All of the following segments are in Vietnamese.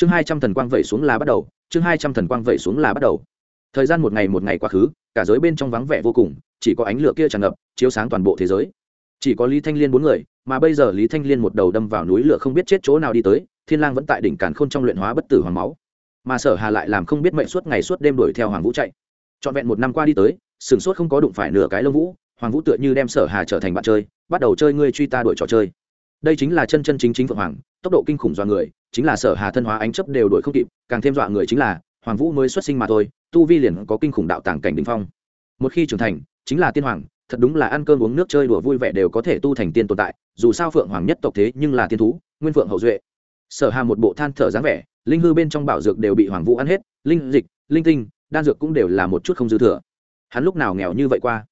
chương hai trăm thần quang vẩy xuống là bắt đầu, chương hai trăm thần quang vẩy xuống là bắt đầu. Thời gian một ngày một ngày quá khứ, cả giới bên trong vắng vẻ vô cùng, chỉ có ánh lửa kia tràn ngập, chiếu sáng toàn bộ thế giới. Chỉ có lý thanh liên bốn người, mà bây giờ lý thanh liên một đầu đâm vào núi lửa không biết chết chỗ nào đi tới, thiên lang vẫn tại đỉnh càn khôn trong luyện hóa bất tử hoàng máu. Mà sở hà lại làm không biết mệnh suốt ngày suốt đêm đuổi theo hoàng vũ chạy. Trọn vẹn một năm qua đi tới, sừng sốt không có đụng phải nửa cái lông vũ, hoàng vũ tựa như đem sở hà trở thành bạn chơi, bắt đầu chơi ngươi truy ta đuổi trò chơi. Đây chính là chân chân chính chính phượng hoàng, tốc độ kinh khủng do người chính là sở hà thân hóa ánh chấp đều đuổi không kịp, càng thêm dọa người chính là, hoàng vũ mới xuất sinh mà thôi, tu vi liền có kinh khủng đạo tàng cảnh đình phong. Một khi trưởng thành, chính là tiên hoàng, thật đúng là ăn cơm uống nước chơi đùa vui vẻ đều có thể tu thành tiên tồn tại, dù sao phượng hoàng nhất tộc thế nhưng là tiên thú, nguyên phượng hậu duệ. Sở hà một bộ than thở dáng vẻ, linh hư bên trong bảo dược đều bị hoàng vũ ăn hết, linh dịch, linh tinh, đan dược cũng đều là một chút không dư thừa. Hắn lúc nào nghèo như vậy qua?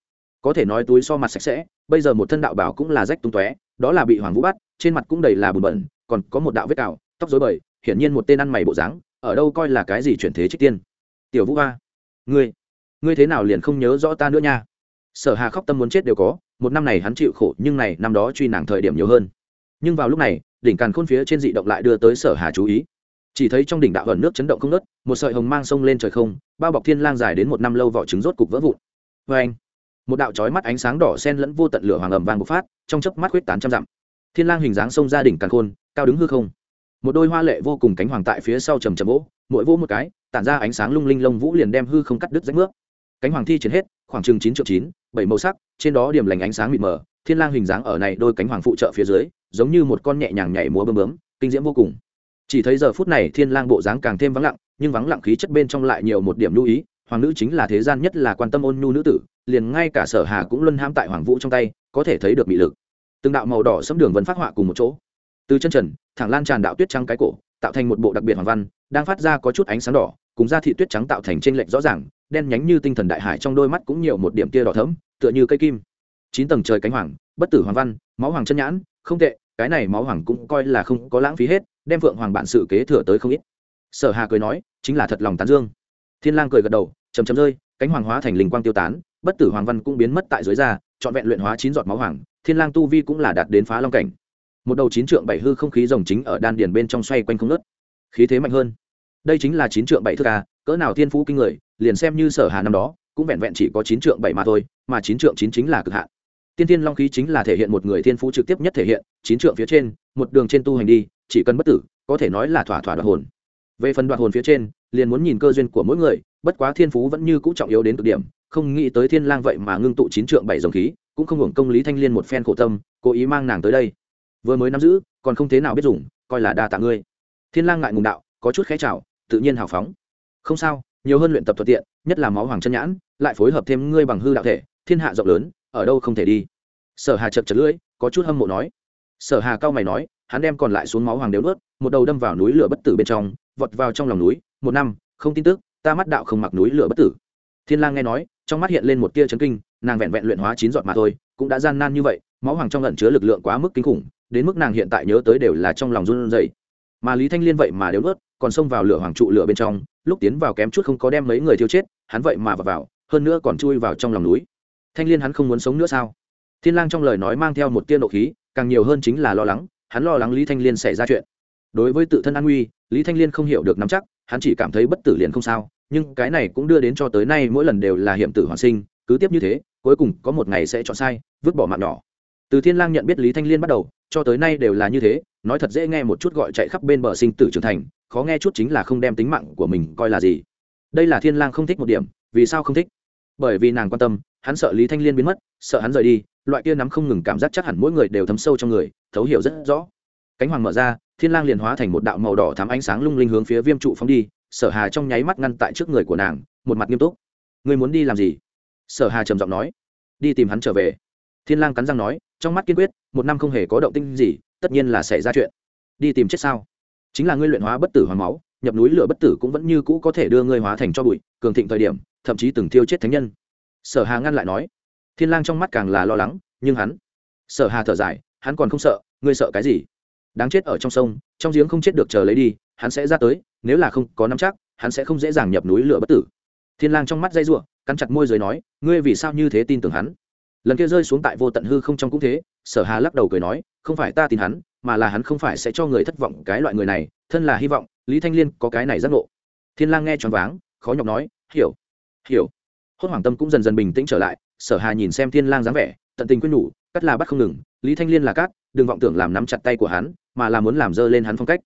Có thể nói túi so mặt sạch sẽ, bây giờ một thân đạo bảo cũng là rách tung tóe, đó là bị hoàng vũ bắt, trên mặt cũng đầy là bùn bẩn, còn có một đạo vết cào tóc dối bời, hiển nhiên một tên ăn mày bộ dáng, ở đâu coi là cái gì chuyển thế trích tiên. Tiểu vũ hoa, ngươi ngươi thế nào liền không nhớ rõ ta nữa nha? Sở hà khóc tâm muốn chết đều có, một năm này hắn chịu khổ, nhưng này năm đó truy nàng thời điểm nhiều hơn. Nhưng vào lúc này, đỉnh càn khôn phía trên dị động lại đưa tới sở hà chú ý. Chỉ thấy trong đỉnh đạo ẩn nước chấn động không nớt một sợi hồng mang sông lên trời không, bao bọc thiên lang dài đến một năm lâu vỏ trứng rốt cục vỡ vụn. Vê anh, một đạo chói mắt ánh sáng đỏ sen lẫn vô tận lửa hoàng ẩm vang bộc phát, trong chớp mắt huyết tán trăm dặm. Thiên lang hình dáng sông ra đỉnh càn khôn, cao đứng hư không một đôi hoa lệ vô cùng cánh hoàng tại phía sau trầm trầm vỗ, mỗi vỗ một cái, tản ra ánh sáng lung linh lông vũ liền đem hư không cắt đứt rách nước cánh hoàng thi triển hết, khoảng chừng chín triệu chín, bảy màu sắc, trên đó điểm lành ánh sáng mịt mờ, thiên lang hình dáng ở này đôi cánh hoàng phụ trợ phía dưới, giống như một con nhẹ nhàng nhảy múa bướm bướm, kinh diễm vô cùng. Chỉ thấy giờ phút này thiên lang bộ dáng càng thêm vắng lặng, nhưng vắng lặng khí chất bên trong lại nhiều một điểm lưu ý, hoàng nữ chính là thế gian nhất là quan tâm ôn nhu nữ tử, liền ngay cả sở hà cũng luân ham tại hoàng vũ trong tay, có thể thấy được mị lực. Từng đạo màu đỏ sẫm đường vân phát họa cùng một chỗ từ chân trần, thẳng lan tràn đạo tuyết trắng cái cổ, tạo thành một bộ đặc biệt hoàng văn, đang phát ra có chút ánh sáng đỏ, cùng da thị tuyết trắng tạo thành trên lệnh rõ ràng, đen nhánh như tinh thần đại hải trong đôi mắt cũng nhiều một điểm tia đỏ thẫm, tựa như cây kim. Chín tầng trời cánh hoàng, bất tử hoàng văn, máu hoàng chân nhãn, không tệ, cái này máu hoàng cũng coi là không có lãng phí hết, đem phượng hoàng bản sự kế thừa tới không ít. Sở hà cười nói, chính là thật lòng tán dương. Thiên lang cười gật đầu chầm chầm rơi, cánh hoàng hóa thành linh quang tiêu tán, bất tử hoàng văn cũng biến mất tại dưới da, trọn vẹn luyện hóa chín giọt máu hoàng, thiên lang tu vi cũng là đạt đến phá long cảnh một đầu chín trượng bảy hư không khí rồng chính ở đan điền bên trong xoay quanh không ngớt. Khí thế mạnh hơn. Đây chính là chín trượng bảy thước à cỡ nào thiên phú kinh người, liền xem như sở hà năm đó, cũng vẹn vẹn chỉ có chín trượng bảy mà thôi, mà chín trượng chín chính là cực hạn. Tiên thiên long khí chính là thể hiện một người thiên phú trực tiếp nhất thể hiện, chín trượng phía trên, một đường trên tu hành đi, chỉ cần bất tử, có thể nói là thỏa thỏa đoạt hồn. Về phần đoạt hồn phía trên, liền muốn nhìn cơ duyên của mỗi người, bất quá thiên phú vẫn như cũ trọng yếu đến cực điểm, không nghĩ tới thiên lang vậy mà ngưng tụ chín trượng bảy dòng khí, cũng không hưởng công lý thanh liên một phen khổ tâm, cố ý mang nàng tới đây vừa mới nắm giữ, còn không thế nào biết dùng, coi là đa tạ ngươi. Thiên lang ngại ngùng đạo, có chút khẽ chào, tự nhiên hào phóng. Không sao, nhiều hơn luyện tập thuận tiện, nhất là máu hoàng chân nhãn, lại phối hợp thêm ngươi bằng hư đạo thể, thiên hạ rộng lớn, ở đâu không thể đi. Sở hà chật chật lưỡi, có chút hâm mộ nói. Sở hà cao mày nói, hắn đem còn lại xuống máu hoàng đều nuốt, một đầu đâm vào núi lửa bất tử bên trong, vọt vào trong lòng núi, một năm, không tin tức, ta mắt đạo không mặc núi lửa bất tử. Thiên lang nghe nói, trong mắt hiện lên một tia chấn kinh, nàng vẹn vẹn luyện hóa chín giọt mà thôi, cũng đã gian nan như vậy, máu hoàng trong lẩn chứa lực lượng quá mức kinh khủng đến mức nàng hiện tại nhớ tới đều là trong lòng run rẩy. Mà lý thanh liên vậy mà đều nuốt còn xông vào lửa hoàng trụ lửa bên trong lúc tiến vào kém chút không có đem mấy người thiêu chết hắn vậy mà vào, vào hơn nữa còn chui vào trong lòng núi. Thanh liên hắn không muốn sống nữa sao? Thiên lang trong lời nói mang theo một tia nộ khí càng nhiều hơn chính là lo lắng hắn lo lắng lý thanh liên xảy ra chuyện. Đối với tự thân an nguy lý thanh liên không hiểu được nắm chắc hắn chỉ cảm thấy bất tử liền không sao nhưng cái này cũng đưa đến cho tới nay mỗi lần đều là hiểm tử hoàn sinh cứ tiếp như thế cuối cùng có một ngày sẽ chọn sai vứt bỏ mạng nhỏ. Từ thiên lang nhận biết lý thanh liên bắt đầu cho tới nay đều là như thế, nói thật dễ nghe một chút gọi chạy khắp bên bờ sinh tử trưởng thành, khó nghe chút chính là không đem tính mạng của mình coi là gì. Đây là thiên lang không thích một điểm, vì sao không thích? Bởi vì nàng quan tâm, hắn sợ lý thanh liên biến mất, sợ hắn rời đi, loại kia nắm không ngừng cảm giác chắc hẳn mỗi người đều thấm sâu trong người, thấu hiểu rất rõ. Cánh hoàng mở ra, thiên lang liền hóa thành một đạo màu đỏ thắm ánh sáng lung linh hướng phía viêm trụ phóng đi, sở hà trong nháy mắt ngăn tại trước người của nàng, một mặt nghiêm túc. Ngươi muốn đi làm gì? Sở hà trầm giọng nói. Đi tìm hắn trở về thiên lang cắn răng nói, trong mắt kiên quyết, một năm không hề có động tinh gì, tất nhiên là xảy ra chuyện. Đi tìm chết sao? Chính là ngươi luyện hóa bất tử hoàng máu, nhập núi lửa bất tử cũng vẫn như cũ có thể đưa ngươi hóa thành cho bụi, cường thịnh thời điểm, thậm chí từng thiêu chết thánh nhân. Sở hà ngăn lại nói. Thiên lang trong mắt càng là lo lắng, nhưng hắn? Sở hà thở dài, hắn còn không sợ, ngươi sợ cái gì? Đáng chết ở trong sông, trong giếng không chết được chờ lấy đi, hắn sẽ ra tới, nếu là không có nắm chắc, hắn sẽ không dễ dàng nhập núi lửa bất tử. Thiên lang trong mắt dây rủa, cắn chặt môi rồi nói, ngươi vì sao như thế tin tưởng hắn? Lần kia rơi xuống tại vô tận hư không trong cũng thế, sở hà lắc đầu cười nói, không phải ta tin hắn, mà là hắn không phải sẽ cho người thất vọng cái loại người này, thân là hy vọng, lý thanh liên có cái này giác ngộ. Thiên lang nghe choáng váng, khó nhọc nói, hiểu hiểu. Hốt hoàng tâm cũng dần dần bình tĩnh trở lại, sở hà nhìn xem thiên lang dáng vẻ, tận tình quyết nhủ, cắt là bắt không ngừng, lý thanh liên là cát, đừng vọng tưởng làm nắm chặt tay của hắn, mà là muốn làm dơ lên hắn phong cách.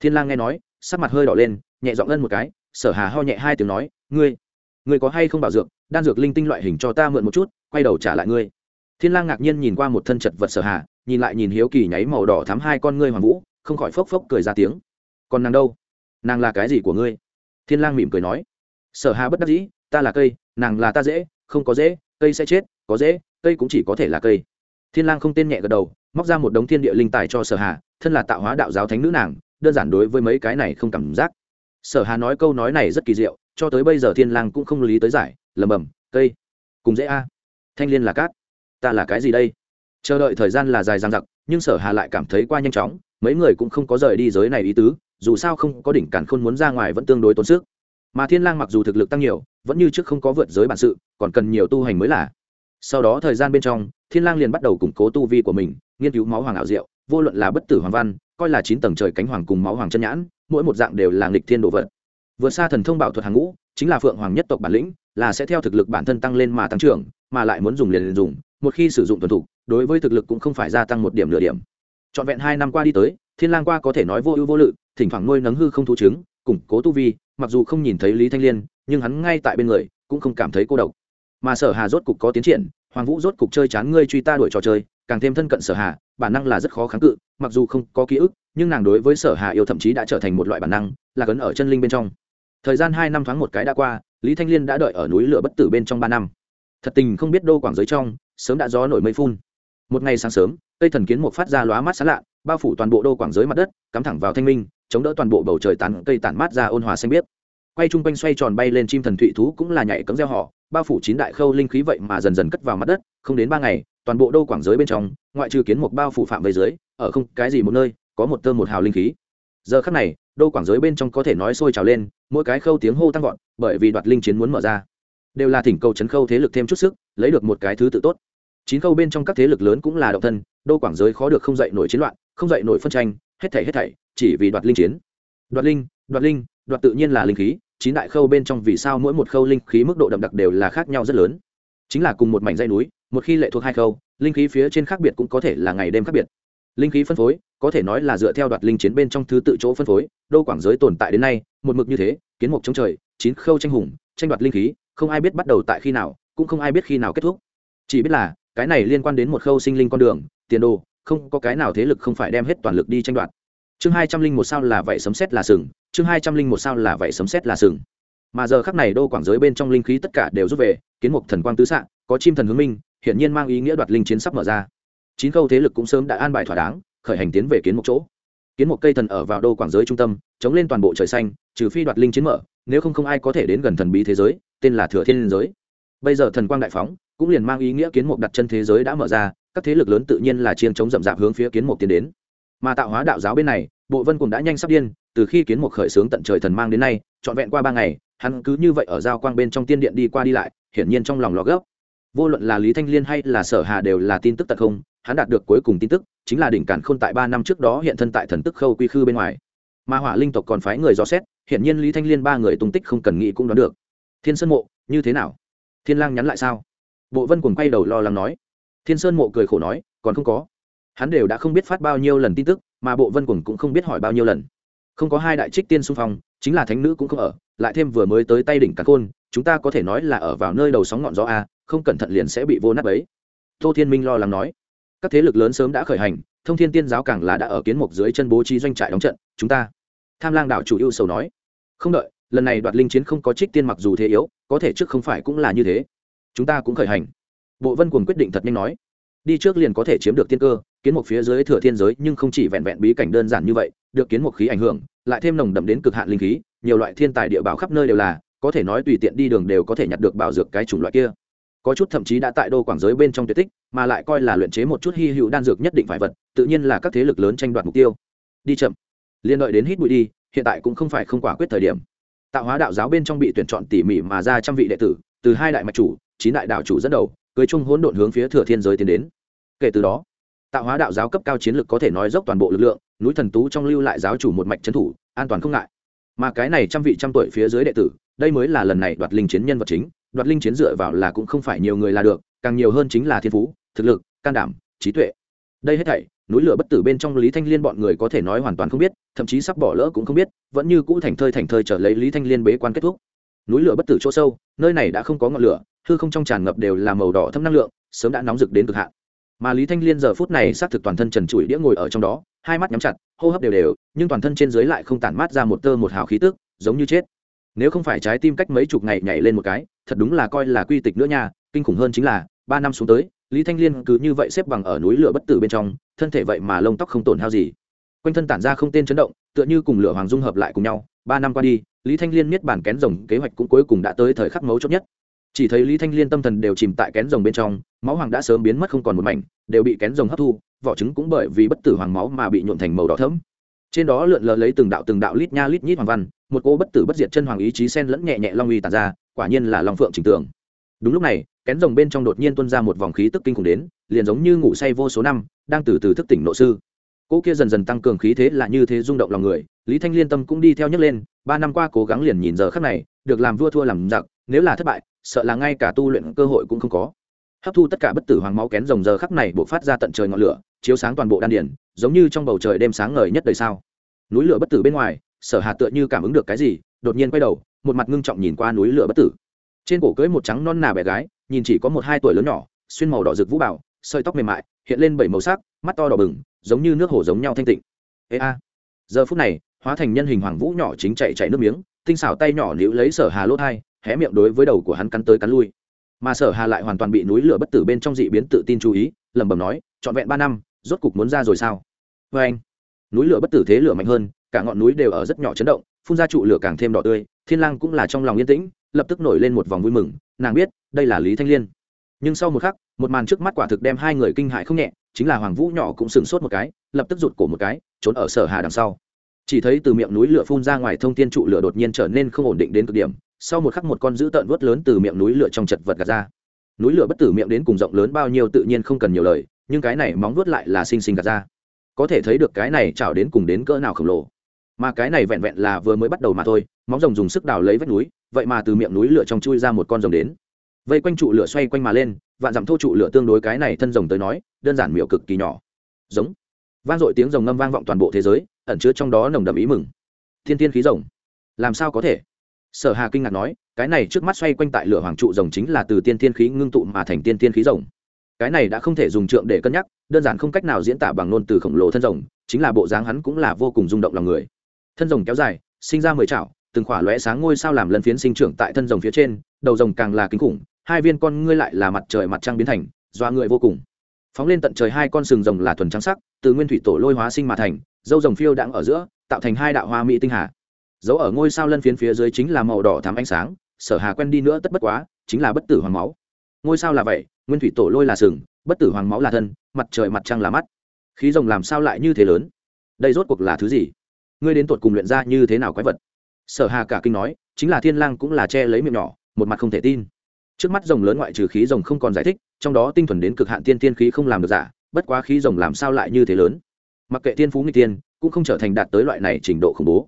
Thiên lang nghe nói, sắc mặt hơi đỏ lên, nhẹ giọng ân một cái, sở hà ho nhẹ hai tiếng nói, ngươi ngươi có hay không bảo dược, đan dược linh tinh loại hình cho ta mượn một chút, quay đầu trả lại ngươi. Thiên lang ngạc nhiên nhìn qua một thân chật vật sở hà, nhìn lại nhìn hiếu kỳ nháy màu đỏ thắm hai con ngươi hoàng vũ, không khỏi phốc phốc cười ra tiếng. Còn nàng đâu? Nàng là cái gì của ngươi? Thiên lang mỉm cười nói. Sở hà bất đắc dĩ, ta là cây, nàng là ta dễ, không có dễ, cây sẽ chết, có dễ, cây cũng chỉ có thể là cây. Thiên lang không tên nhẹ gật đầu, móc ra một đống thiên địa linh tài cho sở hà, thân là tạo hóa đạo giáo thánh nữ nàng, đơn giản đối với mấy cái này không cảm giác. Sở hà nói câu nói này rất kỳ diệu cho tới bây giờ thiên lang cũng không lý tới giải, lầm bầm, cây, cùng dễ a. Thanh liên là cát, ta là cái gì đây? Chờ đợi thời gian là dài dằng dặc, nhưng sở hà lại cảm thấy qua nhanh chóng, mấy người cũng không có rời đi giới này ý tứ, dù sao không có đỉnh cản khôn muốn ra ngoài vẫn tương đối tốn sức. Mà thiên lang mặc dù thực lực tăng nhiều, vẫn như trước không có vượt giới bản sự, còn cần nhiều tu hành mới là. Sau đó thời gian bên trong, thiên lang liền bắt đầu củng cố tu vi của mình, nghiên cứu máu hoàng ảo diệu, vô luận là bất tử hoàng văn, coi là chín tầng trời cánh hoàng cùng máu hoàng chân nhãn, mỗi một dạng đều là nghịch thiên đồ vật vượt xa thần thông bảo thuật hàng ngũ, chính là phượng hoàng nhất tộc bản lĩnh, là sẽ theo thực lực bản thân tăng lên mà tăng trưởng, mà lại muốn dùng liền liền dùng, một khi sử dụng thuần thục đối với thực lực cũng không phải gia tăng một điểm nửa điểm. Trọn vẹn hai năm qua đi tới, thiên lang qua có thể nói vô ưu vô lự, thỉnh thoảng nuôi nấng hư không thu chứng, củng cố tu vi, mặc dù không nhìn thấy lý thanh liên, nhưng hắn ngay tại bên người, cũng không cảm thấy cô độc. Mà sở hà rốt cục có tiến triển, hoàng vũ rốt cục chơi chán ngươi truy ta đuổi trò chơi, càng thêm thân cận sở hà, bản năng là rất khó kháng cự, mặc dù không có ký ức, nhưng nàng đối với sở hà yêu thậm chí đã trở thành một loại bản năng, là cấn ở chân linh bên trong thời gian hai năm tháng một cái đã qua, lý thanh liên đã đợi ở núi lửa bất tử bên trong ba năm. Thật tình không biết đô quảng giới trong, sớm đã gió nổi mây phun. Một ngày sáng sớm, cây thần kiến một phát ra lóa mắt sáng lạ, bao phủ toàn bộ đô quảng giới mặt đất, cắm thẳng vào thanh minh, chống đỡ toàn bộ bầu trời tán cây tản mát ra ôn hòa xanh biếc. Quay chung quanh xoay tròn bay lên chim thần thụy thú cũng là nhảy cấm gieo họ, bao phủ chín đại khâu linh khí vậy mà dần dần cất vào mặt đất, không đến ba ngày, toàn bộ đô quảng giới bên trong, ngoại trừ kiến một bao phủ phạm về dưới, ở không cái gì một nơi, có một tơ một hào linh khí giờ khắc này, đô quảng giới bên trong có thể nói sôi trào lên, mỗi cái khâu tiếng hô tăng vọt, bởi vì đoạt linh chiến muốn mở ra. Đều là thỉnh cầu chấn khâu thế lực thêm chút sức, lấy được một cái thứ tự tốt. Chín khâu bên trong các thế lực lớn cũng là động thân, đô quảng giới khó được không dậy nổi chiến loạn, không dậy nổi phân tranh, hết thảy hết thảy, chỉ vì đoạt linh chiến. Đoạt linh đoạt linh, đoạt tự nhiên là linh khí, chín đại khâu bên trong vì sao mỗi một khâu linh khí mức độ đậm đặc đều là khác nhau rất lớn. Chính là cùng một mảnh dây núi, một khi lệ thuộc hai khâu, linh khí phía trên khác biệt cũng có thể là ngày đêm khác biệt. Linh khí phân phối có thể nói là dựa theo đoạt linh chiến bên trong thứ tự chỗ phân phối, đô quảng giới tồn tại đến nay, một mực như thế, kiến mục chống trời, chín khâu tranh hùng, tranh đoạt linh khí, không ai biết bắt đầu tại khi nào, cũng không ai biết khi nào kết thúc. Chỉ biết là, cái này liên quan đến một khâu sinh linh con đường, tiền đồ, không có cái nào thế lực không phải đem hết toàn lực đi tranh đoạt. Chương hai trăm linh một sao là vậy sấm xét là sừng, chương hai trăm linh một sao là vậy sấm xét là sừng. Mà giờ khắc này đô quảng giới bên trong linh khí tất cả đều rút về, kiến mục thần quang tứ xạ, có chim thần hướng minh, hiển nhiên mang ý nghĩa đoạt linh chiến sắp mở ra. Chín khâu thế lực cũng sớm đã an bài thỏa đáng khởi hành tiến về kiến một chỗ. Kiến một cây thần ở vào đô quảng giới trung tâm, chống lên toàn bộ trời xanh, trừ phi đoạt linh chiến mở, nếu không không ai có thể đến gần thần bí thế giới, tên là thừa thiên liên giới. Bây giờ thần quang đại phóng, cũng liền mang ý nghĩa kiến mục đặt chân thế giới đã mở ra, các thế lực lớn tự nhiên là chiên chống rậm rạp hướng phía kiến mục tiến đến. Mà tạo hóa đạo giáo bên này, bộ vân cùng đã nhanh sắp điên, từ khi kiến mục khởi xướng tận trời thần mang đến nay, trọn vẹn qua ba ngày, hắn cứ như vậy ở giao quang bên trong tiên điện đi qua đi lại, hiển nhiên trong lòng lò gấp. Vô luận là lý thanh liên hay là sở hà đều là tin tức tật không hắn đạt được cuối cùng tin tức, chính là đỉnh cản khôn tại ba năm trước đó hiện thân tại thần tức khâu quy khư bên ngoài. Mà hỏa linh tộc còn phái người dò xét hiện nhiên lý thanh liên ba người tung tích không cần nghĩ cũng đoán được. Thiên sơn mộ, như thế nào? Thiên lang nhắn lại sao? Bộ vân cùng quay đầu lo lắng nói. Thiên sơn mộ cười khổ nói, còn không có. Hắn đều đã không biết phát bao nhiêu lần tin tức, mà bộ vân cùng cũng không biết hỏi bao nhiêu lần. Không có hai đại trích tiên xung phong, chính là thánh nữ cũng không ở, lại thêm vừa mới tới tay đỉnh cản khôn, chúng ta có thể nói là ở vào nơi đầu sóng ngọn gió a, không cẩn thận liền sẽ bị vô nát ấy tô thiên minh lo lắng nói các thế lực lớn sớm đã khởi hành, thông thiên tiên giáo càng là đã ở kiến mục dưới chân bố trí doanh trại đóng trận, chúng ta. Tham lang đảo chủ ưu sầu nói. Không đợi, lần này đoạt linh chiến không có trích tiên mặc dù thế yếu, có thể trước không phải cũng là như thế. Chúng ta cũng khởi hành. Bộ vân cùng quyết định thật nhanh nói. Đi trước liền có thể chiếm được tiên cơ, kiến mục phía dưới thừa thiên giới nhưng không chỉ vẹn vẹn bí cảnh đơn giản như vậy, được kiến mục khí ảnh hưởng, lại thêm nồng đậm đến cực hạn linh khí, nhiều loại thiên tài địa bảo khắp nơi đều là, có thể nói tùy tiện đi đường đều có thể nhặt được bảo dược cái chủng loại kia có chút thậm chí đã tại đô quảng giới bên trong tuyệt tích, mà lại coi là luyện chế một chút hy hữu đan dược nhất định phải vật, tự nhiên là các thế lực lớn tranh đoạt mục tiêu. Đi chậm. Liên đợi đến hít bụi đi, hiện tại cũng không phải không quả quyết thời điểm. Tạo hóa đạo giáo bên trong bị tuyển chọn tỉ mỉ mà ra trăm vị đệ tử, từ hai đại mạch chủ, chín đại đạo chủ dẫn đầu, cưới chung hỗn độn hướng phía thừa thiên giới tiến đến. Kể từ đó, tạo hóa đạo giáo cấp cao chiến lực có thể nói dốc toàn bộ lực lượng, núi thần tú trong lưu lại giáo chủ một mạch trấn thủ, an toàn không ngại. Mà cái này trăm vị trăm tuổi phía dưới đệ tử, đây mới là lần này đoạt linh chiến nhân vật chính đoạt linh chiến dựa vào là cũng không phải nhiều người là được, càng nhiều hơn chính là thiên phú, thực lực, can đảm, trí tuệ. Đây hết thảy, núi lửa bất tử bên trong lý thanh liên bọn người có thể nói hoàn toàn không biết, thậm chí sắp bỏ lỡ cũng không biết, vẫn như cũ thành thơi thành thơi trở lấy lý thanh liên bế quan kết thúc. Núi lửa bất tử chỗ sâu, nơi này đã không có ngọn lửa, hư không trong tràn ngập đều là màu đỏ thâm năng lượng, sớm đã nóng rực đến cực hạn. Mà lý thanh liên giờ phút này xác thực toàn thân trần trụi đĩa ngồi ở trong đó, hai mắt nhắm chặt, hô hấp đều đều, nhưng toàn thân trên dưới lại không tản mát ra một tơ một hào khí tức, giống như chết. Nếu không phải trái tim cách mấy chục ngày nhảy lên một cái thật đúng là coi là quy tịch nữa nha, kinh khủng hơn chính là, ba năm xuống tới, lý thanh liên cứ như vậy xếp bằng ở núi lửa bất tử bên trong, thân thể vậy mà lông tóc không tổn hao gì. Quanh thân tản ra không tên chấn động, tựa như cùng lửa hoàng dung hợp lại cùng nhau, ba năm qua đi, lý thanh liên miết bản kén rồng kế hoạch cũng cuối cùng đã tới thời khắc mấu chốt nhất. Chỉ thấy lý thanh liên tâm thần đều chìm tại kén rồng bên trong, máu hoàng đã sớm biến mất không còn một mảnh, đều bị kén rồng hấp thu, vỏ trứng cũng bởi vì bất tử hoàng máu mà bị nhuộn thành màu đỏ thẫm. Trên đó lượn lờ lấy từng đạo từng đạo lít nha lít nhít hoàng văn một cô bất tử bất diệt chân hoàng ý chí sen lẫn nhẹ nhẹ long uy tàn ra, quả nhiên là long phượng trình tưởng đúng lúc này, kén rồng bên trong đột nhiên tuôn ra một vòng khí tức kinh khủng đến, liền giống như ngủ say vô số năm, đang từ từ thức tỉnh nộ sư. Cỗ kia dần dần tăng cường khí thế là như thế rung động lòng người, lý thanh liên tâm cũng đi theo nhấc lên, ba năm qua cố gắng liền nhìn giờ khắc này, được làm vua thua làm giặc, nếu là thất bại, sợ là ngay cả tu luyện cơ hội cũng không có. Hấp thu tất cả bất tử hoàng máu kén rồng giờ khắc này bộc phát ra tận trời ngọn lửa, chiếu sáng toàn bộ đan điển giống như trong bầu trời đêm sáng ngời nhất đời sao. Núi lửa bất tử bên ngoài sở Hà tựa như cảm ứng được cái gì, đột nhiên quay đầu, một mặt ngưng trọng nhìn qua núi lửa bất tử. Trên cổ cưới một trắng non nà bé gái, nhìn chỉ có một hai tuổi lớn nhỏ, xuyên màu đỏ rực vũ bảo sợi tóc mềm mại, hiện lên bảy màu sắc, mắt to đỏ bừng, giống như nước hồ giống nhau thanh tịnh. Ê a. Giờ phút này, hóa thành nhân hình hoàng vũ nhỏ chính chạy chạy nước miếng, tinh xảo tay nhỏ níu lấy sở hà lỗ thai, hé miệng đối với đầu của hắn cắn tới cắn lui. Mà sở hà lại hoàn toàn bị núi lửa bất tử bên trong dị biến tự tin chú ý, lẩm bẩm nói, trọn vẹn ba năm, rốt cục muốn ra rồi sao? Vê anh núi lửa bất tử thế lửa mạnh hơn cả ngọn núi đều ở rất nhỏ chấn động, phun ra trụ lửa càng thêm đỏ tươi, thiên lang cũng là trong lòng yên tĩnh, lập tức nổi lên một vòng vui mừng, nàng biết, đây là lý thanh liên. Nhưng sau một khắc, một màn trước mắt quả thực đem hai người kinh hại không nhẹ, chính là hoàng vũ nhỏ cũng sừng sốt một cái, lập tức rụt cổ một cái, trốn ở sở hà đằng sau. Chỉ thấy từ miệng núi lửa phun ra ngoài thông tiên trụ lửa đột nhiên trở nên không ổn định đến cực điểm, sau một khắc một con dữ tợn vớt lớn từ miệng núi lửa trong chật vật gạt ra. Núi lửa bất tử miệng đến cùng rộng lớn bao nhiêu tự nhiên không cần nhiều lời, nhưng cái này móng vuốt lại là xinh xinh gạt ra. Có thể thấy được cái này chảo đến cùng đến cỡ nào khổng lồ mà cái này vẹn vẹn là vừa mới bắt đầu mà thôi, móng rồng dùng sức đào lấy vách núi, vậy mà từ miệng núi lửa trong chui ra một con rồng đến. Vây quanh trụ lửa xoay quanh mà lên, vạn dặm thô trụ lửa tương đối cái này thân rồng tới nói, đơn giản miệu cực kỳ nhỏ. Giống. Vang dội tiếng rồng ngâm vang vọng toàn bộ thế giới, ẩn chứa trong đó nồng đậm ý mừng. Thiên thiên khí rồng. Làm sao có thể? Sở hà kinh ngạc nói, cái này trước mắt xoay quanh tại lửa hoàng trụ rồng chính là từ tiên thiên khí ngưng tụ mà thành tiên thiên khí rồng. Cái này đã không thể dùng trượng để cân nhắc, đơn giản không cách nào diễn tả bằng ngôn từ khổng lồ thân rồng, chính là bộ dáng hắn cũng là vô cùng rung động lòng người thân rồng kéo dài, sinh ra mười chảo, từng khỏa lóe sáng ngôi sao làm lần phiến sinh trưởng tại thân rồng phía trên, đầu rồng càng là kinh khủng, hai viên con ngươi lại là mặt trời mặt trăng biến thành, doa người vô cùng. Phóng lên tận trời hai con sừng rồng là thuần trắng sắc, từ nguyên thủy tổ lôi hóa sinh mà thành, dâu rồng phiêu đãng ở giữa, tạo thành hai đạo hoa mỹ tinh hà. Dấu ở ngôi sao lân phiến phía dưới chính là màu đỏ thắm ánh sáng, sở hà quen đi nữa tất bất quá, chính là bất tử hoàng máu. Ngôi sao là vậy, nguyên thủy tổ lôi là sừng, bất tử hoàng máu là thân, mặt trời mặt trăng là mắt. Khí rồng làm sao lại như thế lớn? Đây rốt cuộc là thứ gì? Ngươi đến tột cùng luyện ra như thế nào quái vật? Sở hà cả kinh nói, chính là thiên lang cũng là che lấy miệng nhỏ, một mặt không thể tin. Trước mắt rồng lớn ngoại trừ khí rồng không còn giải thích, trong đó tinh thuần đến cực hạn tiên tiên khí không làm được giả, bất quá khí rồng làm sao lại như thế lớn? Mặc kệ tiên phú nghịch tiên, cũng không trở thành đạt tới loại này trình độ khủng bố.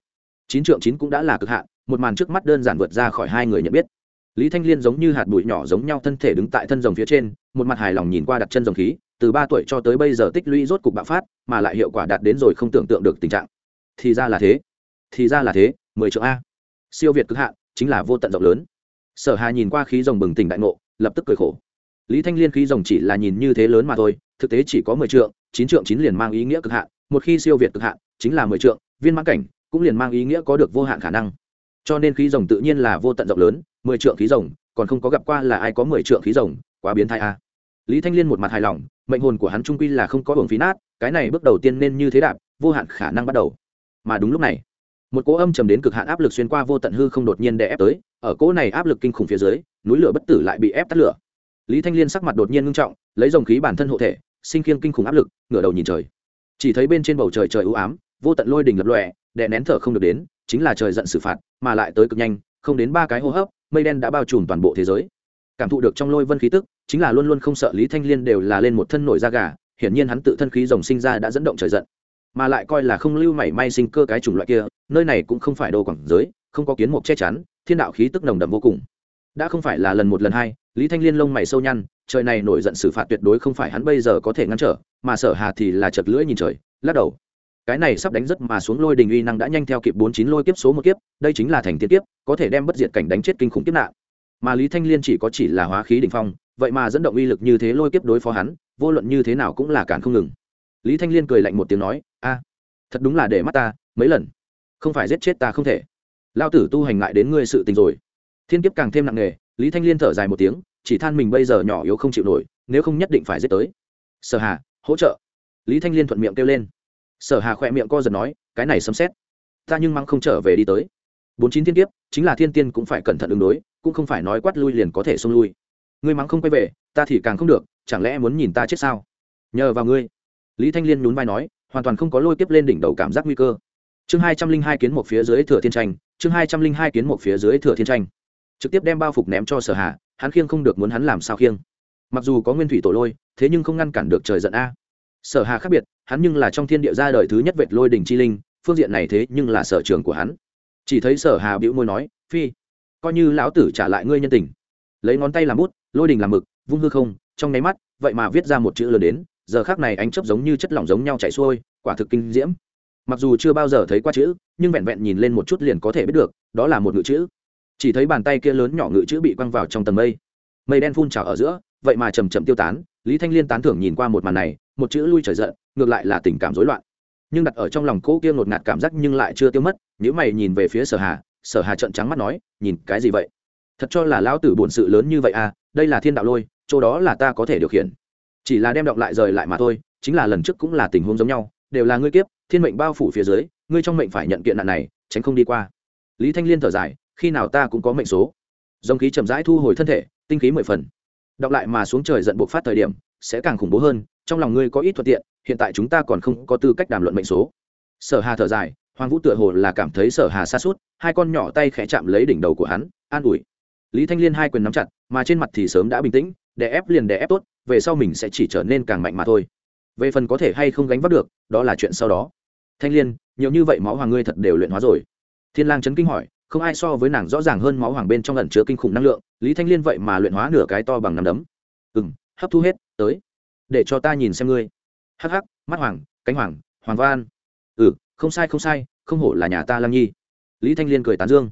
Chín trượng chín cũng đã là cực hạn, một màn trước mắt đơn giản vượt ra khỏi hai người nhận biết. Lý thanh liên giống như hạt bụi nhỏ giống nhau thân thể đứng tại thân rồng phía trên, một mặt hài lòng nhìn qua đặt chân rồng khí, từ ba tuổi cho tới bây giờ tích lũy rốt cục bạo phát, mà lại hiệu quả đạt đến rồi không tưởng tượng được tình trạng thì ra là thế. Thì ra là thế, mười triệu a. Siêu việt cực hạn, chính là vô tận rộng lớn. Sở hà nhìn qua khí rồng bừng tỉnh đại ngộ, lập tức cười khổ. Lý thanh liên khí rồng chỉ là nhìn như thế lớn mà thôi, thực tế chỉ có mười trượng, chín trượng chín liền mang ý nghĩa cực hạn, một khi siêu việt cực hạn, chính là mười trượng, viên mãn cảnh cũng liền mang ý nghĩa có được vô hạn khả năng. Cho nên khí rồng tự nhiên là vô tận rộng lớn, mười trượng khí rồng, còn không có gặp qua là ai có mười trượng khí rồng, quá biến thái a. Lý thanh liên một mặt hài lòng, mệnh hồn của hắn trung quy là không có hưởng phí nát, cái này bước đầu tiên nên như thế đạp, vô hạn khả năng bắt đầu mà đúng lúc này, một cỗ âm trầm đến cực hạn áp lực xuyên qua vô tận hư không đột nhiên đè ép tới, ở cỗ này áp lực kinh khủng phía dưới, núi lửa bất tử lại bị ép tắt lửa. Lý thanh liên sắc mặt đột nhiên ngưng trọng, lấy dòng khí bản thân hộ thể, sinh khiêng kinh khủng áp lực, ngửa đầu nhìn trời. Chỉ thấy bên trên bầu trời trời ưu ám, vô tận lôi đỉnh lập lòe, đè nén thở không được đến, chính là trời giận xử phạt, mà lại tới cực nhanh, không đến ba cái hô hấp, mây đen đã bao trùm toàn bộ thế giới. Cảm thụ được trong lôi vân khí tức, chính là luôn luôn không sợ lý thanh liên đều là lên một thân nổi da gà, hiển nhiên hắn tự thân khí rồng sinh ra đã dẫn động trời giận mà lại coi là không lưu mảy may sinh cơ cái chủng loại kia, nơi này cũng không phải đồ quảng giới, không có kiến mục che chắn, thiên đạo khí tức nồng đậm vô cùng. Đã không phải là lần một lần hai, lý thanh liên lông mày sâu nhăn, trời này nổi giận xử phạt tuyệt đối không phải hắn bây giờ có thể ngăn trở, mà sở hà thì là chật lưỡi nhìn trời, lắc đầu. Cái này sắp đánh rất mà xuống lôi đình uy năng đã nhanh theo kịp bốn chín lôi kiếp số một kiếp, đây chính là thành tiên kiếp, có thể đem bất diệt cảnh đánh chết kinh khủng kiếp nạn. Mà lý thanh liên chỉ có chỉ là hóa khí đỉnh phong, vậy mà dẫn động uy lực như thế lôi kiếp đối phó hắn, vô luận như thế nào cũng là cản không ngừng lý thanh liên cười lạnh một tiếng nói, a, thật đúng là để mắt ta, mấy lần. Không phải giết chết ta không thể. Lao tử tu hành ngại đến ngươi sự tình rồi. Thiên kiếp càng thêm nặng nề, lý thanh liên thở dài một tiếng, chỉ than mình bây giờ nhỏ yếu không chịu nổi, nếu không nhất định phải giết tới. Sở hà, hỗ trợ. Lý thanh liên thuận miệng kêu lên. Sở hà khỏe miệng co giật nói, cái này sấm xét ta nhưng măng không trở về đi tới. Bốn chín thiên kiếp, chính là thiên tiên cũng phải cẩn thận ứng đối, cũng không phải nói quát lui liền có thể xông lui. Ngươi mắng không quay về, ta thì càng không được, chẳng lẽ muốn nhìn ta chết sao? Nhờ vào ngươi lý thanh liên nhún vai nói, hoàn toàn không có lôi tiếp lên đỉnh đầu cảm giác nguy cơ. Chương hai trăm linh hai kiến một phía dưới thừa thiên tranh, chương hai trăm linh hai kiến một phía dưới thừa thiên tranh. Trực tiếp đem bao phục ném cho sở hạ hắn khiêng không được muốn hắn làm sao khiêng. Mặc dù có nguyên thủy tổ lôi, thế nhưng không ngăn cản được trời giận a. Sở hà khác biệt, hắn nhưng là trong thiên địa ra đời thứ nhất vệt lôi đỉnh chi linh, phương diện này thế nhưng là sở trường của hắn. Chỉ thấy sở hà bĩu môi nói, phi, coi như lão tử trả lại ngươi nhân tình. Lấy ngón tay làm bút, lôi đình làm mực, vung hư không, trong nháy mắt, vậy mà viết ra một chữ lớn đến giờ khác này ánh chớp giống như chất lỏng giống nhau chảy xuôi, quả thực kinh diễm. Mặc dù chưa bao giờ thấy qua chữ, nhưng vẹn vẹn nhìn lên một chút liền có thể biết được, đó là một ngữ chữ. Chỉ thấy bàn tay kia lớn nhỏ ngữ chữ bị quăng vào trong tầng mây. Mây đen phun trào ở giữa, vậy mà chầm chậm tiêu tán, lý thanh liên tán thưởng nhìn qua một màn này, một chữ lui trời giận, ngược lại là tình cảm rối loạn. Nhưng đặt ở trong lòng cô kia ngột ngạt cảm giác nhưng lại chưa tiêu mất nếu mày nhìn về phía sở hà sở hà trợn trắng mắt nói, nhìn cái gì vậy? Thật cho là lão tử bổn sự lớn như vậy à đây là thiên đạo lôi, chỗ đó là ta có thể điều khiển chỉ là đem động lại rời lại mà thôi, chính là lần trước cũng là tình huống giống nhau, đều là ngươi kiếp, thiên mệnh bao phủ phía dưới, ngươi trong mệnh phải nhận kiện nạn này, tránh không đi qua. Lý thanh liên thở dài, khi nào ta cũng có mệnh số. Dòng khí chậm rãi thu hồi thân thể, tinh khí mười phần. Đọc lại mà xuống trời giận buộc phát thời điểm, sẽ càng khủng bố hơn, trong lòng ngươi có ít thuận tiện, hiện tại chúng ta còn không có tư cách đàm luận mệnh số. Sở hà thở dài, hoàng vũ tựa hồ là cảm thấy sở hà xa suốt hai con nhỏ tay khẽ chạm lấy đỉnh đầu của hắn, an ủi. Lý thanh liên hai quyền nắm chặt, mà trên mặt thì sớm đã bình tĩnh để ép liền để ép tốt về sau mình sẽ chỉ trở nên càng mạnh mà thôi. Về phần có thể hay không gánh vác được, đó là chuyện sau đó. Thanh liên, nhiều như vậy máu hoàng ngươi thật đều luyện hóa rồi. Thiên lang chấn kinh hỏi, không ai so với nàng rõ ràng hơn máu hoàng bên trong ẩn chứa kinh khủng năng lượng, lý thanh liên vậy mà luyện hóa nửa cái to bằng nắm đấm. Ừ m hấp thu hết, tới. Để cho ta nhìn xem ngươi. Hắc hắc, mắt hoàng, cánh hoàng hoàng văn. Ừ không sai không sai, không hổ là nhà ta lang nhi. Lý thanh liên cười tán dương.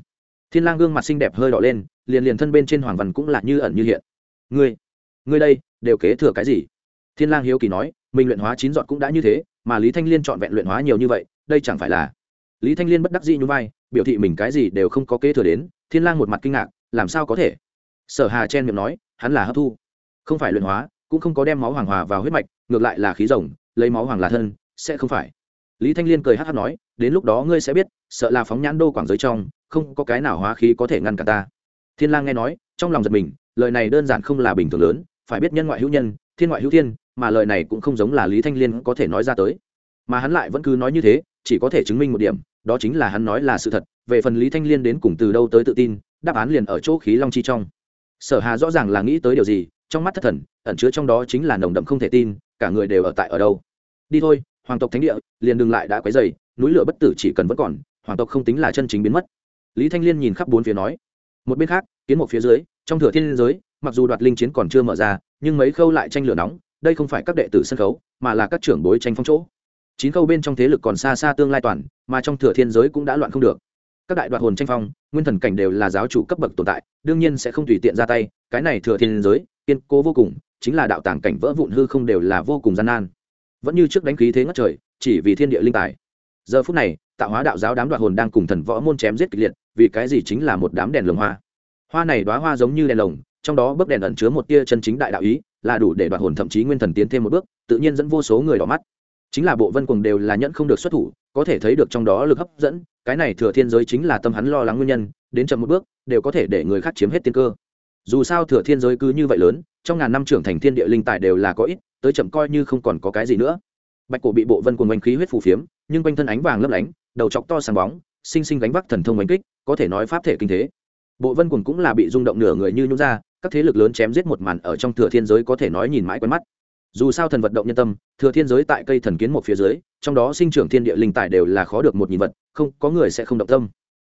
Thiên lang gương mặt xinh đẹp hơi đỏ lên, liền liền thân bên trên hoàng văn cũng là như ẩn như hiện. Ngươi ngươi đây đều kế thừa cái gì? Thiên lang hiếu kỳ nói, mình luyện hóa chín dọn cũng đã như thế, mà lý thanh liên chọn vẹn luyện hóa nhiều như vậy, đây chẳng phải là? Lý thanh liên bất đắc dĩ nhún vai, biểu thị mình cái gì đều không có kế thừa đến, thiên lang một mặt kinh ngạc, làm sao có thể? Sở hà chen miệng nói, hắn là hấp thu, không phải luyện hóa, cũng không có đem máu hoàng hòa vào huyết mạch, ngược lại là khí rồng, lấy máu hoàng là thân, sẽ không phải. Lý thanh liên cười hát hát nói, đến lúc đó ngươi sẽ biết, sợ là phóng nhãn đô quảng giới trong, không có cái nào hóa khí có thể ngăn cả ta. Thiên lang nghe nói, trong lòng giật mình, lời này đơn giản không là bình thường lớn phải biết nhân ngoại hữu nhân, thiên ngoại hữu thiên, mà lời này cũng không giống là lý thanh liên có thể nói ra tới. Mà hắn lại vẫn cứ nói như thế, chỉ có thể chứng minh một điểm, đó chính là hắn nói là sự thật, về phần lý thanh liên đến cùng từ đâu tới tự tin, đáp án liền ở chỗ khí long chi trong. Sở hà rõ ràng là nghĩ tới điều gì, trong mắt thất thần, ẩn chứa trong đó chính là nồng đậm không thể tin, cả người đều ở tại ở đâu. Đi thôi, hoàng tộc thánh địa, liền đừng lại đã quấy dày núi lửa bất tử chỉ cần vẫn còn, hoàng tộc không tính là chân chính biến mất. Lý thanh liên nhìn khắp bốn phía nói, một bên khác, kiến một phía dưới, trong thừa thiên giới mặc dù đoạt linh chiến còn chưa mở ra, nhưng mấy khâu lại tranh lửa nóng, đây không phải các đệ tử sân khấu, mà là các trưởng bối tranh phong chỗ. Chín khâu bên trong thế lực còn xa xa tương lai toàn, mà trong thừa thiên giới cũng đã loạn không được. Các đại đoạt hồn tranh phong, nguyên thần cảnh đều là giáo chủ cấp bậc tồn tại, đương nhiên sẽ không tùy tiện ra tay, cái này thừa thiên giới, kiên cố vô cùng, chính là đạo tàng cảnh vỡ vụn hư không đều là vô cùng gian nan. Vẫn như trước đánh khí thế ngất trời, chỉ vì thiên địa linh tài. Giờ phút này, tạo hóa đạo giáo đám đoạt hồn đang cùng thần võ môn chém giết kịch liệt, vì cái gì chính là một đám đèn lồng hoa? Hoa này đoá hoa giống như đèn lồng trong đó bấc đèn ẩn chứa một tia chân chính đại đạo ý, là đủ để đoạt hồn thậm chí nguyên thần tiến thêm một bước, tự nhiên dẫn vô số người đỏ mắt. Chính là bộ vân quần đều là nhẫn không được xuất thủ, có thể thấy được trong đó lực hấp dẫn, cái này thừa thiên giới chính là tâm hắn lo lắng nguyên nhân, đến chậm một bước, đều có thể để người khác chiếm hết tiên cơ. Dù sao thừa thiên giới cứ như vậy lớn, trong ngàn năm trưởng thành thiên địa linh tài đều là có ít, tới chậm coi như không còn có cái gì nữa. Bạch cổ bị bộ vân quần oanh khí huyết phù phiếm, nhưng quanh thân ánh vàng lấp lánh, đầu chọc to sáng bóng, sinh sinh gánh vác thần thông oanh kích, có thể nói pháp thể kinh thế. Bộ vân quần cũng là bị rung động nửa người như nhún ra các thế lực lớn chém giết một màn ở trong thừa thiên giới có thể nói nhìn mãi quen mắt. Dù sao thần vật động nhân tâm, thừa thiên giới tại cây thần kiến một phía dưới, trong đó sinh trưởng thiên địa linh tài đều là khó được một nhìn vật, không, có người sẽ không động tâm.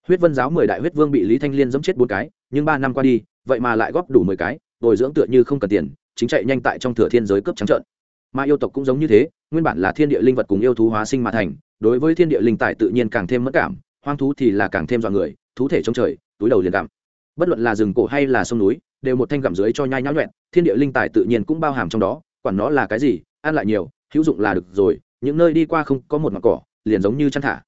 Huyết vân giáo mười đại huyết vương bị lý thanh liên giẫm chết bốn cái, nhưng ba năm qua đi, vậy mà lại góp đủ mười cái, bồi dưỡng tựa như không cần tiền, chính chạy nhanh tại trong thừa thiên giới cướp trắng trợn. Mà yêu tộc cũng giống như thế, nguyên bản là thiên địa linh vật cùng yêu thú hóa sinh mà thành, đối với thiên địa linh tài tự nhiên càng thêm mất cảm, hoang thú thì là càng thêm dọa người, thú thể trong trời, túi đầu liền cảm bất luận là rừng cổ hay là sông núi đều một thanh gặm dưới cho nhai nhão nhuẹn, thiên địa linh tài tự nhiên cũng bao hàm trong đó, quản nó là cái gì, ăn lại nhiều, hữu dụng là được rồi, những nơi đi qua không có một mặt cỏ, liền giống như chăn thả.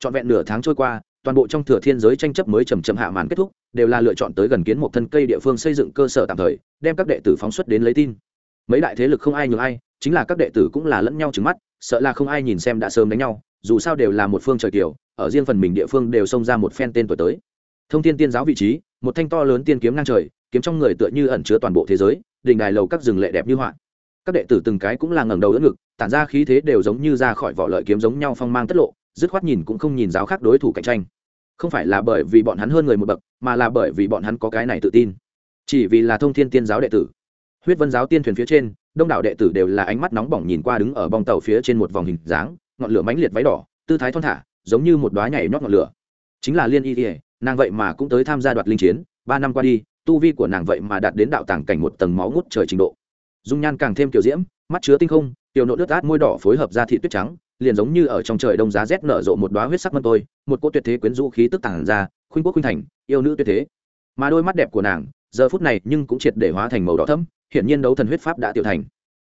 Trọn vẹn nửa tháng trôi qua, toàn bộ trong thừa thiên giới tranh chấp mới chầm chậm hạ màn kết thúc, đều là lựa chọn tới gần kiến một thân cây địa phương xây dựng cơ sở tạm thời, đem các đệ tử phóng xuất đến lấy tin. Mấy đại thế lực không ai nhường ai, chính là các đệ tử cũng là lẫn nhau trứng mắt, sợ là không ai nhìn xem đã sớm đánh nhau, dù sao đều là một phương trời kiều, ở riêng phần mình địa phương đều xông ra một phen tên tuổi tới. Thông tin tiên giáo vị trí, một thanh to lớn tiên kiếm ngang trời kiếm trong người tựa như ẩn chứa toàn bộ thế giới đình đài lầu các rừng lệ đẹp như họa. Các đệ tử từng cái cũng là ngẩng đầu đỡ ngực, tản ra khí thế đều giống như ra khỏi vỏ lợi kiếm giống nhau phong mang tất lộ, dứt khoát nhìn cũng không nhìn giáo khác đối thủ cạnh tranh. Không phải là bởi vì bọn hắn hơn người một bậc, mà là bởi vì bọn hắn có cái này tự tin. Chỉ vì là thông thiên tiên giáo đệ tử. Huyết vân giáo tiên thuyền phía trên, đông đảo đệ tử đều là ánh mắt nóng bỏng nhìn qua đứng ở bong tàu phía trên một vòng hình dáng, ngọn lửa mãnh liệt váy đỏ, tư thái thon thả, giống như một đoá nhảy nhót ngọn lửa. Chính là liên y ỉa nàng vậy mà cũng tới tham gia đoạt linh chiến, ba năm qua đi tu vi của nàng vậy mà đạt đến đạo tàng cảnh một tầng máu ngút trời trình độ. Dung nhan càng thêm kiểu diễm, mắt chứa tinh không, tiểu nộ nước át môi đỏ phối hợp ra thị tuyết trắng, liền giống như ở trong trời đông giá rét nở rộ một đoá huyết sắc mân tôi, một cô tuyệt thế quyến rũ khí tức tàng ra, khuynh quốc khuynh thành, yêu nữ tuyệt thế. Mà đôi mắt đẹp của nàng, giờ phút này nhưng cũng triệt để hóa thành màu đỏ thẫm, hiển nhiên đấu thần huyết pháp đã tiểu thành.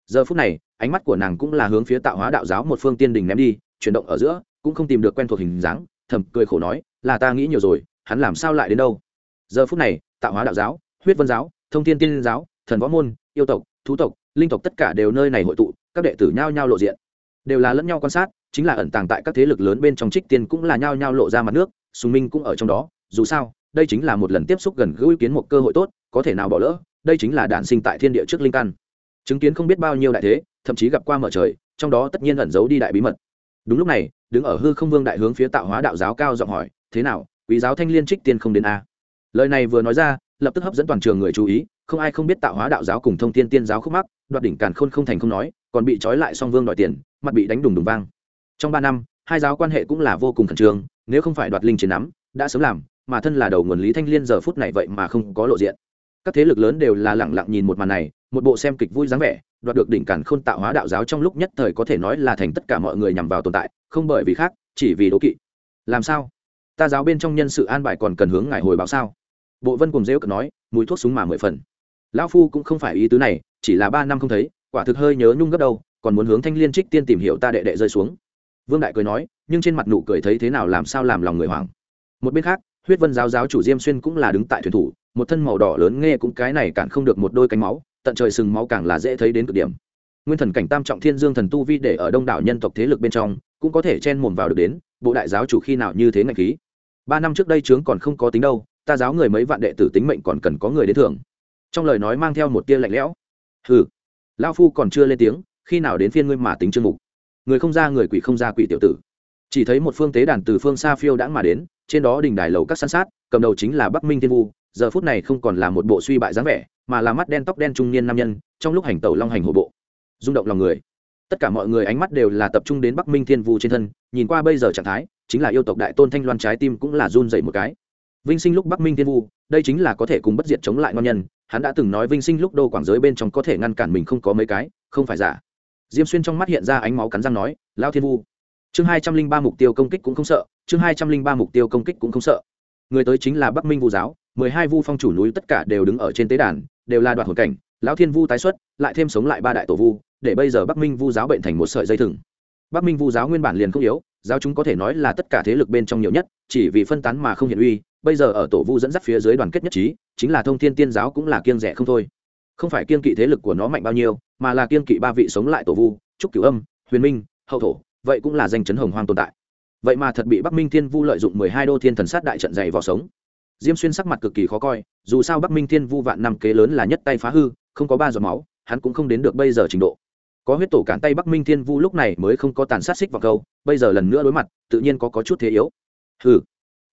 Giờ phút này, ánh mắt của nàng cũng là hướng phía tạo hóa đạo giáo một phương tiên đình ném đi, chuyển động ở giữa, cũng không tìm được quen thuộc hình dáng, thầm cười khổ nói, là ta nghĩ nhiều rồi, hắn làm sao lại đến đâu? Giờ phút này tạo hóa đạo giáo, huyết vân giáo, thông thiên tiên giáo, thần võ môn, yêu tộc, thú tộc, linh tộc tất cả đều nơi này hội tụ, các đệ tử nhao nhao lộ diện. Đều là lẫn nhau quan sát, chính là ẩn tàng tại các thế lực lớn bên trong trích tiên cũng là nhao nhao lộ ra mặt nước, sùng minh cũng ở trong đó, dù sao, đây chính là một lần tiếp xúc gần gũi kiến một cơ hội tốt, có thể nào bỏ lỡ, đây chính là đản sinh tại thiên địa trước linh căn. Chứng kiến không biết bao nhiêu đại thế, thậm chí gặp qua mở trời, trong đó tất nhiên ẩn giấu đi đại bí mật. Đúng lúc này, đứng ở hư không vương đại hướng phía tạo hóa đạo giáo cao giọng hỏi, thế nào, quý giáo thanh liên trích tiên không đến a? Lời này vừa nói ra, lập tức hấp dẫn toàn trường người chú ý, không ai không biết tạo hóa đạo giáo cùng thông tiên tiên giáo khúc mắc, đoạt đỉnh càn khôn không thành không nói, còn bị trói lại song vương đòi tiền, mặt bị đánh đùng đùng vang. Trong ba năm, hai giáo quan hệ cũng là vô cùng khẩn trương, nếu không phải đoạt linh chiến nắm, đã sớm làm, mà thân là đầu nguồn lý thanh liên giờ phút này vậy mà không có lộ diện. Các thế lực lớn đều là lẳng lặng nhìn một màn này, một bộ xem kịch vui dáng vẻ, đoạt được đỉnh cản khôn tạo hóa đạo giáo trong lúc nhất thời có thể nói là thành tất cả mọi người nhằm vào tồn tại, không bởi vì khác, chỉ vì đố kỵ. Làm sao? Ta giáo bên trong nhân sự an bài còn cần hướng ngài hồi báo sao? Bộ vân cùng rêu cực nói, mùi thuốc súng mà mười phần. Lão phu cũng không phải ý tứ này, chỉ là ba năm không thấy, quả thực hơi nhớ nhung gấp đâu, còn muốn hướng thanh liên trích tiên tìm hiểu ta đệ đệ rơi xuống. Vương đại cười nói, nhưng trên mặt nụ cười thấy thế nào làm sao làm lòng người hoảng. Một bên khác, huyết vân giáo giáo chủ diêm xuyên cũng là đứng tại thuyền thủ, một thân màu đỏ lớn nghe cũng cái này cản không được một đôi cánh máu, tận trời sừng máu càng là dễ thấy đến cực điểm. Nguyên thần cảnh tam trọng thiên dương thần tu vi để ở đông đảo nhân tộc thế lực bên trong, cũng có thể chen mồm vào được đến, bộ đại giáo chủ khi nào như thế ngạch khí. Ba năm trước đây trướng còn không có tính đâu ta giáo người mấy vạn đệ tử tính mệnh còn cần có người đến thưởng. Trong lời nói mang theo một tia lạnh lẽo. Hừ. Lao phu còn chưa lên tiếng, khi nào đến phiên ngươi mà tính chương mục? Người không ra người quỷ không ra quỷ tiểu tử. Chỉ thấy một phương tế đàn từ phương xa phiêu đãng mà đến, trên đó đình đài lầu các san sát, cầm đầu chính là bắc minh thiên vu, giờ phút này không còn là một bộ suy bại dáng vẻ, mà là mắt đen tóc đen trung niên nam nhân, trong lúc hành tẩu long hành hổ bộ. Rung động lòng người. Tất cả mọi người ánh mắt đều là tập trung đến bắc minh thiên vu trên thân, nhìn qua bây giờ trạng thái, chính là yêu tộc đại tôn thanh loan trái tim cũng là run dậy một cái vinh sinh lúc bắc minh thiên vu, đây chính là có thể cùng bất diệt chống lại ngon nhân, hắn đã từng nói vinh sinh lúc đô quảng giới bên trong có thể ngăn cản mình không có mấy cái, không phải giả. Diêm xuyên trong mắt hiện ra ánh máu cắn răng nói lao thiên vu, chương hai trăm linh ba mục tiêu công kích cũng không sợ, chương hai trăm linh ba mục tiêu công kích cũng không sợ. Người tới chính là bắc minh vu giáo, mười hai vu phong chủ núi tất cả đều đứng ở trên tế đàn, đều là đoạt hồn cảnh, lão thiên vu tái xuất, lại thêm sống lại ba đại tổ vu, để bây giờ bắc minh vu giáo bệnh thành một sợi dây thừng. Bắc minh vu giáo nguyên bản liền không yếu, giáo chúng có thể nói là tất cả thế lực bên trong nhiều nhất, chỉ vì phân tán mà không hiện uy bây giờ ở tổ vu dẫn dắt phía dưới đoàn kết nhất trí chính là thông thiên tiên giáo cũng là kiêng rẻ không thôi. Không phải kiêng kỵ thế lực của nó mạnh bao nhiêu mà là kiêng kỵ ba vị sống lại tổ vu trúc cửu âm huyền minh hậu thổ vậy cũng là danh chấn hồng hoang tồn tại. Vậy mà thật bị bắc minh thiên vu lợi dụng mười hai đô thiên thần sát đại trận dày vào sống. Diêm xuyên sắc mặt cực kỳ khó coi dù sao bắc minh thiên vu vạn năm kế lớn là nhất tay phá hư không có ba giọt máu hắn cũng không đến được bây giờ trình độ. Có huyết tổ cản tay bắc minh thiên vu lúc này mới không có tàn sát xích vào câu bây giờ lần nữa đối mặt tự nhiên có, có chút thế yếu. Ừ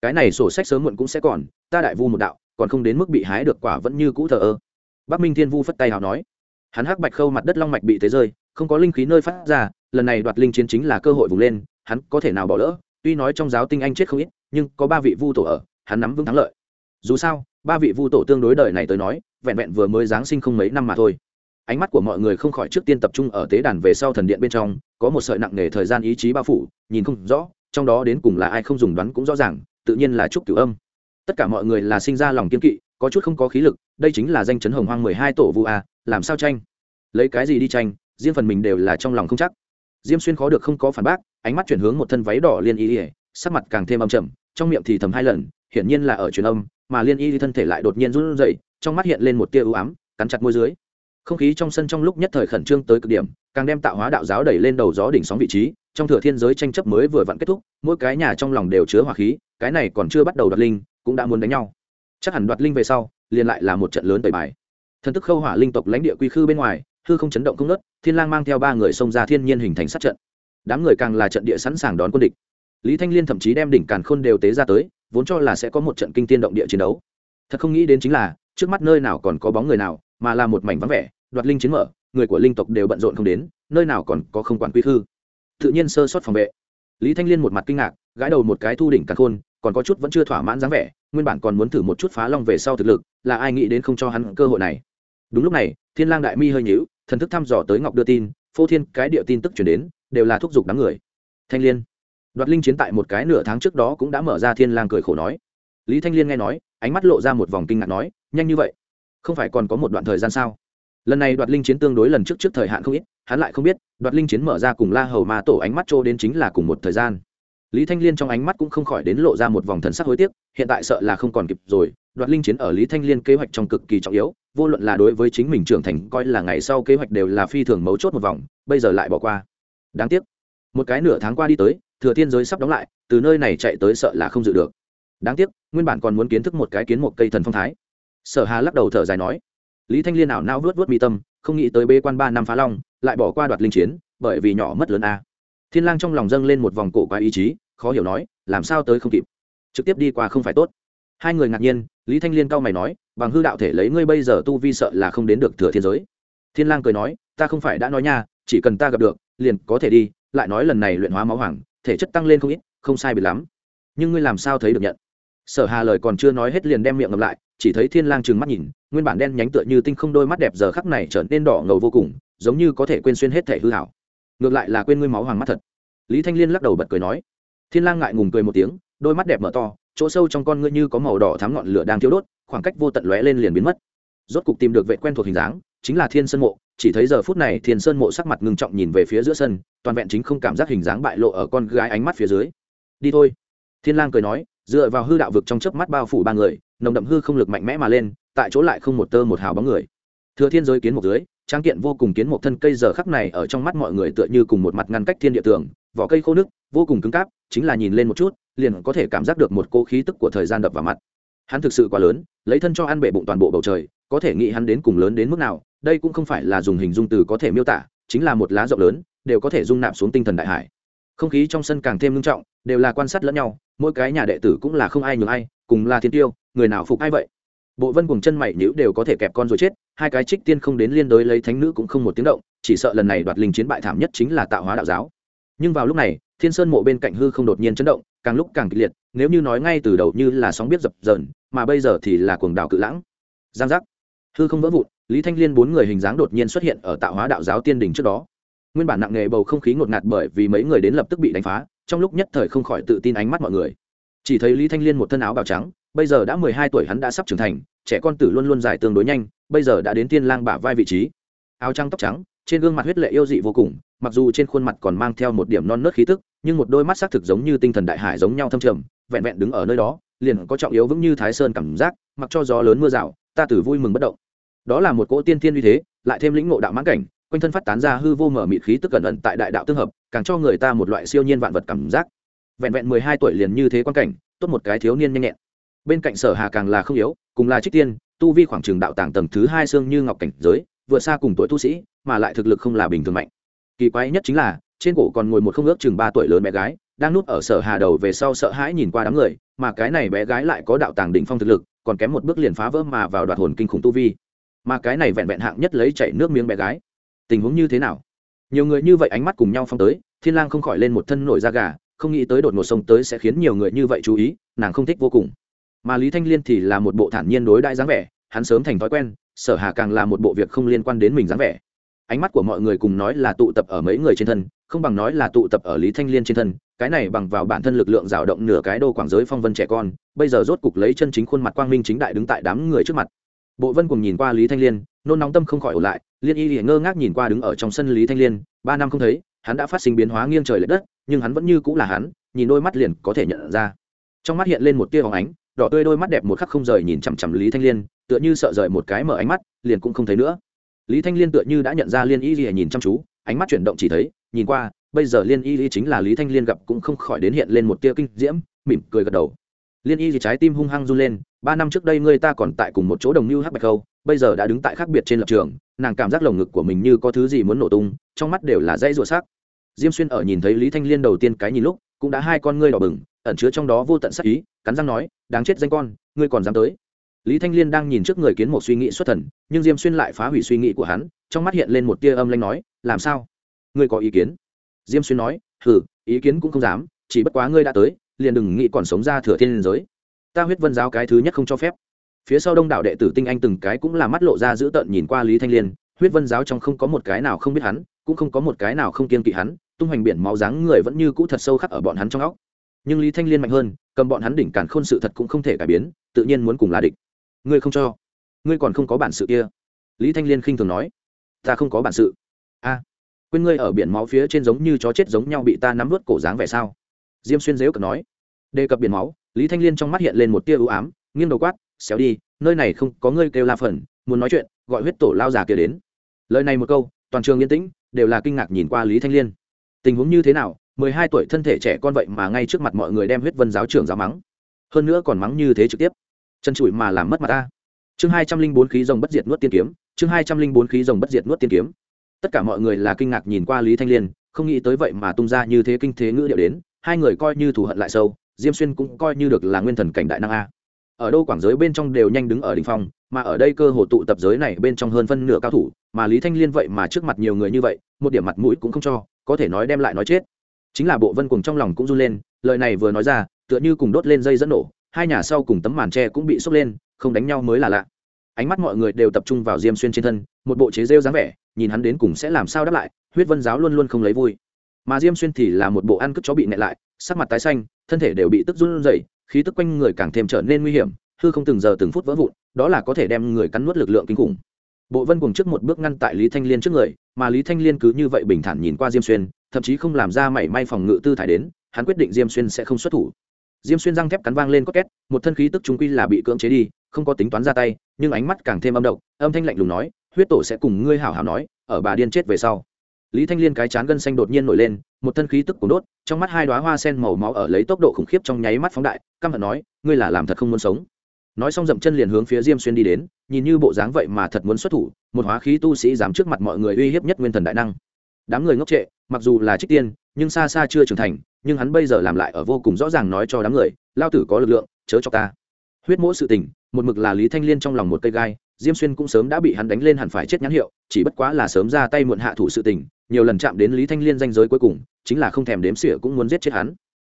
cái này sổ sách sớm muộn cũng sẽ còn, ta đại vu một đạo, còn không đến mức bị hái được quả vẫn như cũ thờ ơ. Bắc minh thiên vu phất tay hào nói. Hắn hắc bạch khâu mặt đất long mạch bị thế rơi, không có linh khí nơi phát ra, lần này đoạt linh chiến chính là cơ hội vùng lên, hắn có thể nào bỏ lỡ? Tuy nói trong giáo tinh anh chết không ít, nhưng có ba vị vu tổ ở, hắn nắm vững thắng lợi. Dù sao, ba vị vu tổ tương đối đời này tới nói, vẹn vẹn vừa mới giáng sinh không mấy năm mà thôi. Ánh mắt của mọi người không khỏi trước tiên tập trung ở tế đàn về sau thần điện bên trong, có một sợi nặng nề thời gian ý chí bao phủ, nhìn không rõ, trong đó đến cùng là ai không dùng đoán cũng rõ ràng tự nhiên là trúc cửu âm. Tất cả mọi người là sinh ra lòng kiên kỵ, có chút không có khí lực, đây chính là danh chấn hồng hoang mười hai tổ vu a, làm sao tranh? Lấy cái gì đi tranh, riêng phần mình đều là trong lòng không chắc. Diêm xuyên khó được không có phản bác, ánh mắt chuyển hướng một thân váy đỏ liên y ỉa sắc mặt càng thêm âm trầm, trong miệng thì thầm hai lần, hiển nhiên là ở truyền âm, mà liên y thân thể lại đột nhiên run rẩy, trong mắt hiện lên một tia ưu ám, cắn chặt môi dưới. Không khí trong sân trong lúc nhất thời khẩn trương tới cực điểm, càng đem tạo hóa đạo giáo đẩy lên đầu gió đỉnh sóng vị trí, trong thừa thiên giới tranh chấp mới vừa vặn kết thúc, mỗi cái nhà trong lòng đều chứa hỏa khí cái này còn chưa bắt đầu đoạt linh, cũng đã muốn đánh nhau. Chắc hẳn đoạt linh về sau, liền lại là một trận lớn tẩy bài. Thần tức khâu hỏa linh tộc lãnh địa quy khư bên ngoài, hư không chấn động không nớt thiên lang mang theo ba người xông ra thiên nhiên hình thành sát trận. Đám người càng là trận địa sẵn sàng đón quân địch. Lý thanh liên thậm chí đem đỉnh càn khôn đều tế ra tới, vốn cho là sẽ có một trận kinh tiên động địa chiến đấu. Thật không nghĩ đến chính là, trước mắt nơi nào còn có bóng người nào, mà là một mảnh vắng vẻ, đoạt linh chiến mở, người của linh tộc đều bận rộn không đến, nơi nào còn có không quản quy khư. Tự nhiên sơ sót phòng vệ. Lý thanh liên một mặt kinh ngạc, gãi đầu một cái thu đỉnh càn khôn còn có chút vẫn chưa thỏa mãn dáng vẻ, nguyên bản còn muốn thử một chút phá long về sau thực lực, là ai nghĩ đến không cho hắn cơ hội này. Đúng lúc này, thiên lang đại mi hơi nhíu, thần thức thăm dò tới ngọc đưa tin, phô thiên, cái địa tin tức chuyển đến, đều là thúc giục đám người. Thanh liên, đoạt linh chiến tại một cái nửa tháng trước đó cũng đã mở ra thiên lang cười khổ nói. Lý thanh liên nghe nói, ánh mắt lộ ra một vòng kinh ngạc nói, nhanh như vậy? Không phải còn có một đoạn thời gian sao? Lần này đoạt linh chiến tương đối lần trước trước thời hạn không ít, hắn lại không biết, đoạt linh chiến mở ra cùng la hầu ma tổ ánh mắt trô đến chính là cùng một thời gian lý thanh liên trong ánh mắt cũng không khỏi đến lộ ra một vòng thần sắc hối tiếc, hiện tại sợ là không còn kịp rồi, đoạt linh chiến ở lý thanh liên kế hoạch trong cực kỳ trọng yếu, vô luận là đối với chính mình trưởng thành, coi là ngày sau kế hoạch đều là phi thường mấu chốt một vòng, bây giờ lại bỏ qua. Đáng tiếc, một cái nửa tháng qua đi tới, thừa thiên giới sắp đóng lại, từ nơi này chạy tới sợ là không dự được. Đáng tiếc, nguyên bản còn muốn kiến thức một cái kiến một cây thần phong thái. Sở hà lắc đầu thở dài nói, lý thanh liên ảo nao vớt vớt mi tâm, không nghĩ tới bê quan ba năm phá long, lại bỏ qua đoạt linh chiến, bởi vì nhỏ mất lớn a thiên lang trong lòng dâng lên một vòng cổ quái ý chí, khó hiểu nói, làm sao tới không kịp. Trực tiếp đi qua không phải tốt. Hai người ngạc nhiên, lý thanh liên cao mày nói, bằng hư đạo thể lấy ngươi bây giờ tu vi sợ là không đến được thừa thiên giới. Thiên lang cười nói, ta không phải đã nói nha, chỉ cần ta gặp được, liền có thể đi, lại nói lần này luyện hóa máu hoàng, thể chất tăng lên không ít, không sai biệt lắm. Nhưng ngươi làm sao thấy được nhận? Sở hà lời còn chưa nói hết liền đem miệng ngậm lại, chỉ thấy thiên lang trừng mắt nhìn, nguyên bản đen nhánh tựa như tinh không đôi mắt đẹp giờ khắc này trở nên đỏ ngầu vô cùng, giống như có thể quên xuyên hết thể hư hảo ngược lại là quên ngươi máu hoàng mắt thật. Lý thanh liên lắc đầu bật cười nói. Thiên lang ngại ngùng cười một tiếng, đôi mắt đẹp mở to, chỗ sâu trong con ngươi như có màu đỏ thắm ngọn lửa đang thiêu đốt, khoảng cách vô tận lóe lên liền biến mất. Rốt cục tìm được vệ quen thuộc hình dáng, chính là thiên sơn mộ, chỉ thấy giờ phút này thiên sơn mộ sắc mặt ngưng trọng nhìn về phía giữa sân, toàn vẹn chính không cảm giác hình dáng bại lộ ở con gái ánh mắt phía dưới. Đi thôi. Thiên lang cười nói, dựa vào hư đạo vực trong chớp mắt bao phủ ba người, nồng đậm hư không lực mạnh mẽ mà lên, tại chỗ lại không một tơ một hào bóng người. Thừa thiên giới kiến một dưới trang kiện vô cùng kiến một thân cây giờ khắc này ở trong mắt mọi người tựa như cùng một mặt ngăn cách thiên địa tường, vỏ cây khô nước vô cùng cứng cáp, chính là nhìn lên một chút, liền có thể cảm giác được một cô khí tức của thời gian đập vào mặt. Hắn thực sự quá lớn, lấy thân cho ăn bể bụng toàn bộ bầu trời, có thể nghĩ hắn đến cùng lớn đến mức nào, đây cũng không phải là dùng hình dung từ có thể miêu tả, chính là một lá rộng lớn, đều có thể dung nạp xuống tinh thần đại hải. Không khí trong sân càng thêm nghiêm trọng, đều là quan sát lẫn nhau, mỗi cái nhà đệ tử cũng là không ai nhường ai, cùng là thiên tiêu, người nào phục ai vậy? Bộ vân cùng chân mày nhữ đều có thể kẹp con rồi chết, hai cái trích tiên không đến liên đối lấy thánh nữ cũng không một tiếng động, chỉ sợ lần này đoạt linh chiến bại thảm nhất chính là tạo hóa đạo giáo. Nhưng vào lúc này, thiên sơn mộ bên cạnh hư không đột nhiên chấn động, càng lúc càng kịch liệt, nếu như nói ngay từ đầu như là sóng biết dập dờn, mà bây giờ thì là cuồng đảo cự lãng. Giang giác. Hư không vỡ vụn, lý thanh liên bốn người hình dáng đột nhiên xuất hiện ở tạo hóa đạo giáo tiên đình trước đó. Nguyên bản nặng nghề bầu không khí ngột ngạt bởi vì mấy người đến lập tức bị đánh phá, trong lúc nhất thời không khỏi tự tin ánh mắt mọi người chỉ thấy lý thanh liên một thân áo bào trắng, bây giờ đã mười hai tuổi hắn đã sắp trưởng thành, trẻ con tử luôn luôn dài tương đối nhanh, bây giờ đã đến tiên lang bả vai vị trí. Áo trắng tóc trắng, trên gương mặt huyết lệ yêu dị vô cùng, mặc dù trên khuôn mặt còn mang theo một điểm non nớt khí tức, nhưng một đôi mắt xác thực giống như tinh thần đại hải giống nhau thâm trầm, vẹn vẹn đứng ở nơi đó, liền có trọng yếu vững như thái sơn cảm giác, mặc cho gió lớn mưa rào, ta tử vui mừng bất động. Đó là một cỗ tiên thiên uy thế, lại thêm lĩnh ngộ đạo mãn cảnh, quanh thân phát tán ra hư vô mở mịt khí tức cẩn ẩn tại đại đạo tương hợp, càng cho người ta một loại siêu nhiên vạn vật cảm giác vẹn vẹn mười hai tuổi liền như thế quan cảnh, tốt một cái thiếu niên nhanh nhẹn. Bên cạnh sở hà càng là không yếu, cùng là trích tiên, tu vi khoảng trường đạo tàng tầng thứ hai xương như ngọc cảnh giới, vượt xa cùng tuổi tu sĩ, mà lại thực lực không là bình thường mạnh. Kỳ quái nhất chính là, trên cổ còn ngồi một không ước chừng ba tuổi lớn bé gái, đang núp ở sở hà đầu về sau sợ hãi nhìn qua đám người, mà cái này bé gái lại có đạo tàng đỉnh phong thực lực, còn kém một bước liền phá vỡ mà vào đoạt hồn kinh khủng tu vi. Mà cái này vẹn vẹn hạng nhất lấy chảy nước miếng bé gái. Tình huống như thế nào? Nhiều người như vậy ánh mắt cùng nhau phong tới, thiên lang không khỏi lên một thân nổi da gà không nghĩ tới đột ngột sông tới sẽ khiến nhiều người như vậy chú ý, nàng không thích vô cùng. Mà lý thanh liên thì là một bộ thản nhiên đối đại dáng vẻ, hắn sớm thành thói quen, sở hà càng là một bộ việc không liên quan đến mình dáng vẻ. Ánh mắt của mọi người cùng nói là tụ tập ở mấy người trên thân, không bằng nói là tụ tập ở lý thanh liên trên thân, cái này bằng vào bản thân lực lượng rào động nửa cái đô quảng giới phong vân trẻ con, bây giờ rốt cục lấy chân chính khuôn mặt quang minh chính đại đứng tại đám người trước mặt. Bộ vân cùng nhìn qua lý thanh liên, nôn nóng tâm không khỏi ổ lại, liên y liền ngơ ngác nhìn qua đứng ở trong sân lý thanh liên, ba năm không thấy, hắn đã phát sinh biến hóa nghiêng trời l ệ đất nhưng hắn vẫn như cũng là hắn, nhìn đôi mắt liền có thể nhận ra. Trong mắt hiện lên một tia hóng ánh, đỏ tươi đôi mắt đẹp một khắc không rời nhìn chằm chằm lý thanh liên, tựa như sợ rời một cái mở ánh mắt, liền cũng không thấy nữa. Lý thanh liên tựa như đã nhận ra liên y lìa nhìn chăm chú, ánh mắt chuyển động chỉ thấy, nhìn qua, bây giờ liên y lìa chính là lý thanh liên gặp cũng không khỏi đến hiện lên một tia kinh diễm, mỉm cười gật đầu. Liên y thì trái tim hung hăng run lên, ba năm trước đây người ta còn tại cùng một chỗ đồng mưu hắc bạch khâu bây giờ đã đứng tại khác biệt trên lập trường, nàng cảm giác lồng ngực của mình như có thứ gì muốn nổ tung, trong mắt đều là dãy rủa sắc diêm xuyên ở nhìn thấy lý thanh liên đầu tiên cái nhìn lúc, cũng đã hai con ngươi đỏ bừng, ẩn chứa trong đó vô tận sắc ý, cắn răng nói, đáng chết danh con, ngươi còn dám tới? Lý thanh liên đang nhìn trước người kiến một suy nghĩ xuất thần, nhưng diêm xuyên lại phá hủy suy nghĩ của hắn, trong mắt hiện lên một tia âm lanh nói, làm sao? Ngươi có ý kiến? Diêm xuyên nói, hừ, ý kiến cũng không dám, chỉ bất quá ngươi đã tới, liền đừng nghĩ còn sống ra thừa thiên liên giới. Ta huyết vân giáo cái thứ nhất không cho phép. Phía sau đông đảo đệ tử tinh anh từng cái cũng là mắt lộ ra dữ tợn nhìn qua lý thanh liên, huyết vân giáo trong không có một cái nào không biết hắn, cũng không có một cái nào không kiên kỵ hắn tung hoành biển máu dáng người vẫn như cũ thật sâu khắc ở bọn hắn trong óc. Nhưng lý thanh liên mạnh hơn, cầm bọn hắn đỉnh cản khôn sự thật cũng không thể cải biến, tự nhiên muốn cùng là địch. Ngươi không cho. Ngươi còn không có bản sự kia. Lý thanh liên khinh thường nói. Ta không có bản sự. A, quên ngươi ở biển máu phía trên giống như chó chết giống nhau bị ta nắm vớt cổ dáng vẻ sao? Diêm xuyên dếu cờ nói. Đề cập biển máu, lý thanh liên trong mắt hiện lên một tia ưu ám, nghiêng đầu quát, xéo đi, nơi này không có ngươi kêu la phần, muốn nói chuyện, gọi huyết tổ lao già kia đến. Lời này một câu, toàn trường yên tĩnh, đều là kinh ngạc nhìn qua lý thanh liên tình huống như thế nào? Mười hai tuổi thân thể trẻ con vậy mà ngay trước mặt mọi người đem huyết vân giáo trưởng giáo mắng. Hơn nữa còn mắng như thế trực tiếp. Chân trụi mà làm mất mặt ta. Chương hai trăm linh bốn khí rồng bất diệt nuốt tiên kiếm. Chương hai trăm linh bốn khí rồng bất diệt nuốt tiên kiếm. Tất cả mọi người là kinh ngạc nhìn qua lý thanh liên, không nghĩ tới vậy mà tung ra như thế kinh thế ngữ điệu đến. Hai người coi như thù hận lại sâu, diêm xuyên cũng coi như được là nguyên thần cảnh đại năng a. Ở đâu quảng giới bên trong đều nhanh đứng ở đ ỉ n h phong mà ở đây cơ hồ tụ tập giới này bên trong hơn phân nửa cao thủ, mà lý thanh liên vậy mà trước mặt nhiều người như vậy, một điểm mặt mũi cũng không cho, có thể nói đem lại nói chết. Chính là bộ vân cùng trong lòng cũng run lên, lời này vừa nói ra, tựa như cùng đốt lên dây dẫn nổ, hai nhà sau cùng tấm màn tre cũng bị sốc lên, không đánh nhau mới là lạ. Ánh mắt mọi người đều tập trung vào diêm xuyên trên thân, một bộ chế rêu dáng vẻ, nhìn hắn đến cùng sẽ làm sao đáp lại, huyết vân giáo luôn luôn không lấy vui. Mà diêm xuyên thì là một bộ ăn cất chó bị nẹ lại, sắc mặt tái xanh, thân thể đều bị tức run rẩy, khí tức quanh người càng thêm trở nên nguy hiểm hư không từng giờ từng phút vỡ vụn, đó là có thể đem người cắn nuốt lực lượng kinh khủng. Bộ vân cùng trước một bước ngăn tại lý thanh liên trước người, mà lý thanh liên cứ như vậy bình thản nhìn qua diêm xuyên, thậm chí không làm ra mảy may phòng ngự tư thải đến, hắn quyết định diêm xuyên sẽ không xuất thủ. Diêm xuyên răng thép cắn vang lên có két, một thân khí tức chúng quy là bị cưỡng chế đi, không có tính toán ra tay, nhưng ánh mắt càng thêm âm độc, âm thanh lạnh lùng nói, huyết tổ sẽ cùng ngươi hảo hảo nói, ở bà điên chết về sau. Lý thanh liên cái chán gân xanh đột nhiên nổi lên, một thân khí tức cuốn đốt, trong mắt hai đoá hoa sen màu máu ở lấy tốc độ khủng khiếp trong nháy mắt phóng đại, căm hận nói, ngươi là làm thật không muốn sống nói xong dậm chân liền hướng phía diêm xuyên đi đến, nhìn như bộ dáng vậy mà thật muốn xuất thủ, một hóa khí tu sĩ dám trước mặt mọi người uy hiếp nhất nguyên thần đại năng. Đám người ngốc trệ, mặc dù là trích tiên, nhưng xa xa chưa trưởng thành, nhưng hắn bây giờ làm lại ở vô cùng rõ ràng nói cho đám người, lao tử có lực lượng, chớ cho ta. Huyết mỗ sự tình, một mực là lý thanh liên trong lòng một cây gai, diêm xuyên cũng sớm đã bị hắn đánh lên hẳn phải chết nhãn hiệu, chỉ bất quá là sớm ra tay muộn hạ thủ sự tình, nhiều lần chạm đến lý thanh liên danh giới cuối cùng, chính là không thèm đếm xỉa cũng muốn giết chết hắn.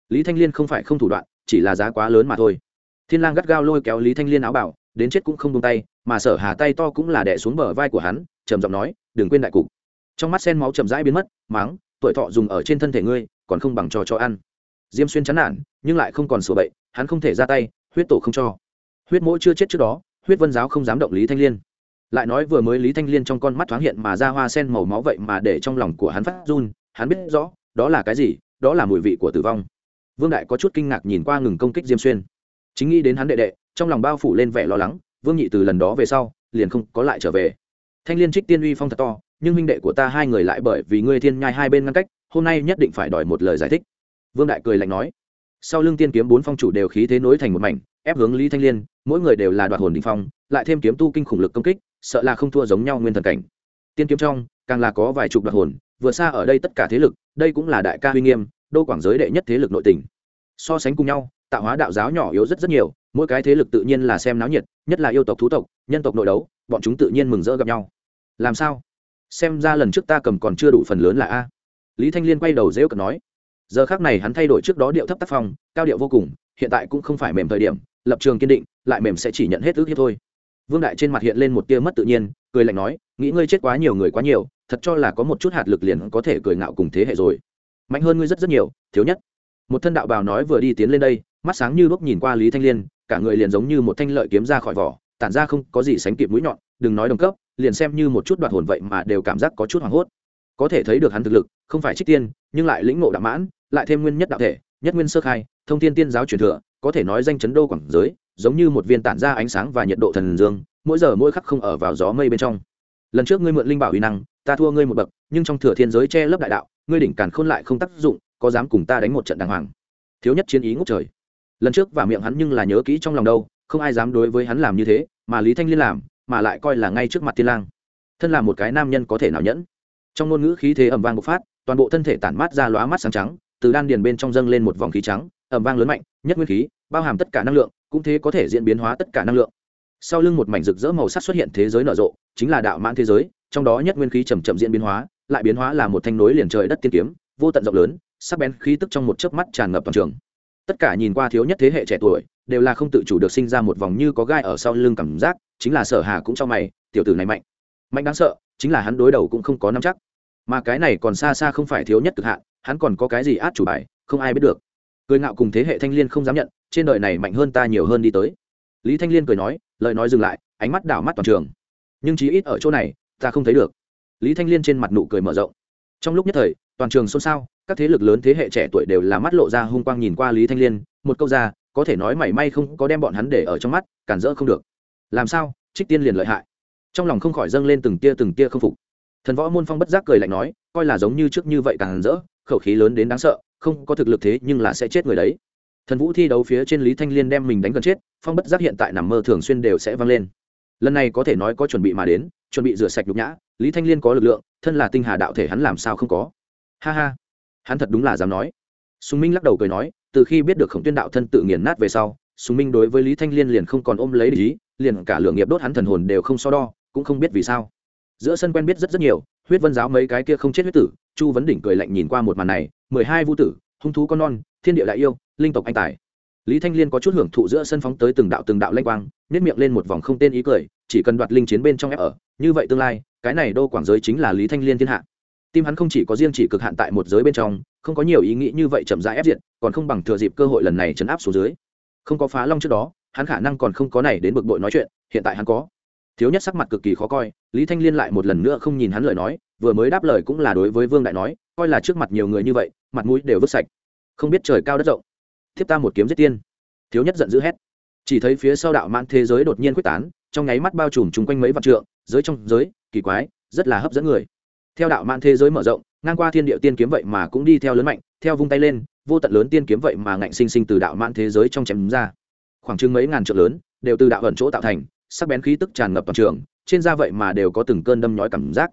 Lý thanh liên không phải không thủ đoạn, chỉ là giá quá lớn mà thôi thiên lang gắt gao lôi kéo lý thanh liên áo bảo, đến chết cũng không buông tay, mà sở hà tay to cũng là đè xuống bờ vai của hắn, trầm giọng nói, đừng quên đại cục. Trong mắt sen máu chậm rãi biến mất máng tuổi thọ dùng ở trên thân thể ngươi, còn không bằng cho cho ăn. Diêm xuyên chán nản, nhưng lại không còn sửa bậy, hắn không thể ra tay, huyết tổ không cho. Huyết mỗi chưa chết trước đó, huyết vân giáo không dám động lý thanh liên. Lại nói vừa mới lý thanh liên trong con mắt thoáng hiện mà ra hoa sen màu máu vậy mà để trong lòng của hắn phát run, hắn biết rõ, đó là cái gì, đó là mùi vị của tử vong. Vương đại có chút kinh ngạc nhìn qua ngừng công kích diêm xuyên chính nghĩ đến hắn đệ đệ, trong lòng bao phủ lên vẻ lo lắng, vương nhị, từ lần đó về sau, liền không có lại trở về. Thanh liên trích tiên uy phong thật to, nhưng huynh đệ của ta hai người lại bởi vì ngươi thiên nhai hai bên ngăn cách, hôm nay nhất định phải đòi một lời giải thích. Vương đại cười lạnh nói. Sau lưng tiên kiếm bốn phong chủ đều khí thế nối thành một mảnh, ép hướng lý thanh liên, mỗi người đều là đoạt hồn đình phong, lại thêm kiếm tu kinh khủng lực công kích, sợ là không thua giống nhau nguyên thần cảnh. Tiên kiếm trong, càng là có vài chục đoạt hồn, vừa xa ở đây tất cả thế lực, đây cũng là đại ca huy nghiêm, đô quảng giới đệ nhất thế lực nội tình. So sánh cùng nhau tạo hóa đạo giáo nhỏ yếu rất rất nhiều, mỗi cái thế lực tự nhiên là xem náo nhiệt, nhất là yêu tộc, thú tộc, nhân tộc nội đấu, bọn chúng tự nhiên mừng rỡ gặp nhau. Làm sao? Xem ra lần trước ta cầm còn chưa đủ phần lớn là a. Lý thanh liên quay đầu dễu cận nói, giờ khác này hắn thay đổi trước đó điệu thấp tác phong, cao điệu vô cùng, hiện tại cũng không phải mềm thời điểm, lập trường kiên định, lại mềm sẽ chỉ nhận hết ước hiếp thôi. Vương đại trên mặt hiện lên một tia mất tự nhiên, cười lạnh nói, nghĩ ngươi chết quá nhiều người quá nhiều, thật cho là có một chút hạt lực liền có thể cười ngạo cùng thế hệ rồi. Mạnh hơn ngươi rất rất nhiều, thiếu nhất một thân đạo bào nói vừa đi tiến lên đây, mắt sáng như bốc nhìn qua lý thanh liên, cả người liền giống như một thanh lợi kiếm ra khỏi vỏ, tản ra không có gì sánh kịp mũi nhọn, đừng nói đồng cấp, liền xem như một chút đoạt hồn vậy mà đều cảm giác có chút hoảng hốt. Có thể thấy được hắn thực lực, không phải trích tiên, nhưng lại lĩnh ngộ đạo mãn, lại thêm nguyên nhất đạo thể, nhất nguyên sơ khai, thông thiên tiên giáo truyền thừa, có thể nói danh chấn đô quảng giới, giống như một viên tản ra ánh sáng và nhiệt độ thần dương, mỗi giờ mỗi khắc không ở vào gió mây bên trong. Lần trước ngươi mượn linh bảo uy năng, ta thua ngươi một bậc, nhưng trong thừa thiên giới che lấp đại đạo, ngươi đỉnh càn khôn lại không tác dụng có dám cùng ta đánh một trận đàng hoàng? Thiếu nhất chiến ý ngốc trời. Lần trước và miệng hắn nhưng là nhớ kỹ trong lòng đâu, không ai dám đối với hắn làm như thế, mà lý thanh liên làm, mà lại coi là ngay trước mặt thiên lang. Thân là một cái nam nhân có thể nào nhẫn? Trong ngôn ngữ khí thế ầm vang bộc phát, toàn bộ thân thể tản mát ra lóa mắt sáng trắng, từ đan điền bên trong dâng lên một vòng khí trắng, ầm vang lớn mạnh, nhất nguyên khí, bao hàm tất cả năng lượng, cũng thế có thể diễn biến hóa tất cả năng lượng. Sau lưng một mảnh rực rỡ màu sắc xuất hiện thế giới nở rộ, chính là đạo mãn thế giới, trong đó nhất nguyên khí chậm chậm diễn biến hóa, lại biến hóa là một thanh nối liền trời đất tiên kiếm, vô tận rộng lớn sắc bén khí tức trong một chớp mắt tràn ngập toàn trường. Tất cả nhìn qua thiếu nhất thế hệ trẻ tuổi, đều là không tự chủ được sinh ra một vòng như có gai ở sau lưng cảm giác, chính là sở hà cũng cho mày, tiểu tử này mạnh. Mạnh đáng sợ, chính là hắn đối đầu cũng không có nắm chắc. Mà cái này còn xa xa không phải thiếu nhất cực hạn, hắn còn có cái gì át chủ bài, không ai biết được. Cười ngạo cùng thế hệ thanh liên không dám nhận, trên đời này mạnh hơn ta nhiều hơn đi tới. Lý thanh liên cười nói, lời nói dừng lại, ánh mắt đảo mắt toàn trường. Nhưng chí ít ở chỗ này, ta không thấy được. Lý thanh liên trên mặt nụ cười mở rộng. Trong lúc nhất thời, toàn trường xôn xao các thế lực lớn thế hệ trẻ tuổi đều là mắt lộ ra hung quang nhìn qua lý thanh liên, một câu ra, có thể nói mảy may không có đem bọn hắn để ở trong mắt, cản rỡ không được. Làm sao? Trích tiên liền lợi hại. Trong lòng không khỏi dâng lên từng tia từng tia không phục. Thần võ môn phong bất giác cười lạnh nói, coi là giống như trước như vậy càng rỡ, khẩu khí lớn đến đáng sợ, không có thực lực thế nhưng là sẽ chết người đấy. Thần vũ thi đấu phía trên lý thanh liên đem mình đánh gần chết, phong bất giác hiện tại nằm mơ thường xuyên đều sẽ vang lên. Lần này có thể nói có chuẩn bị mà đến, chuẩn bị rửa sạch nhục nhã, lý thanh liên có lực lượng, thân là tinh hà đạo thể hắn làm sao không có. Ha ha hắn thật đúng là dám nói. Sùng minh lắc đầu cười nói, từ khi biết được khổng tuyên đạo thân tự nghiền nát về sau, sùng minh đối với lý thanh liên liền không còn ôm lấy lý liền cả lượng nghiệp đốt hắn thần hồn đều không so đo, cũng không biết vì sao. Giữa sân quen biết rất rất nhiều, huyết vân giáo mấy cái kia không chết huyết tử, chu vấn đỉnh cười lạnh nhìn qua một màn này, mười hai vũ tử, hung thú con non, thiên địa đại yêu, linh tộc anh tài. Lý thanh liên có chút hưởng thụ giữa sân phóng tới từng đạo từng đạo lanh quang nếp miệng lên một vòng không tên ý cười, chỉ cần đoạt linh chiến bên trong ép ở, như vậy tương lai, cái này đô quảng giới chính là lý thanh liên thiên hạ tim hắn không chỉ có riêng chỉ cực hạn tại một giới bên trong, không có nhiều ý nghĩ như vậy chậm rãi ép diện còn không bằng thừa dịp cơ hội lần này chấn áp xuống dưới. Không có phá long trước đó, hắn khả năng còn không có này đến bực bội nói chuyện, hiện tại hắn có. Thiếu nhất sắc mặt cực kỳ khó coi, lý thanh liên lại một lần nữa không nhìn hắn lời nói, vừa mới đáp lời cũng là đối với vương đại nói, coi là trước mặt nhiều người như vậy, mặt mũi đều vứt sạch. Không biết trời cao đất rộng, thiếp ta một kiếm giết tiên. Thiếu nhất giận dữ hét. Chỉ thấy phía sau đạo mãn thế giới đột nhiên quyết tán, trong nháy mắt bao trùm chung quanh mấy vạn trượng, giới trong giới, kỳ quái, rất là hấp dẫn người theo đạo mạn thế giới mở rộng, ngang qua thiên địa tiên kiếm vậy mà cũng đi theo lớn mạnh, theo vung tay lên, vô tận lớn tiên kiếm vậy mà ngạnh sinh sinh từ đạo mạn thế giới trong chém ra. Khoảng chừng mấy ngàn trượng lớn, đều từ đạo ẩn chỗ tạo thành, sắc bén khí tức tràn ngập toàn trường, trên da vậy mà đều có từng cơn đâm nhói cảm giác.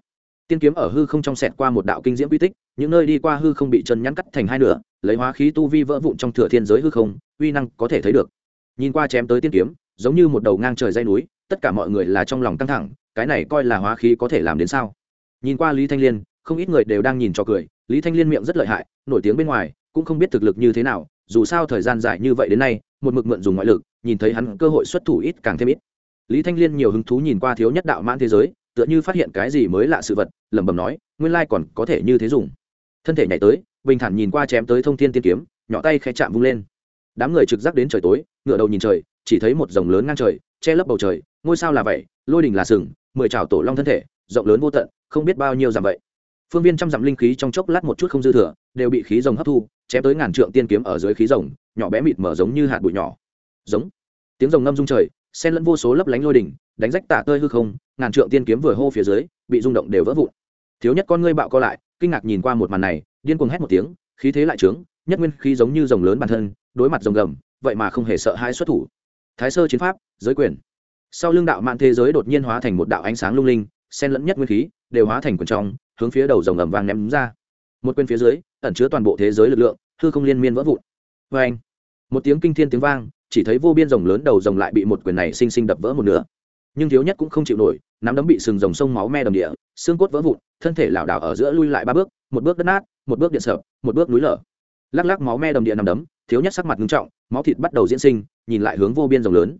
Tiên kiếm ở hư không trong sẹt qua một đạo kinh diễm quy tích, những nơi đi qua hư không bị chân nhắn cắt thành hai nửa, lấy hóa khí tu vi vỡ vụn trong thừa thiên giới hư không, uy năng có thể thấy được. Nhìn qua chém tới tiên kiếm, giống như một đầu ngang trời dây núi, tất cả mọi người là trong lòng căng thẳng, cái này coi là hóa khí có thể làm đến sao? Nhìn qua lý thanh liên, không ít người đều đang nhìn cho cười. Lý thanh liên miệng rất lợi hại, nổi tiếng bên ngoài, cũng không biết thực lực như thế nào. Dù sao thời gian dài như vậy đến nay, một mực mượn dùng ngoại lực, nhìn thấy hắn cơ hội xuất thủ ít càng thêm ít. Lý thanh liên nhiều hứng thú nhìn qua thiếu nhất đạo mãn thế giới, tựa như phát hiện cái gì mới lạ sự vật, lẩm bẩm nói, nguyên lai còn có thể như thế dùng. Thân thể nhảy tới, bình thản nhìn qua chém tới thông thiên tiên kiếm, nhỏ tay khẽ chạm vung lên. Đám người trực giác đến trời tối ngựa đầu nhìn trời, chỉ thấy một dòng lớn ngang trời, che lấp bầu trời, ngôi sao là vậy, lôi đình là sừng, mười trào tổ long thân thể, rộng lớn vô tận không biết bao nhiêu dặm vậy. Phương viên trăm dặm linh khí trong chốc lát một chút không dư thừa, đều bị khí rồng hấp thu, chém tới ngàn trượng tiên kiếm ở dưới khí rồng, nhỏ bé mịt mở giống như hạt bụi nhỏ. Giống. Tiếng rồng ngâm rung trời, xen lẫn vô số lấp lánh lôi đỉnh, đánh rách tả tơi hư không, ngàn trượng tiên kiếm vừa hô phía dưới, bị rung động đều vỡ vụn. Thiếu nhất con ngươi bạo co lại, kinh ngạc nhìn qua một màn này, điên cuồng hét một tiếng, khí thế lại trướng, nhất nguyên khí giống như rồng lớn bản thân, đối mặt rồng gầm, vậy mà không hề sợ hãi xuất thủ. Thái sơ chiến pháp, giới quyền. Sau lưng đạo mạng thế giới đột nhiên hóa thành một đạo ánh sáng lung linh xen lẫn nhất nguyên khí, đều hóa thành quần trong, hướng phía đầu rồng ầm vàng ném ra. Một quyền phía dưới, ẩn chứa toàn bộ thế giới lực lượng, hư không liên miên vỡ vụn. Vê anh một tiếng kinh thiên tiếng vang, chỉ thấy vô biên rồng lớn đầu rồng lại bị một quyền này xinh xinh đập vỡ một nửa. Nhưng thiếu nhất cũng không chịu nổi, nắm đấm bị sừng rồng sông máu me đầm địa, xương cốt vỡ vụn, thân thể lảo đảo ở giữa lui lại ba bước, một bước đất nát, một bước điện sợ một bước núi lở. Lắc lắc máu me đầm địa nằm đấm, thiếu nhất sắc mặt nghiêm trọng, máu thịt bắt đầu diễn sinh, nhìn lại hướng vô biên rồng lớn.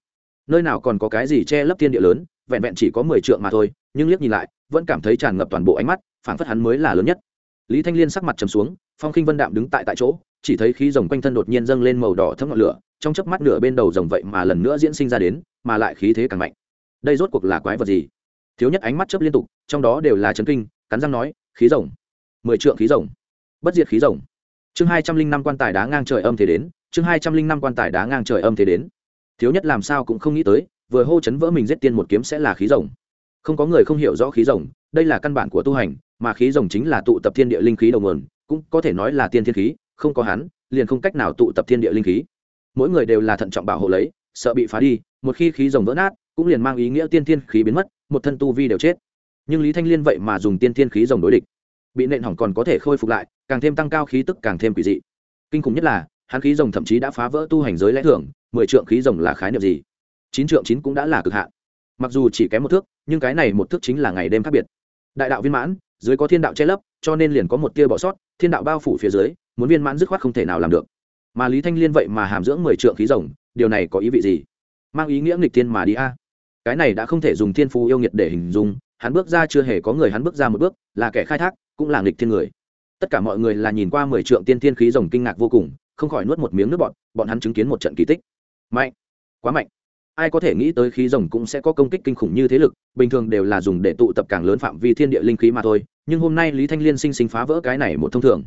Nơi nào còn có cái gì che lấp thiên địa lớn, vẹn vẹn chỉ có mười trượng mà thôi nhưng liếc nhìn lại, vẫn cảm thấy tràn ngập toàn bộ ánh mắt, phảng phất hắn mới là lớn nhất. Lý thanh liên sắc mặt trầm xuống, phong khinh vân đạm đứng tại tại chỗ, chỉ thấy khí rồng quanh thân đột nhiên dâng lên màu đỏ thấm ngọn lửa, trong chớp mắt nửa bên đầu rồng vậy mà lần nữa diễn sinh ra đến, mà lại khí thế càng mạnh. Đây rốt cuộc là quái vật gì? Thiếu nhất ánh mắt chớp liên tục, trong đó đều là chấn kinh, cắn răng nói, khí rồng. Mười trượng khí rồng. Bất diệt khí rồng. Chương hai trăm linh năm quan tài đá ngang trời âm thế đến, chương hai trăm linh năm quan tài đá ngang trời âm thế đến. Thiếu nhất làm sao cũng không nghĩ tới, vừa hô chấn vỡ mình giết tiên một kiếm sẽ là khí rồng không có người không hiểu rõ khí rồng, đây là căn bản của tu hành, mà khí rồng chính là tụ tập thiên địa linh khí đầu nguồn, cũng có thể nói là tiên thiên khí, không có hắn, liền không cách nào tụ tập thiên địa linh khí. Mỗi người đều là thận trọng bảo hộ lấy, sợ bị phá đi, một khi khí rồng vỡ nát, cũng liền mang ý nghĩa tiên thiên khí biến mất, một thân tu vi đều chết. Nhưng lý thanh liên vậy mà dùng tiên thiên khí rồng đối địch. Bị nện hỏng còn có thể khôi phục lại, càng thêm tăng cao khí tức càng thêm quỷ dị. Kinh khủng nhất là, hắn khí rồng thậm chí đã phá vỡ tu hành giới lẽ thường, mười trượng khí rồng là khái niệm gì? Chín trượng chín cũng đã là cực hạn mặc dù chỉ kém một thước, nhưng cái này một thước chính là ngày đêm khác biệt. Đại đạo viên mãn, dưới có thiên đạo che lấp, cho nên liền có một tia bỏ sót, thiên đạo bao phủ phía dưới, muốn viên mãn dứt khoát không thể nào làm được. Mà lý thanh liên vậy mà hàm dưỡng mười trượng khí rồng, điều này có ý vị gì? Mang ý nghĩa nghịch thiên mà đi a. Cái này đã không thể dùng thiên phú yêu nghiệt để hình dung, hắn bước ra chưa hề có người hắn bước ra một bước, là kẻ khai thác, cũng là nghịch thiên người. Tất cả mọi người là nhìn qua mười trượng tiên thiên khí rồng kinh ngạc vô cùng, không khỏi nuốt một miếng nước bọn bọn hắn chứng kiến một trận kỳ tích. Mạnh! Quá mạnh! Ai có thể nghĩ tới khí rồng cũng sẽ có công kích kinh khủng như thế lực, bình thường đều là dùng để tụ tập càng lớn phạm vi thiên địa linh khí mà thôi, nhưng hôm nay lý thanh liên sinh sinh phá vỡ cái này một thông thường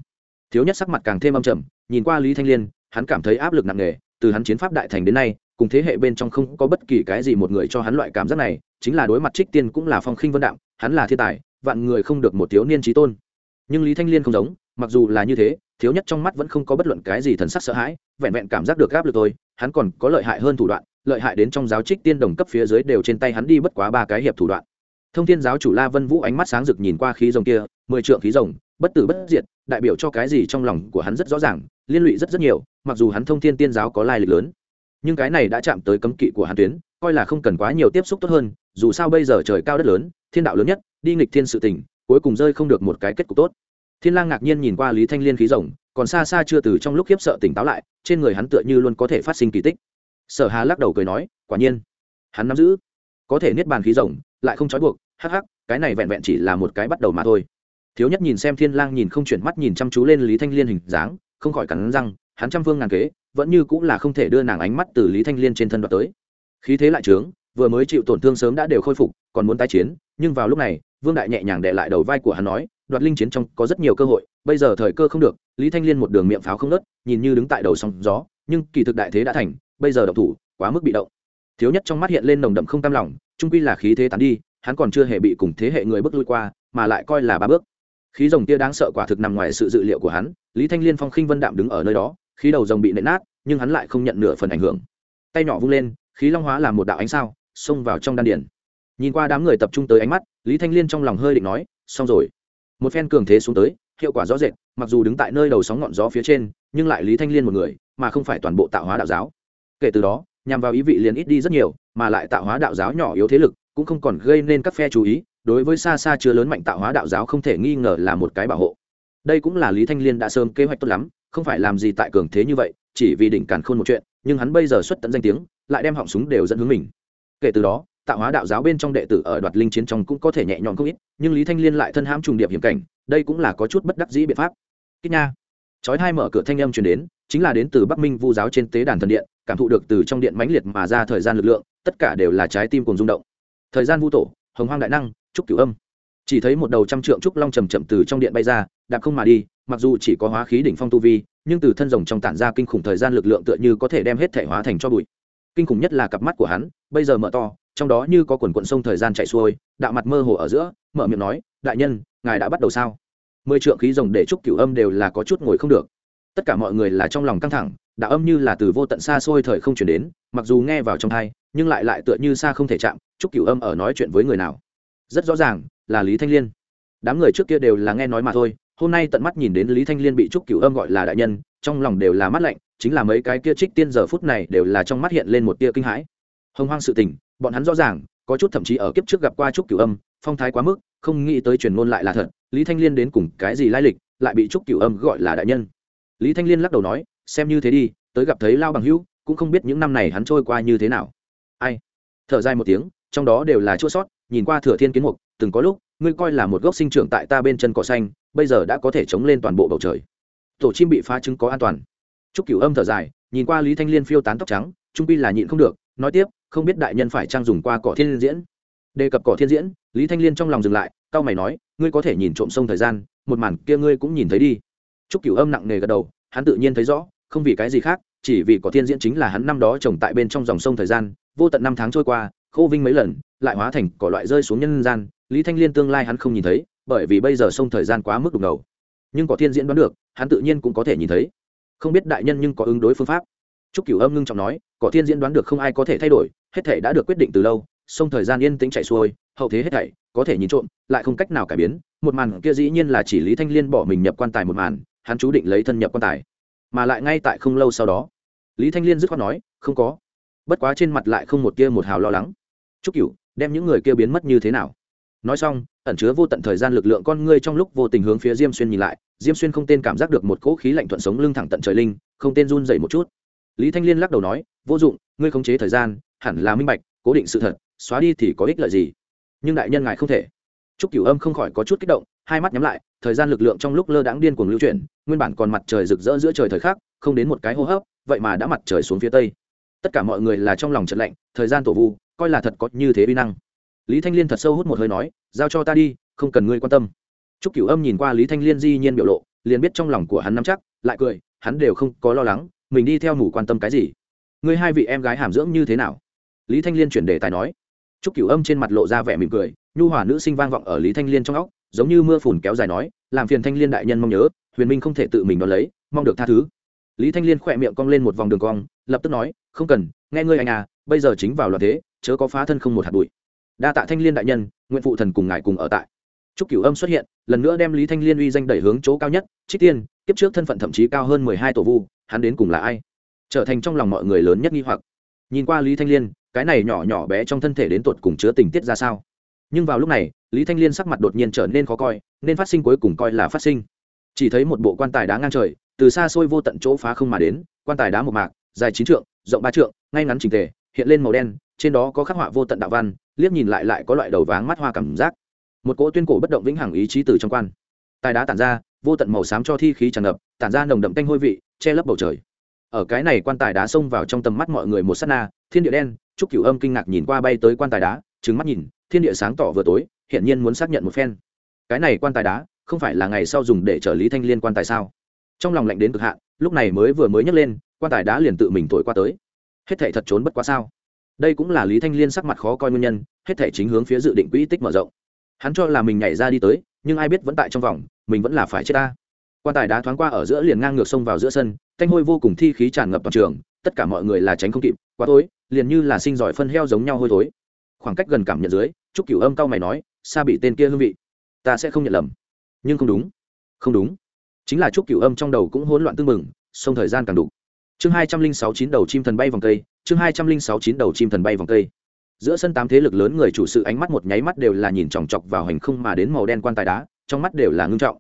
thiếu nhất sắc mặt càng thêm âm trầm, nhìn qua lý thanh liên, hắn cảm thấy áp lực nặng nề, từ hắn chiến pháp đại thành đến nay, cùng thế hệ bên trong không có bất kỳ cái gì một người cho hắn loại cảm giác này, chính là đối mặt trích tiên cũng là phong khinh vân đạm, hắn là thiên tài, vạn người không được một thiếu niên trí tôn nhưng lý thanh liên không giống, mặc dù là như thế, thiếu nhất trong mắt vẫn không có bất luận cái gì thần sắc sợ hãi, vẹn vẹn cảm giác được áp lực thôi. hắn còn có lợi hại hơn thủ đoạn lợi hại đến trong giáo trích tiên đồng cấp phía dưới đều trên tay hắn đi bất quá ba cái hiệp thủ đoạn. Thông thiên giáo chủ la vân vũ ánh mắt sáng rực nhìn qua khí rồng kia, mười trượng khí rồng, bất tử bất diệt, đại biểu cho cái gì trong lòng của hắn rất rõ ràng, liên lụy rất rất nhiều, mặc dù hắn thông thiên tiên giáo có lai lịch lớn, nhưng cái này đã chạm tới cấm kỵ của hắn tuyến, coi là không cần quá nhiều tiếp xúc tốt hơn, dù sao bây giờ trời cao đất lớn, thiên đạo lớn nhất, đi nghịch thiên sự tình, cuối cùng rơi không được một cái kết cục tốt. Thiên lang ngạc nhiên nhìn qua lý thanh liên khí rồng, còn xa xa chưa từ trong lúc khiếp sợ tỉnh táo lại, trên người hắn tựa như luôn có thể phát sinh kỳ tích sở hà lắc đầu cười nói, quả nhiên, hắn nắm giữ, có thể niết bàn khí rồng lại không trói buộc, hắc hắc, cái này vẹn vẹn chỉ là một cái bắt đầu mà thôi. Thiếu nhất nhìn xem thiên lang nhìn không chuyển mắt nhìn chăm chú lên lý thanh liên hình dáng, không khỏi cắn răng, hắn trăm phương ngàn kế, vẫn như cũng là không thể đưa nàng ánh mắt từ lý thanh liên trên thân đoạt tới. Khí thế lại trướng, vừa mới chịu tổn thương sớm đã đều khôi phục, còn muốn tái chiến, nhưng vào lúc này, vương đại nhẹ nhàng đệ lại đầu vai của hắn nói, đoạt linh chiến trong có rất nhiều cơ hội, bây giờ thời cơ không được. Lý thanh liên một đường miệng pháo không nớt nhìn như đứng tại đầu sóng gió, nhưng kỳ thực đại thế đã thành bây giờ độc thủ, quá mức bị động. Thiếu nhất trong mắt hiện lên nồng đậm không tam lòng, trung quy là khí thế tán đi, hắn còn chưa hề bị cùng thế hệ người bước lui qua, mà lại coi là ba bước. Khí rồng kia đáng sợ quả thực nằm ngoài sự dự liệu của hắn, lý thanh liên phong khinh vân đạm đứng ở nơi đó, khí đầu rồng bị nện nát, nhưng hắn lại không nhận nửa phần ảnh hưởng. Tay nhỏ vung lên, khí long hóa làm một đạo ánh sao, xông vào trong đan điển nhìn qua đám người tập trung tới ánh mắt, lý thanh liên trong lòng hơi định nói, xong rồi. Một phen cường thế xuống tới, hiệu quả rõ rệt, mặc dù đứng tại nơi đầu sóng ngọn gió phía trên, nhưng lại lý thanh liên một người, mà không phải toàn bộ tạo hóa đạo giáo kể từ đó, nhằm vào ý vị liền ít đi rất nhiều, mà lại tạo hóa đạo giáo nhỏ yếu thế lực, cũng không còn gây nên các phe chú ý, đối với xa xa chưa lớn mạnh tạo hóa đạo giáo không thể nghi ngờ là một cái bảo hộ. Đây cũng là lý thanh liên đã sớm kế hoạch tốt lắm, không phải làm gì tại cường thế như vậy, chỉ vì đỉnh càn khôn một chuyện, nhưng hắn bây giờ xuất tận danh tiếng, lại đem họng súng đều dẫn hướng mình. Kể từ đó, tạo hóa đạo giáo bên trong đệ tử ở đoạt linh chiến trong cũng có thể nhẹ nhõm không ít, nhưng lý thanh liên lại thân hãm trùng điệp hiểm cảnh, đây cũng là có chút bất đắc dĩ biện pháp. Kích nha chói hai mở cửa thanh âm truyền đến, chính là đến từ bắc minh vu giáo trên tế đàn thần điện, cảm thụ được từ trong điện mãnh liệt mà ra thời gian lực lượng, tất cả đều là trái tim cùng rung động. Thời gian vu tổ, hồng hoang đại năng trúc cửu âm. Chỉ thấy một đầu trăm trượng trúc long trầm chậm từ trong điện bay ra, đạp không mà đi, mặc dù chỉ có hóa khí đỉnh phong tu vi, nhưng từ thân rồng trong tản ra kinh khủng thời gian lực lượng tựa như có thể đem hết thể hóa thành cho bụi. Kinh khủng nhất là cặp mắt của hắn, bây giờ mở to, trong đó như có quần quận sông thời gian chạy xuôi, đạo mặt mơ hồ ở giữa, mở miệng nói, đại nhân, ngài đã bắt đầu sao? Mười trượng khí rồng để trúc cửu âm đều là có chút ngồi không được. Tất cả mọi người là trong lòng căng thẳng, đạo âm như là từ vô tận xa xôi thời không chuyển đến, mặc dù nghe vào trong thai nhưng lại lại tựa như xa không thể chạm, trúc cửu âm ở nói chuyện với người nào. Rất rõ ràng, là lý thanh liên. Đám người trước kia đều là nghe nói mà thôi, hôm nay tận mắt nhìn đến lý thanh liên bị trúc cửu âm gọi là đại nhân, trong lòng đều là mắt lạnh, chính là mấy cái kia trích tiên giờ phút này đều là trong mắt hiện lên một tia kinh hãi. Hồng hoang sự tình, bọn hắn rõ ràng, có chút thậm chí ở kiếp trước gặp qua trúc cửu âm, phong thái quá mức, không nghĩ tới truyền ngôn lại là thật lý thanh liên đến cùng cái gì lai lịch, lại bị trúc cửu âm gọi là đại nhân? Lý thanh liên lắc đầu nói, xem như thế đi, tới gặp thấy lao bằng hữu, cũng không biết những năm này hắn trôi qua như thế nào. Ai? Thở dài một tiếng, trong đó đều là chua sót, nhìn qua thừa thiên kiến mục, từng có lúc, ngươi coi là một gốc sinh trưởng tại ta bên chân cỏ xanh, bây giờ đã có thể chống lên toàn bộ bầu trời. Tổ chim bị phá trứng có an toàn. Trúc cửu âm thở dài, nhìn qua lý thanh liên phiêu tán tóc trắng, trung pi là nhịn không được, nói tiếp, không biết đại nhân phải trang dùng qua cỏ thiên diễn. Đề cập cỏ thiên diễn, lý thanh liên trong lòng dừng lại cao mày nói ngươi có thể nhìn trộm sông thời gian, một màn kia ngươi cũng nhìn thấy đi. Trúc cửu âm nặng nề gật đầu, hắn tự nhiên thấy rõ, không vì cái gì khác, chỉ vì có thiên diễn chính là hắn năm đó trồng tại bên trong dòng sông thời gian, vô tận năm tháng trôi qua, khô vinh mấy lần, lại hóa thành cỏ loại rơi xuống nhân gian, lý thanh liên tương lai hắn không nhìn thấy, bởi vì bây giờ sông thời gian quá mức đục ngầu. Nhưng có thiên diễn đoán được, hắn tự nhiên cũng có thể nhìn thấy. Không biết đại nhân nhưng có ứng đối phương pháp. Trúc cửu âm ngưng trọng nói, có thiên diễn đoán được không ai có thể thay đổi, hết thể đã được quyết định từ lâu, sông thời gian yên tĩnh chạy xuôi, hậu thế hết thảy có thể nhìn trộm, lại không cách nào cải biến, một màn kia dĩ nhiên là chỉ lý thanh liên bỏ mình nhập quan tài một màn, hắn chú định lấy thân nhập quan tài. Mà lại ngay tại không lâu sau đó, lý thanh liên dứt khoát nói, không có. Bất quá trên mặt lại không một kia một hào lo lắng. Trúc cửu, đem những người kia biến mất như thế nào? Nói xong, ẩn chứa vô tận thời gian lực lượng con ngươi trong lúc vô tình hướng phía diêm xuyên nhìn lại, diêm xuyên không tên cảm giác được một cỗ khí lạnh thuận sống lưng thẳng tận trời linh, không tên run dậy một chút. Lý thanh liên lắc đầu nói, vô dụng, ngươi khống chế thời gian, hẳn là minh bạch, cố định sự thật, xóa đi thì có ích lợi gì? Nhưng đại nhân ngài không thể. Trúc cửu âm không khỏi có chút kích động, hai mắt nhắm lại, thời gian lực lượng trong lúc lơ đãng điên cuồng lưu chuyển, nguyên bản còn mặt trời rực rỡ giữa trời thời khắc, không đến một cái hô hấp, vậy mà đã mặt trời xuống phía tây. Tất cả mọi người là trong lòng trận lạnh, thời gian tổ vu, coi là thật có như thế vi năng. Lý thanh liên thật sâu hút một hơi nói, giao cho ta đi, không cần ngươi quan tâm. Trúc cửu âm nhìn qua lý thanh liên di nhiên biểu lộ, liền biết trong lòng của hắn nắm chắc, lại cười, hắn đều không có lo lắng, mình đi theo mù quan tâm cái gì. Ngươi hai vị em gái hàm dưỡng như thế nào? Lý thanh liên chuyển đề tài nói. Trúc cửu âm trên mặt lộ ra vẻ mỉm cười, nhu hòa nữ sinh vang vọng ở lý thanh liên trong óc, giống như mưa phùn kéo dài nói, làm phiền thanh liên đại nhân mong nhớ, huyền minh không thể tự mình đón lấy, mong được tha thứ. Lý thanh liên khỏe miệng cong lên một vòng đường cong, lập tức nói, không cần, nghe ngươi anh à bây giờ chính vào loạn thế, chớ có phá thân không một hạt bụi. Đa tạ thanh liên đại nhân, nguyện phụ thần cùng ngài cùng ở tại. Trúc cửu âm xuất hiện, lần nữa đem lý thanh liên uy danh đẩy hướng chỗ cao nhất, trích tiên tiếp trước thân phận thậm chí cao hơn mười hai tổ vu, hắn đến cùng là ai? Trở thành trong lòng mọi người lớn nhất nghi hoặc. Nhìn qua lý thanh liên cái này nhỏ nhỏ bé trong thân thể đến tột cùng chứa tình tiết ra sao? Nhưng vào lúc này, lý thanh liên sắc mặt đột nhiên trở nên khó coi, nên phát sinh cuối cùng coi là phát sinh. Chỉ thấy một bộ quan tài đá ngang trời, từ xa xôi vô tận chỗ phá không mà đến, quan tài đá một mạc, dài chín trượng, rộng ba trượng, ngay ngắn trình tề, hiện lên màu đen, trên đó có khắc họa vô tận đạo văn, liếc nhìn lại lại có loại đầu váng mắt hoa cảm giác. Một cỗ tuyên cổ bất động vĩnh hằng ý chí từ trong quan. Tài đá tản ra, vô tận màu xám cho thi khí tràn ngập, tản ra nồng đậm canh hôi vị, che lấp bầu trời. Ở cái này quan tài đá xông vào trong tầm mắt mọi người một s á t na, thiên địa đen trúc cửu âm kinh ngạc nhìn qua bay tới quan tài đá trứng mắt nhìn, thiên địa sáng tỏ vừa tối hiện nhiên muốn xác nhận một phen. Cái này quan tài đá, không phải là ngày sau dùng để trở lý thanh liên quan tài sao? Trong lòng lạnh đến cực hạn, lúc này mới vừa mới nhấc lên, quan tài đá liền tự mình thổi qua tới. Hết thệ thật trốn bất quá sao? Đây cũng là lý thanh liên sắc mặt khó coi nguyên nhân, hết thể chính hướng phía dự định quỹ tích mở rộng. Hắn cho là mình nhảy ra đi tới, nhưng ai biết vẫn tại trong vòng, mình vẫn là phải chết ta. Quan tài đá thoáng qua ở giữa liền ngang ngược sông vào giữa sân, thanh hôi vô cùng thi khí tràn ngập toàn trường tất cả mọi người là tránh không kịp, quá tối, liền như là sinh giỏi phân heo giống nhau hôi thối. Khoảng cách gần cảm nhận dưới chúc cửu âm cao mày nói xa bị tên kia hương vị, ta sẽ không nhận lầm. Nhưng không đúng không đúng. Chính là chúc cửu âm trong đầu cũng hỗn loạn tương mừng sông thời gian càng đủ chương hai trăm linh sáu chín đầu chim thần bay vòng cây, chương hai trăm linh sáu chín đầu chim thần bay vòng cây. Giữa sân tám thế lực lớn người chủ sự ánh mắt một nháy mắt đều là nhìn chòng chọc vào hành không mà đến màu đen quan tài đá, trong mắt đều là ngưng trọng.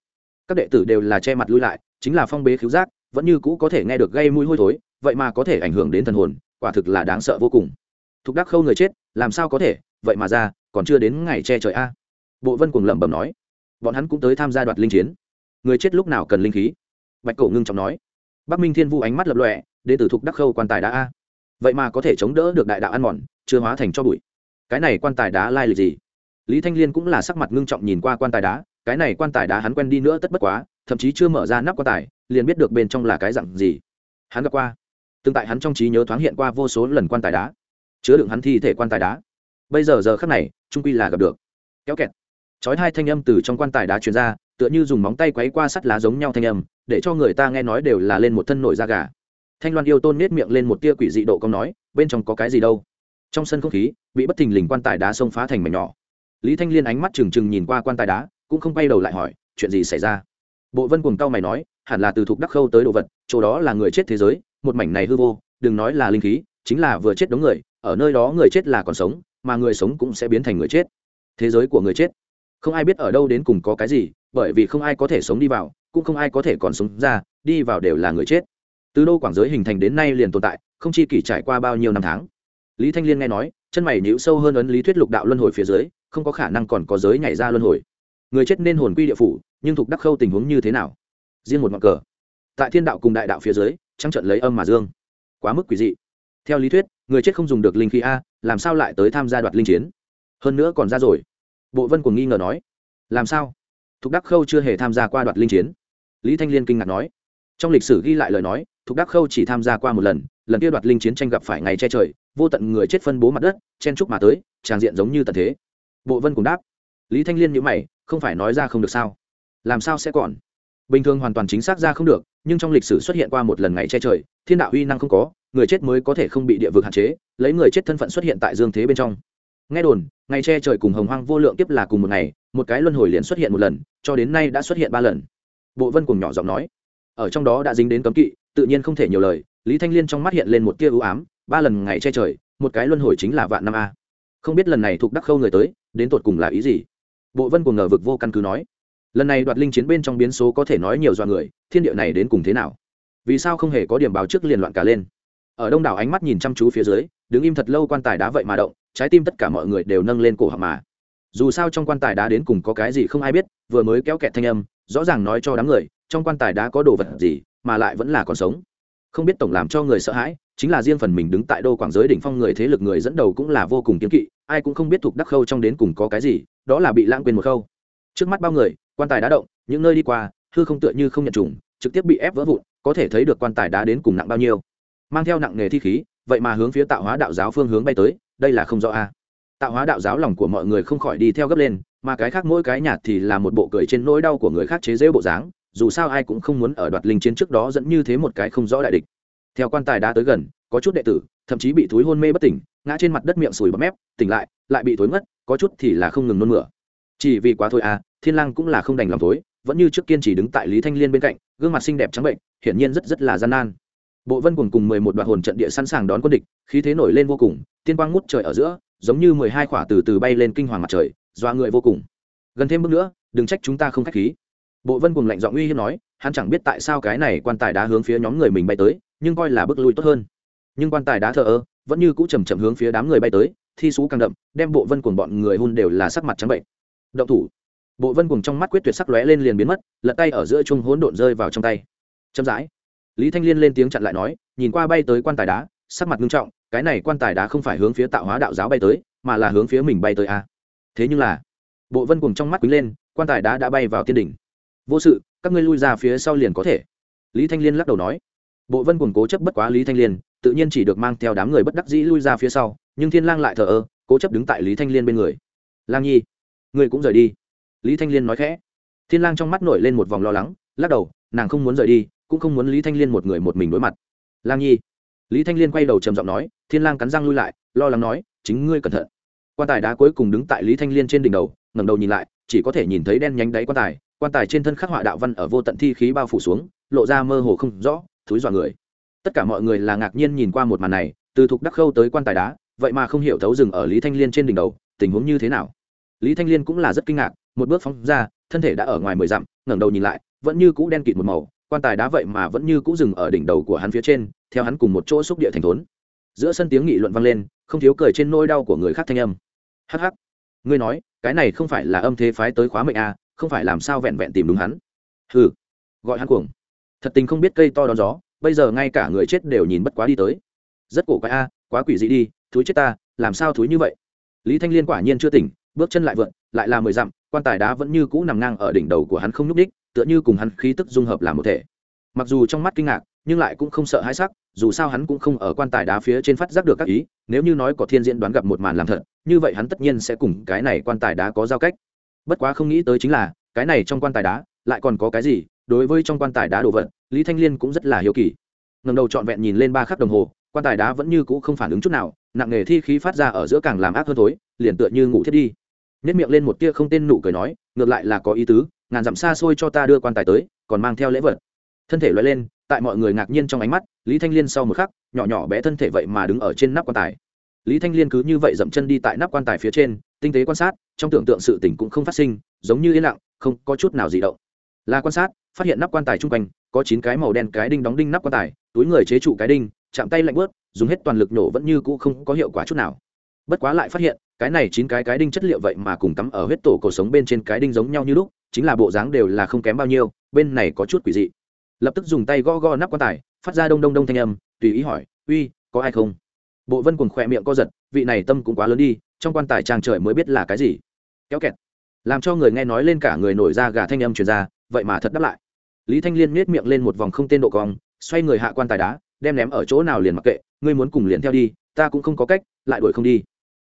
Các đệ tử đều là che mặt lui lại, chính là phong bế khiếu giác, vẫn như cũ có thể nghe được gây mũi hôi thối vậy mà có thể ảnh hưởng đến thần hồn, quả thực là đáng sợ vô cùng. Thục đắc khâu người chết, làm sao có thể? Vậy mà ra, còn chưa đến ngày che trời a. Bộ vân cùng lẩm bẩm nói. Bọn hắn cũng tới tham gia đoạt linh chiến. Người chết lúc nào cần linh khí? Bạch cổ ngưng trọng nói. Bắc minh thiên vu ánh mắt lập lọe đến từ thục đắc khâu quan tài đá a. Vậy mà có thể chống đỡ được đại đạo ăn mòn, chưa hóa thành cho bụi. Cái này quan tài đá lai lịch gì? Lý thanh liên cũng là sắc mặt ngưng trọng nhìn qua quan tài đá, cái này quan tài đá hắn quen đi nữa tất bất quá, thậm chí chưa mở ra nắp quan tài, liền biết được bên trong là cái dặn gì. Hắn gặp qua tương tại hắn trong trí nhớ thoáng hiện qua vô số lần quan tài đá, chứa đựng hắn thi thể quan tài đá. Bây giờ giờ khắc này trung quy là gặp được. Kéo kẹt. Chói hai thanh âm từ trong quan tài đá truyền ra, tựa như dùng móng tay quấy qua sắt lá giống nhau thanh âm, để cho người ta nghe nói đều là lên một thân nổi da gà. Thanh loan yêu tôn nết miệng lên một tia quỷ dị độ công nói, bên trong có cái gì đâu. Trong sân không khí, bị bất thình lình quan tài đá xông phá thành mảnh nhỏ. Lý thanh liên ánh mắt trừng trừng nhìn qua quan tài đá, cũng không bay đầu lại hỏi, chuyện gì xảy ra? Bộ vân cuồng cao mày nói, hẳn là từ thục đắc khâu tới đồ vật, chỗ đó là người chết thế giới một mảnh này hư vô, đừng nói là linh khí, chính là vừa chết đống người, ở nơi đó người chết là còn sống, mà người sống cũng sẽ biến thành người chết. Thế giới của người chết. Không ai biết ở đâu đến cùng có cái gì, bởi vì không ai có thể sống đi vào, cũng không ai có thể còn sống ra, đi vào đều là người chết. Từ đô quảng giới hình thành đến nay liền tồn tại, không chi kỷ trải qua bao nhiêu năm tháng. Lý thanh liên nghe nói, chân mày nhíu sâu hơn ấn lý thuyết lục đạo luân hồi phía dưới, không có khả năng còn có giới nhảy ra luân hồi. Người chết nên hồn quy địa phủ, nhưng thuộc đắc khâu tình huống như thế nào? Riêng một ngọn cờ. Tại thiên đạo cùng đại đạo phía dưới trăng trận lấy âm mà dương. Quá mức quỷ dị. Theo lý thuyết, người chết không dùng được linh khí a, làm sao lại tới tham gia đoạt linh chiến? Hơn nữa còn ra rồi. Bộ vân cùng nghi ngờ nói. Làm sao? Thục đắc khâu chưa hề tham gia qua đoạt linh chiến. Lý thanh liên kinh ngạc nói. Trong lịch sử ghi lại lời nói, thục đắc khâu chỉ tham gia qua một lần lần kia đoạt linh chiến tranh gặp phải ngày che trời, vô tận người chết phân bố mặt đất, chen trúc mà tới tràng diện giống như tận thế. Bộ vân cùng đáp. Lý thanh liên nhữ mày, không phải nói ra không được sao? Làm sao sẽ còn? Bình thường hoàn toàn chính xác ra không được, nhưng trong lịch sử xuất hiện qua một lần ngày che trời, thiên đạo uy năng không có, người chết mới có thể không bị địa vực hạn chế, lấy người chết thân phận xuất hiện tại dương thế bên trong. Nghe đồn, ngày che trời cùng hồng hoang vô lượng tiếp là cùng một ngày, một cái luân hồi liền xuất hiện một lần, cho đến nay đã xuất hiện ba lần. Bộ vân cùng nhỏ giọng nói, ở trong đó đã dính đến cấm kỵ, tự nhiên không thể nhiều lời, lý thanh liên trong mắt hiện lên một tia ưu ám, ba lần ngày che trời, một cái luân hồi chính là vạn năm a. Không biết lần này thuộc đắc khâu người tới, đến tột cùng là ý gì? Bộ vân cùng ngờ vực vô căn cứ nói lần này đoạt linh chiến bên trong biến số có thể nói nhiều do người, thiên địa này đến cùng thế nào? Vì sao không hề có điểm báo trước liền loạn cả lên? Ở đông đảo ánh mắt nhìn chăm chú phía dưới, đứng im thật lâu quan tài đá vậy mà động, trái tim tất cả mọi người đều nâng lên cổ họng mà. Dù sao trong quan tài đá đến cùng có cái gì không ai biết, vừa mới kéo kẹt thanh âm, rõ ràng nói cho đám người, trong quan tài đá có đồ vật gì, mà lại vẫn là còn sống. Không biết tổng làm cho người sợ hãi, chính là riêng phần mình đứng tại đô quảng giới đỉnh phong người thế lực người dẫn đầu cũng là vô cùng kiếm kỵ, ai cũng không biết thuộc đắc khâu trong đến cùng có cái gì, đó là bị lãng quên một khâu trước mắt bao người, quan tài đá động, những nơi đi qua, hư không tựa như không nhận trùng, trực tiếp bị ép vỡ vụn, có thể thấy được quan tài đá đến cùng nặng bao nhiêu. Mang theo nặng nghề thi khí, vậy mà hướng phía tạo hóa đạo giáo phương hướng bay tới, đây là không rõ a. Tạo hóa đạo giáo lòng của mọi người không khỏi đi theo gấp lên, mà cái khác mỗi cái nhạt thì là một bộ cười trên nỗi đau của người khác chế rễu bộ dáng, dù sao ai cũng không muốn ở đoạt linh chiến trước đó dẫn như thế một cái không rõ đại địch. Theo quan tài đá tới gần, có chút đệ tử, thậm chí bị thúi hôn mê bất tỉnh, ngã trên mặt đất miệng sùi bọt mép, tỉnh lại lại bị thối ngất có chút thì là không ngừng nôn mửa chỉ vì quá thôi à thiên lang cũng là không đành lòng thối, vẫn như trước kiên chỉ đứng tại lý thanh liên bên cạnh, gương mặt xinh đẹp trắng bệnh, hiển nhiên rất rất là gian nan. Bộ vân cùng cùng mười một đoạn hồn trận địa sẵn sàng đón quân địch, khí thế nổi lên vô cùng, tiên quang ngút trời ở giữa, giống như mười hai quả từ từ bay lên kinh hoàng mặt trời doa người vô cùng. Gần thêm bước nữa, đừng trách chúng ta không khách khí. Bộ vân cùng lạnh giọng uy hiếp nói, hắn chẳng biết tại sao cái này quan tài đá hướng phía nhóm người mình bay tới, nhưng coi là bước lui tốt hơn. Nhưng quan tài đá thờ ơ, vẫn như cũ chầm chậm hướng phía đám người bay tới, thi xú càng đậm, đem bộ vân cùng bọn người hun đều là sắc mặt trắng bệnh động thủ. Bộ vân cùng trong mắt quyết tuyệt sắc lóe lên liền biến mất, lật tay ở giữa chung hỗn độn rơi vào trong tay. Chậm rãi, lý thanh liên lên tiếng chặn lại nói, nhìn qua bay tới quan tài đá, sắc mặt nghiêm trọng, cái này quan tài đá không phải hướng phía tạo hóa đạo giáo bay tới, mà là hướng phía mình bay tới a. À. thế nhưng là, bộ vân cùng trong mắt quý lên, quan tài đá đã bay vào tiên đỉnh. Vô sự, các ngươi lui ra phía sau liền có thể. Lý thanh liên lắc đầu nói. Bộ vân cùng cố chấp bất quá lý thanh liên, tự nhiên chỉ được mang theo đám người bất đắc dĩ lui ra phía sau, nhưng thiên lang lại thờ ơ, cố chấp đứng tại lý thanh liên bên người. Lang nhi ngươi cũng rời đi. Lý thanh liên nói khẽ. Thiên lang trong mắt nổi lên một vòng lo lắng, lắc đầu, nàng không muốn rời đi, cũng không muốn lý thanh liên một người một mình đối mặt. Lang nhi. Lý thanh liên quay đầu trầm giọng nói, thiên lang cắn răng lui lại, lo lắng nói, chính ngươi cẩn thận. Quan tài đá cuối cùng đứng tại lý thanh liên trên đỉnh đầu, ngẩng đầu nhìn lại, chỉ có thể nhìn thấy đen nhánh đáy quan tài quan tài trên thân khắc họa đạo văn ở vô tận thi khí bao phủ xuống, lộ ra mơ hồ không rõ thúi dọa người. Tất cả mọi người là ngạc nhiên nhìn qua một màn này, từ thục đắc khâu tới quan tài đá, vậy mà không hiểu thấu rừng ở lý thanh liên trên đỉnh đầu, tình huống như thế nào lý thanh liên cũng là rất kinh ngạc một bước phóng ra thân thể đã ở ngoài mười dặm ngẩng đầu nhìn lại vẫn như cũ đen kịt một màu quan tài đá vậy mà vẫn như cũ dừng ở đỉnh đầu của hắn phía trên theo hắn cùng một chỗ xúc địa thành thốn. Giữa sân tiếng nghị luận vang lên không thiếu cười trên nôi đau của người khác thanh âm. Hắc hắc ngươi nói cái này không phải là âm thế phái tới khóa mệnh à, không phải làm sao vẹn vẹn tìm đúng hắn? Hừ gọi hắn cuồng. Thật tình không biết cây to đón gió bây giờ ngay cả người chết đều nhìn bất quá đi tới. Rất cổ quái a quá quỷ dị đi thúi chết ta làm sao thúi như vậy? Lý thanh liên quả nhiên chưa tỉnh bước chân lại vượn lại là mười dặm, quan tài đá vẫn như cũ nằm ngang ở đỉnh đầu của hắn không nhúc đích tựa như cùng hắn khí tức dung hợp làm một thể. Mặc dù trong mắt kinh ngạc, nhưng lại cũng không sợ hãi sắc, dù sao hắn cũng không ở quan tài đá phía trên phát giác được các ý, nếu như nói có thiên diễn đoán gặp một màn làm thật, như vậy hắn tất nhiên sẽ cùng cái này quan tài đá có giao cách. Bất quá không nghĩ tới chính là, cái này trong quan tài đá, lại còn có cái gì, đối với trong quan tài đá đồ vật, lý thanh liên cũng rất là hiếu kỳ. Ngầm đầu trọn vẹn nhìn lên ba khắc đồng hồ, quan tài đá vẫn như cũ không phản ứng chút nào, nặng nghề thi khí phát ra ở giữa càng làm ác hơn thối, liền tựa như ngủ thiết đi nhất miệng lên một tia không tên nụ cười nói, ngược lại là có ý tứ, ngàn dặm xa xôi cho ta đưa quan tài tới, còn mang theo lễ vật. Thân thể loại lên, tại mọi người ngạc nhiên trong ánh mắt, lý thanh liên sau một khắc, nhỏ nhỏ bé thân thể vậy mà đứng ở trên nắp quan tài. Lý thanh liên cứ như vậy dậm chân đi tại nắp quan tài phía trên, tinh tế quan sát, trong tưởng tượng sự tỉnh cũng không phát sinh, giống như yên lặng, không có chút nào gì động. Là quan sát, phát hiện nắp quan tài chung quanh, có chín cái màu đen cái đinh đóng đinh nắp quan tài, túi người chế trụ cái đinh, chạm tay lạnh bớt dùng hết toàn lực nổ vẫn như cũ không có hiệu quả chút nào bất quá lại phát hiện, cái này chín cái cái đinh chất liệu vậy mà cùng tắm ở huyết tổ cổ sống bên trên cái đinh giống nhau như lúc, chính là bộ dáng đều là không kém bao nhiêu, bên này có chút quỷ dị. Lập tức dùng tay gõ gõ nắp quan tài, phát ra đông đông đông thanh âm, tùy ý hỏi, uy, có ai không? Bộ vân cùng khỏe miệng co giật, vị này tâm cũng quá lớn đi, trong quan tài trang trời mới biết là cái gì. Kéo kẹt. Làm cho người nghe nói lên cả người nổi ra gà thanh âm truyền ra, vậy mà thật đáp lại. Lý thanh liên nhét miệng lên một vòng không tên độ cong, xoay người hạ quan tài đá, đem ném ở chỗ nào liền mặc kệ, ngươi muốn cùng liền theo đi, ta cũng không có cách, lại đuổi không đi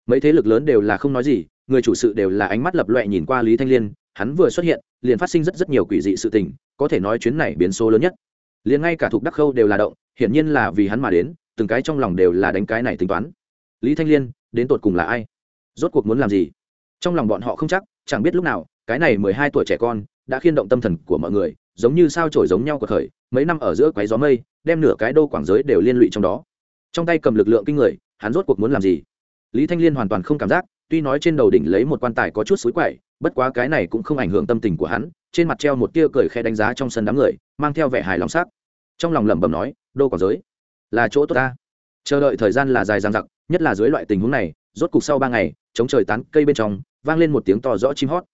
mấy thế lực lớn đều là không nói gì, người chủ sự đều là ánh mắt lập loẹ nhìn qua lý thanh liên, hắn vừa xuất hiện, liền phát sinh rất rất nhiều quỷ dị sự tình, có thể nói chuyến này biến số lớn nhất. Liền ngay cả thuộc đắc khâu đều là động, hiển nhiên là vì hắn mà đến, từng cái trong lòng đều là đánh cái này tính toán. Lý thanh liên, đến tột cùng là ai? Rốt cuộc muốn làm gì? Trong lòng bọn họ không chắc, chẳng biết lúc nào, cái này mười hai tuổi trẻ con, đã khiên động tâm thần của mọi người, giống như sao trổi giống nhau của khởi, mấy năm ở giữa quái gió mây, đem nửa cái đô quảng giới đều liên lụy trong đó. Trong tay cầm lực lượng kinh người, hắn rốt cuộc muốn làm gì? Lý thanh liên hoàn toàn không cảm giác, tuy nói trên đầu đỉnh lấy một quan tài có chút xối quậy, bất quá cái này cũng không ảnh hưởng tâm tình của hắn, trên mặt treo một tia cười khe đánh giá trong sân đám người, mang theo vẻ hài lòng sắc. Trong lòng lẩm bẩm nói, đô còn giới, là chỗ tốt ta. Chờ đợi thời gian là dài dằng dặc, nhất là dưới loại tình huống này, rốt cục sau ba ngày, chống trời tán cây bên trong, vang lên một tiếng to rõ chim hót.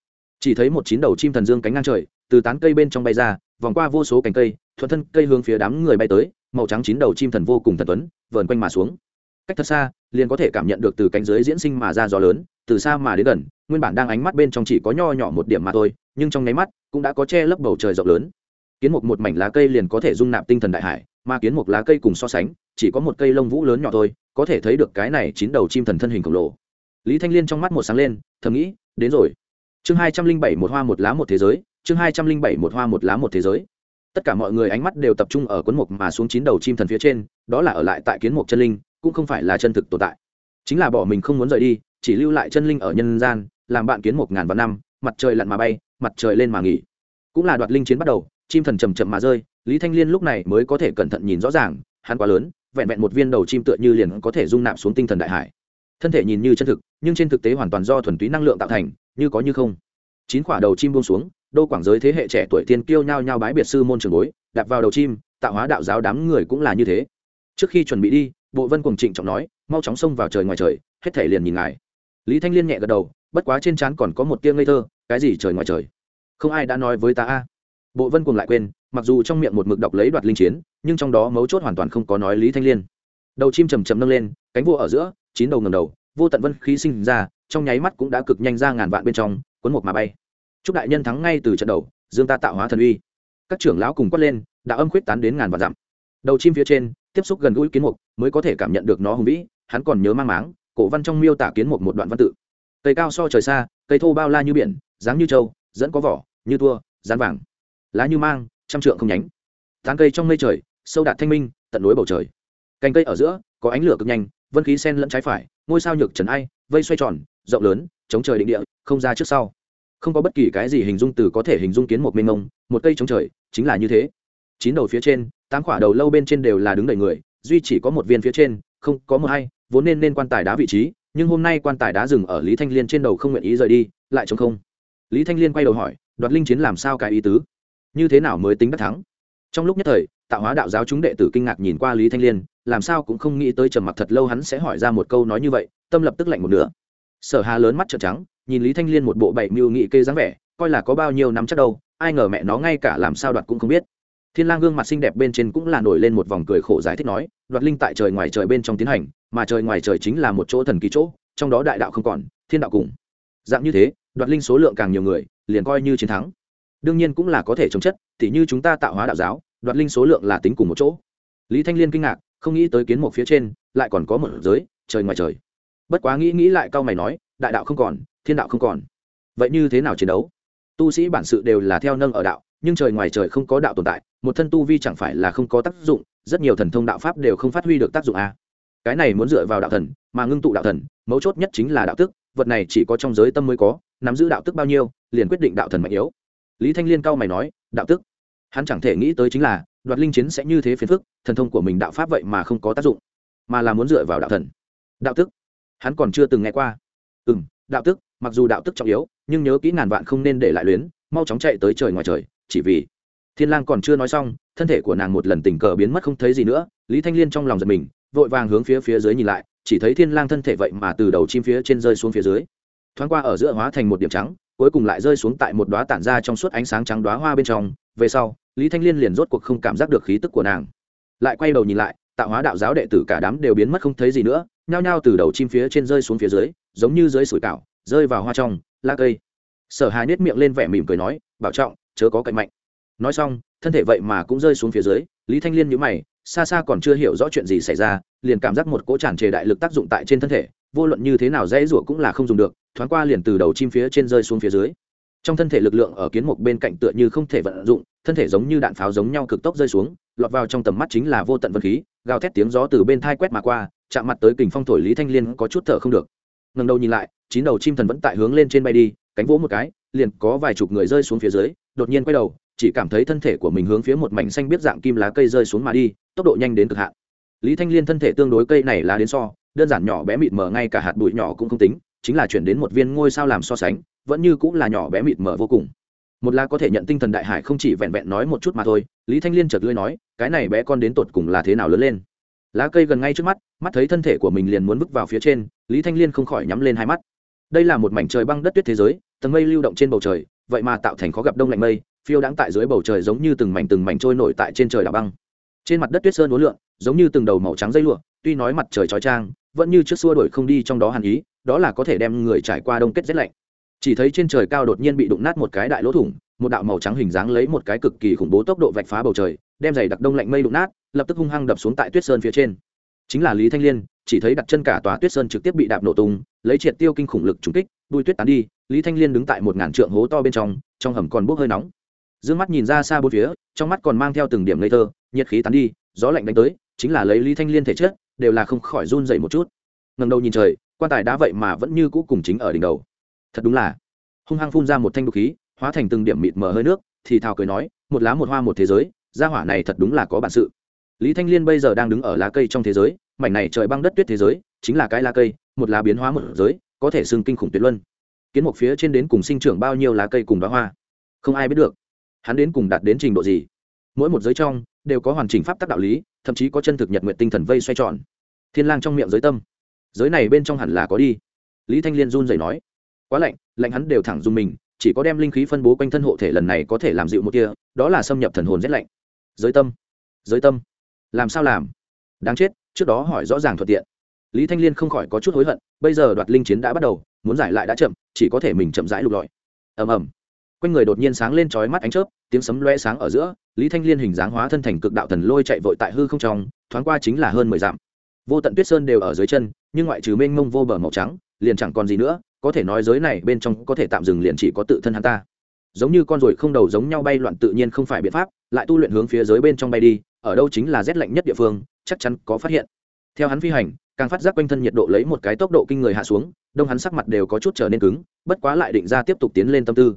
Chỉ thấy một chín đầu chim thần dương cánh ngang trời, từ tán cây bên trong bay ra, vòng qua vô số cánh cây, thuận thân cây hướng phía đám người bay tới, màu trắng chín đầu chim thần vô cùng thần tuấn, vờn quanh mà xuống cách thật xa, liền có thể cảm nhận được từ cánh dưới diễn sinh mà ra gió lớn, từ xa mà đến gần, nguyên bản đang ánh mắt bên trong chỉ có nho nhỏ một điểm mà thôi, nhưng trong nháy mắt, cũng đã có che lấp bầu trời rộng lớn. Kiến mục một mảnh lá cây liền có thể dung nạp tinh thần đại hải, mà kiến mục lá cây cùng so sánh, chỉ có một cây lông vũ lớn nhỏ thôi, có thể thấy được cái này chín đầu chim thần thân hình khổng lồ. Lý thanh liên trong mắt một sáng lên, thầm nghĩ, đến rồi. Chương hai trăm linh bảy một hoa một lá một thế giới, chương hai trăm linh bảy một hoa một lá một thế giới. Tất cả mọi người ánh mắt đều tập trung ở cuốn mục mà xuống chín đầu chim thần phía trên, đó là ở lại tại kiến mục chân linh cũng không phải là chân thực tồn tại. Chính là bỏ mình không muốn rời đi, chỉ lưu lại chân linh ở nhân gian, làm bạn kiến một ngàn vạn năm, mặt trời lặn mà bay, mặt trời lên mà nghỉ. Cũng là đoạt linh chiến bắt đầu, chim thần chầm chậm mà rơi, lý thanh liên lúc này mới có thể cẩn thận nhìn rõ ràng, hắn quá lớn, vẹn vẹn một viên đầu chim tựa như liền có thể dung nạp xuống tinh thần đại hải. Thân thể nhìn như chân thực, nhưng trên thực tế hoàn toàn do thuần túy năng lượng tạo thành, như có như không. Chín quả đầu chim buông xuống, đô quảng giới thế hệ trẻ tuổi tiên kiêu nhao nhao bái biệt sư môn trường bối, đạp vào đầu chim, tạo hóa đạo giáo đám người cũng là như thế. Trước khi chuẩn bị đi bộ vân cùng trịnh trọng nói, mau chóng xông vào trời ngoài trời, hết thể liền nhìn ngài. Lý thanh liên nhẹ gật đầu, bất quá trên trán còn có một tia ngây thơ, cái gì trời ngoài trời? Không ai đã nói với ta a. Bộ vân cùng lại quên, mặc dù trong miệng một mực đọc lấy đoạt linh chiến, nhưng trong đó mấu chốt hoàn toàn không có nói lý thanh liên. Đầu chim chầm chầm nâng lên, cánh vua ở giữa, chín đầu ngầm đầu, vô tận vân khí sinh ra, trong nháy mắt cũng đã cực nhanh ra ngàn vạn bên trong, cuốn một mà bay. Chúc đại nhân thắng ngay từ trận đầu, dương ta tạo hóa thần uy. Các trưởng lão cùng quát lên, đã âm khuyết tán đến ngàn vạn dặm. Đầu chim phía trên tiếp xúc gần gũi kiến mục mới có thể cảm nhận được nó hùng vĩ, hắn còn nhớ mang máng, cổ văn trong miêu tả kiến mục một đoạn văn tự. Cây cao so trời xa, cây thô bao la như biển, dáng như trâu dẫn có vỏ, như tua rán vàng. Lá như mang, trăm trượng không nhánh. Tán cây trong mây trời, sâu đạt thanh minh, tận núi bầu trời. Cành cây ở giữa, có ánh lửa cực nhanh, vân khí sen lẫn trái phải, ngôi sao nhược trần ai, vây xoay tròn, rộng lớn, chống trời định địa, không ra trước sau. Không có bất kỳ cái gì hình dung từ có thể hình dung kiến một mênh mông, một cây chống trời, chính là như thế chín đầu phía trên, tám quả đầu lâu bên trên đều là đứng đầy người, duy chỉ có một viên phía trên, không có một hay, vốn nên nên quan tài đá vị trí, nhưng hôm nay quan tài đá dừng ở lý thanh liên trên đầu không nguyện ý rời đi, lại chống không. Lý thanh liên quay đầu hỏi, đoạt linh chiến làm sao cái ý tứ? Như thế nào mới tính đắc thắng? Trong lúc nhất thời tạo hóa đạo giáo chúng đệ tử kinh ngạc nhìn qua lý thanh liên, làm sao cũng không nghĩ tới trầm mặc thật lâu hắn sẽ hỏi ra một câu nói như vậy, tâm lập tức lạnh một nửa. Sở hà lớn mắt trợn trắng, nhìn lý thanh liên một bộ bảy mưu nghị kê dáng vẻ, coi là có bao nhiêu năm chắc đâu, ai ngờ mẹ nó ngay cả làm sao đoạt cũng không biết thiên lang gương mặt xinh đẹp bên trên cũng là nổi lên một vòng cười khổ giải thích nói, đoạt linh tại trời ngoài trời bên trong tiến hành, mà trời ngoài trời chính là một chỗ thần kỳ chỗ, trong đó đại đạo không còn, thiên đạo cùng. Dạng như thế, đoạt linh số lượng càng nhiều người, liền coi như chiến thắng. Đương nhiên cũng là có thể chống chất thì như chúng ta tạo hóa đạo giáo, đoạt linh số lượng là tính cùng một chỗ. Lý thanh liên kinh ngạc, không nghĩ tới kiến một phía trên, lại còn có một giới, trời ngoài trời. Bất quá nghĩ nghĩ lại cao mày nói, đại đạo không còn, thiên đạo không còn. Vậy như thế nào chiến đấu? Tu sĩ bản sự đều là theo nâng ở đạo nhưng trời ngoài trời không có đạo tồn tại, một thân tu vi chẳng phải là không có tác dụng, rất nhiều thần thông đạo pháp đều không phát huy được tác dụng a cái này muốn dựa vào đạo thần, mà ngưng tụ đạo thần, mấu chốt nhất chính là đạo tức, vật này chỉ có trong giới tâm mới có, nắm giữ đạo tức bao nhiêu, liền quyết định đạo thần mạnh yếu. Lý thanh liên cao mày nói, đạo tức. Hắn chẳng thể nghĩ tới chính là, đoạt linh chiến sẽ như thế phiền phức, thần thông của mình đạo pháp vậy mà không có tác dụng, mà là muốn dựa vào đạo thần. Đạo tức. Hắn còn chưa từng nghe qua. Ừ m đạo tức, mặc dù đạo tức trọng yếu, nhưng nhớ kỹ ngàn vạn không nên để lại luyến, mau chóng chạy tới trời ngoài trời chỉ vì thiên lang còn chưa nói xong, thân thể của nàng một lần tình cờ biến mất không thấy gì nữa, lý thanh liên trong lòng giật mình, vội vàng hướng phía phía dưới nhìn lại, chỉ thấy thiên lang thân thể vậy mà từ đầu chim phía trên rơi xuống phía dưới. Thoáng qua ở giữa hóa thành một điểm trắng, cuối cùng lại rơi xuống tại một đóa tản ra trong suốt ánh sáng trắng đóa hoa bên trong, về sau, lý thanh liên liền rốt cuộc không cảm giác được khí tức của nàng. Lại quay đầu nhìn lại, tạo hóa đạo giáo đệ tử cả đám đều biến mất không thấy gì nữa, nhao nhao từ đầu chim phía trên rơi xuống phía dưới, giống như dưới sủi cảo, rơi vào hoa trong la cây. Sở hà nết miệng lên vẻ mỉm cười nói, bảo trọng chớ có cạnh mạnh. Nói xong, thân thể vậy mà cũng rơi xuống phía dưới, lý thanh liên nhíu mày, xa xa còn chưa hiểu rõ chuyện gì xảy ra, liền cảm giác một cỗ tràn trề đại lực tác dụng tại trên thân thể, vô luận như thế nào dễ rủa cũng là không dùng được, thoáng qua liền từ đầu chim phía trên rơi xuống phía dưới. Trong thân thể lực lượng ở kiến mục bên cạnh tựa như không thể vận dụng, thân thể giống như đạn pháo giống nhau cực tốc rơi xuống, lọt vào trong tầm mắt chính là vô tận vật khí, gào thét tiếng gió từ bên thai quét mà qua, chạm mặt tới kình phong thổi lý thanh liên có chút thở không được. Ngần đầu nhìn lại, chín đầu chim thần vẫn tại hướng lên trên bay đi, cánh vỗ một cái, liền có vài chục người rơi xuống phía dưới đột nhiên quay đầu, chỉ cảm thấy thân thể của mình hướng phía một mảnh xanh biết dạng kim lá cây rơi xuống mà đi, tốc độ nhanh đến cực hạn. Lý thanh liên thân thể tương đối cây này lá đến so, đơn giản nhỏ bé mịt mờ ngay cả hạt bụi nhỏ cũng không tính, chính là chuyển đến một viên ngôi sao làm so sánh, vẫn như cũng là nhỏ bé mịt mờ vô cùng. Một lá có thể nhận tinh thần đại hải không chỉ vẹn vẹn nói một chút mà thôi, lý thanh liên chợt lưỡi nói, cái này bé con đến tột cùng là thế nào lớn lên? Lá cây gần ngay trước mắt mắt thấy thân thể của mình liền muốn bước vào phía trên, lý thanh liên không khỏi nhắm lên hai mắt. Đây là một mảnh trời băng đất tuyết thế giới, tầng mây lưu động trên bầu trời vậy mà tạo thành khó gặp đông lạnh mây, phiêu đãng tại dưới bầu trời giống như từng mảnh từng mảnh trôi nổi tại trên trời đảo băng. Trên mặt đất tuyết sơn uốn lượn, giống như từng đầu màu trắng dây lụa, tuy nói mặt trời chói trang vẫn như trước xua đổi không đi trong đó hàn ý, đó là có thể đem người trải qua đông kết rét lạnh. Chỉ thấy trên trời cao đột nhiên bị đụng nát một cái đại lỗ thủng, một đạo màu trắng hình dáng lấy một cái cực kỳ khủng bố tốc độ vạch phá bầu trời, đem giày đặc đông lạnh mây đụng nát, lập tức hung hăng đập xuống tại tuyết sơn phía trên. Chính là lý thanh liên, chỉ thấy đặt chân cả tòa tuyết sơn trực tiếp bị đạp nổ tung, lấy triệt tiêu kinh khủng lực trúng kích, đuôi tuyết tán đi lý thanh liên đứng tại một ngàn trượng hố to bên trong trong hầm còn bốc hơi nóng. D ư ơ n g mắt nhìn ra xa bốn phía, trong mắt còn mang theo từng điểm ngây thơ, nhiệt khí tán đi, gió lạnh đánh tới, chính là lấy lý thanh liên thể chất, đều là không khỏi run dậy một chút. Ngầm đầu nhìn trời, quan tài đã vậy mà vẫn như cũ cùng chính ở đỉnh đầu. Thật đúng là, hung hăng phun ra một thanh đục khí, hóa thành từng điểm mịt mờ hơi nước, thì thào cười nói, một lá một hoa một thế giới, gia hỏa này thật đúng là có bản sự. Lý thanh liên bây giờ đang đứng ở lá cây trong thế giới, mảnh này trời băng đất tuyết thế giới, chính là cái lá cây, một lá biến hóa một giới, có thể xưng kinh khủng tuyệt luân kiến một phía trên đến cùng sinh trưởng bao nhiêu lá cây cùng đóa hoa? Không ai biết được. Hắn đến cùng đạt đến trình độ gì? Mỗi một giới trong, đều có hoàn chỉnh pháp tắc đạo lý, thậm chí có chân thực nhật nguyện tinh thần vây xoay tròn. Thiên lang trong miệng giới tâm. Giới này bên trong hẳn là có đi. Lý thanh liên run rẩy nói. Quá lạnh lạnh hắn đều thẳng dùng mình, chỉ có đem linh khí phân bố quanh thân hộ thể lần này có thể làm dịu một kia đó là xâm nhập thần hồn rét lạnh. Giới tâm. Giới tâm. Làm sao làm? Đáng chết, trước đó hỏi rõ ràng thuận tiện lý thanh liên không khỏi có chút hối hận, bây giờ đoạt linh chiến đã bắt đầu, muốn giải lại đã chậm, chỉ có thể mình chậm rãi lục lọi. Ầm ầm. Quanh người đột nhiên sáng lên chói mắt ánh chớp, tiếng sấm loe sáng ở giữa, lý thanh liên hình dáng hóa thân thành cực đạo thần lôi chạy vội tại hư không trong, thoáng qua chính là hơn mười dặm. Vô tận tuyết sơn đều ở dưới chân, nhưng ngoại trừ mênh mông vô bờ màu trắng, liền chẳng còn gì nữa, có thể nói giới này bên trong có thể tạm dừng liền chỉ có tự thân hắn ta. Giống như con ruồi không đầu giống nhau bay loạn tự nhiên không phải biện pháp, lại tu luyện hướng phía dưới bên trong bay đi, ở đâu chính là rét lạnh nhất địa phương, chắc chắn có phát hiện. Theo hắn phi hành càng phát giác quanh thân nhiệt độ lấy một cái tốc độ kinh người hạ xuống, đông hắn sắc mặt đều có chút trở nên cứng, bất quá lại định ra tiếp tục tiến lên tâm tư.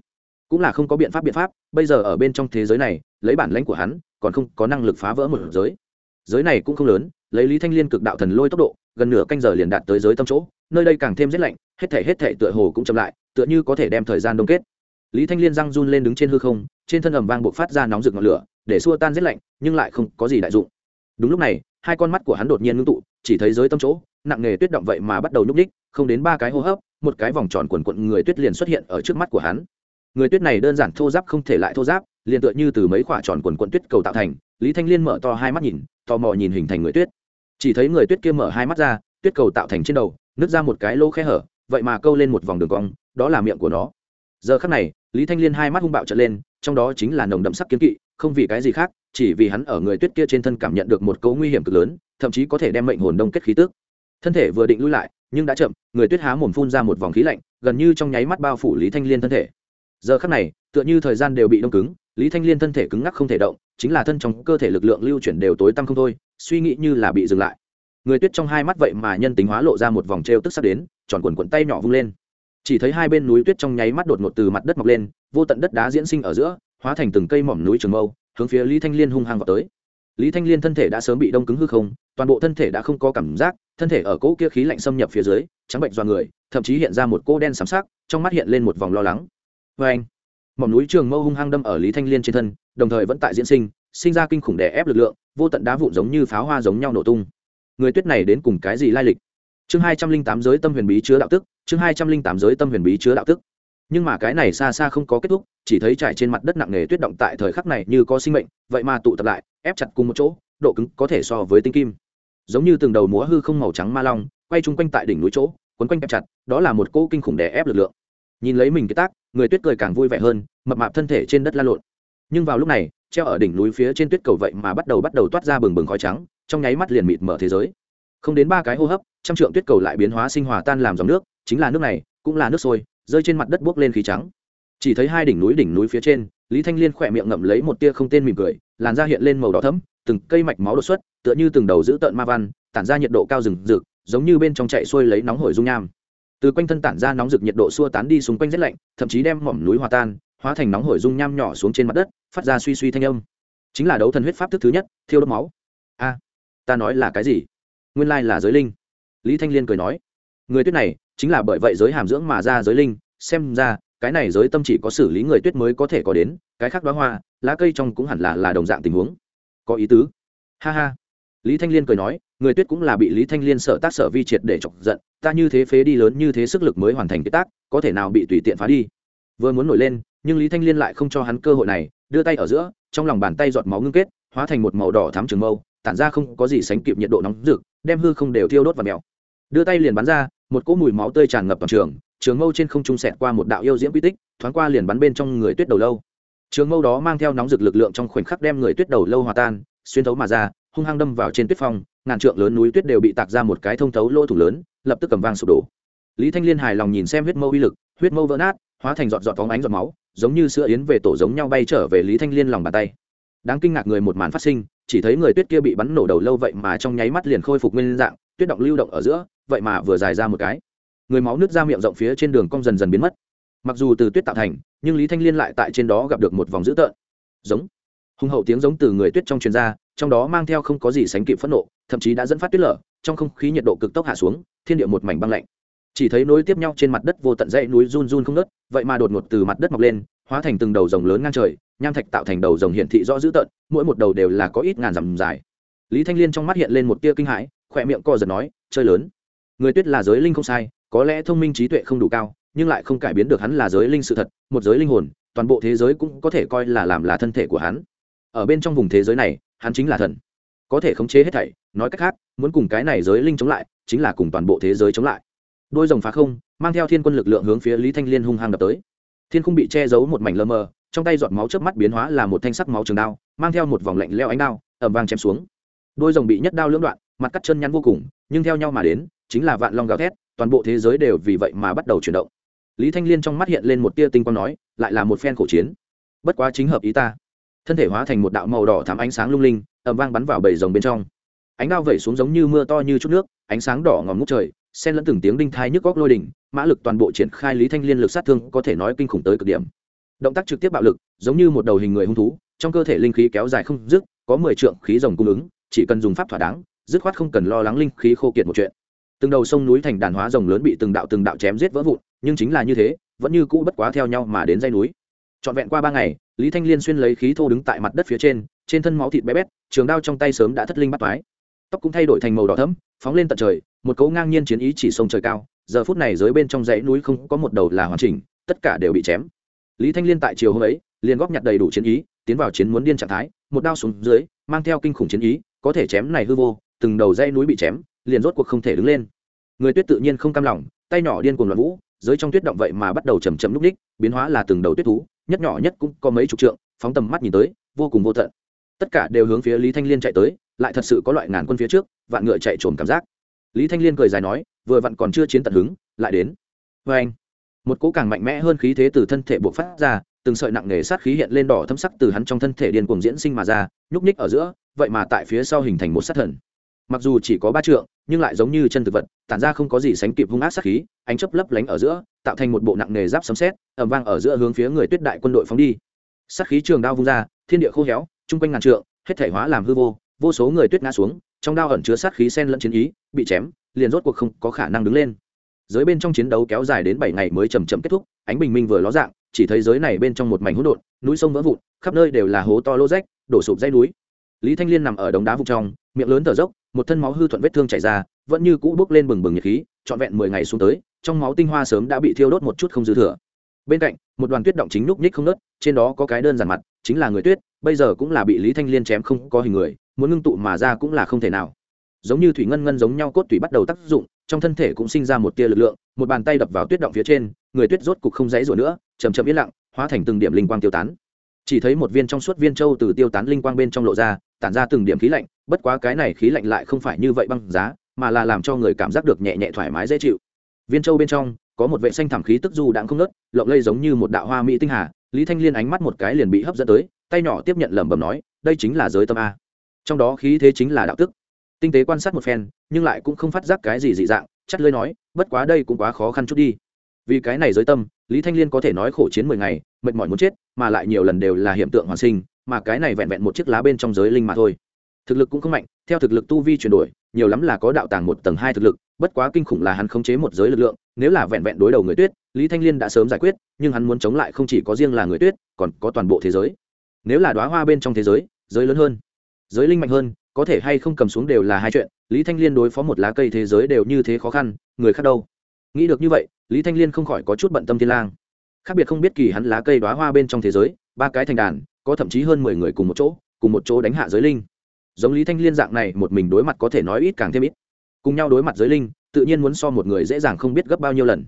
Cũng là không có biện pháp biện pháp, bây giờ ở bên trong thế giới này, lấy bản lãnh của hắn, còn không có năng lực phá vỡ một giới. Giới này cũng không lớn, lấy lý thanh liên cực đạo thần lôi tốc độ, gần nửa canh giờ liền đạt tới giới tâm chỗ, nơi đây càng thêm rét lạnh, hết thể hết thể tựa hồ cũng chậm lại, tựa như có thể đem thời gian đông kết. Lý thanh liên răng run lên đứng trên hư không, trên thân ẩm vang buộc phát ra nóng rực ngọn lửa, để xua tan rét lạnh, nhưng lại không có gì đại dụng. Đúng lúc này hai con mắt của hắn đột nhiên ngưng tụ, chỉ thấy dưới tâm chỗ, nặng nghề tuyết động vậy mà bắt đầu nhúc ních không đến ba cái hô hấp, một cái vòng tròn quần quận người tuyết liền xuất hiện ở trước mắt của hắn. Người tuyết này đơn giản thô giáp không thể lại thô giáp, liền tựa như từ mấy quả tròn quần quận tuyết cầu tạo thành, lý thanh liên mở to hai mắt nhìn, tò mò nhìn hình thành người tuyết. Chỉ thấy người tuyết kia mở hai mắt ra, tuyết cầu tạo thành trên đầu, nứt ra một cái lỗ khe hở, vậy mà câu lên một vòng đường cong, đó là miệng của nó. Giờ khắc này, lý thanh liên hai mắt hung bạo trở lên, trong đó chính là nồng đậm sắc kiếm kỵ, không vì cái gì khác chỉ vì hắn ở người tuyết kia trên thân cảm nhận được một cấu nguy hiểm cực lớn, thậm chí có thể đem mệnh hồn đông kết khí tước thân thể vừa định lui lại, nhưng đã chậm, người tuyết há mồm phun ra một vòng khí lạnh, gần như trong nháy mắt bao phủ lý thanh liên thân thể. Giờ khắc này, tựa như thời gian đều bị đông cứng, lý thanh liên thân thể cứng ngắc không thể động, chính là thân trong cơ thể lực lượng lưu chuyển đều tối tăm không thôi, suy nghĩ như là bị dừng lại. Người tuyết trong hai mắt vậy mà nhân tính hóa lộ ra một vòng t r e o tức sắp đến, tròn quần quần tay nhỏ vung lên. Chỉ thấy hai bên núi tuyết trong nháy mắt đột ngột từ mặt đất mọc lên, vô tận đất đá diễn sinh ở giữa, hóa thành từng cây mỏm núi trường mâu hướng phía lý thanh liên hung hăng vào tới. Lý thanh liên thân thể đã sớm bị đông cứng hư không, toàn bộ thân thể đã không có cảm giác, thân thể ở cỗ kia khí lạnh xâm nhập phía dưới, trắng bệnh do người, thậm chí hiện ra một cỗ đen sám sắc, trong mắt hiện lên một vòng lo lắng. Vê anh, mỏm núi trường mâu hung hăng đâm ở lý thanh liên trên thân, đồng thời vẫn tại diễn sinh sinh ra kinh khủng đè ép lực lượng, vô tận đá vụn giống như pháo hoa giống nhau nổ tung. Người tuyết này đến cùng cái gì lai lịch? Chương hai trăm linh tám giới tâm huyền bí chứa đạo tức, chương hai trăm linh tám giới tâm huyền bí chứa đạo tức nhưng mà cái này xa xa không có kết thúc, chỉ thấy trải trên mặt đất nặng nề tuyết động tại thời khắc này như có sinh mệnh, vậy mà tụ tập lại, ép chặt cùng một chỗ, độ cứng có thể so với tinh kim. Giống như từng đầu múa hư không màu trắng ma long, quay chung quanh tại đỉnh núi chỗ, quấn quanh ép chặt, đó là một cỗ kinh khủng đè ép lực lượng. Nhìn lấy mình cái tác, người tuyết cười càng vui vẻ hơn, mập mạp thân thể trên đất la lộn. Nhưng vào lúc này, treo ở đỉnh núi phía trên tuyết cầu vậy mà bắt đầu bắt đầu toát ra bừng bừng khói trắng, trong nháy mắt liền mịt mở thế giới. Không đến ba cái hô hấp, trăm trượng tuyết cầu lại biến hóa sinh hòa tan làm dòng nước, chính là nước này, cũng là nước sôi rơi trên mặt đất buốc lên khí trắng. Chỉ thấy hai đỉnh núi đỉnh núi phía trên, lý thanh liên khỏe miệng ngậm lấy một tia không tên mỉm cười, làn da hiện lên màu đỏ thấm từng cây mạch máu đột xuất, tựa như từng đầu giữ tợn ma văn, tản ra nhiệt độ cao rừng rực, giống như bên trong chạy xuôi lấy nóng hổi dung nham. Từ quanh thân tản ra nóng rực nhiệt độ xua tán đi xung quanh rét lạnh, thậm chí đem mỏm núi hòa tan, hóa thành nóng hổi dung nham nhỏ xuống trên mặt đất, phát ra suy suy thanh âm. Chính là đấu thần huyết pháp thức thứ nhất, thiêu đốt máu. A, ta nói là cái gì? Nguyên lai là giới linh. Lý thanh liên cười nói. Người tuyết này chính là bởi vậy giới hàm dưỡng mà ra giới linh. Xem ra, cái này giới tâm chỉ có xử lý người tuyết mới có thể có đến, cái khác đoá hoa, lá cây trong cũng hẳn là là đồng dạng tình huống. Có ý tứ. Ha ha. Lý thanh liên cười nói, người tuyết cũng là bị lý thanh liên sợ tác sở vi triệt để chọc giận, ta như thế phế đi lớn như thế sức lực mới hoàn thành cái tác, có thể nào bị tùy tiện phá đi. Vừa muốn nổi lên, nhưng lý thanh liên lại không cho hắn cơ hội này, đưa tay ở giữa, trong lòng bàn tay giọt máu ngưng kết, hóa thành một màu đỏ thắm trường mâu, tản ra không có gì sánh kịp nhiệt độ nóng rực, đem hư không đều thiêu đốt và mèo. Đưa tay liền bắn ra một cỗ mùi máu tươi tràn ngập toàn trường trường mâu trên không trung sẹt qua một đạo yêu diễm quy tích, thoáng qua liền bắn bên trong người tuyết đầu lâu. Trường mâu đó mang theo nóng rực lực lượng trong khoảnh khắc đem người tuyết đầu lâu hòa tan, xuyên thấu mà ra, hung hăng đâm vào trên tuyết phong, ngàn trượng lớn núi tuyết đều bị tạc ra một cái thông thấu lỗ thủ lớn, lập tức cầm vang sụp đổ. Lý thanh liên hài lòng nhìn xem huyết mâu uy lực, huyết mâu vỡ nát, hóa thành giọt giọt phóng ánh giọt máu, giống như sữa yến về tổ giống nhau bay trở về lý thanh liên lòng bàn tay. Đáng kinh ngạc người một màn phát sinh, chỉ thấy người tuyết kia bị bắn nổ đầu lâu vậy mà trong nháy mắt liền khôi phục nguyên dạng, tuyết động lưu động ở giữa vậy mà vừa dài ra một cái. Người máu nứt ra miệng rộng phía trên đường cong dần dần biến mất. Mặc dù từ tuyết tạo thành, nhưng lý thanh liên lại tại trên đó gặp được một vòng dữ tợn. Giống. Hùng hậu tiếng giống từ người tuyết trong truyền ra, trong đó mang theo không có gì sánh kịp phẫn nộ, thậm chí đã dẫn phát tuyết lở, trong không khí nhiệt độ cực tốc hạ xuống, thiên địa một mảnh băng lạnh. Chỉ thấy nối tiếp nhau trên mặt đất vô tận dãy núi run run không nớt vậy mà đột ngột từ mặt đất mọc lên, hóa thành từng đầu rồng lớn ngang trời, nham thạch tạo thành đầu rồng hiển thị rõ dữ tợn, mỗi một đầu đều là có ít ngàn dặm dài. Lý thanh liên trong mắt hiện lên một tia kinh hãi, khỏe miệng co giật nói, chơi lớn người tuyết là giới linh không sai, có lẽ thông minh trí tuệ không đủ cao, nhưng lại không cải biến được hắn là giới linh sự thật, một giới linh hồn, toàn bộ thế giới cũng có thể coi là làm là thân thể của hắn. Ở bên trong vùng thế giới này, hắn chính là thần. Có thể khống chế hết thảy, nói cách khác, muốn cùng cái này giới linh chống lại, chính là cùng toàn bộ thế giới chống lại. Đôi rồng phá không, mang theo thiên quân lực lượng hướng phía lý thanh liên hung hăng đập tới. Thiên không bị che giấu một mảnh lơ mờ, trong tay giọt máu chớp mắt biến hóa là một thanh sắc máu trường đao, mang theo một vòng lạnh leo ánh đao ẩm vang chém xuống. Đôi rồng bị nhất đao lưỡng đoạn, mặt cắt chân nhăn vô cùng, nhưng theo nhau mà đến chính là vạn long gào thét, toàn bộ thế giới đều vì vậy mà bắt đầu chuyển động. Lý thanh liên trong mắt hiện lên một tia tinh quang nói, lại là một phen khổ chiến. Bất quá chính hợp ý ta. Thân thể hóa thành một đạo màu đỏ thắm ánh sáng lung linh ẩm vang bắn vào bầy rồng bên trong. Ánh đao vẩy xuống giống như mưa to như chút nước, ánh sáng đỏ ngòm ngút trời, xen lẫn từng tiếng đinh thai nhức góc lôi đỉnh, mã lực toàn bộ triển khai lý thanh liên lực sát thương có thể nói kinh khủng tới cực điểm. Động tác trực tiếp bạo lực, giống như một đầu hình người hung thú, trong cơ thể linh khí kéo dài không dứt, có mười trượng khí rồng cung ứng, chỉ cần dùng pháp thỏa đáng, dứt khoát không cần lo lắng linh khí khô kiệt một chuyện từng đầu sông núi thành đàn hóa rồng lớn bị từng đạo từng đạo chém giết vỡ vụn, nhưng chính là như thế, vẫn như cũ bất quá theo nhau mà đến dây núi. Trọn vẹn qua ba ngày, lý thanh liên xuyên lấy khí thô đứng tại mặt đất phía trên trên thân máu thịt bé bét, trường đao trong tay sớm đã thất linh bắt mái tóc cũng thay đổi thành màu đỏ thẫm, phóng lên tận trời, một cấu ngang nhiên chiến ý chỉ sông trời cao, giờ phút này dưới bên trong dãy núi không có một đầu là hoàn chỉnh, tất cả đều bị chém. Lý thanh liên tại chiều hôm ấy, liền góp nhặt đầy đủ chiến ý, tiến vào chiến muốn điên trạng thái, một đao xuống dưới, mang theo kinh khủng chiến ý, có thể chém này hư vô từng đầu dây núi bị chém, liền rốt cuộc không thể đứng lên. Người tuyết tự nhiên không cam lòng, tay nhỏ điên cuồng loạn vũ dưới trong tuyết động vậy mà bắt đầu chầm chậm núp ních, biến hóa là từng đầu tuyết thú, nhất nhỏ nhất cũng có mấy chục trượng, phóng tầm mắt nhìn tới, vô cùng vô tận. Tất cả đều hướng phía lý thanh liên chạy tới, lại thật sự có loại ngàn quân phía trước, vạn ngựa chạy trồn cảm giác. Lý thanh liên cười dài nói, vừa vặn còn chưa chiến tận hứng, lại đến. Vê anh, một cỗ càng mạnh mẽ hơn khí thế từ thân thể buộc phát ra, từng sợi nặng nề sát khí hiện lên đỏ thâm sắc từ hắn trong thân thể điên cuồng diễn sinh mà ra, nhúc ních ở giữa, vậy mà tại phía sau hình thành một sát thần mặc dù chỉ có ba trượng, nhưng lại giống như chân thực vật, tản ra không có gì sánh kịp hung ác sát khí, ánh chấp lấp lánh ở giữa, tạo thành một bộ nặng nề giáp sấm xét ẩm vang ở giữa hướng phía người tuyết đại quân đội phóng đi. Sát khí trường đao vung ra, thiên địa khô héo, chung quanh ngàn trượng, hết thể hóa làm hư vô vô số người tuyết ngã xuống, trong đao ẩn chứa sát khí sen lẫn chiến ý, bị chém, liền rốt cuộc không có khả năng đứng lên. Giới bên trong chiến đấu kéo dài đến bảy ngày mới chầm chậm kết thúc, ánh bình minh vừa ló dạng, chỉ thấy giới này bên trong một mảnh hỗn độn, núi sông vỡ vụn, khắp nơi đều là hố to lô rách, đổ sụp dây núi. Lý thanh liên nằm ở đống đá vụn trong miệng lớn thở dốc, một thân máu hư thuận vết thương chảy ra, vẫn như cũ bốc lên bừng bừng nhiệt khí, trọn vẹn mười ngày xuống tới, trong máu tinh hoa sớm đã bị thiêu đốt một chút không dư thừa. Bên cạnh, một đoàn tuyết động chính núc nhích không nớt trên đó có cái đơn giản mặt, chính là người tuyết, bây giờ cũng là bị lý thanh liên chém không có hình người, muốn ngưng tụ mà ra cũng là không thể nào. Giống như thủy ngân ngân giống nhau cốt thủy bắt đầu tác dụng, trong thân thể cũng sinh ra một tia lực lượng, một bàn tay đập vào tuyết động phía trên, người tuyết rốt cục không dãy rủa nữa chầm chậm yên lặng, hóa thành từng điểm linh quang tiêu tán. Chỉ thấy một viên trong suốt viên châu từ tiêu tán linh quang bên trong lộ ra tản ra từng điểm khí lạnh, bất quá cái này khí lạnh lại không phải như vậy băng giá, mà là làm cho người cảm giác được nhẹ nhẹ thoải mái dễ chịu. Viên châu bên trong, có một vệ xanh thảm khí tức du đãng không nớt lộng lây giống như một đạo hoa mỹ tinh hà, lý thanh liên ánh mắt một cái liền bị hấp dẫn tới, tay nhỏ tiếp nhận lẩm bẩm nói, đây chính là giới tâm a. Trong đó khí thế chính là đạo tức. Tinh tế quan sát một phen, nhưng lại cũng không phát giác cái gì dị dạng, chắt lơi nói, bất quá đây cũng quá khó khăn chút đi. Vì cái này giới tâm, lý thanh liên có thể nói khổ chiến mười ngày, mệt mỏi muốn chết, mà lại nhiều lần đều là hiện tượng hoàn sinh mà cái này vẹn vẹn một chiếc lá bên trong giới linh mà thôi. Thực lực cũng không mạnh, theo thực lực tu vi chuyển đổi, nhiều lắm là có đạo tàng một tầng hai thực lực, bất quá kinh khủng là hắn khống chế một giới lực lượng, nếu là vẹn vẹn đối đầu người tuyết, lý thanh liên đã sớm giải quyết, nhưng hắn muốn chống lại không chỉ có riêng là người tuyết, còn có toàn bộ thế giới. Nếu là đoá hoa bên trong thế giới giới lớn hơn, giới linh mạnh hơn, có thể hay không cầm xuống đều là hai chuyện, lý thanh liên đối phó một lá cây thế giới đều như thế khó khăn, người khác đâu? Nghĩ được như vậy, lý thanh liên không khỏi có chút bận tâm thiên lang khác biệt không biết kỳ hắn lá cây đoá hoa bên trong thế giới, ba cái thành đàn, có thậm chí hơn mười người cùng một chỗ, cùng một chỗ đánh hạ giới linh. Giống lý thanh liên dạng này, một mình đối mặt có thể nói ít càng thêm ít. Cùng nhau đối mặt giới linh, tự nhiên muốn so một người dễ dàng không biết gấp bao nhiêu lần.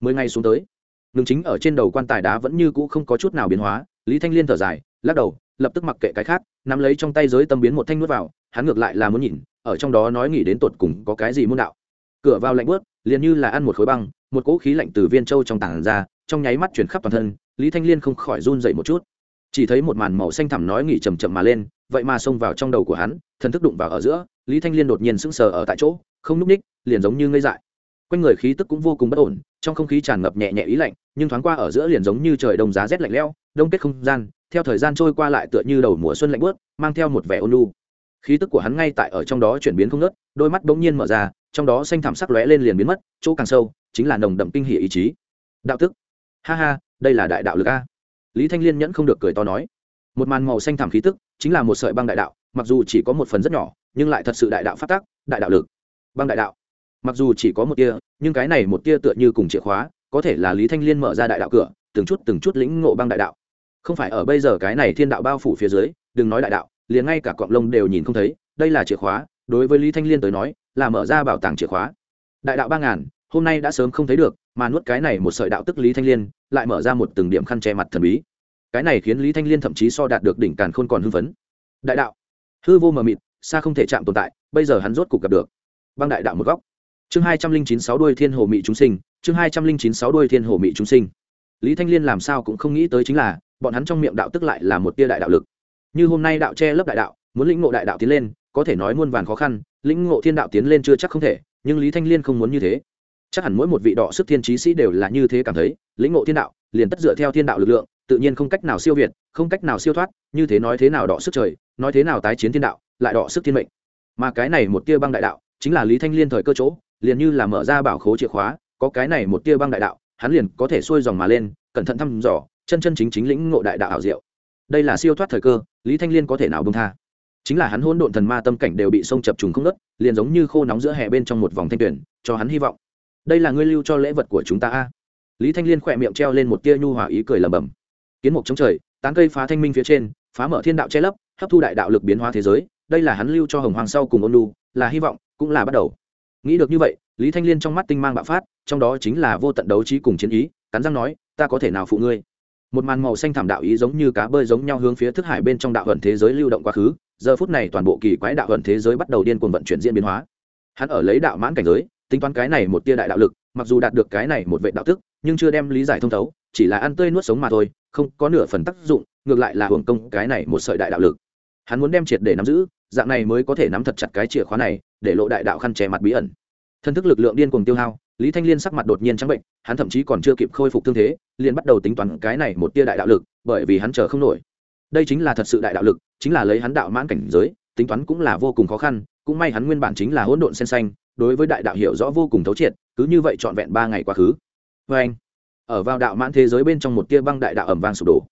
Mười ngày xuống tới, ngừng chính ở trên đầu quan tài đá vẫn như cũ không có chút nào biến hóa, lý thanh liên thở dài, lắc đầu, lập tức mặc kệ cái khác, nắm lấy trong tay giới tâm biến một thanh nuốt vào, hắn ngược lại là muốn nhìn, ở trong đó nói nghĩ đến tột cùng có cái gì môn đạo. Cửa vào lạnh bớt liền như là ăn một khối băng, một cỗ khí lạnh từ viên châu trong tảng ra trong nháy mắt chuyển khắp toàn thân, lý thanh liên không khỏi run dậy một chút. Chỉ thấy một màn màu xanh thẳm nói nghỉ chầm chậm mà lên, vậy mà xông vào trong đầu của hắn, thần thức đụng vào ở giữa, lý thanh liên đột nhiên sững sờ ở tại chỗ, không n ú c ních, liền giống như ngây dại. Quanh người khí tức cũng vô cùng bất ổn, trong không khí tràn ngập nhẹ nhẹ ý lạnh, nhưng thoáng qua ở giữa liền giống như trời đông giá rét lạnh lẽo, đông kết không gian, theo thời gian trôi qua lại tựa như đầu mùa xuân lạnh bớt mang theo một vẻ ôn lu khí tức của hắn ngay tại ở trong đó chuyển biến không ngớt, đôi mắt bỗng nhiên mở ra, trong đó xanh thảm sắc lóe lên liền biến mất, chỗ càng sâu, chính là nồng đậm kinh hỉ ý chí. Đạo tức ha ha, đây là đại đạo lực a. Lý thanh liên nhẫn không được cười to nói. Một màn màu xanh thảm khí tức, chính là một sợi băng đại đạo, mặc dù chỉ có một phần rất nhỏ, nhưng lại thật sự đại đạo phát tác, đại đạo lực. Băng đại đạo. Mặc dù chỉ có một tia, nhưng cái này một tia tựa như cùng chìa khóa, có thể là lý thanh liên mở ra đại đạo cửa, từng chút từng chút lĩnh ngộ băng đại đạo. Không phải ở bây giờ cái này thiên đạo bao phủ phía dưới, đừng nói đại đạo, liền ngay cả cọng lông đều nhìn không thấy, đây là chìa khóa, đối với lý thanh liên tới nói, là mở ra bảo tàng chìa khóa. Đại đạo ba ngàn hôm nay đã sớm không thấy được, mà nuốt cái này một sợi đạo tức lý thanh liên, lại mở ra một từng điểm khăn che mặt thần bí. Cái này khiến lý thanh liên thậm chí so đạt được đỉnh càn khôn còn hưng phấn. Đại đạo. Hư vô mờ mịt, xa không thể chạm tồn tại, bây giờ hắn rốt cục gặp được. Băng đại đạo một góc. Chương hai trăm linh chín sáu đuôi thiên hồ mị chúng sinh, chương hai trăm linh chín sáu đuôi thiên hồ mị chúng sinh. Lý thanh liên làm sao cũng không nghĩ tới chính là, bọn hắn trong miệng đạo tức lại là một tia đại đạo lực. Như hôm nay đạo che lớp đại đạo, muốn lĩnh ngộ đại đạo tiến lên, có thể nói muôn vàn khó khăn, lĩnh ngộ thiên đạo tiến lên chưa chắc không thể, nhưng lý thanh liên không muốn như thế chắc hẳn mỗi một vị đọ sức thiên trí sĩ đều là như thế cảm thấy, lĩnh ngộ thiên đạo, liền tất dựa theo thiên đạo lực lượng, tự nhiên không cách nào siêu việt, không cách nào siêu thoát, như thế nói thế nào đọ sức trời, nói thế nào tái chiến thiên đạo, lại đọ sức thiên mệnh. Mà cái này một tia băng đại đạo, chính là lý thanh liên thời cơ chỗ, liền như là mở ra bảo khố chìa khóa, có cái này một tia băng đại đạo, hắn liền có thể xuôi dòng mà lên, cẩn thận thăm dò, chân chân chính chính lĩnh ngộ đại đạo ảo diệu. Đây là siêu thoát thời cơ, lý thanh liên có thể nào bông tha? Chính là hắn hỗn độn thần ma tâm cảnh đều bị sông chập trùng không đất liền giống như khô nóng giữa hè bên trong một vòng thanh tuyển cho hắn hy vọng đây là ngươi lưu cho lễ vật của chúng ta a. Lý thanh liên khỏe miệng treo lên một tia nhu hòa ý cười lầm bầm kiến mục chống trời, tán cây phá thanh minh phía trên, phá mở thiên đạo che lấp, hấp thu đại đạo lực biến hóa thế giới, đây là hắn lưu cho hồng hoàng sau cùng ôn lu là hy vọng, cũng là bắt đầu. Nghĩ được như vậy, lý thanh liên trong mắt tinh mang bạo phát, trong đó chính là vô tận đấu trí cùng chiến ý, cắn răng nói, ta có thể nào phụ ngươi? Một màn màu xanh thảm đạo ý giống như cá bơi giống nhau hướng phía thức hải bên trong đạo hận thế giới lưu động quá khứ, giờ phút này toàn bộ kỳ quái đạo hận thế giới bắt đầu điên cuồng vận chuyển diễn biến hóa. Hắn ở lấy đạo mãn cảnh giới tính toán cái này một tia đại đạo lực, mặc dù đạt được cái này một vệ đạo tức, nhưng chưa đem lý giải thông thấu, chỉ là ăn tươi nuốt sống mà thôi, không có nửa phần tác dụng, ngược lại là hưởng công cái này một sợi đại đạo lực. Hắn muốn đem triệt để nắm giữ, dạng này mới có thể nắm thật chặt cái chìa khóa này, để lộ đại đạo khăn che mặt bí ẩn. Thân thức lực lượng điên cuồng tiêu hao, lý thanh liên sắc mặt đột nhiên trắng bệnh, hắn thậm chí còn chưa kịp khôi phục thương thế, liền bắt đầu tính toán cái này một tia đại đạo lực, bởi vì hắn chờ không nổi. Đây chính là thật sự đại đạo lực, chính là lấy hắn đạo mãn cảnh giới, tính toán cũng là vô cùng khó khăn, cũng may hắn nguyên bản chính là hỗn độn sen xanh đối với đại đạo hiểu rõ vô cùng thấu triệt, cứ như vậy trọn vẹn ba ngày quá khứ. Vê anh, ở vào đạo mãn thế giới bên trong một tia băng đại đạo ẩm vang sụp đổ.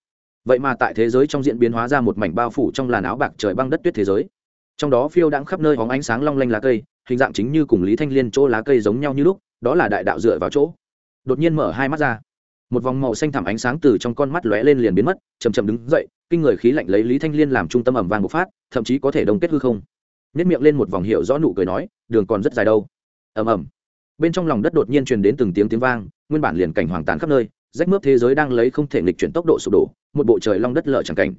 Vậy mà tại thế giới trong diễn biến hóa ra một mảnh bao phủ trong làn áo bạc trời băng đất tuyết thế giới. Trong đó phiêu đãng khắp nơi hóng ánh sáng long lanh lá cây, hình dạng chính như cùng lý thanh liên chỗ lá cây giống nhau như lúc, đó là đại đạo dựa vào chỗ. Đột nhiên mở hai mắt ra. Một vòng màu xanh thẳm ánh sáng từ trong con mắt lóe lên liền biến mất chầm chầm đứng dậy, kinh người khí lạnh lấy lý thanh liên làm trung tâm ẩm vàng bộc phát, thậm chí có thể đồng kết hư không. Nếp miệng lên một vòng hiệu rõ nụ cười nói đường còn rất dài đâu. Ầm ầm. Bên trong lòng đất đột nhiên truyền đến từng tiếng tiếng vang, nguyên bản liền cảnh hoàng tàn khắp nơi, rách mướp thế giới đang lấy không thể nghịch chuyển tốc độ sụp đổ, một bộ trời long đất lở chẳng cảnh.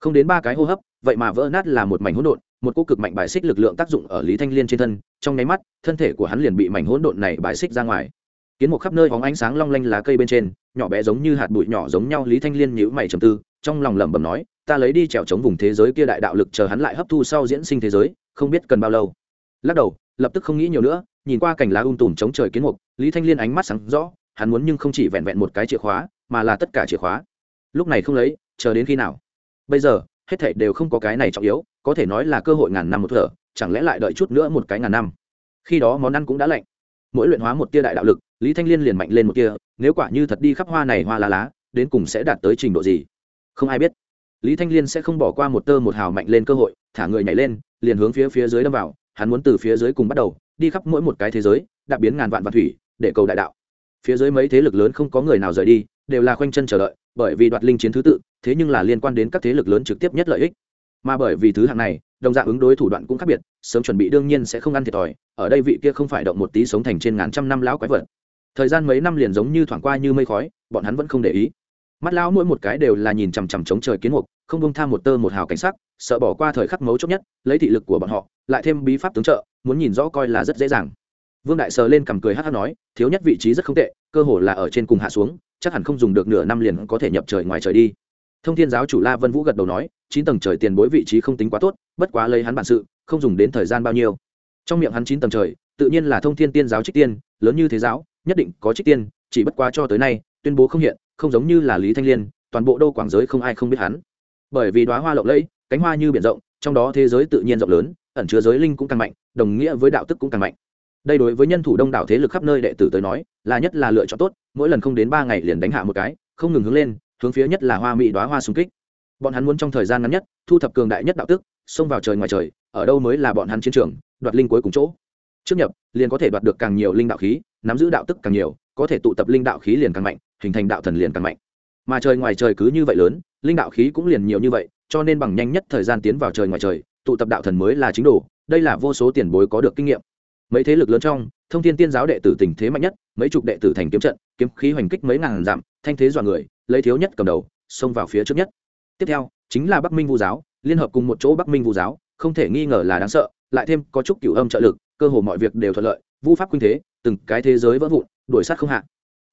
Không đến ba cái hô hấp, vậy mà vỡ nát là một mảnh hỗn độn, một cô cực mạnh bài xích lực lượng tác dụng ở lý thanh liên trên thân, trong nháy mắt, thân thể của hắn liền bị mảnh hỗn độn này bài xích ra ngoài. Kiến một khắp nơi hóng ánh sáng long lanh lá cây bên trên, nhỏ bé giống như hạt bụi nhỏ giống nhau, lý thanh liên nhíu mày trầm tư, trong lòng lẩm bẩm nói, ta lấy đi trèo chống vùng thế giới kia đại đạo lực chờ hắn lại hấp thu sau diễn sinh thế giới, không biết cần bao lâu lắc đầu, lập tức không nghĩ nhiều nữa, nhìn qua cảnh lá um tùm chống trời kiến mục, lý thanh liên ánh mắt sáng rõ, hắn muốn nhưng không chỉ vẹn vẹn một cái chìa khóa, mà là tất cả chìa khóa. Lúc này không lấy, chờ đến khi nào? Bây giờ, hết thảy đều không có cái này trọng yếu, có thể nói là cơ hội ngàn năm một thở, chẳng lẽ lại đợi chút nữa một cái ngàn năm? Khi đó món ăn cũng đã lạnh. Mỗi luyện hóa một tia đại đạo lực, lý thanh liên liền mạnh lên một tia, nếu quả như thật đi khắp hoa này hoa lá lá, đến cùng sẽ đạt tới trình độ gì? Không ai biết. Lý thanh liên sẽ không bỏ qua một tơ một hào mạnh lên cơ hội, thả người nhảy lên, liền hướng phía phía dưới đâm vào hắn muốn từ phía dưới cùng bắt đầu, đi khắp mỗi một cái thế giới, đạp biến ngàn vạn vạn thủy, để cầu đại đạo. Phía dưới mấy thế lực lớn không có người nào rời đi, đều là khoanh chân chờ đợi, bởi vì đoạt linh chiến thứ tự, thế nhưng là liên quan đến các thế lực lớn trực tiếp nhất lợi ích. Mà bởi vì thứ hạng này, đồng dạng ứng đối thủ đoạn cũng khác biệt, sớm chuẩn bị đương nhiên sẽ không ăn thiệt thòi, ở đây vị kia không phải động một tí sống thành trên ngàn trăm năm lão quái vật. Thời gian mấy năm liền giống như thoảng qua như mây khói, bọn hắn vẫn không để ý mắt lão mỗi một cái đều là nhìn chằm chằm chống trời kiến mục, không bông tham một tơ một hào cảnh sắc, sợ bỏ qua thời khắc mấu chốt nhất, lấy thị lực của bọn họ, lại thêm bí pháp tướng trợ, muốn nhìn rõ coi là rất dễ dàng. Vương đại sờ lên cầm cười hát hát nói, thiếu nhất vị trí rất không tệ, cơ hồ là ở trên cùng hạ xuống, chắc hẳn không dùng được nửa năm liền có thể nhập trời ngoài trời đi. Thông thiên giáo chủ la vân vũ gật đầu nói, chín tầng trời tiền bối vị trí không tính quá tốt, bất quá lấy hắn bản sự, không dùng đến thời gian bao nhiêu. Trong miệng hắn chín tầng trời, tự nhiên là thông thiên tiên giáo trích tiên, lớn như thế giáo, nhất định có trích tiên, chỉ bất quá cho tới nay, tuyên bố không hiện không giống như là lý thanh liên, toàn bộ đô quảng giới không ai không biết hắn. Bởi vì đoá hoa lộng lẫy, cánh hoa như biển rộng, trong đó thế giới tự nhiên rộng lớn, ẩn chứa giới linh cũng càng mạnh, đồng nghĩa với đạo tức cũng càng mạnh. Đây đối với nhân thủ đông đảo thế lực khắp nơi đệ tử tới nói, là nhất là lựa chọn tốt, mỗi lần không đến ba ngày liền đánh hạ một cái, không ngừng hướng lên, hướng phía nhất là hoa mỹ đoá hoa xung kích. Bọn hắn muốn trong thời gian ngắn nhất, thu thập cường đại nhất đạo tức, xông vào trời ngoài trời, ở đâu mới là bọn hắn chiến trường, đoạt linh cuối cùng chỗ. Trước nhập, liền có thể đoạt được càng nhiều linh đạo khí, nắm giữ đạo tức càng nhiều, có thể tụ tập linh đạo khí liền càng mạnh hình thành đạo thần liền càng mạnh. Mà trời ngoài trời cứ như vậy lớn, linh đạo khí cũng liền nhiều như vậy, cho nên bằng nhanh nhất thời gian tiến vào trời ngoài trời, tụ tập đạo thần mới là chính đồ, đây là vô số tiền bối có được kinh nghiệm. Mấy thế lực lớn trong, thông thiên tiên giáo đệ tử tình thế mạnh nhất, mấy chục đệ tử thành kiếm trận, kiếm khí hoành kích mấy ngàn dặm, thanh thế dọa người, lấy thiếu nhất cầm đầu, xông vào phía trước nhất. Tiếp theo, chính là bắc minh vu giáo, liên hợp cùng một chỗ bắc minh vu giáo, không thể nghi ngờ là đáng sợ, lại thêm có chút cửu âm trợ lực, cơ hồ mọi việc đều thuận lợi, vu pháp quynh thế, từng cái thế giới vỡ vụn, đuổi sát không hạ.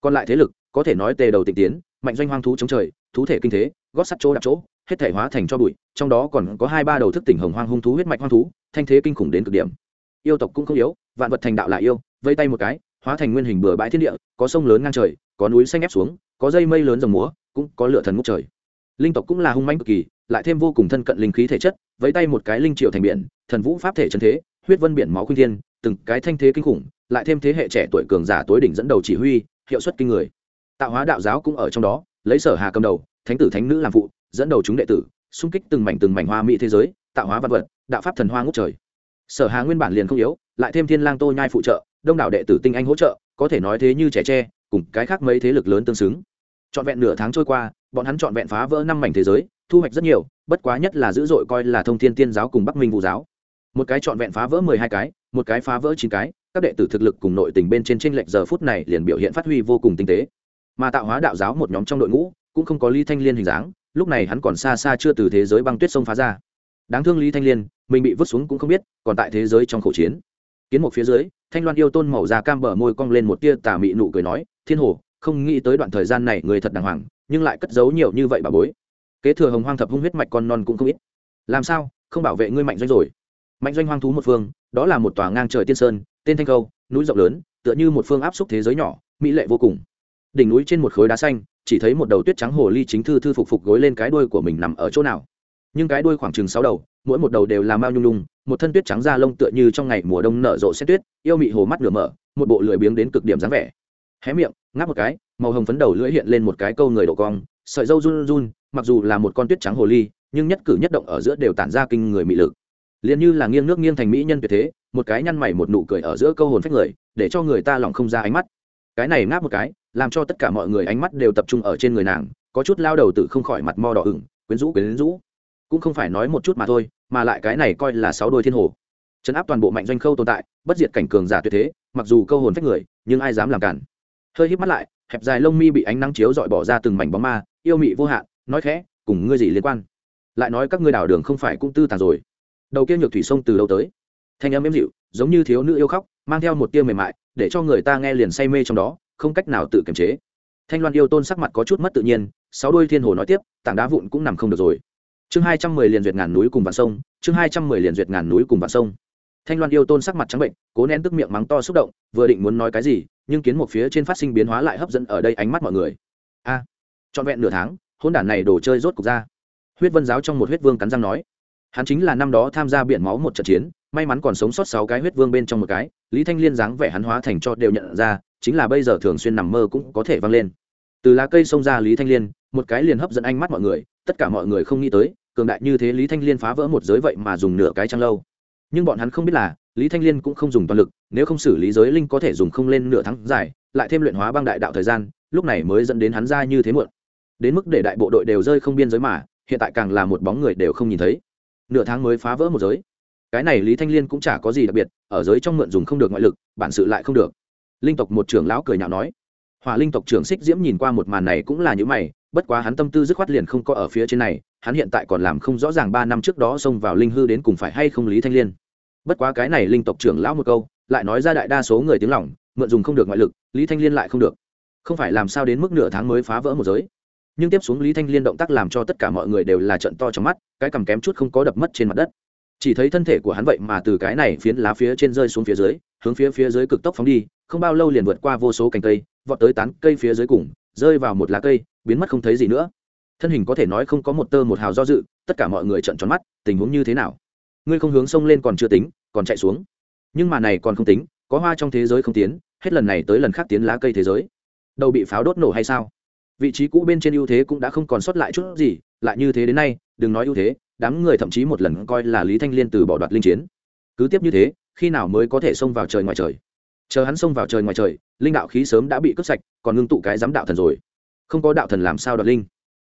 Còn lại thế lực có thể nói tề đầu tịnh tiến, mạnh doanh hoang thú chống trời, thú thể kinh thế, gót sắt chỗ đạp chỗ, hết thể hóa thành cho bụi, trong đó còn có hai ba đầu thức tỉnh hồng hoang hung thú huyết mạch hoang thú, thanh thế kinh khủng đến cực điểm. Yêu tộc cũng không yếu, vạn vật thành đạo là yêu, vây tay một cái, hóa thành nguyên hình bừa bãi thiên địa, có sông lớn ngang trời, có núi xanh ép xuống, có dây mây lớn dòng múa, cũng có lửa thần ngút trời. Linh tộc cũng là hung manh cực kỳ, lại thêm vô cùng thân cận linh khí thể chất, vẫy tay một cái linh triệu thành biển, thần vũ pháp thể chân thế, huyết vân biển máu khuyên thiên, từng cái thanh thế kinh khủng, lại thêm thế hệ trẻ tuổi cường giả tối đỉnh dẫn đầu chỉ huy, hiệu suất kinh người tạo hóa đạo giáo cũng ở trong đó, lấy sở hà cầm đầu, thánh tử, thánh nữ làm phụ, dẫn đầu chúng đệ tử, xung kích từng mảnh từng mảnh hoa mỹ thế giới, tạo hóa văn vật, đạo pháp thần hoa ngút trời. Sở hà nguyên bản liền không yếu, lại thêm thiên lang tô nhai phụ trợ, đông đảo đệ tử tinh anh hỗ trợ, có thể nói thế như trẻ tre, cùng cái khác mấy thế lực lớn tương xứng. Trọn vẹn nửa tháng trôi qua, bọn hắn trọn vẹn phá vỡ năm mảnh thế giới, thu hoạch rất nhiều, bất quá nhất là dữ dội coi là thông thiên tiên giáo cùng bắc minh vũ giáo. Một cái trọn vẹn phá vỡ mười hai cái, một cái phá vỡ chín cái, các đệ tử thực lực cùng nội tình bên trên tranh lệch giờ phút này liền biểu hiện phát huy vô cùng tinh tế mà tạo hóa đạo giáo một nhóm trong đội ngũ cũng không có lý thanh liên hình dáng, lúc này hắn còn xa xa chưa từ thế giới băng tuyết sông phá ra. Đáng thương lý thanh liên, mình bị vứt xuống cũng không biết, còn tại thế giới trong khẩu chiến. Kiến một phía dưới, thanh loan yêu tôn màu da cam bờ môi cong lên một tia tà mị nụ cười nói, thiên hồ, không nghĩ tới đoạn thời gian này người thật đàng hoàng, nhưng lại cất giấu nhiều như vậy bà bối. Kế thừa hồng hoang thập hung huyết mạch con non cũng không ít. Làm sao? Không bảo vệ ngươi mạnh doanh rồi? Mạnh doanh hoang thú một phương, đó là một tòa ngang trời tiên sơn, tên thanh câu núi rộng lớn, tựa như một phương áp xúc thế giới nhỏ, mỹ lệ vô cùng đỉnh núi trên một khối đá xanh, chỉ thấy một đầu tuyết trắng hồ ly chính thư thư phục phục gối lên cái đuôi của mình nằm ở chỗ nào. Nhưng cái đuôi khoảng chừng sáu đầu, mỗi một đầu đều là mao nhung nhung, một thân tuyết trắng da lông tựa như trong ngày mùa đông nở rộ xét tuyết, yêu mị hồ mắt nửa mở, một bộ lười biếng đến cực điểm dáng vẻ. Hé miệng, ngáp một cái, màu hồng phấn đầu lưỡi hiện lên một cái câu người đổ cong, sợi dâu run run, mặc dù là một con tuyết trắng hồ ly, nhưng nhất cử nhất động ở giữa đều tản ra kinh người mị lực. Liền như là nghiêng nước nghiêng thành mỹ nhân tuyệt thế, một cái nhăn mày một nụ cười ở giữa câu hồn phách người, để cho người ta lòng không ra ánh mắt. Cái này ngáp một cái làm cho tất cả mọi người ánh mắt đều tập trung ở trên người nàng, có chút lao đầu tự không khỏi mặt mo đỏ ửng, quyến rũ quyến rũ. Cũng không phải nói một chút mà thôi, mà lại cái này coi là sáu đôi thiên hồ. Chấn áp toàn bộ mạnh doanh khâu tồn tại, bất diệt cảnh cường giả tuyệt thế, mặc dù câu hồn phách người, nhưng ai dám làm cản. Hơi hít mắt lại, hẹp dài lông mi bị ánh nắng chiếu dọi bỏ ra từng mảnh bóng ma, yêu mị vô hạn, nói khẽ, cùng ngươi gì liên quan? Lại nói các ngươi đảo đường không phải cũng tư tàn rồi. Đầu kia nhược thủy sông từ đâu tới? Thanh âm êm dịu, giống như thiếu nữ yêu khóc, mang theo một tia mềm mại, để cho người ta nghe liền say mê trong đó không cách nào tự kiềm chế. Thanh loan yêu tôn sắc mặt có chút mất tự nhiên, sáu đôi thiên hồ nói tiếp, tảng đá vụn cũng nằm không được rồi. Chương hai trăm mười liền duyệt ngàn núi cùng vạn sông, chương hai trăm mười liền duyệt ngàn núi cùng vạn sông. Thanh loan yêu tôn sắc mặt trắng bệnh, cố nén tức miệng mắng to xúc động, vừa định muốn nói cái gì, nhưng kiến một phía trên phát sinh biến hóa lại hấp dẫn ở đây ánh mắt mọi người. A, trọn vẹn nửa tháng hôn đản này đồ chơi rốt cục ra. Huyết vân giáo trong một huyết vương cắn răng nói, hắn chính là năm đó tham gia biển máu một trận chiến may mắn còn sống sót sáu cái huyết vương bên trong một cái, lý thanh liên dáng vẻ hắn hóa thành cho đều nhận ra, chính là bây giờ thường xuyên nằm mơ cũng có thể vang lên. Từ lá cây xông ra lý thanh liên, một cái liền hấp dẫn ánh mắt mọi người, tất cả mọi người không nghĩ tới, cường đại như thế lý thanh liên phá vỡ một giới vậy mà dùng nửa cái trăng lâu. Nhưng bọn hắn không biết là, lý thanh liên cũng không dùng toàn lực, nếu không xử lý giới linh có thể dùng không lên nửa tháng dài, lại thêm luyện hóa băng đại đạo thời gian, lúc này mới dẫn đến hắn ra như thế muộn. Đến mức để đại bộ đội đều rơi không biên giới mà, hiện tại càng là một bóng người đều không nhìn thấy. Nửa tháng mới phá vỡ một giới cái này lý thanh liên cũng chả có gì đặc biệt, ở giới trong mượn dùng không được ngoại lực, bản sự lại không được. Linh tộc một trưởng lão cười nhạo nói. Hỏa linh tộc trưởng xích diễm nhìn qua một màn này cũng là những mày, bất quá hắn tâm tư dứt khoát liền không có ở phía trên này, hắn hiện tại còn làm không rõ ràng ba năm trước đó xông vào linh hư đến cùng phải hay không lý thanh liên. Bất quá cái này linh tộc trưởng lão một câu, lại nói ra đại đa số người tiếng lòng, mượn dùng không được ngoại lực, lý thanh liên lại không được. Không phải làm sao đến mức nửa tháng mới phá vỡ một giới. Nhưng tiếp xuống lý thanh liên động tác làm cho tất cả mọi người đều là trận to trong mắt, cái cầm kém chút không có đập mất trên mặt đất chỉ thấy thân thể của hắn vậy mà từ cái này phiến lá phía trên rơi xuống phía dưới, hướng phía phía dưới cực tốc phóng đi, không bao lâu liền vượt qua vô số cành cây, vọt tới tán cây phía dưới cùng, rơi vào một lá cây, biến mất không thấy gì nữa. Thân hình có thể nói không có một tơ một hào do dự, tất cả mọi người trận tròn mắt, tình huống như thế nào? Ngươi không hướng sông lên còn chưa tính, còn chạy xuống. Nhưng mà này còn không tính, có hoa trong thế giới không tiến, hết lần này tới lần khác tiến lá cây thế giới. Đầu bị pháo đốt nổ hay sao? Vị trí cũ bên trên ưu thế cũng đã không còn sót lại chút gì, lại như thế đến nay, đừng nói ưu thế đám người thậm chí một lần coi là lý thanh liên từ bỏ đoạt linh chiến. Cứ tiếp như thế, khi nào mới có thể xông vào trời ngoài trời? Chờ hắn xông vào trời ngoài trời, linh đạo khí sớm đã bị cướp sạch, còn ngưng tụ cái giám đạo thần rồi. Không có đạo thần làm sao đoạt linh?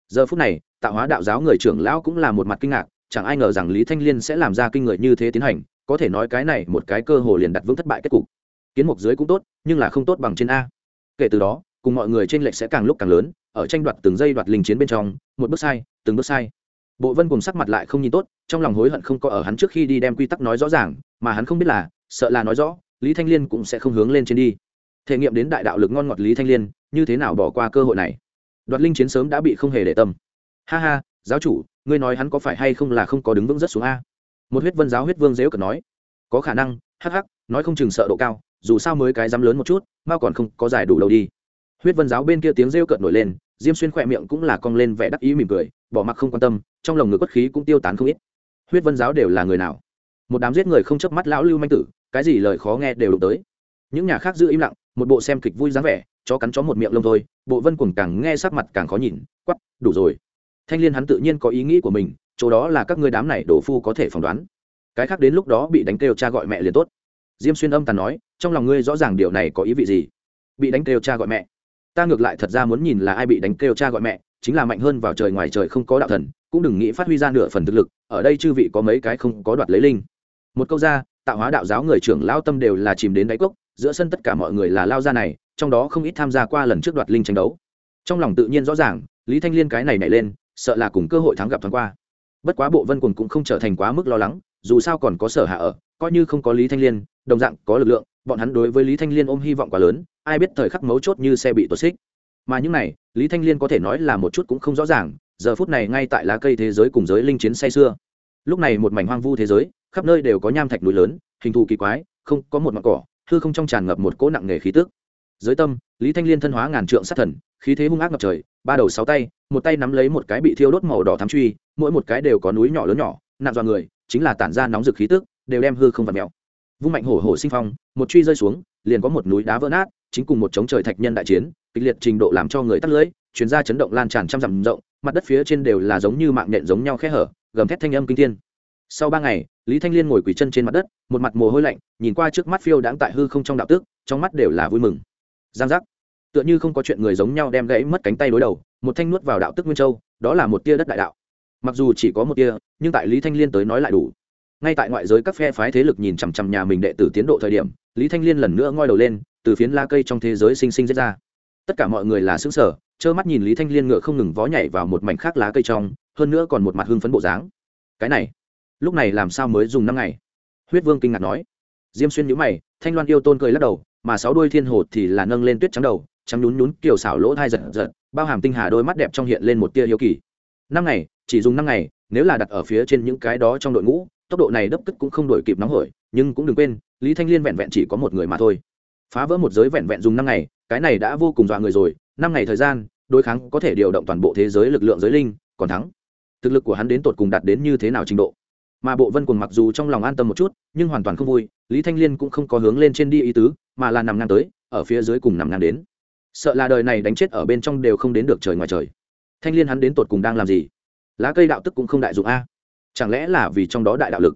Giờ phút này, tạo hóa đạo giáo người trưởng lão cũng là một mặt kinh ngạc, chẳng ai ngờ rằng lý thanh liên sẽ làm ra kinh người như thế tiến hành, có thể nói cái này một cái cơ hồ liền đặt vững thất bại kết cục. Kiến mục dưới cũng tốt, nhưng là không tốt bằng trên a. Kể từ đó, cùng mọi người trên lệch sẽ càng lúc càng lớn, ở tranh đoạt từng giây đoạt linh chiến bên trong, một bước sai, từng bước sai bộ vân cùng sắc mặt lại không nhìn tốt, trong lòng hối hận không có ở hắn trước khi đi đem quy tắc nói rõ ràng, mà hắn không biết là, sợ là nói rõ, lý thanh liên cũng sẽ không hướng lên trên đi. Thể nghiệm đến đại đạo lực ngon ngọt lý thanh liên, như thế nào bỏ qua cơ hội này? Đoạt linh chiến sớm đã bị không hề để tâm. Ha ha, giáo chủ, ngươi nói hắn có phải hay không là không có đứng vững rất xuống a? Một huyết vân giáo huyết vương dếu cật nói. Có khả năng, hắc hắc, nói không chừng sợ độ cao, dù sao mới cái dám lớn một chút mà còn không có giải đủ đâu đi. Huyết vân giáo bên kia tiếng rêu cợt nổi lên diêm xuyên khỏe miệng cũng là cong lên vẻ đắc ý mỉm cười, bỏ mặc không quan tâm, trong lồng ngực bất khí cũng tiêu tán không ít. Huyết vân giáo đều là người nào? Một đám giết người không chớp mắt lão lưu manh tử, cái gì lời khó nghe đều đụng tới. Những nhà khác giữ im lặng, một bộ xem kịch vui dáng vẻ, chó cắn chó một miệng lông thôi, bộ vân cuồng càng nghe sắc mặt càng khó nhìn quắp đủ rồi. Thanh liên hắn tự nhiên có ý nghĩ của mình, chỗ đó là các ngươi đám này đổ phu có thể phỏng đoán. Cái khác đến lúc đó bị đánh kêu cha gọi mẹ liền tốt. Diêm xuyên âm tàn nói, trong lòng ngươi rõ ràng điều này có ý vị gì? Bị đánh kêu cha gọi mẹ ta ngược lại thật ra muốn nhìn là ai bị đánh kêu cha gọi mẹ, chính là mạnh hơn vào trời ngoài trời không có đạo thần, cũng đừng nghĩ phát huy ra nửa phần thực lực, ở đây chư vị có mấy cái không có đoạt lấy linh. Một câu ra, tạo hóa đạo giáo người trưởng lao tâm đều là chìm đến đáy cốc, giữa sân tất cả mọi người là lao ra này, trong đó không ít tham gia qua lần trước đoạt linh tranh đấu. Trong lòng tự nhiên rõ ràng, lý thanh liên cái này nảy lên, sợ là cùng cơ hội thắng gặp thoáng qua. Bất quá bộ vân quần cũng không trở thành quá mức lo lắng, dù sao còn có sở hạ ở, coi như không có lý thanh liên, đồng dạng có lực lượng, bọn hắn đối với lý thanh liên ôm hy vọng quá lớn ai biết thời khắc mấu chốt như xe bị tuột xích. Mà những này, lý thanh liên có thể nói là một chút cũng không rõ ràng, giờ phút này ngay tại lá cây thế giới cùng giới linh chiến say xưa lúc này một mảnh hoang vu thế giới, khắp nơi đều có nham thạch núi lớn, hình thù kỳ quái, không, có một mặt cỏ, hư không trong tràn ngập một cỗ nặng nghề khí tức. Giới tâm, lý thanh liên thân hóa ngàn trượng sát thần, khí thế hung ác ngập trời, ba đầu sáu tay, một tay nắm lấy một cái bị thiêu đốt màu đỏ thắm truy, mỗi một cái đều có núi nhỏ lớn nhỏ, nặng dọa người, chính là tản ra nóng rực khí tức, đều đem hư không vặt mèo. Vung mạnh hổ hổ sinh phong, một truy rơi xuống, liền có một núi đá vỡ nát chính cùng một chống trời thạch nhân đại chiến, kịch liệt trình độ làm cho người tắt lưỡi chuyến ra chấn động lan tràn trăm dặm rộng, mặt đất phía trên đều là giống như mạng nhện giống nhau khe hở, gầm thét thanh âm kinh thiên. Sau ba ngày, lý thanh liên ngồi quỳ chân trên mặt đất, một mặt mồ hôi lạnh, nhìn qua trước mắt phiêu đãng tại hư không trong đạo tước, trong mắt đều là vui mừng. Giang giác. Tựa như không có chuyện người giống nhau đem gãy mất cánh tay đối đầu, một thanh nuốt vào đạo tức nguyên châu, đó là một tia đất đại đạo. Mặc dù chỉ có một tia, nhưng tại lý thanh liên tới nói lại đủ. Ngay tại ngoại giới các phe phái thế lực nhìn chằm chằm nhà mình đệ tử tiến độ thời điểm, lý thanh liên lần nữa ngoi đầu lên từ phiến lá cây trong thế giới sinh sinh diễn ra. Tất cả mọi người là xứng sở trơ mắt nhìn lý thanh liên ngựa không ngừng vó nhảy vào một mảnh khác lá cây trong, hơn nữa còn một mặt hưng phấn bộ dáng. Cái này, lúc này làm sao mới dùng năm ngày? Huyết vương kinh ngạc nói. Diêm xuyên nhữ mày, thanh loan yêu tôn cười lắc đầu, mà sáu đuôi thiên hồ thì là nâng lên tuyết trắng đầu, trắng nhún nhún kiểu xảo lỗ thai giật giật, bao hàm tinh hà đôi mắt đẹp trong hiện lên một tia hiếu kỳ. Năm ngày, chỉ dùng năm ngày, nếu là đặt ở phía trên những cái đó trong đội ngũ, tốc độ này đấp cất cũng không đổi kịp nóng hổi, nhưng cũng đừng quên, lý thanh liên vẹn vẹn chỉ có một người mà thôi phá vỡ một giới vẹn vẹn dùng năm ngày, cái này đã vô cùng dọa người rồi. Năm ngày thời gian, đối kháng có thể điều động toàn bộ thế giới lực lượng giới linh, còn thắng. Thực lực của hắn đến tột cùng đạt đến như thế nào trình độ? Mà bộ vân cùng mặc dù trong lòng an tâm một chút, nhưng hoàn toàn không vui, lý thanh liên cũng không có hướng lên trên đi ý tứ, mà là nằm ngang tới, ở phía dưới cùng nằm ngang đến. Sợ là đời này đánh chết ở bên trong đều không đến được trời ngoài trời. Thanh liên hắn đến tột cùng đang làm gì? Lá cây đạo tức cũng không đại dụng a. Chẳng lẽ là vì trong đó đại đạo lực?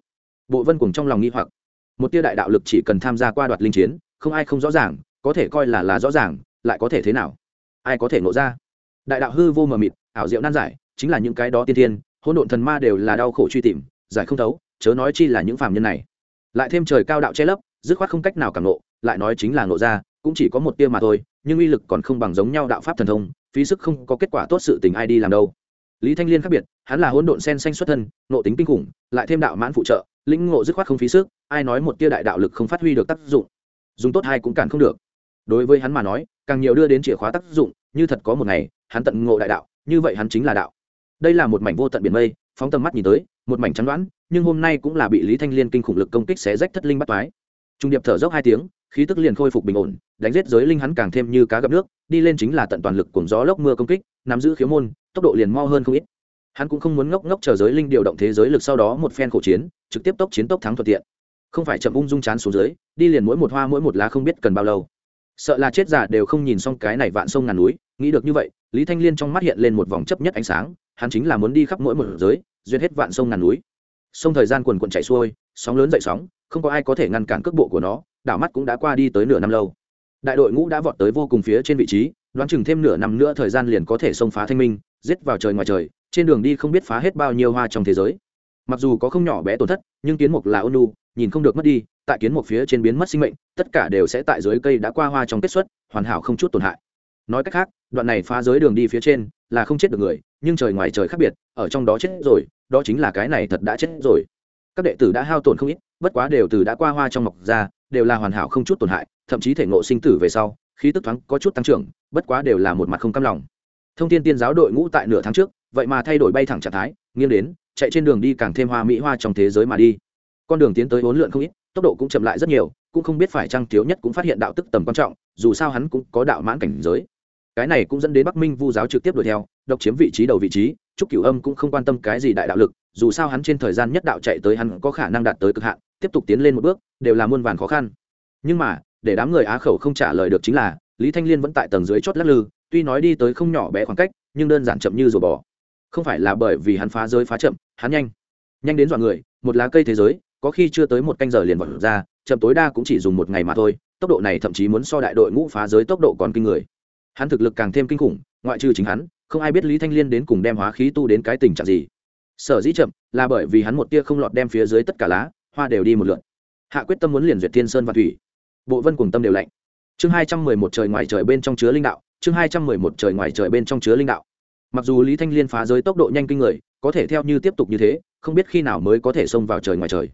Bộ vân cùng trong lòng nghi hoặc. Một tia đại đạo lực chỉ cần tham gia qua đoạt linh chiến không ai không rõ ràng, có thể coi là là rõ ràng, lại có thể thế nào? Ai có thể ngộ ra? Đại đạo hư vô mờ mịt, ảo diệu nan giải, chính là những cái đó tiên thiên, hỗn độn thần ma đều là đau khổ truy tìm, giải không thấu, chớ nói chi là những phàm nhân này. Lại thêm trời cao đạo che lấp, dứt khoát không cách nào cảm nộ lại nói chính là nộ ra, cũng chỉ có một tia mà thôi, nhưng uy lực còn không bằng giống nhau đạo pháp thần thông, phí sức không có kết quả tốt sự tình ai đi làm đâu. Lý thanh liên khác biệt, hắn là hỗn độn sen xanh xuất thân nộ tính kinh khủng, lại thêm đạo mãn phụ trợ, lĩnh ngộ dứt khoát không phí sức, ai nói một tia đại đạo lực không phát huy được tác dụng dùng tốt hay cũng cản không được. Đối với hắn mà nói, càng nhiều đưa đến chìa khóa tác dụng, như thật có một ngày, hắn tận ngộ đại đạo, như vậy hắn chính là đạo. Đây là một mảnh vô tận biển mây, phóng tầm mắt nhìn tới, một mảnh chắn đoán, nhưng hôm nay cũng là bị lý thanh liên kinh khủng lực công kích xé rách thất linh bắt toái. Trung điệp thở dốc hai tiếng, khí tức liền khôi phục bình ổn, đánh giết giới linh hắn càng thêm như cá gặp nước, đi lên chính là tận toàn lực cùng gió lốc mưa công kích, nắm giữ khiếu môn, tốc độ liền mo hơn không ít. Hắn cũng không muốn ngốc ngốc chờ giới linh điều động thế giới lực sau đó một phen khổ chiến, trực tiếp tốc chiến tốc thắng thuận tiện không phải chậm ung dung chán xuống dưới, đi liền mỗi một hoa mỗi một lá không biết cần bao lâu. Sợ là chết giả đều không nhìn xong cái này vạn sông ngàn núi, nghĩ được như vậy, lý thanh liên trong mắt hiện lên một vòng chấp nhất ánh sáng, hắn chính là muốn đi khắp mỗi một giới, duyệt hết vạn sông ngàn núi. Sông thời gian quần quần chảy xuôi, sóng lớn dậy sóng, không có ai có thể ngăn cản cước bộ của nó, đảo mắt cũng đã qua đi tới nửa năm lâu. Đại đội ngũ đã vọt tới vô cùng phía trên vị trí, đoán chừng thêm nửa năm nữa thời gian liền có thể xông phá thanh minh, giết vào trời ngoài trời, trên đường đi không biết phá hết bao nhiêu hoa trong thế giới. Mặc dù có không nhỏ bé tổn thất, nhưng kiến mục là ôn nu nhìn không được mất đi, tại kiến một phía trên biến mất sinh mệnh, tất cả đều sẽ tại dưới cây đã qua hoa trong kết xuất, hoàn hảo không chút tổn hại. Nói cách khác, đoạn này phá giới đường đi phía trên là không chết được người, nhưng trời ngoài trời khác biệt, ở trong đó chết rồi, đó chính là cái này thật đã chết rồi. Các đệ tử đã hao tổn không ít, bất quá đều từ đã qua hoa trong mọc ra, đều là hoàn hảo không chút tổn hại, thậm chí thể ngộ sinh tử về sau, khí tức thoáng có chút tăng trưởng, bất quá đều là một mặt không cam lòng. Thông tin tiên giáo đội ngũ tại nửa tháng trước, vậy mà thay đổi bay thẳng trạng thái, nghiêng đến, chạy trên đường đi càng thêm hoa mỹ hoa trong thế giới mà đi con đường tiến tới bốn lượn không ít, tốc độ cũng chậm lại rất nhiều, cũng không biết phải chăng thiếu nhất cũng phát hiện đạo tức tầm quan trọng, dù sao hắn cũng có đạo mãn cảnh giới. Cái này cũng dẫn đến bắc minh vu giáo trực tiếp đuổi theo, độc chiếm vị trí đầu vị trí, trúc cửu âm cũng không quan tâm cái gì đại đạo lực, dù sao hắn trên thời gian nhất đạo chạy tới hắn có khả năng đạt tới cực hạn, tiếp tục tiến lên một bước, đều là muôn vàn khó khăn. Nhưng mà, để đám người á khẩu không trả lời được chính là, lý thanh liên vẫn tại tầng dưới chót lắc lư, tuy nói đi tới không nhỏ bé khoảng cách, nhưng đơn giản chậm như rùa bò. Không phải là bởi vì hắn phá giới phá chậm, hắn nhanh. Nhanh đến dọa người, một lá cây thế giới có khi chưa tới một canh giờ liền vọt ra, chậm tối đa cũng chỉ dùng một ngày mà thôi, tốc độ này thậm chí muốn so đại đội ngũ phá giới tốc độ còn kinh người. Hắn thực lực càng thêm kinh khủng, ngoại trừ chính hắn, không ai biết lý thanh liên đến cùng đem hóa khí tu đến cái tình trạng gì. Sở dĩ chậm, là bởi vì hắn một tia không lọt đem phía dưới tất cả lá, hoa đều đi một lượn hạ quyết tâm muốn liền duyệt thiên sơn và thủy. Bộ vân cùng tâm đều lạnh. Chương hai trăm mười một trời ngoài trời bên trong chứa linh đạo, chương hai trăm mười một trời ngoài trời bên trong chứa linh đạo. Mặc dù lý thanh liên phá giới tốc độ nhanh kinh người, có thể theo như tiếp tục như thế, không biết khi nào mới có thể xông vào trời ngoài trời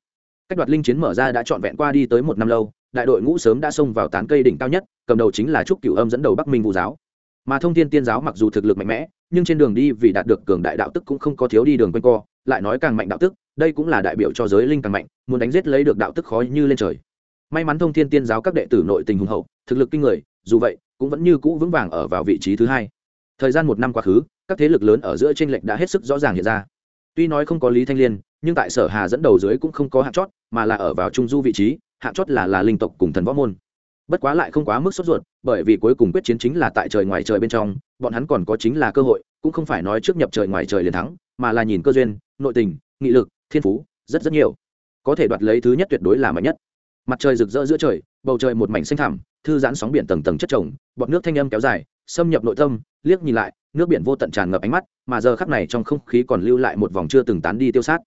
cách đoạt linh chiến mở ra đã trọn vẹn qua đi tới một năm lâu, đại đội ngũ sớm đã xông vào tán cây đỉnh cao nhất, cầm đầu chính là trúc cửu âm dẫn đầu bắc minh vũ giáo. Mà thông thiên tiên giáo mặc dù thực lực mạnh mẽ, nhưng trên đường đi vì đạt được cường đại đạo tức cũng không có thiếu đi đường quanh co, lại nói càng mạnh đạo tức, đây cũng là đại biểu cho giới linh càng mạnh, muốn đánh giết lấy được đạo tức khó như lên trời. May mắn thông thiên tiên giáo các đệ tử nội tình hùng hậu, thực lực kinh người, dù vậy, cũng vẫn như cũ vững vàng ở vào vị trí thứ hai. Thời gian một năm quá khứ, các thế lực lớn ở giữa tranh lệch đã hết sức rõ ràng hiện ra. Tuy nói không có lý thanh liên nhưng tại sở hà dẫn đầu dưới cũng không có hạng chót, mà là ở vào trung du vị trí hạng chót là là linh tộc cùng thần võ môn. Bất quá lại không quá mức sốt ruột, bởi vì cuối cùng quyết chiến chính là tại trời ngoài trời bên trong, bọn hắn còn có chính là cơ hội, cũng không phải nói trước nhập trời ngoài trời liền thắng, mà là nhìn cơ duyên, nội tình, nghị lực, thiên phú, rất rất nhiều. Có thể đoạt lấy thứ nhất tuyệt đối là mạnh nhất. Mặt trời rực rỡ giữa trời, bầu trời một mảnh xanh thẳm, thư giãn sóng biển tầng tầng chất trồng bọt nước thanh âm kéo dài, xâm nhập nội tâm, liếc nhìn lại, nước biển vô tận tràn ngập ánh mắt, mà giờ khắc này trong không khí còn lưu lại một vòng chưa từng tán đi tiêu sát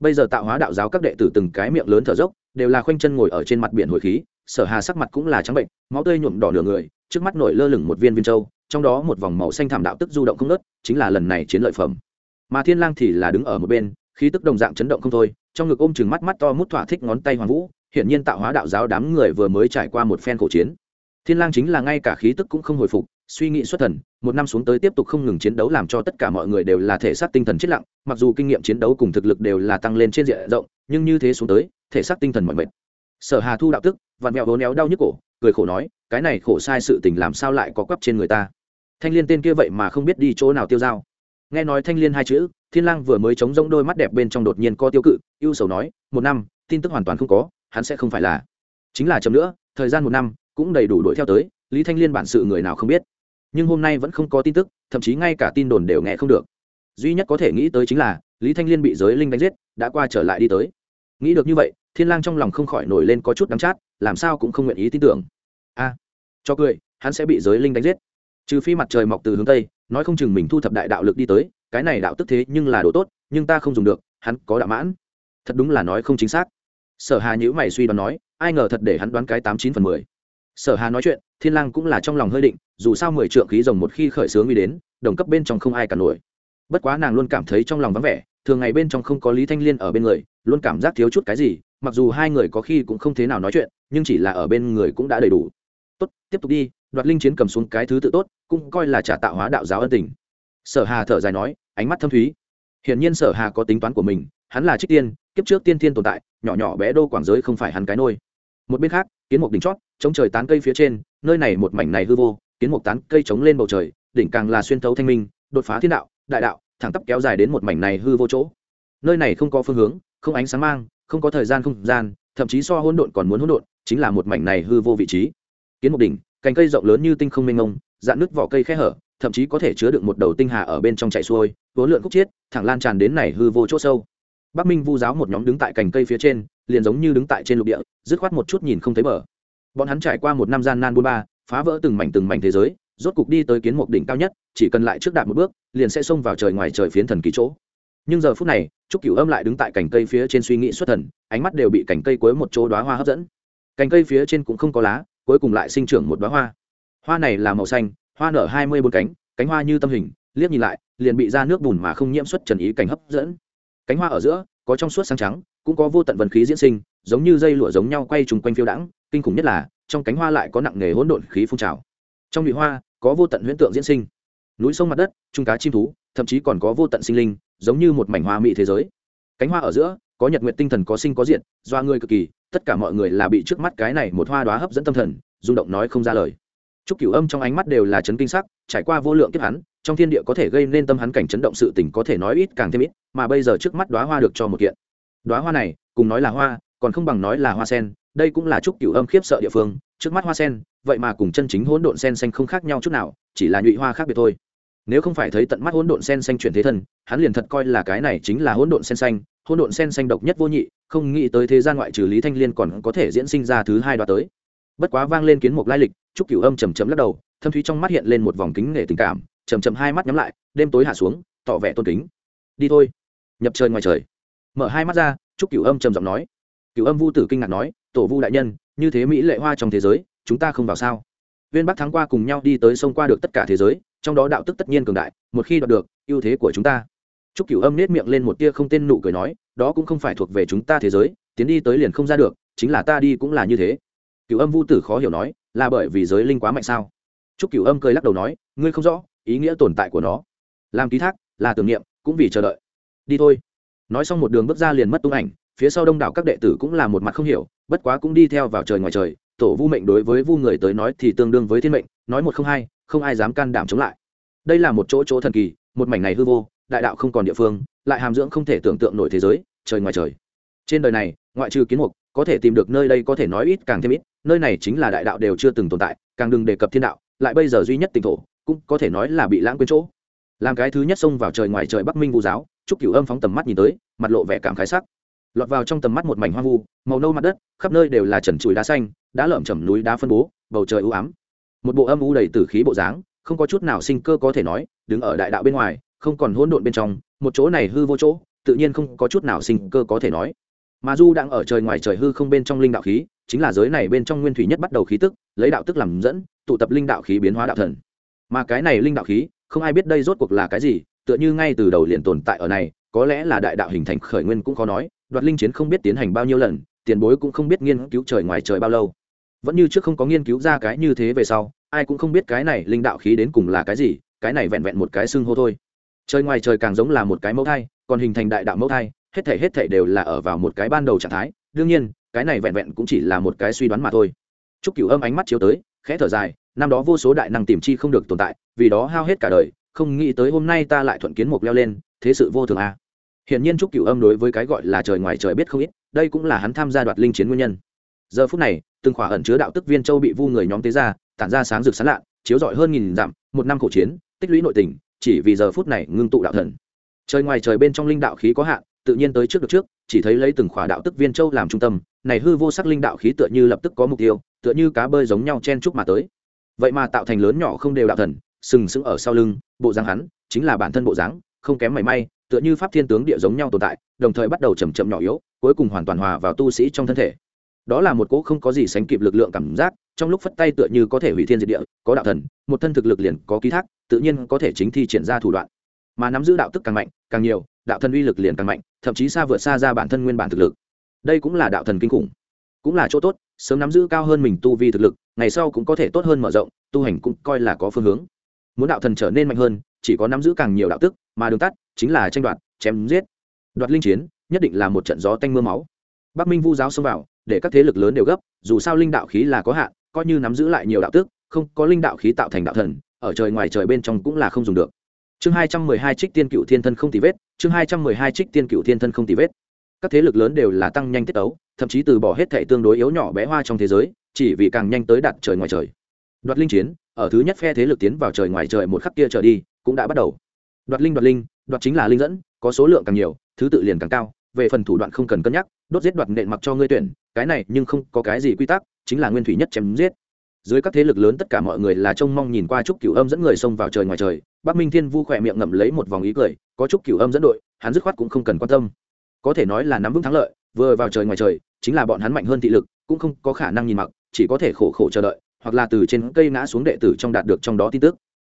bây giờ tạo hóa đạo giáo các đệ tử từng cái miệng lớn thở dốc, đều là khoanh chân ngồi ở trên mặt biển hồi khí, sở hà sắc mặt cũng là trắng bệnh, máu tươi nhuộm đỏ nửa người, trước mắt nổi lơ lửng một viên viên châu, trong đó một vòng màu xanh thảm đạo tức du động không nớt chính là lần này chiến lợi phẩm. Mà thiên lang thì là đứng ở một bên, khí tức đồng dạng chấn động không thôi, trong ngực ôm chừng mắt mắt to mút thỏa thích ngón tay hoàng vũ hiện nhiên tạo hóa đạo giáo đám người vừa mới trải qua một phen cổ chiến thiên lang chính là ngay cả khí tức cũng không hồi phục, suy nghĩ xuất thần, một năm xuống tới tiếp tục không ngừng chiến đấu làm cho tất cả mọi người đều là thể xác tinh thần chết lặng, mặc dù kinh nghiệm chiến đấu cùng thực lực đều là tăng lên trên diện rộng, nhưng như thế xuống tới, thể xác tinh thần mọi mệt. Sở hà thu đạo tức, vặn mẹo vốn éo đau nhức cổ, cười khổ nói, cái này khổ sai sự tình làm sao lại có quắp trên người ta? Thanh liên tên kia vậy mà không biết đi chỗ nào tiêu dao. Nghe nói thanh liên hai chữ, thiên lang vừa mới chống rỗng đôi mắt đẹp bên trong đột nhiên co tiêu cự, ưu sầu nói, một năm, tin tức hoàn toàn không có, hắn sẽ không phải là. Chính là chậm nữa, thời gian một năm cũng đầy đủ đuổi theo tới, lý thanh liên bản sự người nào không biết. Nhưng hôm nay vẫn không có tin tức, thậm chí ngay cả tin đồn đều nghe không được. Duy nhất có thể nghĩ tới chính là, lý thanh liên bị giới linh đánh giết, đã qua trở lại đi tới. Nghĩ được như vậy, thiên lang trong lòng không khỏi nổi lên có chút đắng chát, làm sao cũng không nguyện ý tin tưởng. A, cho cười, hắn sẽ bị giới linh đánh giết. Trừ phi mặt trời mọc từ hướng tây, nói không chừng mình thu thập đại đạo lực đi tới, cái này đạo tức thế nhưng là đồ tốt, nhưng ta không dùng được, hắn có đạo mãn. Thật đúng là nói không chính xác. Sở hà nhữ mày suy đoán nói, ai ngờ thật để hắn đoán cái tám chín phần mười sở hà nói chuyện, thiên lang cũng là trong lòng hơi định, dù sao mười trượng khí rồng một khi khởi sướng uy đến, đồng cấp bên trong không ai cả nổi. Bất quá nàng luôn cảm thấy trong lòng vắng vẻ, thường ngày bên trong không có lý thanh liên ở bên người, luôn cảm giác thiếu chút cái gì, mặc dù hai người có khi cũng không thế nào nói chuyện, nhưng chỉ là ở bên người cũng đã đầy đủ. Tốt, tiếp tục đi, đoạt linh chiến cầm xuống cái thứ tự tốt, cũng coi là trả tạo hóa đạo giáo ân tình. Sở hà thở dài nói, ánh mắt thâm thúy. Hiển nhiên sở hà có tính toán của mình, hắn là trích tiên, kiếp trước tiên thiên tồn tại, nhỏ nhỏ bé đô quảng giới không phải hắn cái nôi. Một bên khác, kiến mục đỉnh chót chống trời tán cây phía trên, nơi này một mảnh này hư vô, kiến một tán cây chống lên bầu trời, đỉnh càng là xuyên thấu thanh minh, đột phá thiên đạo, đại đạo, thẳng tắp kéo dài đến một mảnh này hư vô chỗ. Nơi này không có phương hướng, không ánh sáng mang, không có thời gian không gian, thậm chí so hỗn độn còn muốn hỗn độn, chính là một mảnh này hư vô vị trí. Kiến một đỉnh, cành cây rộng lớn như tinh không mênh mông, dạn nước vỏ cây khe hở, thậm chí có thể chứa được một đầu tinh hà ở bên trong chạy xuôi, vốn lượn khúc chiết, thẳng lan tràn đến này hư vô chỗ sâu. Bắc minh vu giáo một nhóm đứng tại cành cây phía trên, liền giống như đứng tại trên lục địa, dứt khoát một chút nhìn không thấy bờ bọn hắn trải qua một năm gian nan buôn ba, phá vỡ từng mảnh từng mảnh thế giới, rốt cục đi tới kiến mục đỉnh cao nhất, chỉ cần lại trước đạt một bước, liền sẽ xông vào trời ngoài trời phiến thần kỳ chỗ. Nhưng giờ phút này, trúc cửu âm lại đứng tại cành cây phía trên suy nghĩ xuất thần, ánh mắt đều bị cành cây cuối một chỗ đoá hoa hấp dẫn. Cành cây phía trên cũng không có lá, cuối cùng lại sinh trưởng một đoá hoa. Hoa này là màu xanh, hoa nở hai mươi bốn cánh cánh hoa như tâm hình, liếc nhìn lại, liền bị ra nước bùn mà không nhiễm xuất trần ý cảnh hấp dẫn. Cánh hoa ở giữa, có trong suốt sáng trắng, cũng có vô tận vần khí diễn sinh, giống như dây lụa giống nhau quay trùng quanh phiêu đãng kinh khủng nhất là trong cánh hoa lại có nặng nghề hỗn độn khí phun trào. Trong nhụy hoa có vô tận huyễn tượng diễn sinh. Núi sông mặt đất trung cá chim thú thậm chí còn có vô tận sinh linh giống như một mảnh hoa mỹ thế giới. Cánh hoa ở giữa có nhật nguyện tinh thần có sinh có diện doa người cực kỳ tất cả mọi người là bị trước mắt cái này một hoa đoá hấp dẫn tâm thần rung động nói không ra lời. Trúc Cửu Âm trong ánh mắt đều là chấn kinh sắc, trải qua vô lượng kiếp hắn, trong thiên địa có thể gây nên tâm hắn cảnh chấn động sự tình có thể nói ít càng thêm ít, mà bây giờ trước mắt đóa hoa được cho một kiện. Đóa hoa này, cùng nói là hoa, còn không bằng nói là hoa sen, đây cũng là Trúc Cửu Âm khiếp sợ địa phương, trước mắt hoa sen, vậy mà cùng chân chính hỗn độn sen xanh không khác nhau chút nào, chỉ là nhụy hoa khác biệt thôi. Nếu không phải thấy tận mắt hỗn độn sen xanh chuyển thế thân, hắn liền thật coi là cái này chính là hỗn độn sen xanh, hỗn độn sen xanh độc nhất vô nhị, không nghĩ tới thế gian ngoại trừ Lý Thanh Liên còn có thể diễn sinh ra thứ hai đóa tới. Bất quá vang lên kiến mục lai lịch, trúc cửu âm chầm chậm lắc đầu thâm thúy trong mắt hiện lên một vòng kính nể tình cảm chầm chậm hai mắt nhắm lại đêm tối hạ xuống tỏ vẻ tôn kính đi thôi nhập trời ngoài trời mở hai mắt ra trúc cửu âm trầm giọng nói cửu âm vu tử kinh ngạc nói tổ vu đại nhân như thế mỹ lệ hoa trong thế giới chúng ta không vào sao viên bắc thắng qua cùng nhau đi tới sông qua được tất cả thế giới trong đó đạo tức tất nhiên cường đại một khi đoạt được ưu thế của chúng ta trúc cửu âm nết miệng lên một tia không tên nụ cười nói đó cũng không phải thuộc về chúng ta thế giới tiến đi tới liền không ra được chính là ta đi cũng là như thế cửu âm vu tử khó hiểu nói là bởi vì giới linh quá mạnh sao Trúc Cửu Âm cười lắc đầu nói, ngươi không rõ ý nghĩa tồn tại của nó. Làm ký thác, là tưởng niệm, cũng vì chờ đợi. Đi thôi. Nói xong một đường bước ra liền mất tung ảnh, phía sau đông đảo các đệ tử cũng là một mặt không hiểu, bất quá cũng đi theo vào trời ngoài trời, tổ vu mệnh đối với vu người tới nói thì tương đương với thiên mệnh nói một không hai không ai dám can đảm chống lại. Đây là một chỗ chỗ thần kỳ một mảnh này hư vô đại đạo không còn địa phương lại hàm dưỡng không thể tưởng tượng nổi thế giới trời ngoài trời. Trên đời này ngoại trừ kiến mục có thể tìm được nơi đây có thể nói ít càng thêm ít nơi này chính là đại đạo đều chưa từng tồn tại càng đừng đề cập thiên đạo lại bây giờ duy nhất tỉnh thổ cũng có thể nói là bị lãng quên chỗ. Làm cái thứ nhất xông vào trời ngoài trời bắc minh vu giáo trúc cửu âm phóng tầm mắt nhìn tới mặt lộ vẻ cảm khái sắc lọt vào trong tầm mắt một mảnh hoang vu, màu nâu mặt đất, khắp nơi đều là trần trụi đá xanh, đá lởm chầm núi đá phân bố, bầu trời ưu ám. Một bộ âm u đầy tử khí bộ dáng, không có chút nào sinh cơ có thể nói, đứng ở đại đạo bên ngoài, không còn hỗn độn bên trong, một chỗ này hư vô chỗ, tự nhiên không có chút nào sinh cơ có thể nói. Mà du đang ở trời ngoài trời hư không bên trong linh đạo khí, chính là giới này bên trong nguyên thủy nhất bắt đầu khí tức, lấy đạo tức làm dẫn, tụ tập linh đạo khí biến hóa đạo thần. Mà cái này linh đạo khí, không ai biết đây rốt cuộc là cái gì, tựa như ngay từ đầu liền tồn tại ở này, có lẽ là đại đạo hình thành khởi nguyên cũng khó nói đoạt linh chiến không biết tiến hành bao nhiêu lần, tiền bối cũng không biết nghiên cứu trời ngoài trời bao lâu. Vẫn như trước không có nghiên cứu ra cái như thế về sau, ai cũng không biết cái này linh đạo khí đến cùng là cái gì, cái này vẹn vẹn một cái xưng hô thôi. Trời ngoài trời càng giống là một cái mẫu thai, còn hình thành đại đạo mẫu thai, hết thể hết thể đều là ở vào một cái ban đầu trạng thái. Đương nhiên, cái này vẹn vẹn cũng chỉ là một cái suy đoán mà thôi. Chúc cửu âm ánh mắt chiếu tới, khẽ thở dài, năm đó vô số đại năng tìm chi không được tồn tại, vì đó hao hết cả đời, không nghĩ tới hôm nay ta lại thuận kiến mục leo lên, thế sự vô thường à hiển nhiên trúc cửu âm đối với cái gọi là trời ngoài trời biết không ít, đây cũng là hắn tham gia đoạt linh chiến nguyên nhân. Giờ phút này, từng khỏa ẩn chứa đạo tức viên châu bị vu người nhóm tế ra, tản ra sáng rực sáng lạ chiếu rọi hơn nghìn dặm, một năm khổ chiến, tích lũy nội tình, chỉ vì giờ phút này ngưng tụ đạo thần. Trời ngoài trời bên trong linh đạo khí có hạn, tự nhiên tới trước được trước, chỉ thấy lấy từng khỏa đạo tức viên châu làm trung tâm, này hư vô sắc linh đạo khí tựa như lập tức có mục tiêu, tựa như cá bơi giống nhau chen chúc mà tới. Vậy mà tạo thành lớn nhỏ không đều đạo thần, sừng sững ở sau lưng, bộ dáng hắn chính là bản thân bộ dáng, không kém mảy may tựa như pháp thiên tướng địa giống nhau tồn tại, đồng thời bắt đầu chầm chậm nhỏ yếu, cuối cùng hoàn toàn hòa vào tu sĩ trong thân thể. Đó là một cỗ không có gì sánh kịp lực lượng cảm giác, trong lúc phất tay tựa như có thể hủy thiên diệt địa, có đạo thần, một thân thực lực liền có ký thác, tự nhiên có thể chính thi triển ra thủ đoạn. Mà nắm giữ đạo tức càng mạnh, càng nhiều, đạo thần uy lực liền càng mạnh, thậm chí xa vượt xa ra bản thân nguyên bản thực lực. Đây cũng là đạo thần kinh khủng. Cũng là chỗ tốt, sớm nắm giữ cao hơn mình tu vi thực lực, ngày sau cũng có thể tốt hơn mở rộng, tu hành cũng coi là có phương hướng. Muốn đạo thần trở nên mạnh hơn, chỉ có nắm giữ càng nhiều đạo tức, mà đường tắt chính là tranh đoạt, chém giết. Đoạt linh chiến, nhất định là một trận gió tanh mưa máu. Bắc minh vu giáo xông vào, để các thế lực lớn đều gấp, dù sao linh đạo khí là có hạn, coi như nắm giữ lại nhiều đạo tức không có linh đạo khí tạo thành đạo thần, ở trời ngoài trời bên trong cũng là không dùng được. Chương hai trăm mười hai trích tiên cựu thiên thân không tì vết, chương hai trăm mười hai trích tiên cựu thiên thân không tì vết. Các thế lực lớn đều là tăng nhanh tiết ấu, thậm chí từ bỏ hết thệ tương đối yếu nhỏ bé hoa trong thế giới, chỉ vì càng nhanh tới đạt trời ngoài trời. Đoạt linh chiến, ở thứ nhất phe thế lực tiến vào trời ngoài trời một khắc kia trở đi, cũng đã bắt đầu. Đoạt linh đoạt linh đoạt chính là linh dẫn, có số lượng càng nhiều, thứ tự liền càng cao, về phần thủ đoạn không cần cân nhắc, đốt giết đoạt nện mặc cho ngươi tuyển, cái này nhưng không có cái gì quy tắc, chính là nguyên thủy nhất chém giết. Dưới các thế lực lớn tất cả mọi người là trông mong nhìn qua trúc cửu âm dẫn người xông vào trời ngoài trời, bắc minh thiên vu khỏe miệng ngậm lấy một vòng ý cười, có trúc cửu âm dẫn đội, hắn dứt khoát cũng không cần quan tâm. Có thể nói là nắm vững thắng lợi, vừa vào trời ngoài trời, chính là bọn hắn mạnh hơn thị lực, cũng không có khả năng nhìn mặc, chỉ có thể khổ khổ chờ đợi, hoặc là từ trên cây ngã xuống đệ tử trong đạt được trong đó tin tức.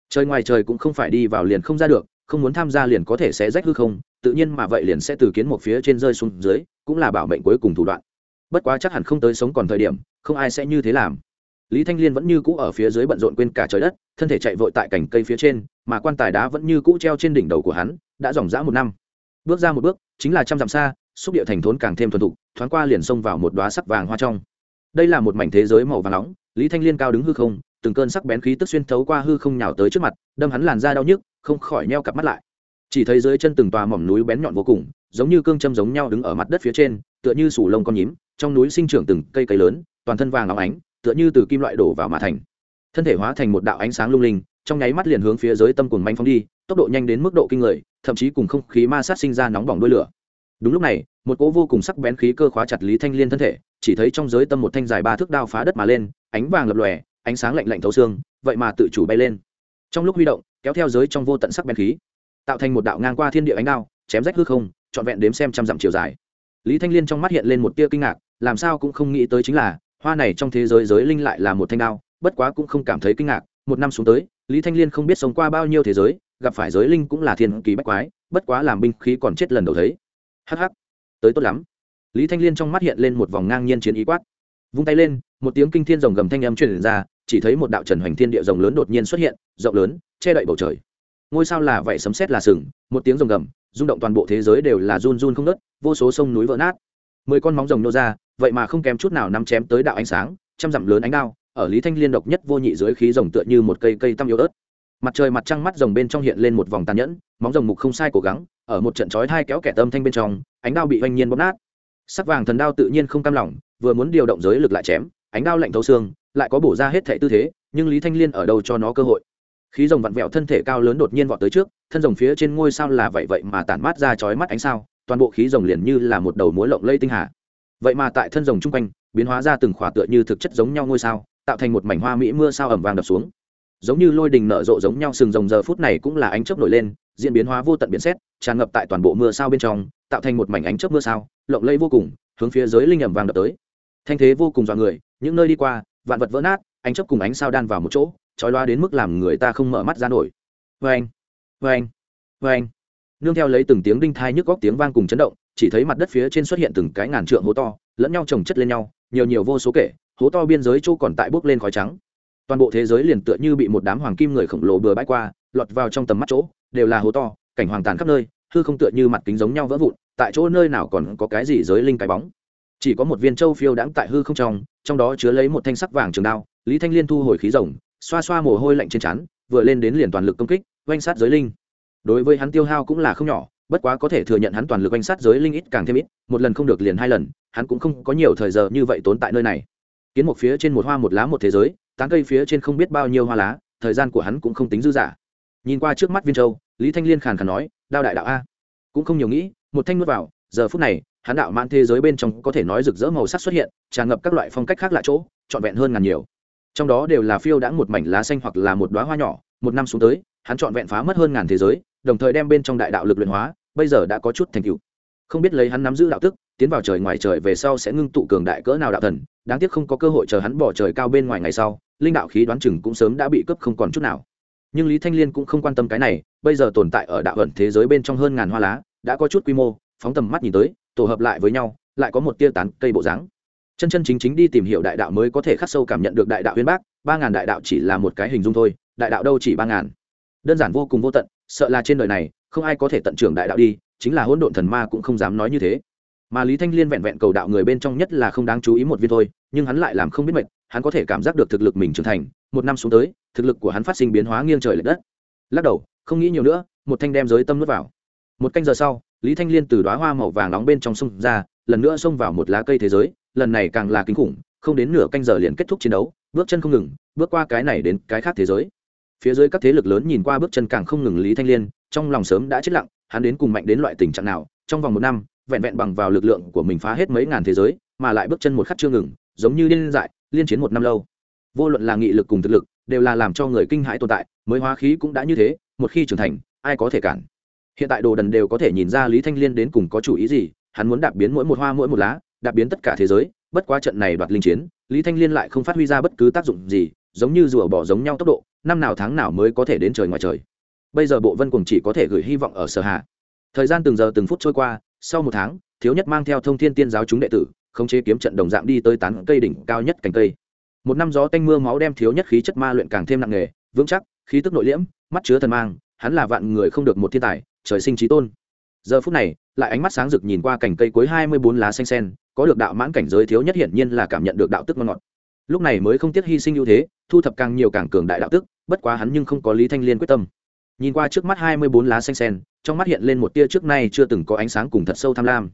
Trời ngoài trời cũng không phải đi vào liền không ra được không muốn tham gia liền có thể sẽ rách hư không, tự nhiên mà vậy liền sẽ từ kiến một phía trên rơi xuống dưới, cũng là bảo mệnh cuối cùng thủ đoạn. Bất quá chắc hẳn không tới sống còn thời điểm, không ai sẽ như thế làm. Lý thanh liên vẫn như cũ ở phía dưới bận rộn quên cả trời đất, thân thể chạy vội tại cành cây phía trên, mà quan tài đá vẫn như cũ treo trên đỉnh đầu của hắn, đã dòng dã một năm. Bước ra một bước, chính là trăm dặm xa, xúc địa thành thốn càng thêm thuần thục, thoáng qua liền xông vào một đoá sắc vàng hoa trong. Đây là một mảnh thế giới màu vàng nóng, lý thanh liên cao đứng hư không, từng cơn sắc bén khí tức xuyên thấu qua hư không nhào tới trước mặt, đâm hắn làn da đau nhức không khỏi neo cặp mắt lại. Chỉ thấy dưới chân từng tòa mỏm núi bén nhọn vô cùng, giống như cương châm giống nhau đứng ở mặt đất phía trên, tựa như sủ lông con nhím, trong núi sinh trưởng từng cây cây lớn, toàn thân vàng óng ánh, tựa như từ kim loại đổ vào mà thành. Thân thể hóa thành một đạo ánh sáng lung linh, trong nháy mắt liền hướng phía dưới tâm cuồng manh phóng đi, tốc độ nhanh đến mức độ kinh người, thậm chí cùng không khí ma sát sinh ra nóng bỏng đuôi lửa. Đúng lúc này, một cỗ vô cùng sắc bén khí cơ khóa chặt lý thanh liên thân thể, chỉ thấy trong giới tâm một thanh dài ba thước đao phá đất mà lên, ánh vàng lập lòe, ánh sáng lạnh lạnh thấu xương, vậy mà tự chủ bay lên. Trong lúc huy động kéo theo giới trong vô tận sắc bén khí, tạo thành một đạo ngang qua thiên địa ánh đao, chém rách hư không, trọn vẹn đếm xem trăm dặm chiều dài. Lý thanh liên trong mắt hiện lên một tia kinh ngạc, làm sao cũng không nghĩ tới chính là, hoa này trong thế giới giới linh lại là một thanh đao, bất quá cũng không cảm thấy kinh ngạc, một năm xuống tới, lý thanh liên không biết sống qua bao nhiêu thế giới, gặp phải giới linh cũng là thiên kỳ bách quái, bất quá làm binh khí còn chết lần đầu thấy. Hh tới tốt lắm. Lý thanh liên trong mắt hiện lên một vòng ngang nhiên chiến ý quát. Vung tay lên, một tiếng kinh thiên rồng gầm thanh âm truyền ra, chỉ thấy một đạo trần hoành thiên địa rồng lớn đột nhiên xuất hiện, rộng lớn che đậy bầu trời. Ngôi sao là vậy sấm sét là sừng, một tiếng rồng gầm, rung động toàn bộ thế giới đều là run run không nớt vô số sông núi vỡ nát. Mười con móng rồng nô ra, vậy mà không kém chút nào nắm chém tới đạo ánh sáng, trăm dặm lớn ánh đao, ở lý thanh liên độc nhất vô nhị dưới khí rồng tựa như một cây cây tăm yếu ớt. Mặt trời mặt trăng mắt rồng bên trong hiện lên một vòng tàn nhẫn, móng rồng mục không sai cố gắng, ở một trận chói thai kéo kẻ tâm thanh bên trong, ánh đao bị oanh nhiên bóp nát. Sắc vàng thần đao tự nhiên không cam lòng, vừa muốn điều động giới lực lại chém, ánh đao lạnh thấu xương, lại có bổ ra hết thệ tư thế, nhưng lý thanh liên ở đâu cho nó cơ hội? Khí rồng vặn vẹo thân thể cao lớn đột nhiên vọt tới trước, thân rồng phía trên ngôi sao là vậy vậy mà tản mát ra chói mắt ánh sao, toàn bộ khí rồng liền như là một đầu mối lộng lây tinh hà. Vậy mà tại thân rồng chung quanh, biến hóa ra từng khỏa tựa như thực chất giống nhau ngôi sao, tạo thành một mảnh hoa mỹ mưa sao ẩm vàng đập xuống. Giống như lôi đình nở rộ giống nhau sừng rồng giờ phút này cũng là ánh chớp nổi lên, diễn biến hóa vô tận biến xét, tràn ngập tại toàn bộ mưa sao bên trong, tạo thành một mảnh ánh chớp mưa sao, lộng lây vô cùng, hướng phía dưới linh ẩm vàng đập tới. Thanh thế vô cùng dọa người, những nơi đi qua, vạn vật vỡ nát, ánh chớp cùng ánh sao đan vào một chỗ trói loa đến mức làm người ta không mở mắt ra nổi. Vê anh vê anh vê anh nương theo lấy từng tiếng đinh thai nhức góc tiếng vang cùng chấn động, chỉ thấy mặt đất phía trên xuất hiện từng cái ngàn trượng hố to, lẫn nhau trồng chất lên nhau, nhiều nhiều vô số kể, hố to biên giới chỗ còn tại bốc lên khói trắng. Toàn bộ thế giới liền tựa như bị một đám hoàng kim người khổng lồ bừa bãi qua, lọt vào trong tầm mắt chỗ, đều là hố to, cảnh hoàng tàn khắp nơi, hư không tựa như mặt kính giống nhau vỡ vụn, tại chỗ nơi nào còn có cái gì giới linh cái bóng. Chỉ có một viên châu phiêu đãng tại hư không trong trong đó chứa lấy một thanh sắc vàng trường đao, lý thanh liên thu hồi khí rồng xoa xoa mồ hôi lạnh trên trán, vừa lên đến liền toàn lực công kích, oanh sát giới linh. Đối với hắn tiêu hao cũng là không nhỏ, bất quá có thể thừa nhận hắn toàn lực oanh sát giới linh ít càng thêm ít, một lần không được liền hai lần, hắn cũng không có nhiều thời giờ như vậy tốn tại nơi này. Kiến một phía trên một hoa một lá một thế giới, tán cây phía trên không biết bao nhiêu hoa lá, thời gian của hắn cũng không tính dư giả nhìn qua trước mắt viên châu, lý thanh liên khàn khàn nói, đao đại đạo a. Cũng không nhiều nghĩ, một thanh nuốt vào, giờ phút này, hắn đạo mãn thế giới bên trong có thể nói rực rỡ màu sắc xuất hiện, tràn ngập các loại phong cách khác lạ chỗ, trọn vẹn hơn ngàn nhiều trong đó đều là phiêu đã một mảnh lá xanh hoặc là một đoá hoa nhỏ. Một năm xuống tới, hắn trọn vẹn phá mất hơn ngàn thế giới, đồng thời đem bên trong đại đạo lực luyện hóa, bây giờ đã có chút thành tựu. Không biết lấy hắn nắm giữ đạo tức, tiến vào trời ngoài trời về sau sẽ ngưng tụ cường đại cỡ nào đạo thần. Đáng tiếc không có cơ hội chờ hắn bỏ trời cao bên ngoài ngày sau, linh đạo khí đoán chừng cũng sớm đã bị cướp không còn chút nào. Nhưng lý thanh liên cũng không quan tâm cái này, bây giờ tồn tại ở đạo ẩn thế giới bên trong hơn ngàn hoa lá, đã có chút quy mô, phóng tầm mắt nhìn tới, tổ hợp lại với nhau, lại có một tia tán cây bộ dáng chân chân chính chính đi tìm hiểu đại đạo mới có thể khắc sâu cảm nhận được đại đạo huyên bác, ba ngàn đại đạo chỉ là một cái hình dung thôi, đại đạo đâu chỉ ba ngàn. Đơn giản vô cùng vô tận, sợ là trên đời này, không ai có thể tận trưởng đại đạo đi, chính là hỗn độn thần ma cũng không dám nói như thế. Mà lý thanh liên vẹn vẹn cầu đạo người bên trong nhất là không đáng chú ý một viên thôi, nhưng hắn lại làm không biết mệt, hắn có thể cảm giác được thực lực mình trưởng thành, một năm xuống tới, thực lực của hắn phát sinh biến hóa nghiêng trời l ệ đất. Lắc đầu, không nghĩ nhiều nữa, một thanh đem giới tâm nuốt vào. Một canh giờ sau, lý thanh liên từ đoá hoa màu vàng nóng bên trong sông ra, lần nữa xông vào một lá cây thế giới lần này càng là kinh khủng, không đến nửa canh giờ liền kết thúc chiến đấu, bước chân không ngừng, bước qua cái này đến cái khác thế giới. Phía dưới các thế lực lớn nhìn qua bước chân càng không ngừng lý thanh liên, trong lòng sớm đã chết lặng, hắn đến cùng mạnh đến loại tình trạng nào, trong vòng một năm, vẹn vẹn bằng vào lực lượng của mình phá hết mấy ngàn thế giới, mà lại bước chân một khắc chưa ngừng, giống như liên dại, liên chiến một năm lâu. Vô luận là nghị lực cùng thực lực, đều là làm cho người kinh hãi tồn tại, mới hóa khí cũng đã như thế, một khi trưởng thành, ai có thể cản? Hiện tại đồ đần đều có thể nhìn ra lý thanh liên đến cùng có chủ ý gì, hắn muốn đạp biến mỗi một hoa mỗi một lá đạp biến tất cả thế giới, bất quá trận này đoạt linh chiến, lý thanh liên lại không phát huy ra bất cứ tác dụng gì, giống như rùa bỏ giống nhau tốc độ, năm nào tháng nào mới có thể đến trời ngoài trời. Bây giờ bộ vân cùng chỉ có thể gửi hy vọng ở sở hạ. Thời gian từng giờ từng phút trôi qua, sau một tháng, thiếu nhất mang theo thông thiên tiên giáo chúng đệ tử, khống chế kiếm trận đồng dạng đi tới tán cây đỉnh cao nhất cành cây. Một năm gió tanh mưa máu đem thiếu nhất khí chất ma luyện càng thêm nặng nề, vững chắc, khí tức nội liễm, mắt chứa thần mang, hắn là vạn người không được một thiên tài, trời sinh trí tôn. Giờ phút này, lại ánh mắt sáng rực nhìn qua cành cây cuối hai mươi bốn lá xanh sen có được đạo mãn cảnh giới thiếu nhất hiển nhiên là cảm nhận được đạo tức ngon ngọt. Lúc này mới không tiếc hy sinh ưu thế, thu thập càng nhiều càng cường đại đạo tức, bất quá hắn nhưng không có lý thanh liên quyết tâm. Nhìn qua trước mắt hai mươi bốn lá xanh sen, trong mắt hiện lên một tia trước nay chưa từng có ánh sáng cùng thật sâu tham lam.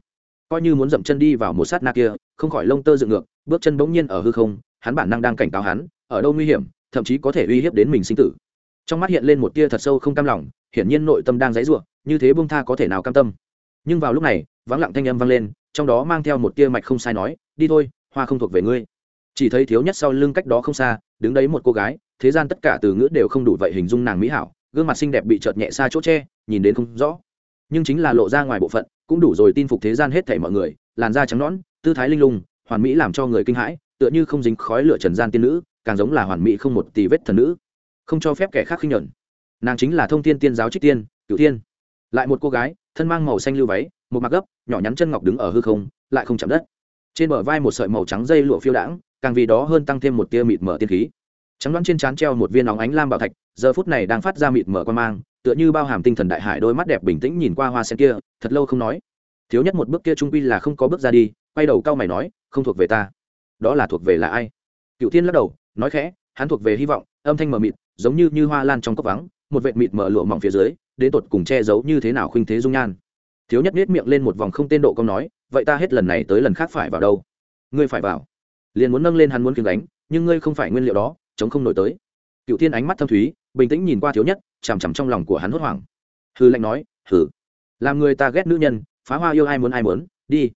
Coi như muốn dậm chân đi vào một sát na kia, không khỏi lông tơ dựng ngược, bước chân bỗng nhiên ở hư không, hắn bản năng đang cảnh cáo hắn, ở đâu nguy hiểm, thậm chí có thể uy hiếp đến mình sinh tử. Trong mắt hiện lên một tia thật sâu không cam lòng, hiển nhiên nội tâm đang dãy ruộng như thế bông tha có thể nào cam tâm. Nhưng vào lúc này, vắng lặng thanh âm vang lên trong đó mang theo một tia mạch không sai nói, đi thôi, hoa không thuộc về ngươi. Chỉ thấy thiếu nhất sau lưng cách đó không xa, đứng đấy một cô gái, thế gian tất cả từ ngữ đều không đủ vậy hình dung nàng mỹ hảo, gương mặt xinh đẹp bị chợt nhẹ xa chỗ tre nhìn đến không rõ. Nhưng chính là lộ ra ngoài bộ phận, cũng đủ rồi tin phục thế gian hết thảy mọi người, làn da trắng nõn, tư thái linh lung, hoàn mỹ làm cho người kinh hãi, tựa như không dính khói lửa trần gian tiên nữ, càng giống là hoàn mỹ không một tì vết thần nữ. Không cho phép kẻ khác khinh nhẫn. Nàng chính là thông tiên tiên giáo trích tiên, cửu tiên lại một cô gái, thân mang màu xanh lưu váy, một mặc gấp, nhỏ nhắn chân ngọc đứng ở hư không, lại không chạm đất. Trên bờ vai một sợi màu trắng dây lụa phiêu đãng, càng vì đó hơn tăng thêm một tia mịt mở tiên khí. Trắng đoán trên trán treo một viên óng ánh lam bảo thạch, giờ phút này đang phát ra mịt mở quan mang, tựa như bao hàm tinh thần đại hải đôi mắt đẹp bình tĩnh nhìn qua hoa sen kia, thật lâu không nói. Thiếu nhất một bước kia trung quy là không có bước ra đi, quay đầu cau mày nói, không thuộc về ta. Đó là thuộc về là ai? Cựu thiên lắc đầu, nói khẽ, hắn thuộc về hy vọng, âm thanh mờ mịt, giống như như hoa lan trong cốc vắng, một vệt mịt mở lụa mỏng phía dưới đến tột cùng che giấu như thế nào khuynh thế dung nhan. Thiếu nhất nết miệng lên một vòng không tên độ công nói, vậy ta hết lần này tới lần khác phải vào đâu? Ngươi phải vào. Liền muốn nâng lên hắn muốn kiêng đánh, nhưng ngươi không phải nguyên liệu đó, chống không nổi tới. Cựu thiên ánh mắt thâm thúy, bình tĩnh nhìn qua thiếu nhất, chằm chằm trong lòng của hắn hốt hoảng. Hư lệnh nói hử làm người ta ghét nữ nhân, phá hoa yêu ai muốn ai muốn, đi.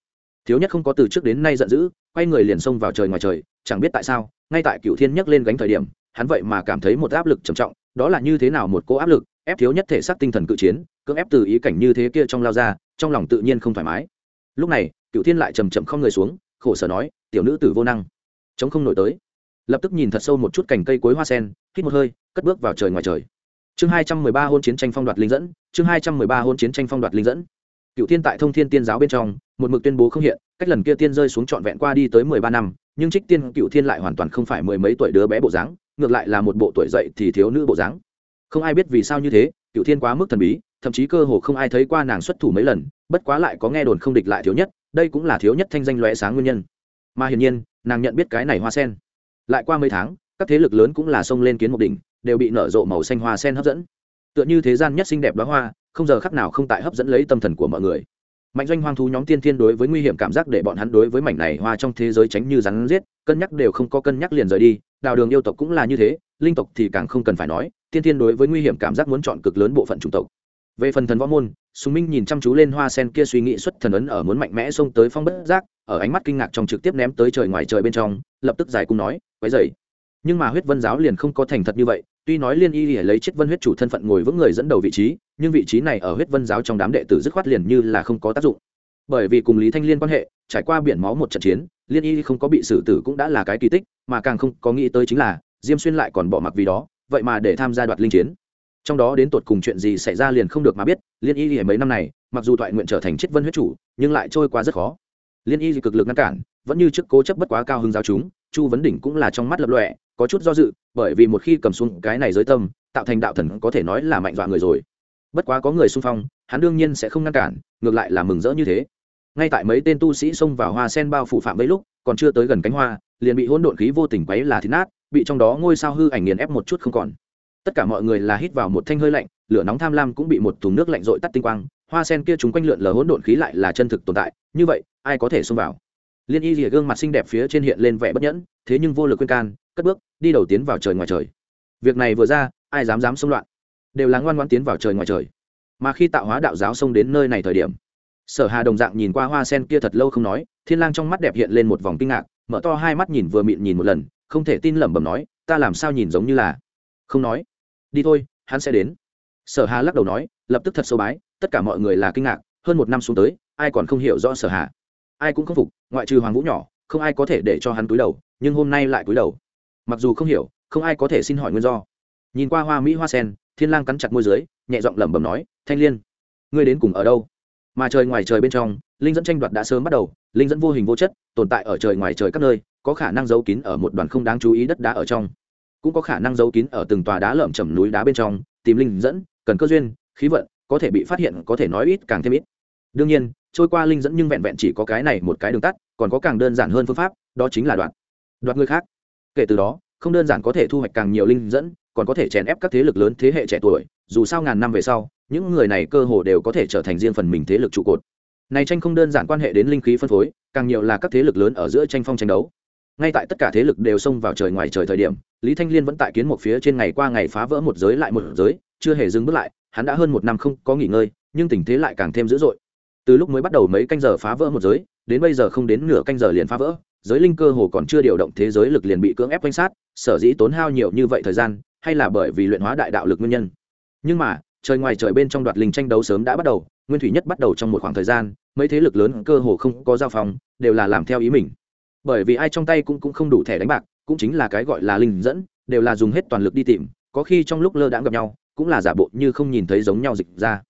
Thiếu nhất không có từ trước đến nay giận dữ, quay người liền xông vào trời ngoài trời, chẳng biết tại sao, ngay tại cựu thiên nhấc lên gánh thời điểm, hắn vậy mà cảm thấy một áp lực trầm trọng, đó là như thế nào một cô áp lực ép thiếu nhất thể xác tinh thần cự chiến, cưỡng ép từ ý cảnh như thế kia trong lao ra, trong lòng tự nhiên không thoải mái. Lúc này cựu thiên lại chầm chậm không người xuống, khổ sở nói, tiểu nữ tử vô năng, chống không nổi tới. Lập tức nhìn thật sâu một chút cành cây cối hoa sen, hít một hơi, cất bước vào trời ngoài trời. Chương hai trăm mười ba hôn chiến tranh phong đoạt linh dẫn, chương hai trăm mười ba hôn chiến tranh phong đoạt linh dẫn. Cựu thiên tại thông thiên tiên giáo bên trong, một mực tuyên bố không hiện, cách lần kia tiên rơi xuống trọn vẹn qua đi tới mười ba năm, nhưng trích tiên cựu thiên lại hoàn toàn không phải mười mấy tuổi đứa bé bộ dáng, ngược lại là một bộ tuổi dậy thì thiếu nữ bộ dáng không ai biết vì sao như thế cựu thiên quá mức thần bí, thậm chí cơ hồ không ai thấy qua nàng xuất thủ mấy lần, bất quá lại có nghe đồn không địch lại thiếu nhất, đây cũng là thiếu nhất thanh danh lóe sáng nguyên nhân. Mà hiển nhiên, nàng nhận biết cái này hoa sen. Lại qua mấy tháng, các thế lực lớn cũng là xông lên kiến một đỉnh, đều bị nở rộ màu xanh hoa sen hấp dẫn. Tựa như thế gian nhất xinh đẹp đó hoa, không giờ khắc nào không tại hấp dẫn lấy tâm thần của mọi người. Mạnh doanh hoang thú nhóm tiên thiên đối với nguy hiểm cảm giác để bọn hắn đối với mảnh này hoa trong thế giới tránh như rắn giết, cân nhắc đều không có cân nhắc liền rời đi, đào đường yêu tộc cũng là như thế linh tộc thì càng không cần phải nói, tiên thiên đối với nguy hiểm cảm giác muốn chọn cực lớn bộ phận chủng tộc. Về phần thần võ môn, sùng minh nhìn chăm chú lên hoa sen kia suy nghĩ xuất thần ấn ở muốn mạnh mẽ xông tới phong bất giác, ở ánh mắt kinh ngạc trong trực tiếp ném tới trời ngoài trời bên trong, lập tức giải cung nói, quấy dày nhưng mà huyết vân giáo liền không có thành thật như vậy, tuy nói liên y lấy chết vân huyết chủ thân phận ngồi vững người dẫn đầu vị trí, nhưng vị trí này ở huyết vân giáo trong đám đệ tử dứt khoát liền như là không có tác dụng. Bởi vì cùng lý thanh liên quan hệ, trải qua biển máu một trận chiến, liên y không có bị xử tử cũng đã là cái kỳ tích, mà càng không có nghĩ tới chính là diêm xuyên lại còn bỏ mặc vì đó, vậy mà để tham gia đoạt linh chiến. Trong đó đến tột cùng chuyện gì xảy ra liền không được mà biết, liên y thì mấy năm này, mặc dù thoại nguyện trở thành chết vân huyết chủ, nhưng lại trôi qua rất khó. Liên y thì cực lực ngăn cản, vẫn như trước cố chấp bất quá cao hứng giáo chúng, chu vấn đỉnh cũng là trong mắt lập lọe có chút do dự, bởi vì một khi cầm xuống cái này giới tâm, tạo thành đạo thần có thể nói là mạnh dọa người rồi. Bất quá có người xung phong, hắn đương nhiên sẽ không ngăn cản, ngược lại là mừng rỡ như thế. Ngay tại mấy tên tu sĩ xông vào hoa sen bao phủ phạm mấy lúc, còn chưa tới gần cánh hoa, liền bị hỗn độn khí vô tình quấy là thịt nát bị trong đó ngôi sao hư ảnh nghiền ép một chút không còn. Tất cả mọi người là hít vào một thanh hơi lạnh, lửa nóng tham lam cũng bị một thùng nước lạnh rội tắt tinh quang, hoa sen kia chúng quanh lượn lờ hỗn độn khí lại là chân thực tồn tại, như vậy, ai có thể xông vào? Liên y rìa gương mặt xinh đẹp phía trên hiện lên vẻ bất nhẫn, thế nhưng vô lực khuyên can, cất bước, đi đầu tiến vào trời ngoài trời. Việc này vừa ra, ai dám dám xông loạn? Đều là ngoan ngoan tiến vào trời ngoài trời. Mà khi tạo hóa đạo giáo xông đến nơi này thời điểm, sở hà đồng dạng nhìn qua hoa sen kia thật lâu không nói, thiên lang trong mắt đẹp hiện lên một vòng kinh ngạc, mở to hai mắt nhìn vừa mịn nhìn một lần không thể tin lẩm bẩm nói, ta làm sao nhìn giống như là? Không nói. Đi thôi, hắn sẽ đến. Sở hà lắc đầu nói, lập tức thật sâu bái, tất cả mọi người là kinh ngạc, hơn một năm xuống tới, ai còn không hiểu rõ sở hà. Ai cũng không phục, ngoại trừ hoàng vũ nhỏ, không ai có thể để cho hắn túi đầu, nhưng hôm nay lại túi đầu. Mặc dù không hiểu, không ai có thể xin hỏi nguyên do. Nhìn qua hoa mỹ hoa sen, thiên lang cắn chặt môi dưới, nhẹ giọng lẩm bẩm nói, thanh liên, ngươi đến cùng ở đâu? Mà trời ngoài trời bên trong, linh dẫn tranh đoạt đã sớm bắt đầu, linh dẫn vô hình vô chất, tồn tại ở trời ngoài trời các nơi có khả năng giấu kín ở một đoàn không đáng chú ý đất đá ở trong. Cũng có khả năng giấu kín ở từng tòa đá lởm chầm núi đá bên trong, tìm linh dẫn, cần cơ duyên, khí vận, có thể bị phát hiện, có thể nói ít càng thêm ít. Đương nhiên, trôi qua linh dẫn nhưng vẹn vẹn chỉ có cái này một cái đường tắt, còn có càng đơn giản hơn phương pháp, đó chính là đoạt đoạt người khác. Kể từ đó, không đơn giản có thể thu hoạch càng nhiều linh dẫn, còn có thể chèn ép các thế lực lớn thế hệ trẻ tuổi, dù sao ngàn năm về sau, những người này cơ hồ đều có thể trở thành riêng phần mình thế lực trụ cột. Này tranh không đơn giản quan hệ đến linh khí phân phối, càng nhiều là các thế lực lớn ở giữa tranh phong tranh đấu ngay tại tất cả thế lực đều xông vào trời ngoài trời thời điểm, lý thanh liên vẫn tại kiến một phía trên ngày qua ngày phá vỡ một giới lại một giới, chưa hề dừng bước lại, hắn đã hơn một năm không có nghỉ ngơi, nhưng tình thế lại càng thêm dữ dội. Từ lúc mới bắt đầu mấy canh giờ phá vỡ một giới, đến bây giờ không đến nửa canh giờ liền phá vỡ, giới linh cơ hồ còn chưa điều động thế giới lực liền bị cưỡng ép quanh sát, sở dĩ tốn hao nhiều như vậy thời gian, hay là bởi vì luyện hóa đại đạo lực nguyên nhân. Nhưng mà, trời ngoài trời bên trong đoạt linh tranh đấu sớm đã bắt đầu, nguyên thủy nhất bắt đầu trong một khoảng thời gian, mấy thế lực lớn cơ hồ không có giao phòng, đều là làm theo ý mình bởi vì ai trong tay cũng cũng không đủ thẻ đánh bạc, cũng chính là cái gọi là linh dẫn, đều là dùng hết toàn lực đi tìm, có khi trong lúc lơ đãng gặp nhau, cũng là giả bộ như không nhìn thấy giống nhau dịch ra.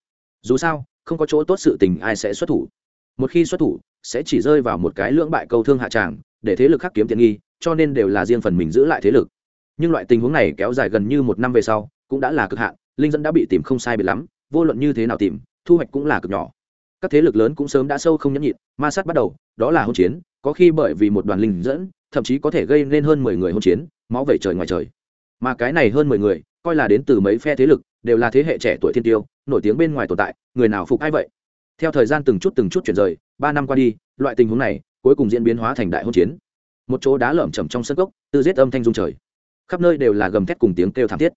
Dù sao, không có chỗ tốt sự tình ai sẽ xuất thủ. Một khi xuất thủ, sẽ chỉ rơi vào một cái lưỡng bại câu thương hạ tràng, để thế lực khác kiếm tiền nghi, cho nên đều là riêng phần mình giữ lại thế lực. Nhưng loại tình huống này kéo dài gần như một năm về sau, cũng đã là cực hạn, linh dẫn đã bị tìm không sai biệt lắm, vô luận như thế nào tìm, thu hoạch cũng là cực nhỏ. Các thế lực lớn cũng sớm đã sâu không nhẫn nhịn, ma sát bắt đầu, đó là hỗn chiến có khi bởi vì một đoàn linh dẫn, thậm chí có thể gây nên hơn mười người hôn chiến, máu vẩy trời ngoài trời. Mà cái này hơn mười người, coi là đến từ mấy phe thế lực, đều là thế hệ trẻ tuổi thiên tiêu, nổi tiếng bên ngoài tồn tại, người nào phục ai vậy? Theo thời gian từng chút từng chút chuyển rời, ba năm qua đi, loại tình huống này, cuối cùng diễn biến hóa thành đại hôn chiến. Một chỗ đá lởm chởm trong sân cốc, tư giết âm thanh dung trời. Khắp nơi đều là gầm thét cùng tiếng kêu thảm thiết.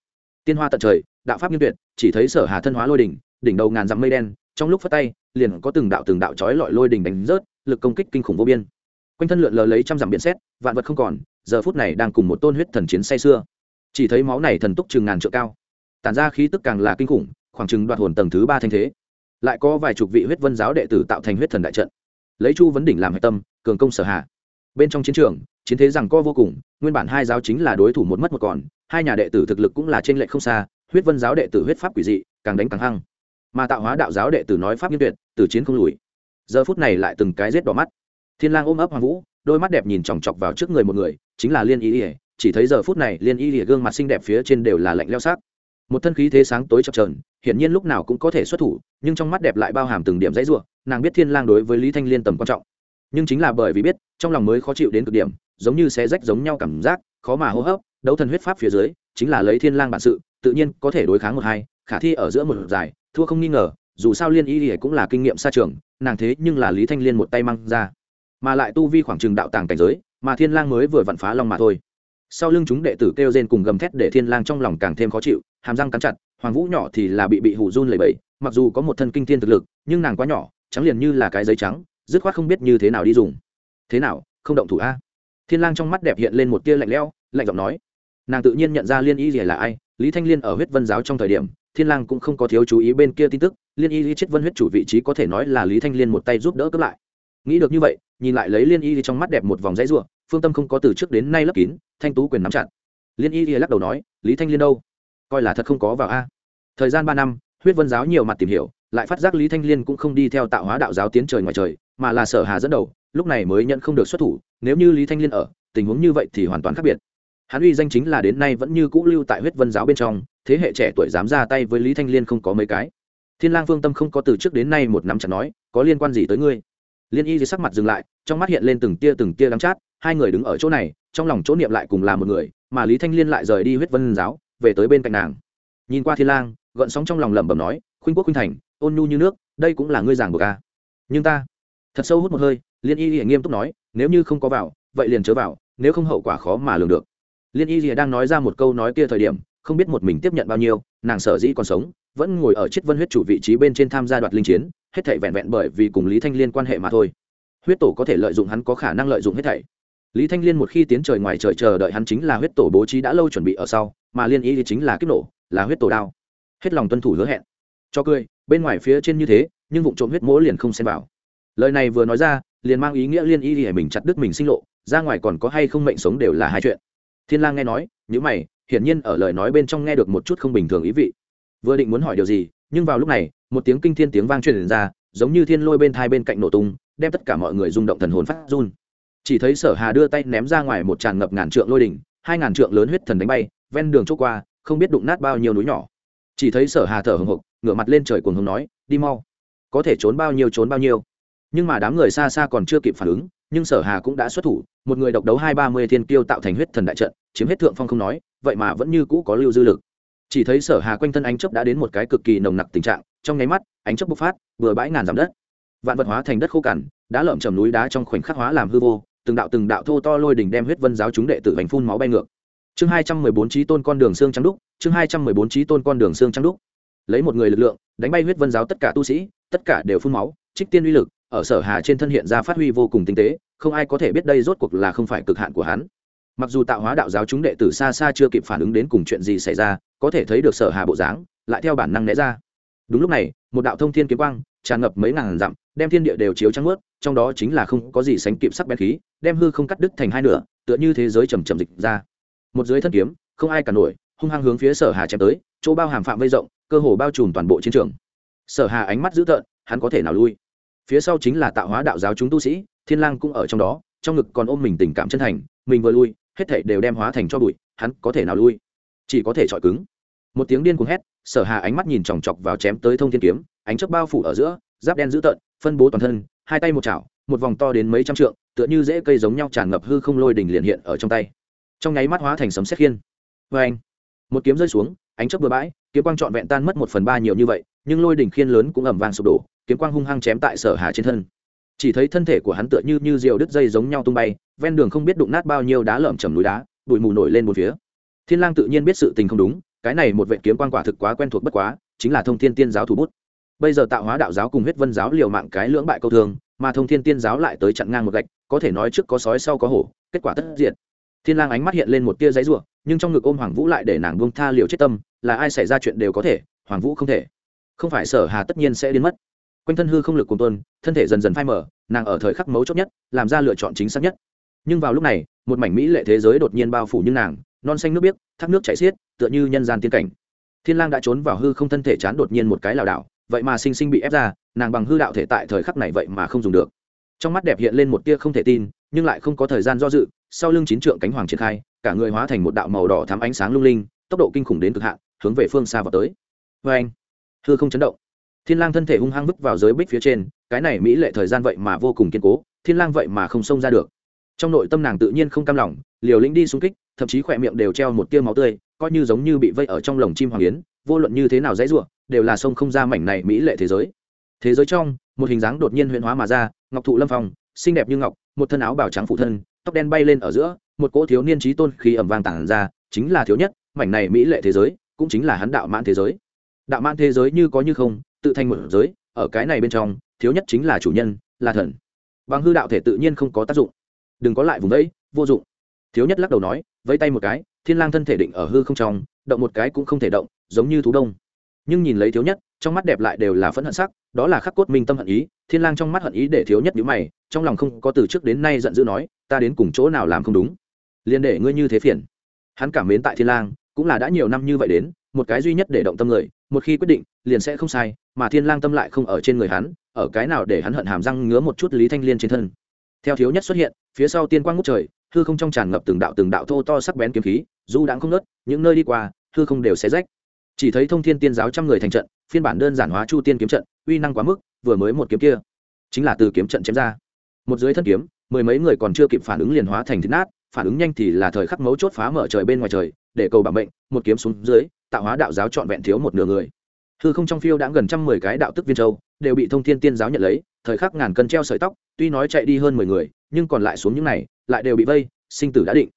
Tiên hoa tận trời, đạo pháp nghiêm tuyệt, chỉ thấy sở hà thân hóa lôi đỉnh đỉnh đầu ngàn dặm mây đen, trong lúc phát tay, liền có từng đạo từng đạo chói lọi lôi đỉnh đánh rớt, lực công kích kinh khủng vô biên quanh thân lượn lờ lấy trăm dặm biển xét, vạn vật không còn, giờ phút này đang cùng một tôn huyết thần chiến say xưa chỉ thấy máu này thần túc chừng ngàn trượng cao, tản ra khí tức càng là kinh khủng, khoảng chừng đoạt hồn tầng thứ ba thanh thế. Lại có vài chục vị huyết vân giáo đệ tử tạo thành huyết thần đại trận, lấy chu vấn đỉnh làm hạch tâm, cường công sở hạ. Bên trong chiến trường, chiến thế rằng co vô cùng, nguyên bản hai giáo chính là đối thủ một mất một còn, hai nhà đệ tử thực lực cũng là trên lệ không xa, huyết vân giáo đệ tử huyết pháp quỷ dị, càng đánh càng hăng. Mà tạo hóa đạo giáo đệ tử nói pháp nghiêm tuyệt, tử chiến không lùi. Giờ phút này lại từng cái rết đỏ mắt thiên lang ôm ấp hoàng vũ, đôi mắt đẹp nhìn chòng chọc vào trước người một người, chính là liên y ỉa chỉ thấy giờ phút này liên y ỉa gương mặt xinh đẹp phía trên đều là lạnh leo sắc. Một thân khí thế sáng tối chập trờn hiển nhiên lúc nào cũng có thể xuất thủ, nhưng trong mắt đẹp lại bao hàm từng điểm dãy ruộng nàng biết thiên lang đối với lý thanh liên tầm quan trọng. Nhưng chính là bởi vì biết, trong lòng mới khó chịu đến cực điểm, giống như xé rách giống nhau cảm giác, khó mà hô hấp, đấu thần huyết pháp phía dưới, chính là lấy thiên lang bản sự, tự nhiên có thể đối kháng một hai, khả thi ở giữa một giải, thua không nghi ngờ, dù sao liên y ỉa cũng là kinh nghiệm xa trường, nàng thế nhưng là lý thanh liên một tay mang ra mà lại tu vi khoảng trừng đạo tàng cảnh giới, mà thiên lang mới vừa vặn phá long mà thôi. Sau lưng chúng đệ tử kêu rên cùng gầm thét để thiên lang trong lòng càng thêm khó chịu, hàm răng cắn chặt, hoàng vũ nhỏ thì là bị bị hủ run lẩy bẩy, mặc dù có một thân kinh thiên thực lực, nhưng nàng quá nhỏ, trắng liền như là cái giấy trắng, dứt khoát không biết như thế nào đi dùng. Thế nào, không động thủ a? Thiên lang trong mắt đẹp hiện lên một tia lạnh lẽo, lạnh giọng nói. Nàng tự nhiên nhận ra liên y là ai, lý thanh liên ở huyết vân giáo trong thời điểm, thiên lang cũng không có thiếu chú ý bên kia tin tức, liên y chết vân huyết chủ vị trí có thể nói là lý thanh liên một tay giúp đỡ cướp lại. Nghĩ được như vậy nhìn lại lấy liên y trong mắt đẹp một vòng dãy ruộng phương tâm không có từ trước đến nay lấp kín, thanh tú quyền nắm chặt. Liên y lắc đầu nói, lý thanh liên đâu? Coi là thật không có vào a. Thời gian ba năm, huyết vân giáo nhiều mặt tìm hiểu, lại phát giác lý thanh liên cũng không đi theo tạo hóa đạo giáo tiến trời ngoài trời, mà là sở hà dẫn đầu, lúc này mới nhận không được xuất thủ, nếu như lý thanh liên ở, tình huống như vậy thì hoàn toàn khác biệt. Hắn uy danh chính là đến nay vẫn như cũ lưu tại huyết vân giáo bên trong, thế hệ trẻ tuổi dám ra tay với lý thanh liên không có mấy cái. Thiên lang phương tâm không có từ trước đến nay một năm chặt nói, có liên quan gì tới ngươi? Liên y thì sắc mặt dừng lại, trong mắt hiện lên từng tia từng tia đắng chát, hai người đứng ở chỗ này, trong lòng chỗ niệm lại cùng là một người, mà lý thanh liên lại rời đi huyết vân giáo, về tới bên cạnh nàng nhìn qua thiên lang, gợn sóng trong lòng lẩm bẩm nói, khuynh quốc khuynh thành, ôn nhu như nước, đây cũng là ngươi giảng buộc à. nhưng ta, thật sâu hút một hơi, liên y lìa nghiêm túc nói, nếu như không có vào, vậy liền chớ vào, nếu không hậu quả khó mà lường được liên y lìa đang nói ra một câu nói kia thời điểm, không biết một mình tiếp nhận bao nhiêu, nàng sở dĩ còn sống, vẫn ngồi ở chiếc vân huyết chủ vị trí bên trên tham gia đoạt linh chiến hết thảy vẹn vẹn bởi vì cùng lý thanh liên quan hệ mà thôi. Huyết tổ có thể lợi dụng hắn có khả năng lợi dụng hết thảy. Lý thanh liên một khi tiến trời ngoài trời chờ đợi hắn chính là huyết tổ bố trí đã lâu chuẩn bị ở sau, mà liên ý thì chính là kích nổ, là huyết tổ đao. Hết lòng tuân thủ hứa hẹn. Cho cười, bên ngoài phía trên như thế, nhưng vụ trộm huyết mỗ liền không xem vào. Lời này vừa nói ra, liền mang ý nghĩa liên y thì mình chặt đứt mình sinh lộ, ra ngoài còn có hay không mệnh sống đều là hai chuyện. Thiên lang nghe nói những mày, hiển nhiên ở lời nói bên trong nghe được một chút không bình thường ý vị. Vừa định muốn hỏi điều gì, nhưng vào lúc này một tiếng kinh thiên tiếng vang truyền ra, giống như thiên lôi bên thai bên cạnh nổ tung, đem tất cả mọi người rung động thần hồn phát run. Chỉ thấy sở hà đưa tay ném ra ngoài một tràn ngập ngàn trượng lôi đỉnh, hai ngàn trượng lớn huyết thần đánh bay, ven đường chỗ qua, không biết đụng nát bao nhiêu núi nhỏ. Chỉ thấy sở hà thở hồng hộc, ngửa mặt lên trời cuồng hùng nói, đi mau. Có thể trốn bao nhiêu trốn bao nhiêu. Nhưng mà đám người xa xa còn chưa kịp phản ứng, nhưng sở hà cũng đã xuất thủ, một người độc đấu hai ba mươi thiên kiêu tạo thành huyết thần đại trận, chiếm hết thượng phong không nói, vậy mà vẫn như cũ có lưu dư lực. Chỉ thấy sở hà quanh thân ánh chấp đã đến một cái cực kỳ nồng nặc tình trạng trong nháy mắt, ánh chớp bộc phát vừa bãi ngàn dặm đất. Vạn vật hóa thành đất khô cằn đã lợm trầm núi đá trong khoảnh khắc hóa làm hư vô, từng đạo từng đạo thô to lôi đỉnh đem huyết vân giáo chúng đệ tử hành phun máu bay ngược. Chương hai trăm mười bốn trí tôn con đường xương trắng đúc, chương hai trăm mười bốn trí tôn con đường xương trắng đúc. Lấy một người lực lượng, đánh bay huyết vân giáo tất cả tu sĩ, tất cả đều phun máu, trích tiên uy lực, ở sở hà trên thân hiện ra phát huy vô cùng tinh tế, không ai có thể biết đây rốt cuộc là không phải cực hạn của hắn. Mặc dù tạo hóa đạo giáo chúng đệ tử xa xa chưa kịp phản ứng đến cùng chuyện gì xảy ra, có thể thấy được sở hà bộ dáng, lại theo bản năng né ra đúng lúc này, một đạo thông thiên kiếm quang tràn ngập mấy ngàn dặm, đem thiên địa đều chiếu trắng ướt trong đó chính là không có gì sánh kịp sắc bén khí, đem hư không cắt đứt thành hai nửa, tựa như thế giới chầm trầm dịch ra. Một dưới thân kiếm, không ai cả nổi, hung hăng hướng phía sở hà chém tới, chỗ bao hàm phạm vây rộng, cơ hồ bao trùm toàn bộ chiến trường. Sở hà ánh mắt dữ tợn, hắn có thể nào lui? Phía sau chính là tạo hóa đạo giáo chúng tu sĩ, thiên lang cũng ở trong đó, trong ngực còn ôm mình tình cảm chân thành, mình vừa lui, hết thảy đều đem hóa thành cho bụi, hắn có thể nào lui? Chỉ có thể chọi cứng. Một tiếng điên cuồng hét sở hà ánh mắt nhìn chòng chọc vào chém tới thông thiên kiếm, ánh chớp bao phủ ở giữa, giáp đen dữ tợn, phân bố toàn thân, hai tay một chảo, một vòng to đến mấy trăm trượng, tựa như dễ cây giống nhau tràn ngập hư không lôi đỉnh liền hiện ở trong tay. Trong nháy mắt hóa thành sấm xét khiên. Vê anh một kiếm rơi xuống, ánh chớp bừa bãi, kiếm quang trọn vẹn tan mất một phần ba nhiều như vậy, nhưng lôi đỉnh khiên lớn cũng ẩm vang sụp đổ, kiếm quang hung hăng chém tại sở hà trên thân. Chỉ thấy thân thể của hắn tựa như như diều đứt dây giống nhau tung bay, ven đường không biết đụng nát bao nhiêu đá lởm chầm núi đá, bụi mù nổi lên một phía. Thiên lang tự nhiên biết sự tình không đúng cái này một vệ kiếm quan quả thực quá quen thuộc bất quá, chính là thông thiên tiên giáo thủ bút. Bây giờ tạo hóa đạo giáo cùng huyết vân giáo liều mạng cái lưỡng bại câu thường, mà thông thiên tiên giáo lại tới chặn ngang một gạch, có thể nói trước có sói sau có hổ, kết quả tất diện thiên lang ánh mắt hiện lên một tia giấy rủa, nhưng trong ngực ôm hoàng vũ lại để nàng buông tha liều chết tâm, là ai xảy ra chuyện đều có thể, hoàng vũ không thể. Không phải sở hà tất nhiên sẽ đến mất. Quanh thân hư không lực cùng tuân thân thể dần dần phai mở nàng ở thời khắc mấu chốt nhất, làm ra lựa chọn chính xác nhất. Nhưng vào lúc này, một mảnh mỹ lệ thế giới đột nhiên bao phủ như nàng non xanh nước biếc, thác nước chảy xiết, tựa như nhân gian tiên cảnh. Thiên lang đã trốn vào hư không thân thể chán đột nhiên một cái lảo đảo, vậy mà sinh sinh bị ép ra, nàng bằng hư đạo thể tại thời khắc này vậy mà không dùng được. Trong mắt đẹp hiện lên một tia không thể tin, nhưng lại không có thời gian do dự, sau lưng chín trượng cánh hoàng triển khai, cả người hóa thành một đạo màu đỏ thắm ánh sáng lung linh, tốc độ kinh khủng đến cực hạn, hướng về phương xa vào tới. Vê anh, hư không chấn động. Thiên lang thân thể hung hăng vứt vào giới bích phía trên, cái này mỹ lệ thời gian vậy mà vô cùng kiên cố, thiên lang vậy mà không xông ra được. Trong nội tâm nàng tự nhiên không cam lòng liều lĩnh đi xung kích thậm chí khỏe miệng đều treo một tia máu tươi coi như giống như bị vây ở trong lồng chim hoàng yến vô luận như thế nào dãy ruộng đều là sông không ra mảnh này mỹ lệ thế giới. Thế giới trong một hình dáng đột nhiên huyễn hóa mà ra ngọc thụ lâm phòng, xinh đẹp như ngọc một thân áo bào trắng phụ thân tóc đen bay lên ở giữa một cỗ thiếu niên trí tôn khí ẩm vang tản ra chính là thiếu nhất mảnh này mỹ lệ thế giới cũng chính là hắn đạo mãn thế giới. Đạo mãn thế giới như có như không tự thành một giới ở cái này bên trong thiếu nhất chính là chủ nhân là thần. Bằng hư đạo thể tự nhiên không có tác dụng. Đừng có lại vùng đấy, vô dụng thiếu nhất lắc đầu nói, vẫy tay một cái, thiên lang thân thể định ở hư không trong, động một cái cũng không thể động, giống như thú đông. Nhưng nhìn lấy thiếu nhất, trong mắt đẹp lại đều là phẫn hận sắc, đó là khắc cốt minh tâm hận ý, thiên lang trong mắt hận ý để thiếu nhất nhíu mày, trong lòng không có từ trước đến nay giận dữ nói, ta đến cùng chỗ nào làm không đúng? Liền để ngươi như thế phiền. Hắn cảm mến tại thiên lang, cũng là đã nhiều năm như vậy đến, một cái duy nhất để động tâm người, một khi quyết định, liền sẽ không sai, mà thiên lang tâm lại không ở trên người hắn, ở cái nào để hắn hận hàm răng ngứa một chút lý thanh liên trên thân. Theo thiếu nhất xuất hiện, phía sau tiên quang ngút trời hư không trong tràn ngập từng đạo từng đạo thô to sắc bén kiếm khí, dù đãng không nớt những nơi đi qua, hư không đều xé rách. Chỉ thấy thông thiên tiên giáo trăm người thành trận, phiên bản đơn giản hóa chu tiên kiếm trận, uy năng quá mức, vừa mới một kiếm kia, chính là từ kiếm trận chém ra. Một dưới thân kiếm, mười mấy người còn chưa kịp phản ứng liền hóa thành thịt nát, phản ứng nhanh thì là thời khắc mấu chốt phá mở trời bên ngoài trời, để cầu bảo mệnh, một kiếm xuống dưới, tạo hóa đạo giáo trọn vẹn thiếu một nửa người. Hư không trong phiêu đã gần trăm mười cái đạo tức viên châu, đều bị thông thiên tiên giáo nhận lấy, thời khắc ngàn cân treo sợi tóc, tuy nói chạy đi hơn mười người, nhưng còn lại xuống những này lại đều bị vây, sinh tử đã định.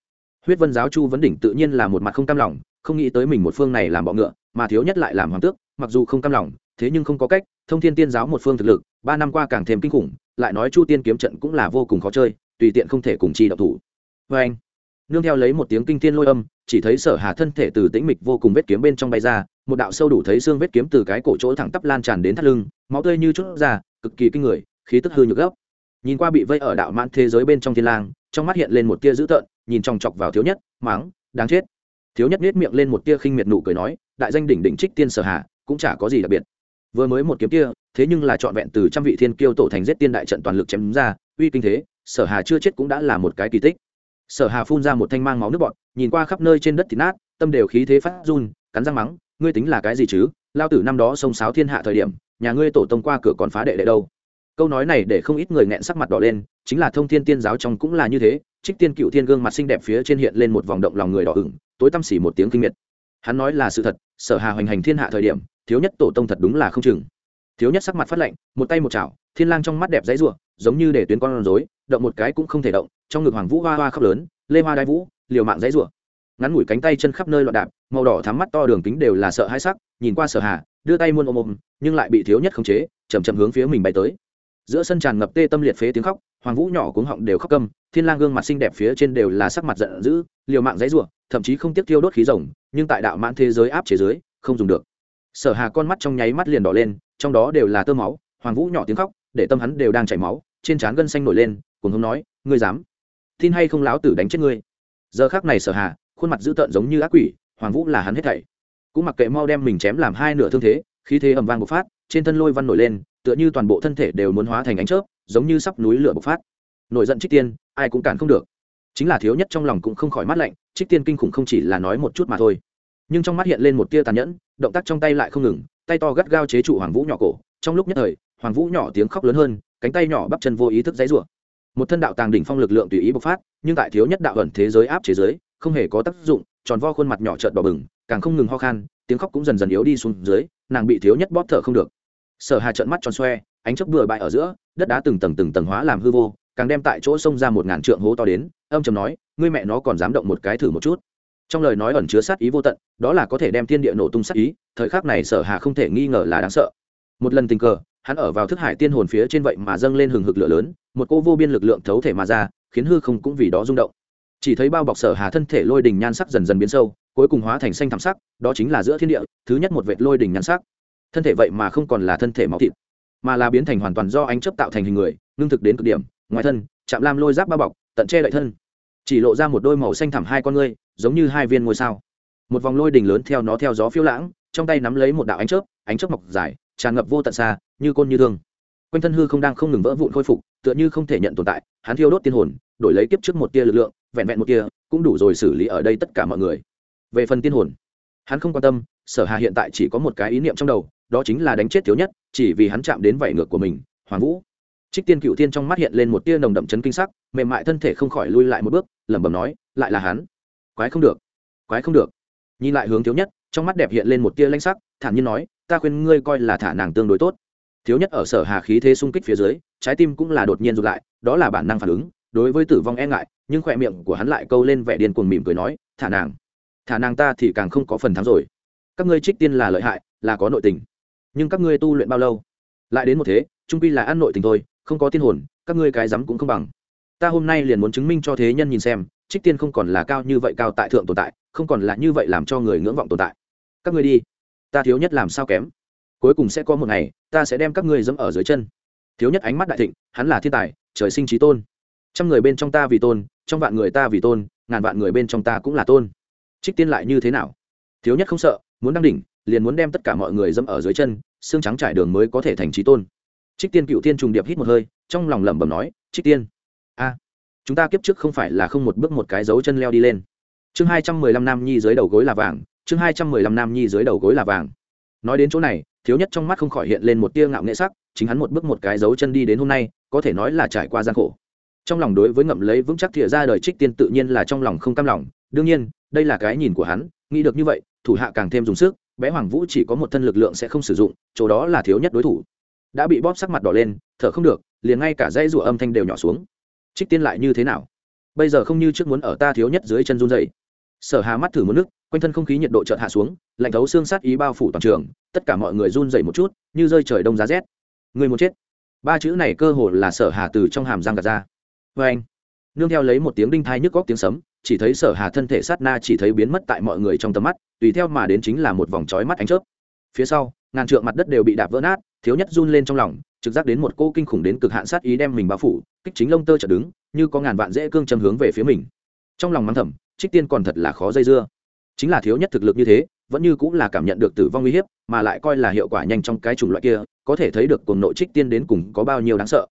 Huyết vân giáo chu vấn đỉnh tự nhiên là một mặt không cam lòng, không nghĩ tới mình một phương này làm bọ ngựa, mà thiếu nhất lại làm hoàng tước, mặc dù không cam lòng, thế nhưng không có cách, thông thiên tiên giáo một phương thực lực, ba năm qua càng thêm kinh khủng, lại nói chu tiên kiếm trận cũng là vô cùng khó chơi, tùy tiện không thể cùng chi độc thủ. Vê anh, nương theo lấy một tiếng kinh tiên lôi âm, chỉ thấy sở hà thân thể từ tĩnh mịch vô cùng vết kiếm bên trong bay ra, một đạo sâu đủ thấy xương vết kiếm từ cái cổ chỗ thẳng tắp lan tràn đến thắt lưng, máu tươi như chút ra, cực kỳ kinh người, khí tức hư nhược gốc nhìn qua bị vây ở đạo mãn thế giới bên trong thiên lang trong mắt hiện lên một tia dữ tợn, nhìn chòng chọc vào thiếu nhất, mắng, đáng chết. Thiếu nhất nết miệng lên một tia khinh miệt nụ cười nói, đại danh đỉnh đỉnh trích tiên sở hạ cũng chả có gì đặc biệt. Vừa mới một kiếm kia, thế nhưng là trọn vẹn từ trăm vị thiên kiêu tổ thành giết tiên đại trận toàn lực chém ra, uy kinh thế, sở hà chưa chết cũng đã là một cái kỳ tích. Sở hà phun ra một thanh mang máu nước bọt, nhìn qua khắp nơi trên đất thịt nát, tâm đều khí thế phát run, cắn răng mắng, ngươi tính là cái gì chứ? Lao tử năm đó sông sáo thiên hạ thời điểm, nhà ngươi tổ tông qua cửa còn phá đệ đệ đâu? Câu nói này để không ít người nghẹn sắc mặt đỏ lên, chính là thông thiên tiên giáo trong cũng là như thế, trích tiên cựu thiên gương mặt xinh đẹp phía trên hiện lên một vòng động lòng người đỏ ửng, tối tăm xỉ một tiếng kinh miệt. Hắn nói là sự thật, sở hà hoành hành thiên hạ thời điểm, thiếu nhất tổ tông thật đúng là không chừng. Thiếu nhất sắc mặt phát lạnh, một tay một chảo, thiên lang trong mắt đẹp dãy rủa, giống như để tuyến con rối, động một cái cũng không thể động, trong ngực hoàng vũ hoa hoa khóc lớn, lê hoa đai vũ, liều mạng dãy rủa. Ngắn ngủi cánh tay chân khắp nơi loạn đạp, màu đỏ thắm mắt to đường kính đều là sợ hãi sắc, nhìn qua sở hà, đưa tay muôn ôm ôm, nhưng lại bị thiếu nhất khống chế, chậm chậm hướng phía mình bay tới giữa sân tràn ngập tê tâm liệt phế tiếng khóc, hoàng vũ nhỏ cuống họng đều khóc câm, thiên lang gương mặt xinh đẹp phía trên đều là sắc mặt giận dữ, liều mạng dãy rủa, thậm chí không tiếc tiêu đốt khí rồng, nhưng tại đạo mãn thế giới áp chế dưới, không dùng được. Sở hà con mắt trong nháy mắt liền đỏ lên, trong đó đều là tơ máu, hoàng vũ nhỏ tiếng khóc, để tâm hắn đều đang chảy máu, trên trán gân xanh nổi lên cùng không nói, ngươi dám? Tin hay không láo tử đánh chết ngươi? Giờ khắc này sở hà, khuôn mặt dữ tợn giống như ác quỷ, hoàng vũ là hắn hết thảy. Cũng mặc kệ mau đem mình chém làm hai nửa thương thế, khí thế ầm vang bộc phát, trên thân lôi văn nổi lên tựa như toàn bộ thân thể đều muốn hóa thành ánh chớp, giống như sắp núi lửa bộc phát. Nổi giận trích tiên, ai cũng cản không được. Chính là thiếu nhất trong lòng cũng không khỏi mắt lạnh, trích tiên kinh khủng không chỉ là nói một chút mà thôi. Nhưng trong mắt hiện lên một tia tàn nhẫn, động tác trong tay lại không ngừng, tay to gắt gao chế trụ hoàng vũ nhỏ cổ. Trong lúc nhất thời, hoàng vũ nhỏ tiếng khóc lớn hơn, cánh tay nhỏ bắp chân vô ý thức dãy rủa. Một thân đạo tàng đỉnh phong lực lượng tùy ý bộc phát, nhưng tại thiếu nhất đạo ẩn thế giới áp chế giới không hề có tác dụng, tròn vo khuôn mặt nhỏ trợn đỏ bừng, càng không ngừng ho khan, tiếng khóc cũng dần dần yếu đi xuống dưới, nàng bị thiếu nhất bóp thở không được sở hà trợn mắt tròn xoe, ánh chớp bừa bãi ở giữa, đất đá từng tầng từng tầng hóa làm hư vô, càng đem tại chỗ xông ra một ngàn trượng hố to đến, âm chầm nói, ngươi mẹ nó còn dám động một cái thử một chút. Trong lời nói ẩn chứa sát ý vô tận, đó là có thể đem thiên địa nổ tung sát ý, thời khắc này sở hà không thể nghi ngờ là đáng sợ. Một lần tình cờ, hắn ở vào thức hải tiên hồn phía trên vậy mà dâng lên hừng hực lửa lớn, một cô vô biên lực lượng thấu thể mà ra, khiến hư không cũng vì đó rung động. Chỉ thấy bao bọc sở hà thân thể lôi đình nhan sắc dần dần biến sâu, cuối cùng hóa thành xanh thảm sắc, đó chính là giữa thiên địa, thứ nhất một vệt lôi đình nhan sắc thân thể vậy mà không còn là thân thể máu thịt, mà là biến thành hoàn toàn do ánh chấp tạo thành hình người, ngưng thực đến cực điểm, ngoài thân, chạm lam lôi giáp bao bọc, tận che đậy thân. Chỉ lộ ra một đôi màu xanh thẳm hai con ngươi, giống như hai viên ngôi sao. Một vòng lôi đình lớn theo nó theo gió phiêu lãng, trong tay nắm lấy một đạo ánh chớp ánh chớp mọc dài, tràn ngập vô tận xa, như côn như thương. Quanh thân hư không đang không ngừng vỡ vụn khôi phục, tựa như không thể nhận tồn tại, hắn thiêu đốt tiên hồn, đổi lấy kiếp trước một tia lực lượng, vẹn vẹn một tia, cũng đủ rồi xử lý ở đây tất cả mọi người. Về phần tiên hồn, hắn không quan tâm, sở hà hiện tại chỉ có một cái ý niệm trong đầu đó chính là đánh chết thiếu nhất, chỉ vì hắn chạm đến vảy ngược của mình, hoàng vũ. Trích tiên cựu tiên trong mắt hiện lên một tia nồng đậm chấn kinh sắc, mềm mại thân thể không khỏi lui lại một bước, lẩm bẩm nói, lại là hắn. Quái không được, quái không được. Nhìn lại hướng thiếu nhất, trong mắt đẹp hiện lên một tia lanh sắc, thản nhiên nói, ta khuyên ngươi coi là thả nàng tương đối tốt. Thiếu nhất ở sở hà khí thế xung kích phía dưới, trái tim cũng là đột nhiên rụt lại, đó là bản năng phản ứng, đối với tử vong e ngại, nhưng khỏe miệng của hắn lại câu lên vẻ điên cuồng mỉm cười nói, thả nàng thả nàng ta thì càng không có phần thắng rồi. Các ngươi trích tiên là lợi hại, là có nội tình nhưng các ngươi tu luyện bao lâu? Lại đến một thế, trung pi là ăn nội tình thôi, không có tiên hồn, các ngươi cái rắm cũng không bằng. Ta hôm nay liền muốn chứng minh cho thế nhân nhìn xem, trích tiên không còn là cao như vậy cao tại thượng tồn tại, không còn là như vậy làm cho người ngưỡng vọng tồn tại. Các ngươi đi, ta thiếu nhất làm sao kém? Cuối cùng sẽ có một ngày, ta sẽ đem các ngươi dẫm ở dưới chân. Thiếu nhất ánh mắt đại thịnh, hắn là thiên tài, trời sinh trí tôn. Trăm người bên trong ta vì tôn, trong vạn người ta vì tôn, ngàn vạn người bên trong ta cũng là tôn. Trích tiên lại như thế nào? Thiếu nhất không sợ, muốn đăng đỉnh, liền muốn đem tất cả mọi người dẫm ở dưới chân xương trắng trải đường mới có thể thành trí tôn. Trích tiên cựu tiên trùng điệp hít một hơi, trong lòng lẩm bẩm nói, trích tiên, a, chúng ta kiếp trước không phải là không một bước một cái dấu chân leo đi lên. Chương hai trăm mười lăm nam nhi dưới đầu gối là vàng, chương hai trăm mười lăm nam nhi dưới đầu gối là vàng. Nói đến chỗ này, thiếu nhất trong mắt không khỏi hiện lên một tia ngạo nghệ sắc, chính hắn một bước một cái dấu chân đi đến hôm nay, có thể nói là trải qua gian khổ. Trong lòng đối với ngậm lấy vững chắc thìa ra đời trích tiên tự nhiên là trong lòng không cam lòng, đương nhiên, đây là cái nhìn của hắn, nghĩ được như vậy, thủ hạ càng thêm dùng sức bé hoàng vũ chỉ có một thân lực lượng sẽ không sử dụng, chỗ đó là thiếu nhất đối thủ. Đã bị bóp sắc mặt đỏ lên, thở không được, liền ngay cả dây rủa âm thanh đều nhỏ xuống. Trích tiên lại như thế nào? Bây giờ không như trước muốn ở ta thiếu nhất dưới chân run dày sở hà mắt thử một nước, quanh thân không khí nhiệt độ chợt hạ xuống, lạnh thấu xương sát ý bao phủ toàn trường, tất cả mọi người run dày một chút, như rơi trời đông giá rét. Người muốn chết. Ba chữ này cơ hồ là sở hà từ trong hàm răng gạt ra. Vê anh nương theo lấy một tiếng đinh thai nhức góc tiếng sấm chỉ thấy sở hà thân thể sát na chỉ thấy biến mất tại mọi người trong tầm mắt, tùy theo mà đến chính là một vòng trói mắt ánh chớp. Phía sau, ngàn trượng mặt đất đều bị đạp vỡ nát, thiếu nhất run lên trong lòng, trực giác đến một cô kinh khủng đến cực hạn sát ý đem mình bao phủ, kích chính lông tơ chợt đứng, như có ngàn vạn dễ cương châm hướng về phía mình. Trong lòng mắng thầm, trích tiên còn thật là khó dây dưa. Chính là thiếu nhất thực lực như thế, vẫn như cũng là cảm nhận được tử vong uy hiếp, mà lại coi là hiệu quả nhanh trong cái chủng loại kia, có thể thấy được cuồng nội trích tiên đến cùng có bao nhiêu đáng sợ.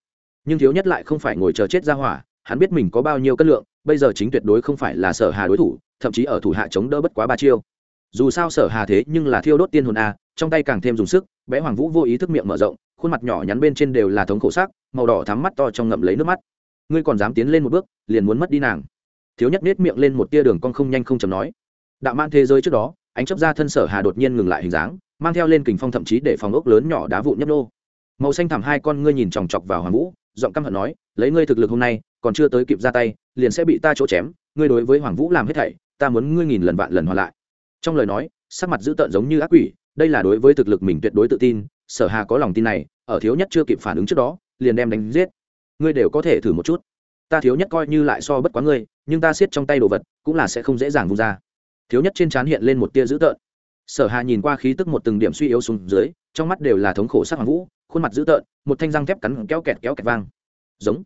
Nhưng thiếu nhất lại không phải ngồi chờ chết ra hỏa, hắn biết mình có bao nhiêu cân lượng bây giờ chính tuyệt đối không phải là sở hà đối thủ, thậm chí ở thủ hạ chống đỡ bất quá ba chiêu. Dù sao sở hà thế nhưng là thiêu đốt tiên hồn a, trong tay càng thêm dùng sức, bé hoàng vũ vô ý thức miệng mở rộng, khuôn mặt nhỏ nhắn bên trên đều là thống khổ sắc, màu đỏ thắm mắt to trong ngậm lấy nước mắt. Ngươi còn dám tiến lên một bước, liền muốn mất đi nàng. Thiếu nhất nết miệng lên một tia đường con không nhanh không chầm nói. Đạo man thế giới trước đó, ánh chấp ra thân sở hà đột nhiên ngừng lại hình dáng, mang theo lên kình phong thậm chí để phòng ốc lớn nhỏ đá vụn nhấp nô. Màu xanh thẳm hai con ngươi nhìn chòng chọc vào hoàng vũ, giọng căm hận nói, lấy ngươi thực lực hôm nay còn chưa tới kịp ra tay, liền sẽ bị ta chỗ chém, ngươi đối với hoàng vũ làm hết thảy, ta muốn ngươi nghìn lần vạn lần hoàn lại. Trong lời nói, sắc mặt dữ tợn giống như ác quỷ, đây là đối với thực lực mình tuyệt đối tự tin, sở hà có lòng tin này, ở thiếu nhất chưa kịp phản ứng trước đó, liền đem đánh giết. Ngươi đều có thể thử một chút. Ta thiếu nhất coi như lại so bất quá ngươi, nhưng ta siết trong tay đồ vật, cũng là sẽ không dễ dàng vung ra. Thiếu nhất trên trán hiện lên một tia dữ tợn. Sở hà nhìn qua khí tức một từng điểm suy yếu xuống dưới, trong mắt đều là thống khổ sắc hoàng vũ, khuôn mặt dữ tợn, một thanh răng thép cắn kéo kẹt kéo kẹt vang. Giống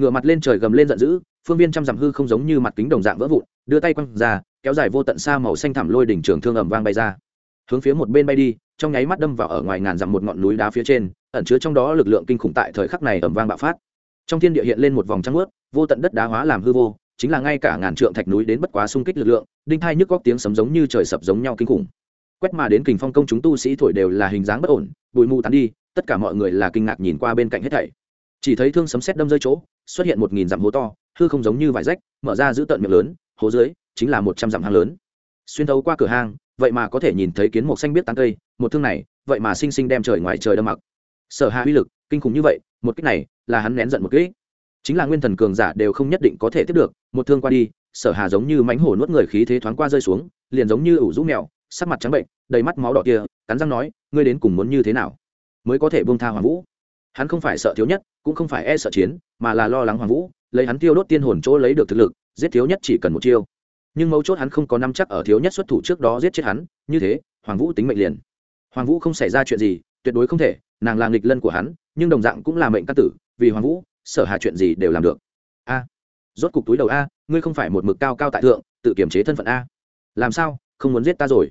ngửa mặt lên trời gầm lên giận dữ, phương viên trăm dặm hư không giống như mặt kính đồng dạng vỡ vụn, đưa tay quăng ra, kéo dài vô tận xa màu xanh thẳm lôi đỉnh trường thương ầm vang bay ra. Hướng phía một bên bay đi, trong nháy mắt đâm vào ở ngoài ngàn dặm một ngọn núi đá phía trên, ẩn chứa trong đó lực lượng kinh khủng tại thời khắc này ầm vang bạo phát. Trong thiên địa hiện lên một vòng trắng ướt, vô tận đất đá hóa làm hư vô, chính là ngay cả ngàn trượng thạch núi đến bất quá xung kích lực lượng, đinh thai nhức góc tiếng sấm giống như trời sập giống nhau kinh khủng. Quét mà đến kình phong công chúng tu sĩ thổi đều là hình dáng bất ổn, bụi mù tán đi, tất cả mọi người là kinh ngạc nhìn qua bên cạnh hết thảy. Chỉ thấy thương sấm sét đâm rơi chỗ xuất hiện một nghìn dặm hố to, hư không giống như vải rách, mở ra giữ tận miệng lớn, hố dưới chính là một trăm dặm hang lớn. Xuyên thấu qua cửa hang, vậy mà có thể nhìn thấy kiến mộc xanh biết tán cây, một thương này, vậy mà sinh sinh đem trời ngoài trời đâm mặc. Sở hạ uy lực, kinh khủng như vậy, một cách này là hắn nén giận một kích. Chính là nguyên thần cường giả đều không nhất định có thể tiếp được, một thương qua đi, sở hà giống như mánh hổ nuốt người khí thế thoáng qua rơi xuống, liền giống như ủ rũ mèo, sắc mặt trắng bệnh, đầy mắt máu đỏ kia, cắn răng nói, ngươi đến cùng muốn như thế nào? Mới có thể buông tha hoàng vũ hắn không phải sợ thiếu nhất, cũng không phải e sợ chiến, mà là lo lắng hoàng vũ, lấy hắn tiêu đốt tiên hồn chỗ lấy được thực lực, giết thiếu nhất chỉ cần một chiêu. Nhưng mấu chốt hắn không có năm chắc ở thiếu nhất xuất thủ trước đó giết chết hắn, như thế, hoàng vũ tính mệnh liền. Hoàng vũ không xảy ra chuyện gì, tuyệt đối không thể, nàng là nghịch lân của hắn, nhưng đồng dạng cũng là mệnh căn tử, vì hoàng vũ, sở hạ chuyện gì đều làm được. A, rốt cục túi đầu a, ngươi không phải một mực cao cao tại thượng, tự kiềm chế thân phận a. Làm sao, không muốn giết ta rồi?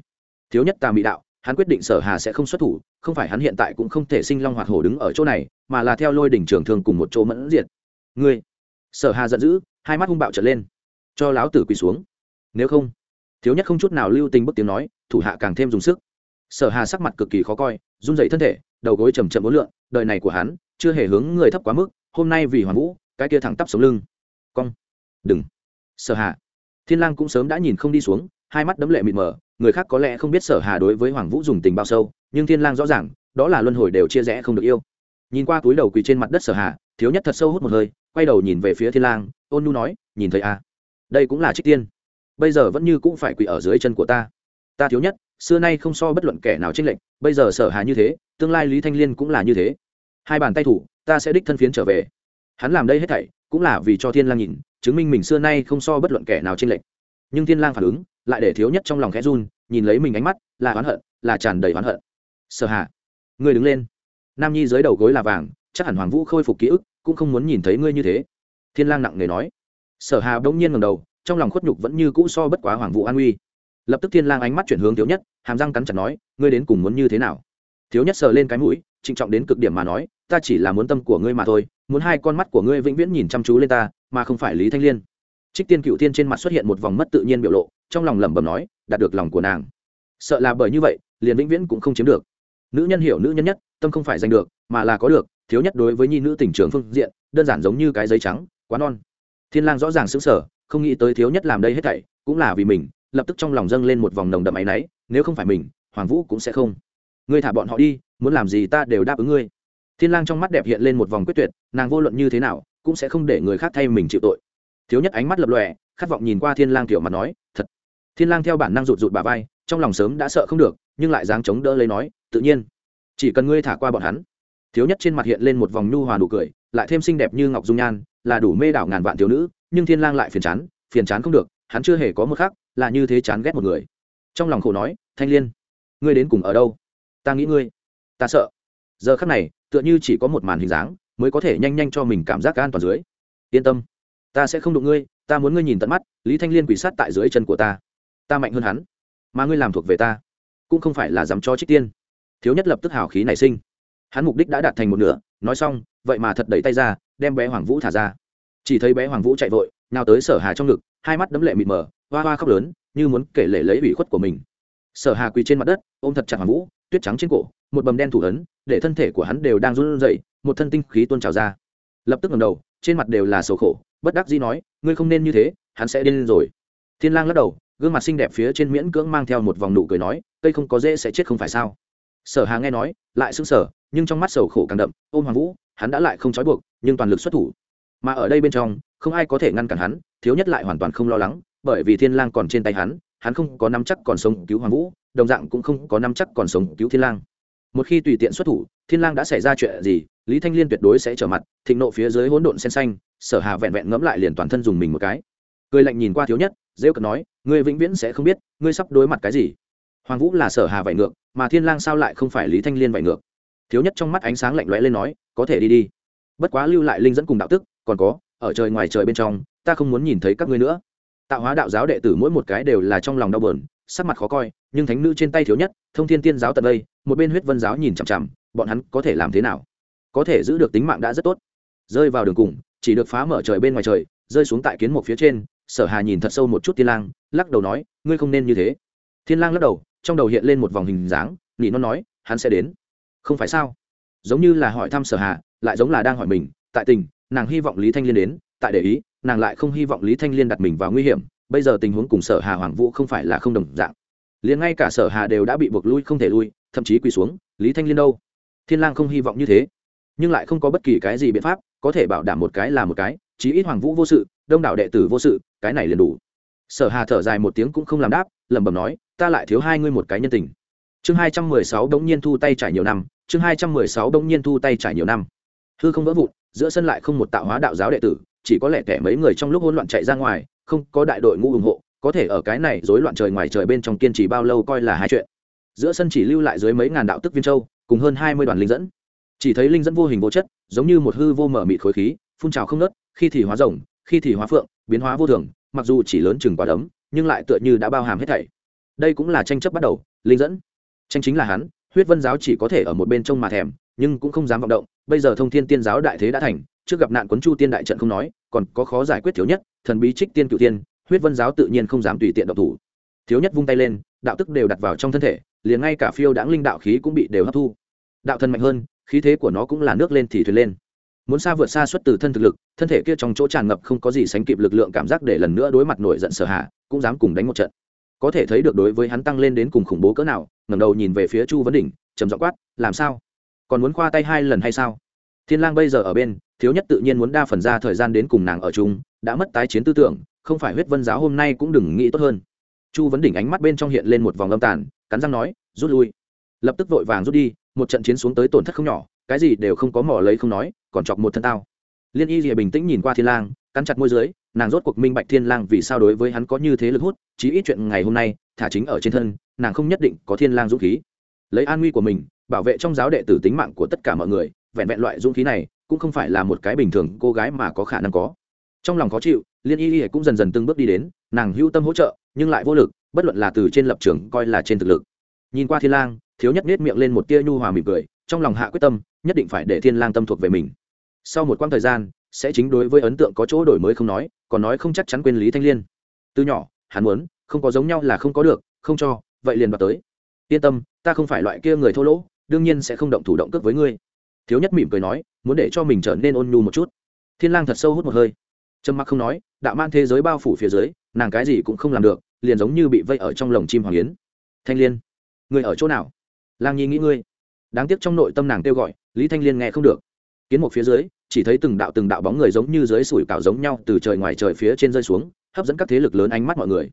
Thiếu nhất ta mỹ đạo hắn quyết định sở hà sẽ không xuất thủ, không phải hắn hiện tại cũng không thể sinh long hoạt hổ đứng ở chỗ này, mà là theo lôi đỉnh trường thường cùng một chỗ mẫn diệt. Ngươi, sở hà giận dữ, hai mắt hung bạo trở lên. Cho láo tử quỳ xuống. Nếu không, thiếu nhất không chút nào lưu tình bức tiếng nói, thủ hạ càng thêm dùng sức. Sở hà sắc mặt cực kỳ khó coi, run dậy thân thể, đầu gối chầm chậm bốn lượn, đời này của hắn chưa hề hướng người thấp quá mức, hôm nay vì hoàn vũ, cái kia thẳng tắp sống lưng. Cong. Đừng. Sở hà. Thiên lang cũng sớm đã nhìn không đi xuống, hai mắt đấm lệ mịt mờ người khác có lẽ không biết sở hà đối với hoàng vũ dùng tình bao sâu, nhưng thiên lang rõ ràng, đó là luân hồi đều chia rẽ không được yêu. Nhìn qua túi đầu quỳ trên mặt đất sở hà, thiếu nhất thật sâu hút một hơi, quay đầu nhìn về phía thiên lang, ôn nhu nói, nhìn thấy à? Đây cũng là trích tiên. Bây giờ vẫn như cũng phải quỳ ở dưới chân của ta. Ta thiếu nhất, xưa nay không so bất luận kẻ nào trích lệnh bây giờ sở hà như thế, tương lai lý thanh liên cũng là như thế. Hai bàn tay thủ, ta sẽ đích thân phiến trở về. Hắn làm đây hết thảy, cũng là vì cho thiên lang nhìn, chứng minh mình xưa nay không so bất luận kẻ nào trích lệnh nhưng thiên lang phản ứng lại để thiếu nhất trong lòng khẽ run nhìn lấy mình ánh mắt là oán hận là tràn đầy oán hận. Sở hạ, ngươi đứng lên. Nam nhi dưới đầu gối là vàng chắc hẳn hoàng vũ khôi phục ký ức cũng không muốn nhìn thấy ngươi như thế. Thiên lang nặng nề nói. Sở hà bỗng nhiên ngẩng đầu trong lòng khuất nhục vẫn như cũ so bất quá hoàng vũ an uy. Lập tức thiên lang ánh mắt chuyển hướng thiếu nhất hàm răng cắn chặt nói ngươi đến cùng muốn như thế nào? Thiếu nhất sờ lên cái mũi trịnh trọng đến cực điểm mà nói ta chỉ là muốn tâm của ngươi mà thôi muốn hai con mắt của ngươi vĩnh viễn nhìn chăm chú lên ta mà không phải lý thanh liên. Trích tiên cựu tiên trên mặt xuất hiện một vòng mất tự nhiên biểu lộ trong lòng lẩm bẩm nói, đạt được lòng của nàng. Sợ là bởi như vậy, liền vĩnh viễn cũng không chiếm được. Nữ nhân hiểu nữ nhân nhất, tâm không phải giành được, mà là có được, thiếu nhất đối với nhi nữ tình trường phương diện, đơn giản giống như cái giấy trắng, quá non. Thiên lang rõ ràng sững sờ, không nghĩ tới thiếu nhất làm đây hết thảy, cũng là vì mình, lập tức trong lòng dâng lên một vòng nồng đậm áy náy, nếu không phải mình, hoàng vũ cũng sẽ không. Ngươi thả bọn họ đi, muốn làm gì ta đều đáp ứng ngươi. Thiên lang trong mắt đẹp hiện lên một vòng quyết tuyệt, nàng vô luận như thế nào, cũng sẽ không để người khác thay mình chịu tội. Thiếu nhất ánh mắt lập lòe, khát vọng nhìn qua thiên lang tiểu mặt nói, thật thiên lang theo bản năng rụt rụt bà vai, trong lòng sớm đã sợ không được, nhưng lại dáng chống đỡ lấy nói, tự nhiên, chỉ cần ngươi thả qua bọn hắn. Thiếu nhất trên mặt hiện lên một vòng nhu hòa nụ cười, lại thêm xinh đẹp như ngọc dung nhan, là đủ mê đảo ngàn vạn thiếu nữ, nhưng thiên lang lại phiền chán phiền chán không được, hắn chưa hề có một khác là như thế chán ghét một người. Trong lòng khổ nói, thanh liên, ngươi đến cùng ở đâu? Ta nghĩ ngươi, ta sợ. Giờ khắc này, tựa như chỉ có một màn hình dáng mới có thể nhanh nhanh cho mình cảm giác an toàn dưới. Yên tâm, ta sẽ không đụng ngươi, ta muốn ngươi nhìn tận mắt, lý thanh liên quỷ sát tại dưới chân của ta ta mạnh hơn hắn, mà ngươi làm thuộc về ta, cũng không phải là dám cho trích tiên. Thiếu nhất lập tức hào khí nảy sinh. Hắn mục đích đã đạt thành một nửa, nói xong, vậy mà thật đẩy tay ra, đem bé hoàng vũ thả ra. Chỉ thấy bé hoàng vũ chạy vội, nào tới sở hà trong ngực, hai mắt đấm lệ mịt mờ, hoa hoa khóc lớn, như muốn kể lể lấy ủy khuất của mình. Sở hà quỳ trên mặt đất, ôm thật chặt hoàng vũ, tuyết trắng trên cổ, một bầm đen thủ ấn, để thân thể của hắn đều đang run rẩy, một thân tinh khí tuôn trào ra. Lập tức ngẩng đầu, trên mặt đều là sầu khổ, bất đắc dĩ nói, ngươi không nên như thế, hắn sẽ điên rồi. Thiên lang lắc đầu gương mặt xinh đẹp phía trên miễn cưỡng mang theo một vòng nụ cười nói, cây không có dễ sẽ chết không phải sao? Sở hà nghe nói, lại sững sờ, nhưng trong mắt sầu khổ càng đậm, ôm hoàng vũ, hắn đã lại không trói buộc, nhưng toàn lực xuất thủ. Mà ở đây bên trong, không ai có thể ngăn cản hắn, thiếu nhất lại hoàn toàn không lo lắng, bởi vì thiên lang còn trên tay hắn hắn không có nắm chắc còn sống cứu hoàng vũ, đồng dạng cũng không có nắm chắc còn sống cứu thiên lang. Một khi tùy tiện xuất thủ, thiên lang đã xảy ra chuyện gì, lý thanh liên tuyệt đối sẽ trở mặt, thịnh nộ phía dưới hỗn độn sen xanh, sở hà vẹn vẹn ngẫm lại liền toàn thân dùng mình một cái. Cười lạnh nhìn qua thiếu nhất rêu cợt nói, ngươi vĩnh viễn sẽ không biết, ngươi sắp đối mặt cái gì. Hoàng vũ là sở hà vải ngược, mà thiên lang sao lại không phải lý thanh liên vải ngược? Thiếu nhất trong mắt ánh sáng lạnh lẽo lên nói, có thể đi đi. Bất quá lưu lại linh dẫn cùng đạo tức, còn có, ở trời ngoài trời bên trong, ta không muốn nhìn thấy các ngươi nữa. Tạo hóa đạo giáo đệ tử mỗi một cái đều là trong lòng đau buồn, sắc mặt khó coi, nhưng thánh nữ trên tay thiếu nhất, thông thiên tiên giáo tận đây, một bên huyết vân giáo nhìn chằm chằm, bọn hắn có thể làm thế nào? Có thể giữ được tính mạng đã rất tốt. Rơi vào đường cùng, chỉ được phá mở trời bên ngoài trời, rơi xuống tại kiến một phía trên sở hà nhìn thật sâu một chút thiên lang, lắc đầu nói, ngươi không nên như thế. Thiên lang lắc đầu, trong đầu hiện lên một vòng hình dáng nị nó nói, hắn sẽ đến. Không phải sao? Giống như là hỏi thăm sở hà, lại giống là đang hỏi mình, tại tình, nàng hy vọng lý thanh liên đến, tại để ý, nàng lại không hy vọng lý thanh liên đặt mình vào nguy hiểm, bây giờ tình huống cùng sở hà hoàng vũ không phải là không đồng dạng. Liền ngay cả sở hà đều đã bị buộc lui không thể lui, thậm chí quỳ xuống, lý thanh liên đâu? Thiên lang không hy vọng như thế, nhưng lại không có bất kỳ cái gì biện pháp có thể bảo đảm một cái là một cái chí ít hoàng vũ vô sự, đông đảo đệ tử vô sự, cái này liền đủ. Sở hà thở dài một tiếng cũng không làm đáp, lẩm bẩm nói, ta lại thiếu hai ngươi một cái nhân tình. Chương hai trăm mười sáu đống nhiên thu tay trải nhiều năm, chương hai trăm mười sáu đống nhiên thu tay trải nhiều năm. Hư không vỡ vụn, giữa sân lại không một tạo hóa đạo giáo đệ tử, chỉ có lẽ kẻ mấy người trong lúc hỗn loạn chạy ra ngoài, không có đại đội ngũ ủng hộ, có thể ở cái này rối loạn trời ngoài trời bên trong kiên trì bao lâu coi là hai chuyện. Giữa sân chỉ lưu lại dưới mấy ngàn đạo tức viên châu, cùng hơn hai mươi đoàn linh dẫn. Chỉ thấy linh dẫn vô hình vô chất, giống như một hư vô mở mịt khối khí phun trào không nớt, khi thì hóa rồng, khi thì hóa phượng, biến hóa vô thường, mặc dù chỉ lớn chừng quả đấm, nhưng lại tựa như đã bao hàm hết thảy. Đây cũng là tranh chấp bắt đầu, linh dẫn. Tranh chính là hắn, huyết vân giáo chỉ có thể ở một bên trông mà thèm, nhưng cũng không dám vọng động. Bây giờ thông thiên tiên giáo đại thế đã thành, trước gặp nạn quấn chu tiên đại trận không nói, còn có khó giải quyết thiếu nhất, thần bí trích tiên cựu tiên, huyết vân giáo tự nhiên không dám tùy tiện động thủ. Thiếu nhất vung tay lên, đạo tức đều đặt vào trong thân thể, liền ngay cả phiêu đãng linh đạo khí cũng bị đều hấp thu. Đạo thân mạnh hơn, khí thế của nó cũng là nước lên thì thuyền lên muốn xa vượt xa xuất từ thân thực lực, thân thể kia trong chỗ tràn ngập không có gì sánh kịp lực lượng cảm giác để lần nữa đối mặt nổi giận sở hạ, cũng dám cùng đánh một trận. Có thể thấy được đối với hắn tăng lên đến cùng khủng bố cỡ nào, ngẩng đầu nhìn về phía chu vấn đỉnh, trầm giọng quát, làm sao? Còn muốn khoa tay hai lần hay sao? Thiên lang bây giờ ở bên, thiếu nhất tự nhiên muốn đa phần ra thời gian đến cùng nàng ở chung, đã mất tái chiến tư tưởng, không phải huyết vân giáo hôm nay cũng đừng nghĩ tốt hơn. Chu vấn đỉnh ánh mắt bên trong hiện lên một vòng âm tàn, cắn răng nói, rút lui. Lập tức vội vàng rút đi, một trận chiến xuống tới tổn thất không nhỏ, cái gì đều không có mỏ lấy không nói còn chọc một thân tao. Liên y rìa bình tĩnh nhìn qua thiên lang, cắn chặt môi dưới, nàng rốt cuộc minh bạch thiên lang vì sao đối với hắn có như thế lực hút, chí ít chuyện ngày hôm nay, thả chính ở trên thân, nàng không nhất định có thiên lang dũng khí. Lấy an nguy của mình, bảo vệ trong giáo đệ tử tính mạng của tất cả mọi người, vẹn vẹn loại dũng khí này, cũng không phải là một cái bình thường cô gái mà có khả năng có. Trong lòng khó chịu, liên y y cũng dần dần từng bước đi đến, nàng hữu tâm hỗ trợ, nhưng lại vô lực, bất luận là từ trên lập trường, coi là trên thực lực. Nhìn qua thiên lang, thiếu nhất nết miệng lên một tia nhu hòa mỉm cười, trong lòng hạ quyết tâm, nhất định phải để thiên lang tâm thuộc về mình sau một quãng thời gian, sẽ chính đối với ấn tượng có chỗ đổi mới không nói, còn nói không chắc chắn quên lý thanh liên. Từ nhỏ, hắn muốn, không có giống nhau là không có được, không cho, vậy liền bật tới. Yên tâm, ta không phải loại kia người thô lỗ, đương nhiên sẽ không động thủ động cước với ngươi. Thiếu nhất mỉm cười nói, muốn để cho mình trở nên ôn nhu một chút. Thiên lang thật sâu hút một hơi. Trầm mặc không nói, đạo man thế giới bao phủ phía dưới, nàng cái gì cũng không làm được, liền giống như bị vây ở trong lồng chim hoàng yến. Thanh liên người ở chỗ nào? Lang nhi nghĩ ngươi. Đáng tiếc trong nội tâm nàng kêu gọi, lý thanh liên nghe không được kiến một phía dưới, chỉ thấy từng đạo từng đạo bóng người giống như dưới sủi cảo giống nhau từ trời ngoài trời phía trên rơi xuống, hấp dẫn các thế lực lớn ánh mắt mọi người.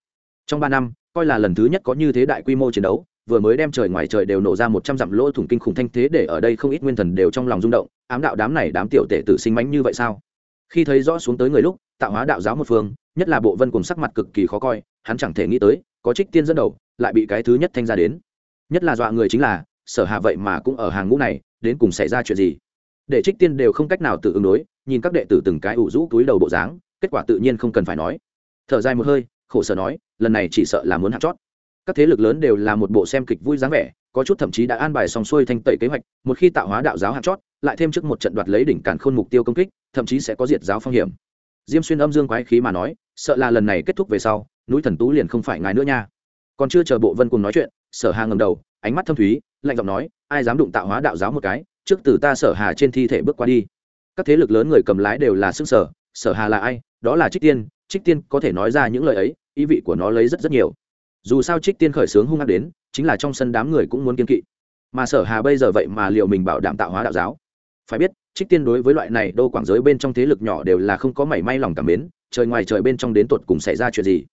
Trong ba năm, coi là lần thứ nhất có như thế đại quy mô chiến đấu, vừa mới đem trời ngoài trời đều nổ ra một trăm dặm lỗ thủng kinh khủng thanh thế để ở đây không ít nguyên thần đều trong lòng rung động, ám đạo đám này đám tiểu tể tử sinh mánh như vậy sao? Khi thấy rõ xuống tới người lúc, tạo hóa đạo giáo một phương, nhất là bộ vân cùng sắc mặt cực kỳ khó coi, hắn chẳng thể nghĩ tới, có trích tiên dẫn đầu, lại bị cái thứ nhất thanh ra đến. Nhất là dọa người chính là, sở hà vậy mà cũng ở hàng ngũ này, đến cùng xảy ra chuyện gì? Để trích tiên đều không cách nào tự ứng đối, nhìn các đệ tử từng cái ủ rũ túi đầu bộ dáng, kết quả tự nhiên không cần phải nói. Thở dài một hơi, khổ sở nói, lần này chỉ sợ là muốn hạt chót. Các thế lực lớn đều là một bộ xem kịch vui dáng vẻ, có chút thậm chí đã an bài xong xuôi thanh tẩy kế hoạch, một khi tạo hóa đạo giáo hạt chót, lại thêm trước một trận đoạt lấy đỉnh cản khôn mục tiêu công kích, thậm chí sẽ có diệt giáo phong hiểm. Diêm xuyên âm dương quái khí mà nói, sợ là lần này kết thúc về sau, núi thần tú liền không phải ngài nữa nha. Còn chưa chờ bộ vân cùng nói chuyện, sở hà ngầm đầu, ánh mắt thâm thúy, lạnh giọng nói, ai dám đụng tạo hóa đạo giáo một cái trước từ ta sở hà trên thi thể bước qua đi. Các thế lực lớn người cầm lái đều là xương sở sở hà là ai? Đó là trích tiên. Trích tiên có thể nói ra những lời ấy, ý vị của nó lấy rất rất nhiều. Dù sao trích tiên khởi sướng hung ác đến, chính là trong sân đám người cũng muốn kiên kỵ. Mà sở hà bây giờ vậy mà liệu mình bảo đảm tạo hóa đạo giáo. Phải biết, trích tiên đối với loại này đô quảng giới bên trong thế lực nhỏ đều là không có mảy may lòng cảm mến, trời ngoài trời bên trong đến tột cùng xảy ra chuyện gì?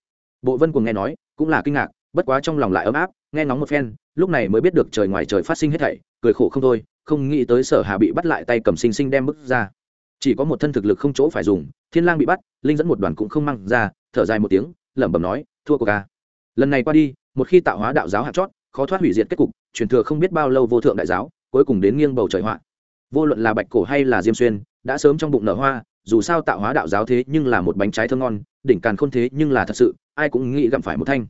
Bộ vân cùng nghe nói, cũng là kinh ngạc, bất quá trong lòng lại ấm áp, nghe ngóng một phen, lúc này mới biết được trời ngoài trời phát sinh hết thảy, cười khổ không thôi không nghĩ tới sở hà bị bắt lại tay cầm sinh sinh đem bức ra. Chỉ có một thân thực lực không chỗ phải dùng, thiên lang bị bắt, linh dẫn một đoàn cũng không mang ra, thở dài một tiếng, lẩm bẩm nói, thua của ca à. lần này qua đi, một khi tạo hóa đạo giáo hạt chót, khó thoát hủy diệt kết cục, truyền thừa không biết bao lâu vô thượng đại giáo, cuối cùng đến nghiêng bầu trời họa. Vô luận là bạch cổ hay là diêm xuyên, đã sớm trong bụng nở hoa, dù sao tạo hóa đạo giáo thế nhưng là một bánh trái thơm ngon, đỉnh càn khôn thế nhưng là thật sự, ai cũng nghĩ gặm phải một thanh.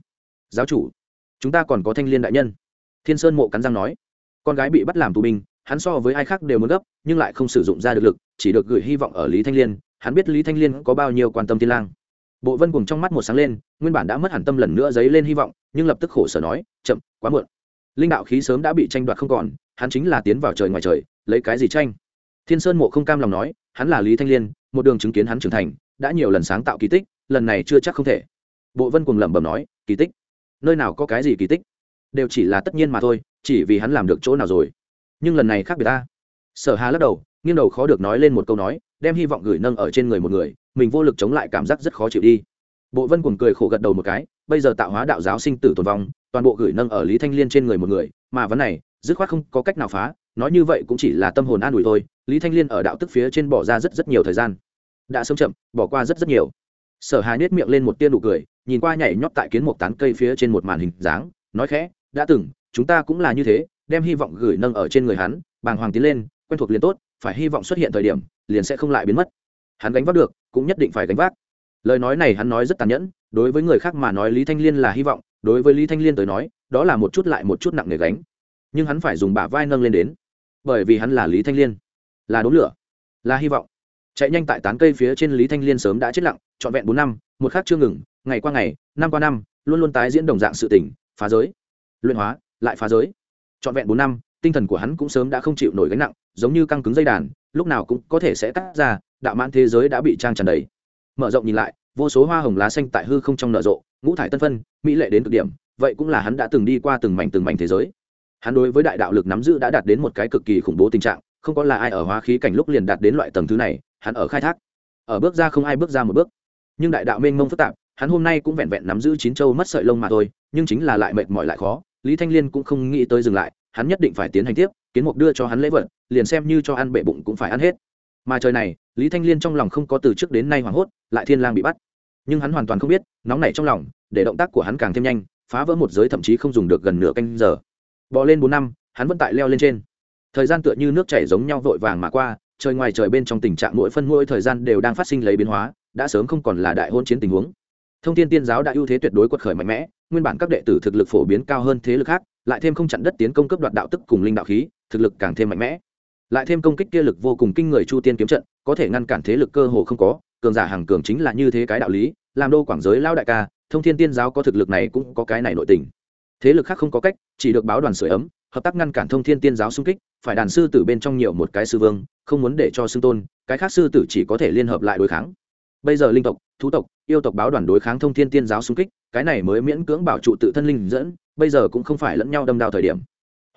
Giáo chủ, chúng ta còn có thanh liên đại nhân. Thiên sơn mộ cắn răng nói. Con gái bị bắt làm tù binh hắn so với ai khác đều muốn gấp, nhưng lại không sử dụng ra được lực, chỉ được gửi hy vọng ở lý thanh liên. Hắn biết lý thanh liên có bao nhiêu quan tâm thiên lang. Bộ vân cùng trong mắt một sáng lên, nguyên bản đã mất hẳn tâm lần nữa dấy lên hy vọng, nhưng lập tức khổ sở nói, chậm, quá muộn. Linh đạo khí sớm đã bị tranh đoạt không còn, hắn chính là tiến vào trời ngoài trời, lấy cái gì tranh? Thiên sơn mộ không cam lòng nói, hắn là lý thanh liên, một đường chứng kiến hắn trưởng thành, đã nhiều lần sáng tạo kỳ tích, lần này chưa chắc không thể. Bộ vân cùng lẩm bẩm nói, kỳ tích? Nơi nào có cái gì kỳ tích? Đều chỉ là tất nhiên mà thôi, chỉ vì hắn làm được chỗ nào rồi nhưng lần này khác biệt ta. Sở hà lắc đầu, nghiêng đầu khó được nói lên một câu nói, đem hy vọng gửi nâng ở trên người một người, mình vô lực chống lại cảm giác rất khó chịu đi. Bộ vân cùng cười khổ gật đầu một cái, bây giờ tạo hóa đạo giáo sinh tử tồn vong, toàn bộ gửi nâng ở lý thanh liên trên người một người, mà vấn này, dứt khoát không có cách nào phá, nói như vậy cũng chỉ là tâm hồn an ủi thôi, lý thanh liên ở đạo tức phía trên bỏ ra rất rất nhiều thời gian. Đã sớm chậm, bỏ qua rất rất nhiều. Sở hà nhét miệng lên một tia nụ cười, nhìn qua nhảy nhót tại kiến một tán cây phía trên một màn hình dáng, nói khẽ, đã từng, chúng ta cũng là như thế đem hy vọng gửi nâng ở trên người hắn, bàng hoàng tiến lên, quen thuộc liền tốt, phải hy vọng xuất hiện thời điểm, liền sẽ không lại biến mất. Hắn gánh vác được, cũng nhất định phải gánh vác. Lời nói này hắn nói rất tàn nhẫn, đối với người khác mà nói lý thanh liên là hy vọng, đối với lý thanh liên tới nói, đó là một chút lại một chút nặng nề gánh. Nhưng hắn phải dùng bả vai nâng lên đến. Bởi vì hắn là lý thanh liên, là đốn lửa, là hy vọng. Chạy nhanh tại tán cây phía trên lý thanh liên sớm đã chết lặng, trọn vẹn bốn năm, một khác chưa ngừng, ngày qua ngày, năm qua năm, luôn luôn tái diễn đồng dạng sự tỉnh phá giới, luyện hóa, lại phá giới trọn vẹn bốn năm, tinh thần của hắn cũng sớm đã không chịu nổi gánh nặng, giống như căng cứng dây đàn, lúc nào cũng có thể sẽ tắt ra, đạo mãn thế giới đã bị trang tràn đầy. Mở rộng nhìn lại, vô số hoa hồng lá xanh tại hư không trong nở rộ, ngũ thải tân phân, mỹ lệ đến cực điểm, vậy cũng là hắn đã từng đi qua từng mảnh từng mảnh thế giới. Hắn đối với đại đạo lực nắm giữ đã đạt đến một cái cực kỳ khủng bố tình trạng, không có là ai ở hóa khí cảnh lúc liền đạt đến loại tầng thứ này, hắn ở khai thác. Ở bước ra không ai bước ra một bước. Nhưng đại đạo mênh mông phức tạp, hắn hôm nay cũng vẹn vẹn nắm giữ chín châu mất sợi lông mà thôi, nhưng chính là lại mệt mỏi lại khó lý thanh liên cũng không nghĩ tới dừng lại, hắn nhất định phải tiến hành tiếp, kiến mục đưa cho hắn lễ vật, liền xem như cho ăn bệ bụng cũng phải ăn hết. Mà trời này, lý thanh liên trong lòng không có từ trước đến nay hoảng hốt, lại thiên lang bị bắt. Nhưng hắn hoàn toàn không biết, nóng nảy trong lòng, để động tác của hắn càng thêm nhanh, phá vỡ một giới thậm chí không dùng được gần nửa canh giờ. Bò lên bốn năm, hắn vẫn tại leo lên trên. Thời gian tựa như nước chảy giống nhau vội vàng mà qua, trời ngoài trời bên trong tình trạng mỗi phân mỗi thời gian đều đang phát sinh lấy biến hóa, đã sớm không còn là đại hôn chiến tình huống. Thông tin tiên giáo đã ưu thế tuyệt đối quật khởi mạnh mẽ nguyên bản các đệ tử thực lực phổ biến cao hơn thế lực khác, lại thêm không chặn đất tiến công cấp đoạt đạo tức cùng linh đạo khí, thực lực càng thêm mạnh mẽ. Lại thêm công kích kia lực vô cùng kinh người chu tiên kiếm trận, có thể ngăn cản thế lực cơ hồ không có, cường giả hàng cường chính là như thế cái đạo lý, làm đô quảng giới lao đại ca, thông thiên tiên giáo có thực lực này cũng có cái này nội tình. Thế lực khác không có cách, chỉ được báo đoàn sửa ấm, hợp tác ngăn cản thông thiên tiên giáo xung kích, phải đàn sư tử bên trong nhiều một cái sư vương, không muốn để cho sư tôn, cái khác sư tử chỉ có thể liên hợp lại đối kháng bây giờ linh tộc, thú tộc, yêu tộc báo đoàn đối kháng thông thiên tiên giáo xung kích, cái này mới miễn cưỡng bảo trụ tự thân linh dẫn, bây giờ cũng không phải lẫn nhau đâm đao thời điểm.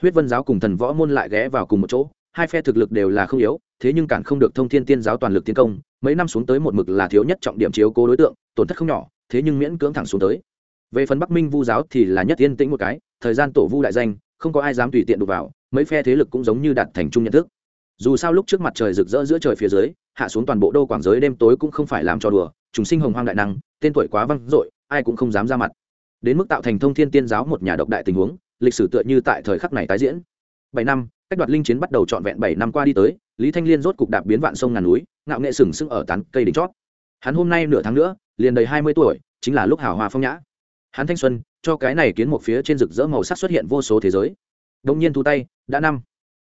Huyết vân giáo cùng thần võ môn lại ghé vào cùng một chỗ, hai phe thực lực đều là không yếu, thế nhưng cản không được thông thiên tiên giáo toàn lực tiến công, mấy năm xuống tới một mực là thiếu nhất trọng điểm chiếu cố đối tượng, tổn thất không nhỏ, thế nhưng miễn cưỡng thẳng xuống tới. Về phần bắc minh vu giáo thì là nhất yên tĩnh một cái, thời gian tổ vu đại danh, không có ai dám tùy tiện đụng vào, mấy phe thế lực cũng giống như đạt thành chung nhận thức. Dù sao lúc trước mặt trời rực rỡ giữa trời phía dưới hạ xuống toàn bộ đô quảng giới đêm tối cũng không phải làm cho đùa, chúng sinh hồng hoang đại năng, tên tuổi quá văng dội, ai cũng không dám ra mặt. Đến mức tạo thành thông thiên tiên giáo một nhà độc đại tình huống, lịch sử tựa như tại thời khắc này tái diễn. Bảy năm, cách đoạt linh chiến bắt đầu trọn vẹn bảy năm qua đi tới, lý thanh liên rốt cục đạp biến vạn sông ngàn núi, ngạo nghệ sừng sững ở tán cây đỉnh chót. Hắn hôm nay nửa tháng nữa, liền đầy hai mươi tuổi, chính là lúc hào hoa phong nhã. Hắn thanh xuân, cho cái này kiến một phía trên rực rỡ màu sắc xuất hiện vô số thế giới. Đông nhiên thu tay, đã năm.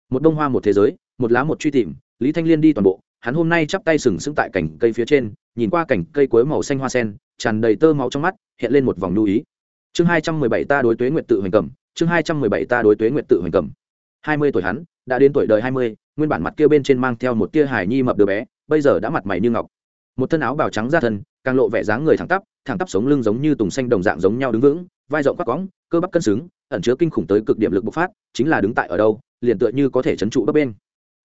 Một đông hoa một thế giới một lá một truy tìm, lý thanh liên đi toàn bộ, hắn hôm nay chắp tay sừng sững tại cành cây phía trên, nhìn qua cành cây cuối màu xanh hoa sen, tràn đầy tơ máu trong mắt, hiện lên một vòng lưu ý. Chương hai trăm mười bảy ta đối tuế nguyện tự hoành cầm, chương hai trăm mười bảy ta đối tuế nguyện tự hoành cầm. Hai mươi tuổi hắn, đã đến tuổi đời hai mươi, nguyên bản mặt kia bên trên mang theo một tia hài nhi mập đứa bé, bây giờ đã mặt mày như ngọc. Một thân áo bào trắng da thân, càng lộ vẻ dáng người thẳng tắp thẳng tắp sống lưng giống như tùng xanh đồng dạng giống nhau đứng vững, vai rộng quắc cóng cơ bắp cân xứng, ẩn chứa kinh khủng tới cực điểm lực bộc phát, chính là đứng tại ở đâu, liền tựa như có thể chấn trụ bấp bên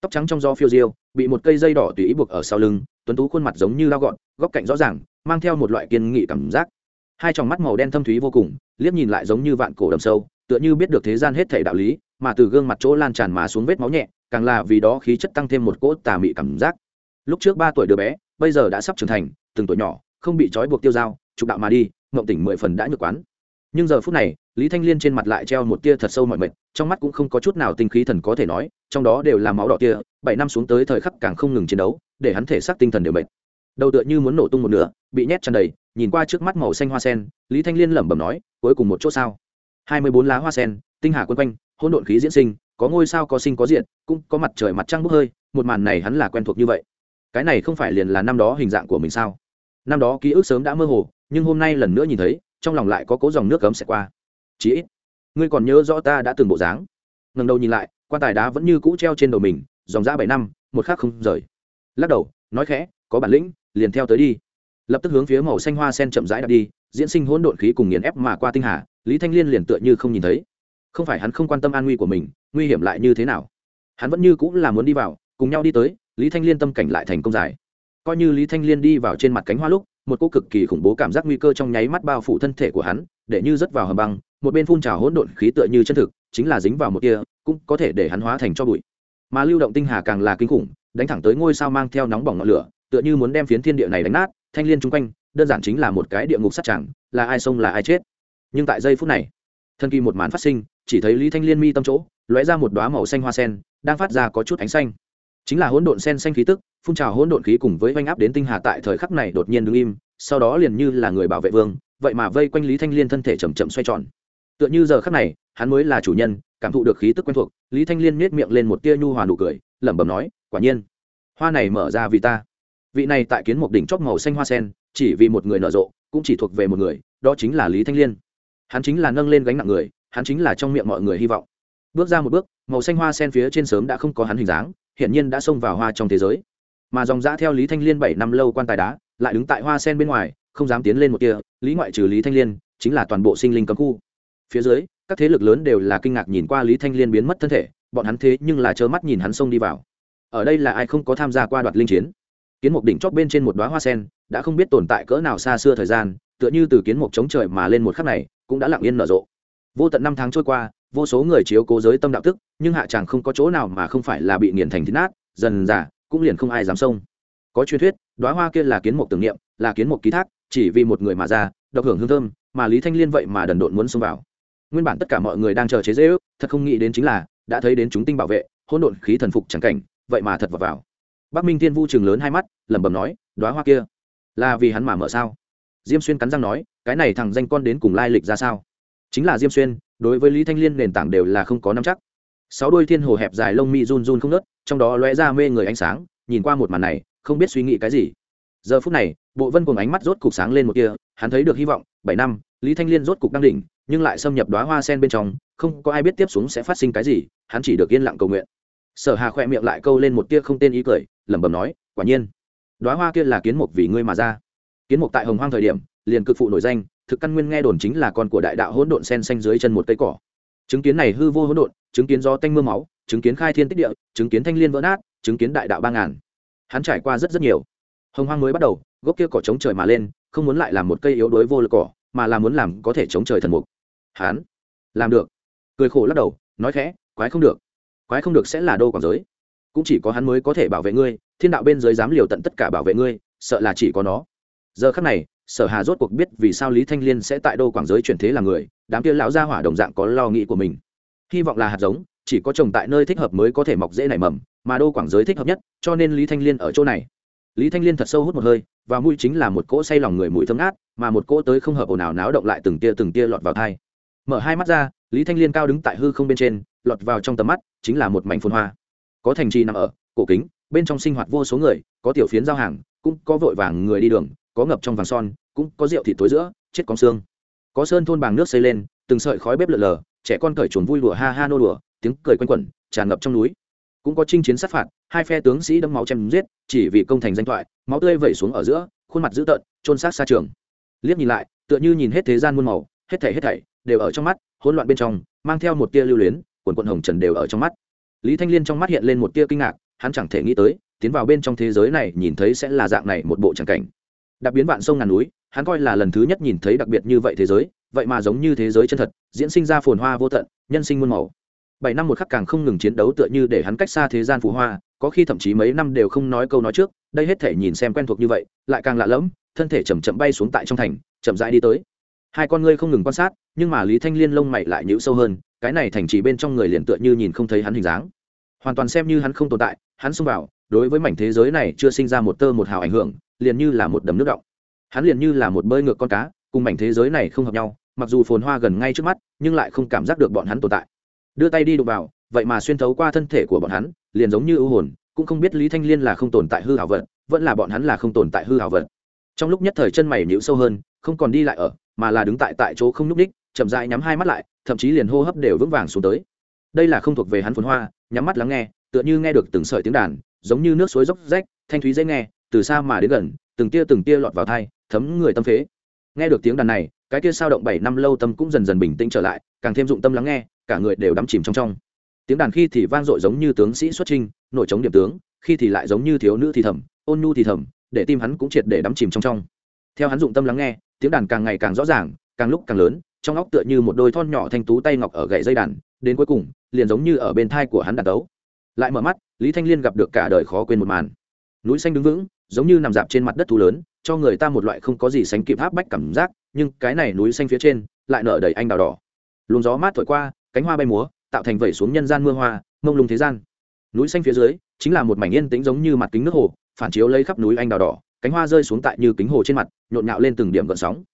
tóc trắng trong gió phiêu diêu, bị một cây dây đỏ tùy ý buộc ở sau lưng, tuấn tú khuôn mặt giống như lao gọn, góc cạnh rõ ràng, mang theo một loại kiên nghị cảm giác. Hai tròng mắt màu đen thâm thúy vô cùng, liếc nhìn lại giống như vạn cổ đầm sâu, tựa như biết được thế gian hết thể đạo lý, mà từ gương mặt chỗ lan tràn mà xuống vết máu nhẹ, càng là vì đó khí chất tăng thêm một cỗ tà mị cảm giác. Lúc trước ba tuổi đứa bé, bây giờ đã sắp trưởng thành, từng tuổi nhỏ, không bị trói buộc tiêu dao, trục đạo mà đi mộng tỉnh mười phần đã nhược quán. Nhưng giờ phút này lý thanh liên trên mặt lại treo một tia thật sâu mọi mệt, trong mắt cũng không có chút nào tinh khí thần có thể nói, trong đó đều là máu đỏ tia bảy năm xuống tới thời khắc càng không ngừng chiến đấu, để hắn thể xác tinh thần đều mệt. Đầu tựa như muốn nổ tung một nửa, bị nhét tràn đầy, nhìn qua trước mắt màu xanh hoa sen, lý thanh liên lẩm bẩm nói, cuối cùng một chỗ sao? Hai mươi bốn lá hoa sen, tinh hà quân quanh, hỗn độn khí diễn sinh, có ngôi sao có sinh có diện cũng có mặt trời mặt trăng bốc hơi, một màn này hắn là quen thuộc như vậy. Cái này không phải liền là năm đó hình dạng của mình sao? Năm đó ký ức sớm đã mơ hồ, nhưng hôm nay lần nữa nhìn thấy, trong lòng lại có cố dòng nước cấm sẽ qua chí ít, ngươi còn nhớ rõ ta đã từng bộ dáng. Ngần đầu nhìn lại, quan tài đá vẫn như cũ treo trên đầu mình, dòng ra bảy năm, một khác không rời. Lắc đầu, nói khẽ, có bản lĩnh, liền theo tới đi. Lập tức hướng phía màu xanh hoa sen chậm rãi đặt đi, diễn sinh hỗn độn khí cùng nghiền ép mà qua tinh hà, lý thanh liên liền tựa như không nhìn thấy. Không phải hắn không quan tâm an nguy của mình, nguy hiểm lại như thế nào? Hắn vẫn như cũng là muốn đi vào, cùng nhau đi tới, lý thanh liên tâm cảnh lại thành công dài coi như lý thanh liên đi vào trên mặt cánh hoa lúc, một cô cực kỳ khủng bố cảm giác nguy cơ trong nháy mắt bao phủ thân thể của hắn, để như rớt vào hầm băng một bên phun trào hỗn độn khí tựa như chân thực, chính là dính vào một kia, cũng có thể để hắn hóa thành cho bụi. Mà lưu động tinh hà càng là kinh khủng, đánh thẳng tới ngôi sao mang theo nóng bỏng ngọn lửa, tựa như muốn đem phiến thiên địa này đánh nát, thanh liên chung quanh, đơn giản chính là một cái địa ngục sát chẳng là ai xông là ai chết. Nhưng tại giây phút này thân kỳ một màn phát sinh, chỉ thấy lý thanh liên mi tâm chỗ, lóe ra một đoá màu xanh hoa sen, đang phát ra có chút ánh xanh. Chính là hỗn độn sen xanh khí tức, phun trào hỗn độn khí cùng với oanh áp đến tinh hà tại thời khắc này đột nhiên đứng im, sau đó liền như là người bảo vệ vương, vậy mà vây quanh lý thanh liên thân thể chầm chậm xoay tròn tựa như giờ khắc này, hắn mới là chủ nhân, cảm thụ được khí tức quen thuộc, lý thanh liên nhét miệng lên một tia nhu hòa nụ cười, lẩm bẩm nói, quả nhiên, hoa này mở ra vì ta. Vị này tại kiến một đỉnh chóp màu xanh hoa sen, chỉ vì một người nở rộ, cũng chỉ thuộc về một người, đó chính là lý thanh liên. Hắn chính là nâng lên gánh nặng người, hắn chính là trong miệng mọi người hy vọng. Bước ra một bước, màu xanh hoa sen phía trên sớm đã không có hắn hình dáng hiện nhiên đã xông vào hoa trong thế giới. Mà dòng dã theo lý thanh liên bảy năm lâu quan tài đá, lại đứng tại hoa sen bên ngoài, không dám tiến lên một kia lý ngoại trừ lý thanh liên, chính là toàn bộ sinh linh cấm khu phía dưới, các thế lực lớn đều là kinh ngạc nhìn qua lý thanh liên biến mất thân thể, bọn hắn thế nhưng là trơ mắt nhìn hắn xông đi vào. Ở đây là ai không có tham gia qua đoạt linh chiến? Kiến mục đỉnh chóp bên trên một đoá hoa sen, đã không biết tồn tại cỡ nào xa xưa thời gian, tựa như từ kiến mục chống trời mà lên một khắc này, cũng đã lặng yên nở rộ. Vô tận năm tháng trôi qua, vô số người chiếu cố giới tâm đạo tức, nhưng hạ chàng không có chỗ nào mà không phải là bị nghiền thành thịt nát, dần dà, cũng liền không ai dám xông. Có truyền thuyết đoá hoa kia là kiến mục tưởng niệm, là kiến mục ký thác, chỉ vì một người mà ra, độc hưởng hương thơm, mà lý thanh liên vậy mà đần độn muốn xông vào nguyên bản tất cả mọi người đang chờ chế dễ ước, thật không nghĩ đến chính là, đã thấy đến chúng tinh bảo vệ hôn độn khí thần phục chẳng cảnh, vậy mà thật vào vào. Bắc minh thiên vu trường lớn hai mắt, lẩm bẩm nói đoá hoa kia, là vì hắn mà mở sao? Diêm xuyên cắn răng nói, cái này thằng danh con đến cùng lai lịch ra sao? Chính là diêm xuyên, đối với lý thanh liên nền tảng đều là không có năm chắc. Sáu đôi thiên hồ hẹp dài lông mi run run không nớt trong đó lóe ra mê người ánh sáng, nhìn qua một màn này, không biết suy nghĩ cái gì. Giờ phút này, bộ vân cùng ánh mắt rốt cục sáng lên một kia hắn thấy được hy vọng, bảy năm, lý thanh liên rốt cục đang đỉnh nhưng lại xâm nhập đoá hoa sen bên trong, không có ai biết tiếp xuống sẽ phát sinh cái gì, hắn chỉ được yên lặng cầu nguyện. Sở hà khỏe miệng lại câu lên một tia không tên ý cười, lẩm bẩm nói, quả nhiên đoá hoa kia là kiến mục vì ngươi mà ra. Kiến mục tại hồng hoang thời điểm, liền cực phụ nổi danh, thực căn nguyên nghe đồn chính là con của đại đạo hỗn độn sen xanh dưới chân một cây cỏ. Chứng kiến này hư vô hỗn độn, chứng kiến do tanh mưa máu, chứng kiến khai thiên tích địa, chứng kiến thanh liên vỡ nát, chứng kiến đại đạo ba ngàn. Hắn trải qua rất rất nhiều. Hồng hoang mới bắt đầu, gốc kia cỏ chống trời mà lên, không muốn lại làm một cây yếu đuối vô lực cỏ, mà là muốn làm có thể chống trời thần mục hắn. Làm được. Cười khổ lắc đầu, nói khẽ, quái không được. Quái không được sẽ là đô quảng giới. Cũng chỉ có hắn mới có thể bảo vệ ngươi, thiên đạo bên dưới dám liều tận tất cả bảo vệ ngươi, sợ là chỉ có nó. Giờ khắc này, sở hà rốt cuộc biết vì sao lý thanh liên sẽ tại đô quảng giới chuyển thế là người, đám kia lão gia hỏa đồng dạng có lo nghĩ của mình. Hy vọng là hạt giống, chỉ có trồng tại nơi thích hợp mới có thể mọc dễ nảy mầm, mà đô quảng giới thích hợp nhất, cho nên lý thanh liên ở chỗ này. Lý thanh liên thật sâu hút một hơi, và mũi chính là một cỗ say lòng người mũi thơm ngát, mà một cỗ tới không hợp ồn ào náo động lại từng tia từng tia lọt vào thai mở hai mắt ra, lý thanh liên cao đứng tại hư không bên trên, lọt vào trong tầm mắt, chính là một mảnh phun hoa. Có thành trì nằm ở, cổ kính, bên trong sinh hoạt vô số người, có tiểu phiến giao hàng, cũng có vội vàng người đi đường, có ngập trong vàng son, cũng có rượu thịt tối giữa, chết con xương. Có sơn thôn bằng nước xây lên, từng sợi khói bếp lợn lờ, trẻ con cởi chuồn vui đùa ha ha nô đùa, tiếng cười quanh quẩn, tràn ngập trong núi. Cũng có chinh chiến sát phạt, hai phe tướng sĩ đâm máu chém giết, chỉ vì công thành danh thoại, máu tươi vẩy xuống ở giữa, khuôn mặt dữ tợn trôn sát xa trường. Liếc nhìn lại, tựa như nhìn hết thế gian muôn màu, hết thảy hết thảy đều ở trong mắt, hỗn loạn bên trong, mang theo một tia lưu luyến, quần quận hồng trần đều ở trong mắt. Lý thanh liên trong mắt hiện lên một tia kinh ngạc, hắn chẳng thể nghĩ tới, tiến vào bên trong thế giới này nhìn thấy sẽ là dạng này một bộ tràng cảnh. Đặc biến vạn sông ngàn núi, hắn coi là lần thứ nhất nhìn thấy đặc biệt như vậy thế giới, vậy mà giống như thế giới chân thật, diễn sinh ra phồn hoa vô tận, nhân sinh muôn màu. Bảy năm một khắc càng không ngừng chiến đấu tựa như để hắn cách xa thế gian phù hoa, có khi thậm chí mấy năm đều không nói câu nói trước, đây hết thể nhìn xem quen thuộc như vậy, lại càng lạ lẫm, thân thể chầm chậm bay xuống tại trong thành, chậm rãi đi tới hai con ngươi không ngừng quan sát, nhưng mà lý thanh liên lông mày lại nhữ sâu hơn, cái này thành chỉ bên trong người liền tựa như nhìn không thấy hắn hình dáng. Hoàn toàn xem như hắn không tồn tại, hắn xông vào, đối với mảnh thế giới này chưa sinh ra một tơ một hào ảnh hưởng, liền như là một đầm nước động. Hắn liền như là một bơi ngược con cá, cùng mảnh thế giới này không hợp nhau, mặc dù phồn hoa gần ngay trước mắt, nhưng lại không cảm giác được bọn hắn tồn tại. Đưa tay đi đụng vào, vậy mà xuyên thấu qua thân thể của bọn hắn, liền giống như ưu hồn, cũng không biết lý thanh liên là không tồn tại hư hảo vật, vẫn là bọn hắn là không tồn tại hư hảo vật trong lúc nhất thời chân mày nhũ sâu hơn, không còn đi lại ở, mà là đứng tại tại chỗ không nhúc ních chậm dại nhắm hai mắt lại, thậm chí liền hô hấp đều vững vàng xuống tới. Đây là không thuộc về hắn phồn hoa, nhắm mắt lắng nghe, tựa như nghe được từng sợi tiếng đàn, giống như nước suối dốc rách, thanh thúy dễ nghe, từ xa mà đến gần, từng tia từng tia lọt vào thai, thấm người tâm phế. Nghe được tiếng đàn này, cái kia sao động bảy năm lâu tâm cũng dần dần bình tĩnh trở lại, càng thêm dụng tâm lắng nghe, cả người đều đắm chìm trong trong. Tiếng đàn khi thì vang dội giống như tướng sĩ xuất trinh nội chống điểm tướng, khi thì lại giống như thiếu nữ thì thầm, ôn nhu thì thầm để tim hắn cũng triệt để đắm chìm trong trong. Theo hắn dụng tâm lắng nghe, tiếng đàn càng ngày càng rõ ràng, càng lúc càng lớn, trong óc tựa như một đôi thon nhỏ thanh tú tay ngọc ở gậy dây đàn, đến cuối cùng, liền giống như ở bên thai của hắn đàn tấu lại mở mắt, lý thanh liên gặp được cả đời khó quên một màn. Núi xanh đứng vững, giống như nằm dạp trên mặt đất thú lớn, cho người ta một loại không có gì sánh kịp áp bách cảm giác, nhưng cái này núi xanh phía trên, lại nở đầy anh đào đỏ. Luồng gió mát thổi qua, cánh hoa bay múa, tạo thành vẩy xuống nhân gian mưa hoa, mông lung thế gian. Núi xanh phía dưới, chính là một mảnh yên tĩnh giống như mặt kính nước hồ phản chiếu lấy khắp núi anh đào đỏ, cánh hoa rơi xuống tại như kính hồ trên mặt, nhộn nhạo lên từng điểm gợn sóng.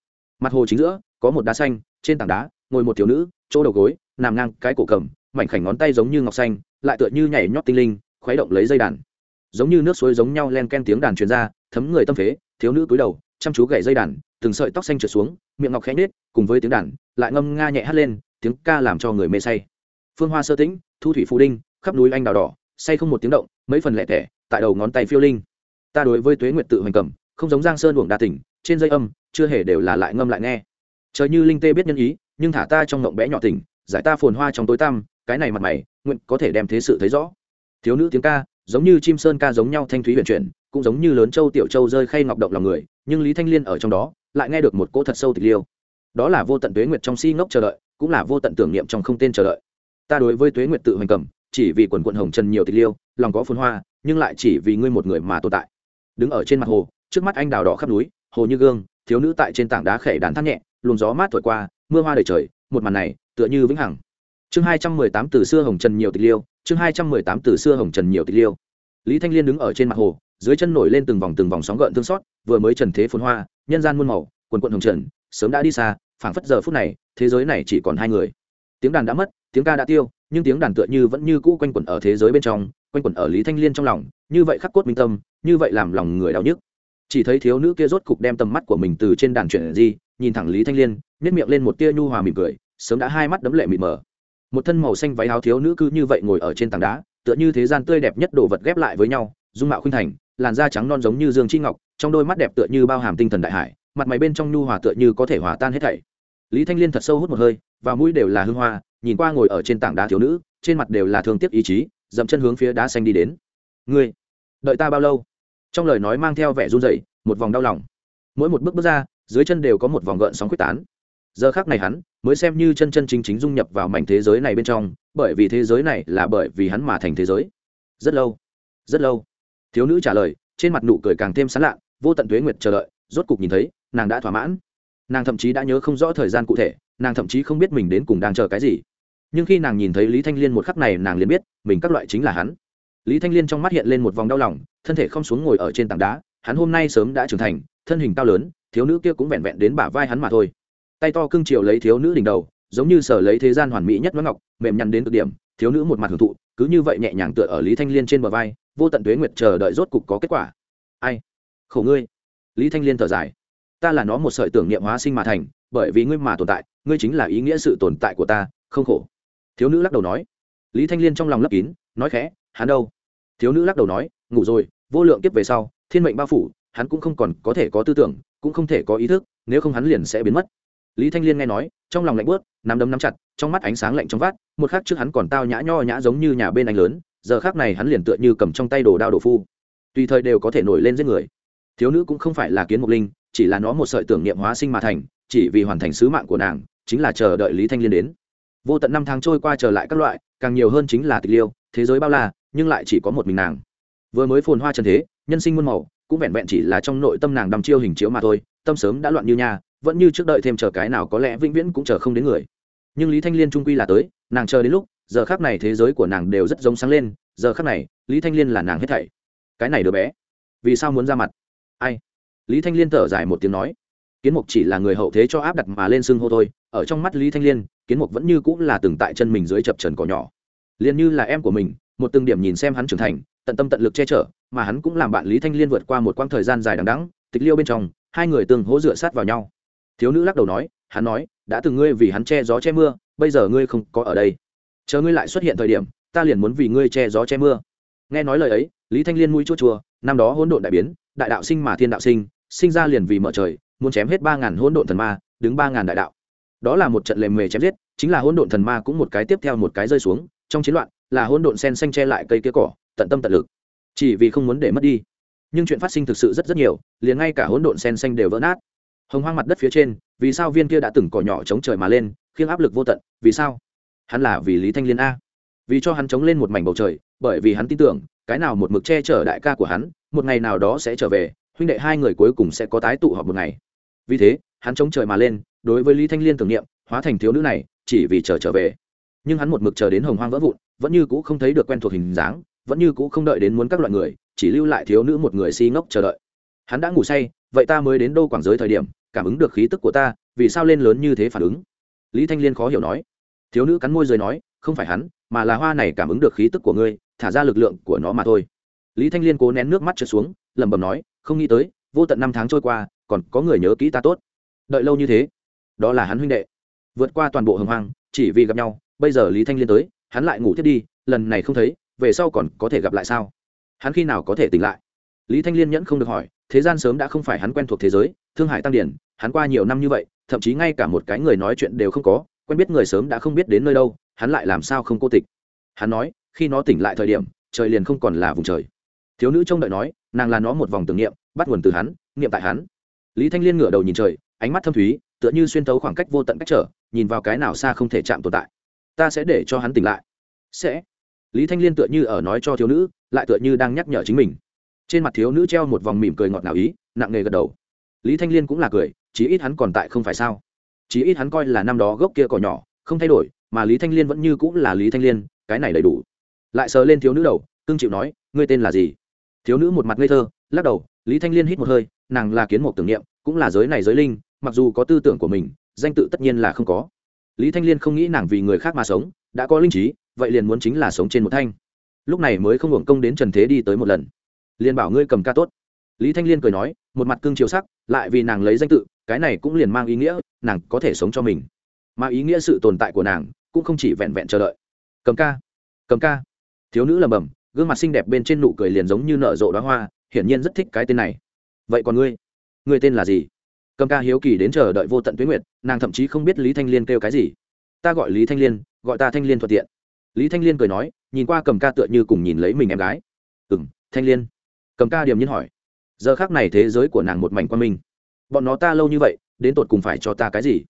Mặt hồ chính giữa, có một đá xanh, trên tảng đá, ngồi một thiếu nữ, chỗ đầu gối, nằm ngang cái cổ cầm, mảnh khảnh ngón tay giống như ngọc xanh, lại tựa như nhảy nhót tinh linh, khuấy động lấy dây đàn. Giống như nước suối giống nhau len ken tiếng đàn truyền ra, thấm người tâm phế, thiếu nữ cúi đầu, chăm chú gậy dây đàn, từng sợi tóc xanh trượt xuống, miệng ngọc khẽ nết cùng với tiếng đàn, lại ngâm nga nhẹ hát lên, tiếng ca làm cho người mê say. Phương hoa sơ tĩnh, thu thủy phù đinh, khắp núi anh đào đỏ, say không một tiếng động, mấy phần lẻ tẻ, tại đầu ngón tay phiêu linh ta đối với tuế nguyệt tự hoành cầm, không giống giang sơn uổng đa tỉnh trên dây âm, chưa hề đều là lại ngâm lại nghe. Trời như linh tê biết nhân ý, nhưng thả ta trong ngộng bé nhỏ tỉnh giải ta phồn hoa trong tối tăm, cái này mặt mày, nguyện có thể đem thế sự thấy rõ. Thiếu nữ tiếng ca, giống như chim sơn ca giống nhau thanh thúy huyền chuyển, cũng giống như lớn châu tiểu châu rơi khay ngọc động lòng người, nhưng lý thanh liên ở trong đó, lại nghe được một cỗ thật sâu tịch liêu. Đó là vô tận tuế nguyệt trong si ngốc chờ đợi, cũng là vô tận tưởng niệm trong không tên chờ đợi. Ta đối với tuế nguyệt tự hoành cầm, chỉ vì quần quận hồng trần nhiều tịch liêu, lòng có phồn hoa, nhưng lại chỉ vì ngươi một người mà tồn tại đứng ở trên mặt hồ, trước mắt anh đào đỏ khắp núi, hồ như gương, thiếu nữ tại trên tảng đá khẽ đàn thắt nhẹ, luồng gió mát thổi qua, mưa hoa đầy trời, một màn này, tựa như vĩnh hằng. Chương hai trăm mười tám từ xưa hồng trần nhiều tịch liêu, chương hai trăm mười tám từ xưa hồng trần nhiều tịch liêu. Lý thanh liên đứng ở trên mặt hồ, dưới chân nổi lên từng vòng từng vòng sóng gợn thương xót, vừa mới trần thế phồn hoa, nhân gian muôn màu, quần quận hồng trần, sớm đã đi xa, phảng phất giờ phút này, thế giới này chỉ còn hai người. Tiếng đàn đã mất, tiếng ca đã tiêu, nhưng tiếng đàn tựa như vẫn như cũ quanh quẩn ở thế giới bên trong, quanh quẩn ở lý thanh liên trong lòng như vậy khắc cốt minh tâm, như vậy làm lòng người đau nhức. Chỉ thấy thiếu nữ kia rốt cục đem tầm mắt của mình từ trên đàn chuyển di, nhìn thẳng lý thanh liên nhét miệng lên một tia nhu hòa mỉm cười, sớm đã hai mắt đấm lệ mịt mờ. Một thân màu xanh váy áo thiếu nữ cứ như vậy ngồi ở trên tảng đá, tựa như thế gian tươi đẹp nhất đồ vật ghép lại với nhau, dung mạo khuynh thành, làn da trắng non giống như dương chi ngọc, trong đôi mắt đẹp tựa như bao hàm tinh thần đại hải, mặt mày bên trong nhu hòa tựa như có thể hòa tan hết thảy. Lý thanh liên thật sâu hút một hơi, và mũi đều là hương hoa, nhìn qua ngồi ở trên tảng đá thiếu nữ, trên mặt đều là thương tiếc ý chí, dậm chân hướng phía đá xanh đi đến ngươi, đợi ta bao lâu? Trong lời nói mang theo vẻ run rẩy, một vòng đau lòng. Mỗi một bước bước ra, dưới chân đều có một vòng gợn sóng quyết tán. Giờ khác này hắn mới xem như chân chân chính chính dung nhập vào mảnh thế giới này bên trong, bởi vì thế giới này là bởi vì hắn mà thành thế giới. Rất lâu rất lâu. Thiếu nữ trả lời, trên mặt nụ cười càng thêm sán lạ vô tận tuế nguyệt chờ đợi, rốt cục nhìn thấy, nàng đã thỏa mãn. Nàng thậm chí đã nhớ không rõ thời gian cụ thể, nàng thậm chí không biết mình đến cùng đang chờ cái gì. Nhưng khi nàng nhìn thấy lý thanh liên một khắc này, nàng liền biết, mình các loại chính là hắn lý thanh liên trong mắt hiện lên một vòng đau lòng, thân thể không xuống ngồi ở trên tảng đá, hắn hôm nay sớm đã trưởng thành, thân hình cao lớn, thiếu nữ kia cũng vẹn vẹn đến bả vai hắn mà thôi. Tay to cưng chiều lấy thiếu nữ đỉnh đầu, giống như sở lấy thế gian hoàn mỹ nhất nó ngọc, mềm nhăn đến cực điểm, thiếu nữ một mặt hưởng thụ, cứ như vậy nhẹ nhàng tựa ở lý thanh liên trên bờ vai, vô tận tuế nguyệt chờ đợi rốt cục có kết quả. Ai? Khổ ngươi. Lý thanh liên thở dài. Ta là nó một sợi tưởng niệm hóa sinh mà thành, bởi vì ngươi mà tồn tại, ngươi chính là ý nghĩa sự tồn tại của ta, không khổ. Thiếu nữ lắc đầu nói. Lý thanh liên trong lòng lấp kín, nói khẽ, hắn đâu? Thiếu nữ lắc đầu nói, ngủ rồi, vô lượng kiếp về sau, thiên mệnh bao phủ, hắn cũng không còn có thể có tư tưởng, cũng không thể có ý thức, nếu không hắn liền sẽ biến mất. Lý thanh liên nghe nói, trong lòng lạnh bớt nắm đấm nắm chặt, trong mắt ánh sáng lạnh trong vát một khắc trước hắn còn tao nhã nho nhã giống như nhà bên anh lớn, giờ khác này hắn liền tựa như cầm trong tay đồ đao đồ phu. Tùy thời đều có thể nổi lên giết người. Thiếu nữ cũng không phải là kiến mục linh, chỉ là nó một sợi tưởng niệm hóa sinh mà thành, chỉ vì hoàn thành sứ mạng của nàng, chính là chờ đợi lý thanh liên đến. Vô tận năm tháng trôi qua trở lại các loại, càng nhiều hơn chính là tịch liêu, thế giới bao la nhưng lại chỉ có một mình nàng. Vừa mới phồn hoa trần thế, nhân sinh muôn màu, cũng vẹn vẹn chỉ là trong nội tâm nàng đăm chiêu hình chiếu mà thôi, tâm sớm đã loạn như nha, vẫn như trước đợi thêm chờ cái nào có lẽ vĩnh viễn cũng chờ không đến người. Nhưng lý thanh liên trung quy là tới, nàng chờ đến lúc, giờ khác này thế giới của nàng đều rất giống sáng lên, giờ khác này, lý thanh liên là nàng hết thảy. Cái này đứa bé, vì sao muốn ra mặt? Ai? Lý thanh liên thở dài một tiếng nói. Kiến mục chỉ là người hậu thế cho áp đặt mà lên xưng hô thôi, ở trong mắt lý thanh liên, kiến mục vẫn như cũng là từng tại chân mình dưới chập trần cỏ nhỏ. Liền như là em của mình một từng điểm nhìn xem hắn trưởng thành, tận tâm tận lực che chở, mà hắn cũng làm bạn lý thanh liên vượt qua một quãng thời gian dài đằng đẵng, tịch liêu bên trong, hai người từng hố dựa sát vào nhau. Thiếu nữ lắc đầu nói, hắn nói, đã từng ngươi vì hắn che gió che mưa, bây giờ ngươi không có ở đây. Chờ ngươi lại xuất hiện thời điểm, ta liền muốn vì ngươi che gió che mưa. Nghe nói lời ấy, lý thanh liên mũi chua chua, năm đó hỗn độn đại biến, đại đạo sinh mà thiên đạo sinh sinh ra liền vì mở trời, muốn chém hết ba ngàn hỗn độn thần ma, đứng ba ngàn đại đạo. Đó là một trận lề mề chém giết, chính là hỗn độn thần ma cũng một cái tiếp theo một cái rơi xuống, trong chiến loạn là hỗn độn sen xanh che lại cây kia cỏ, tận tâm tận lực. Chỉ vì không muốn để mất đi. Nhưng chuyện phát sinh thực sự rất rất nhiều, liền ngay cả hỗn độn sen xanh đều vỡ nát. Hồng hoang mặt đất phía trên, vì sao viên kia đã từng cỏ nhỏ chống trời mà lên khiến áp lực vô tận, vì sao? Hắn là vì lý thanh liên a. Vì cho hắn chống lên một mảnh bầu trời, bởi vì hắn tin tưởng, cái nào một mực che chở đại ca của hắn, một ngày nào đó sẽ trở về, huynh đệ hai người cuối cùng sẽ có tái tụ họp một ngày. Vì thế, hắn chống trời mà lên, đối với lý thanh liên tưởng niệm, hóa thành thiếu nữ này, chỉ vì chờ trở về. Nhưng hắn một mực chờ đến hồng hoang vỡ vụn vẫn như cũ không thấy được quen thuộc hình dáng, vẫn như cũ không đợi đến muốn các loại người, chỉ lưu lại thiếu nữ một người si ngốc chờ đợi. Hắn đã ngủ say, vậy ta mới đến đô quảng giới thời điểm, cảm ứng được khí tức của ta, vì sao lên lớn như thế phản ứng? Lý thanh liên khó hiểu nói. Thiếu nữ cắn môi rồi nói, không phải hắn, mà là hoa này cảm ứng được khí tức của ngươi, thả ra lực lượng của nó mà thôi. Lý thanh liên cố nén nước mắt trượt xuống, lẩm bẩm nói, không nghĩ tới, vô tận năm tháng trôi qua, còn có người nhớ kỹ ta tốt. Đợi lâu như thế, đó là hắn huynh đệ. Vượt qua toàn bộ hồng hoang, chỉ vì gặp nhau, bây giờ lý thanh liên tới hắn lại ngủ thiết đi, lần này không thấy, về sau còn có thể gặp lại sao? Hắn khi nào có thể tỉnh lại? Lý thanh liên nhẫn không được hỏi, thế gian sớm đã không phải hắn quen thuộc thế giới, thương hải tăng điển, hắn qua nhiều năm như vậy, thậm chí ngay cả một cái người nói chuyện đều không có, quen biết người sớm đã không biết đến nơi đâu, hắn lại làm sao không cô tịch? Hắn nói, khi nó tỉnh lại thời điểm, trời liền không còn là vùng trời. Thiếu nữ trông đợi nói, nàng là nó một vòng tưởng niệm, bắt nguồn từ hắn, niệm tại hắn. Lý thanh liên ngửa đầu nhìn trời, ánh mắt thâm thúy, tựa như xuyên tấu khoảng cách vô tận cách trở, nhìn vào cái nào xa không thể chạm tồn tại ta sẽ để cho hắn tỉnh lại. Sẽ. Lý thanh liên tựa như ở nói cho thiếu nữ, lại tựa như đang nhắc nhở chính mình. Trên mặt thiếu nữ treo một vòng mỉm cười ngọt ngào ý, nặng nề gật đầu. Lý thanh liên cũng là cười, chí ít hắn còn tại không phải sao? Chí ít hắn coi là năm đó gốc kia cỏ nhỏ, không thay đổi, mà lý thanh liên vẫn như cũng là lý thanh liên, cái này đầy đủ. Lại sờ lên thiếu nữ đầu, cưng chịu nói, ngươi tên là gì? Thiếu nữ một mặt ngây thơ, lắc đầu, lý thanh liên hít một hơi, nàng là kiến một tưởng niệm, cũng là giới này giới linh, mặc dù có tư tưởng của mình, danh tự tất nhiên là không có lý thanh liên không nghĩ nàng vì người khác mà sống, đã có linh trí, vậy liền muốn chính là sống trên một thanh. Lúc này mới không hưởng công đến trần thế đi tới một lần. Liền bảo ngươi cầm ca tốt. Lý thanh liên cười nói, một mặt cương chiều sắc, lại vì nàng lấy danh tự, cái này cũng liền mang ý nghĩa, nàng có thể sống cho mình. Mà ý nghĩa sự tồn tại của nàng, cũng không chỉ vẹn vẹn chờ đợi. Cầm ca. Cầm ca. Thiếu nữ lầm bầm gương mặt xinh đẹp bên trên nụ cười liền giống như nở rộ đoá hoa, hiển nhiên rất thích cái tên này. Vậy còn ngươi? Ngươi tên là gì? Cầm ca hiếu kỳ đến chờ đợi vô tận tuyến nguyệt, nàng thậm chí không biết lý thanh liên kêu cái gì. Ta gọi lý thanh liên, gọi ta thanh liên thuận tiện. Lý thanh liên cười nói, nhìn qua cầm ca tựa như cùng nhìn lấy mình em gái. Ừ m thanh liên. Cầm ca điềm nhiên hỏi. Giờ khác này thế giới của nàng một mảnh quan minh. Bọn nó ta lâu như vậy, đến tột cùng phải cho ta cái gì?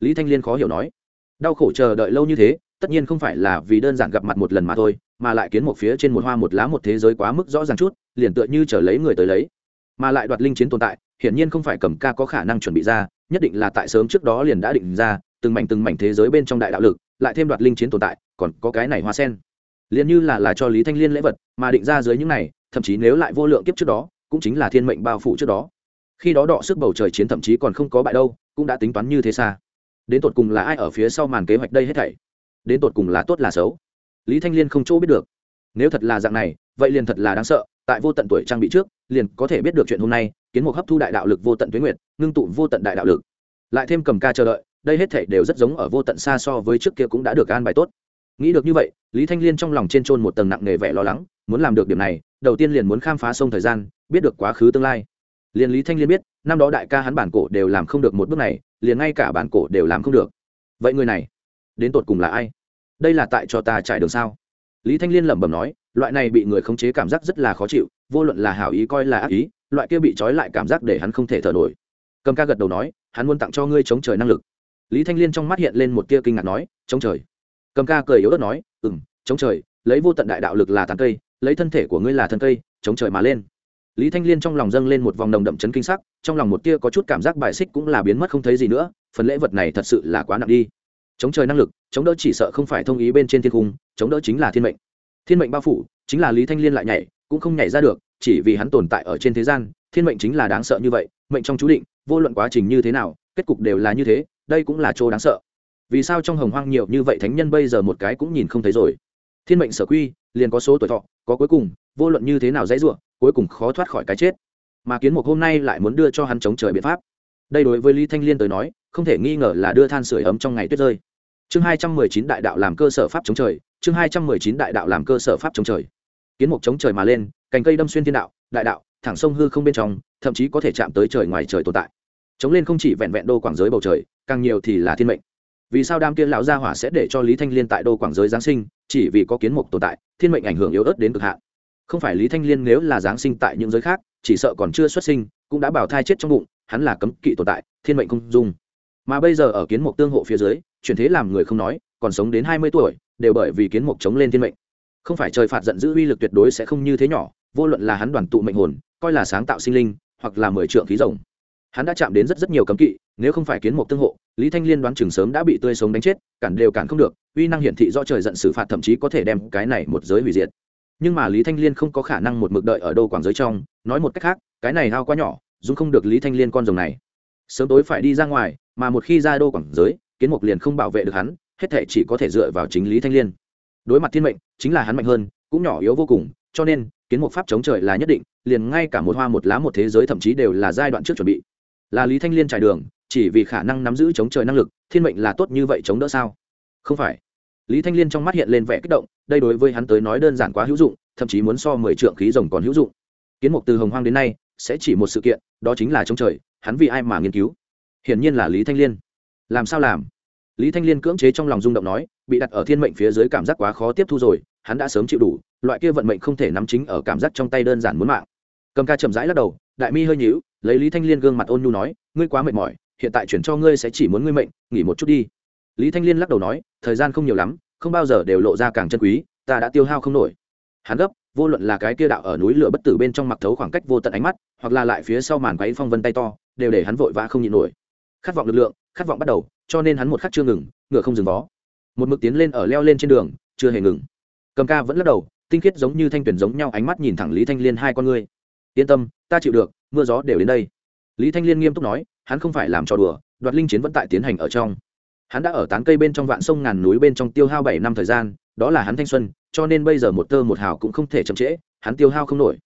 Lý thanh liên khó hiểu nói. Đau khổ chờ đợi lâu như thế, tất nhiên không phải là vì đơn giản gặp mặt một lần mà thôi, mà lại kiến một phía trên một hoa một lá một thế giới quá mức rõ ràng chút, liền tựa như chờ lấy người tới lấy. Mà lại đoạt linh chiến tồn tại hiển nhiên không phải cầm ca có khả năng chuẩn bị ra, nhất định là tại sớm trước đó liền đã định ra, từng mảnh từng mảnh thế giới bên trong đại đạo lực, lại thêm đoạt linh chiến tồn tại, còn có cái này hoa sen. Liền như là là cho lý thanh liên lễ vật, mà định ra dưới những này, thậm chí nếu lại vô lượng kiếp trước đó, cũng chính là thiên mệnh bao phủ trước đó. Khi đó đọ sức bầu trời chiến thậm chí còn không có bại đâu, cũng đã tính toán như thế xa. Đến tột cùng là ai ở phía sau màn kế hoạch đây hết thảy? Đến tột cùng là tốt là xấu? Lý thanh liên không chỗ biết được. Nếu thật là dạng này, vậy liền thật là đáng sợ, tại vô tận tuổi trang bị trước, liền có thể biết được chuyện hôm nay kiến một hấp thu đại đạo lực vô tận tuyến nguyệt, ngưng tụ vô tận đại đạo lực. Lại thêm cầm ca chờ đợi, đây hết thảy đều rất giống ở vô tận xa so với trước kia cũng đã được an bài tốt. Nghĩ được như vậy, lý thanh liên trong lòng trên trôn một tầng nặng nề vẻ lo lắng, muốn làm được điểm này, đầu tiên liền muốn khám phá sông thời gian, biết được quá khứ tương lai. Liền lý thanh liên biết, năm đó đại ca hắn bản cổ đều làm không được một bước này, liền ngay cả bản cổ đều làm không được. Vậy người này, đến tột cùng là ai? Đây là tại cho ta trải đường sao? Lý thanh liên lẩm bẩm nói, loại này bị người khống chế cảm giác rất là khó chịu, vô luận là hảo ý coi là ác ý loại kia bị trói lại cảm giác để hắn không thể thở nổi. Cầm ca gật đầu nói, hắn muốn tặng cho ngươi chống trời năng lực. Lý thanh liên trong mắt hiện lên một tia kinh ngạc nói, chống trời. Cầm ca cười yếu ớt nói ừ m chống trời, lấy vô tận đại đạo lực là tàn cây, lấy thân thể của ngươi là thân cây, chống trời mà lên. Lý thanh liên trong lòng dâng lên một vòng nồng đậm chấn kinh sắc, trong lòng một tia có chút cảm giác bài xích cũng là biến mất không thấy gì nữa, phần lễ vật này thật sự là quá nặng đi. Chống trời năng lực, chống đỡ chỉ sợ không phải thông ý bên trên thiên cung, chống đỡ chính là thiên mệnh. Thiên mệnh bao phủ, chính là lý thanh liên lại nhảy, cũng không nhảy ra được chỉ vì hắn tồn tại ở trên thế gian, thiên mệnh chính là đáng sợ như vậy, mệnh trong chú định, vô luận quá trình như thế nào, kết cục đều là như thế, đây cũng là chỗ đáng sợ. Vì sao trong hồng hoang nhiều như vậy thánh nhân bây giờ một cái cũng nhìn không thấy rồi? Thiên mệnh sở quy, liền có số tuổi thọ, có cuối cùng, vô luận như thế nào dãy ruộng cuối cùng khó thoát khỏi cái chết. Mà kiến mục hôm nay lại muốn đưa cho hắn chống trời biện pháp. Đây đối với lý thanh liên tới nói, không thể nghi ngờ là đưa than sửa ấm trong ngày tuyết rơi. Chương hai trăm mười chín đại đạo làm cơ sở pháp chống trời, chương hai trăm mười chín đại đạo làm cơ sở pháp chống trời kiến mục chống trời mà lên, cành cây đâm xuyên thiên đạo, đại đạo, thẳng sông hư không bên trong, thậm chí có thể chạm tới trời ngoài trời tồn tại. Chống lên không chỉ vẹn vẹn đô quảng giới bầu trời, càng nhiều thì là thiên mệnh. Vì sao đam kia lão gia hỏa sẽ để cho lý thanh liên tại đô quảng giới giáng sinh, chỉ vì có kiến mục tồn tại, thiên mệnh ảnh hưởng yếu ớt đến cực hạn? Không phải lý thanh liên nếu là giáng sinh tại những giới khác, chỉ sợ còn chưa xuất sinh, cũng đã bảo thai chết trong bụng, hắn là cấm kỵ tồn tại, thiên mệnh không dung. Mà bây giờ ở kiến mục tương hộ phía dưới, chuyển thế làm người không nói, còn sống đến hai mươi tuổi, đều bởi vì kiến mục chống lên thiên mệnh không phải trời phạt giận dữ uy lực tuyệt đối sẽ không như thế nhỏ, vô luận là hắn đoàn tụ mệnh hồn, coi là sáng tạo sinh linh, hoặc là mười trượng khí rồng. Hắn đã chạm đến rất rất nhiều cấm kỵ, nếu không phải kiến mục tương hộ, lý thanh liên đoán chừng sớm đã bị tươi sống đánh chết, cản đều cản không được, uy năng hiển thị do trời giận xử phạt thậm chí có thể đem cái này một giới hủy diệt. Nhưng mà lý thanh liên không có khả năng một mực đợi ở đâu quảng giới trong, nói một cách khác, cái này hao quá nhỏ, dùng không được lý thanh liên con rồng này. Sớm tối phải đi ra ngoài, mà một khi ra đô quảng giới, kiến mục liền không bảo vệ được hắn, hết thể chỉ có thể dựa vào chính lý thanh liên đối mặt thiên mệnh, chính là hắn mạnh hơn, cũng nhỏ yếu vô cùng, cho nên, kiến mục pháp chống trời là nhất định, liền ngay cả một hoa một lá một thế giới thậm chí đều là giai đoạn trước chuẩn bị. Là lý thanh liên trải đường, chỉ vì khả năng nắm giữ chống trời năng lực, thiên mệnh là tốt như vậy chống đỡ sao? Không phải. Lý thanh liên trong mắt hiện lên vẻ kích động, đây đối với hắn tới nói đơn giản quá hữu dụng, thậm chí muốn so mười trượng khí rồng còn hữu dụng. Kiến mục từ hồng hoang đến nay, sẽ chỉ một sự kiện, đó chính là chống trời, hắn vì ai mà nghiên cứu? Hiển nhiên là lý thanh liên. Làm sao làm? Lý thanh liên cưỡng chế trong lòng rung động nói, bị đặt ở thiên mệnh phía dưới cảm giác quá khó tiếp thu rồi, hắn đã sớm chịu đủ, loại kia vận mệnh không thể nắm chính ở cảm giác trong tay đơn giản muốn mạng. Cầm ca chậm rãi lắc đầu, đại mi hơi nhíu, lấy lý thanh liên gương mặt ôn nhu nói, ngươi quá mệt mỏi, hiện tại chuyển cho ngươi sẽ chỉ muốn ngươi mệnh, nghỉ một chút đi. Lý thanh liên lắc đầu nói, thời gian không nhiều lắm, không bao giờ đều lộ ra càng chân quý, ta đã tiêu hao không nổi. Hắn gấp, vô luận là cái kia đạo ở núi lửa bất tử bên trong mặc thấu khoảng cách vô tận ánh mắt, hoặc là lại phía sau màn quấy phong vân tay to, đều để hắn vội vã không nhịn nổi khát vọng lực lượng, khát vọng bắt đầu, cho nên hắn một khắc chưa ngừng, ngựa không dừng vó. Một mực tiến lên ở leo lên trên đường, chưa hề ngừng. Cầm ca vẫn lắc đầu, tinh khiết giống như thanh tuyển giống nhau ánh mắt nhìn thẳng lý thanh liên hai con ngươi. Yên tâm, ta chịu được, mưa gió đều đến đây. Lý thanh liên nghiêm túc nói, hắn không phải làm trò đùa, đoạt linh chiến vẫn tại tiến hành ở trong. Hắn đã ở tán cây bên trong vạn sông ngàn núi bên trong tiêu hao bảy năm thời gian, đó là hắn thanh xuân, cho nên bây giờ một tơ một hào cũng không thể chậm trễ, hắn tiêu hao không nổi.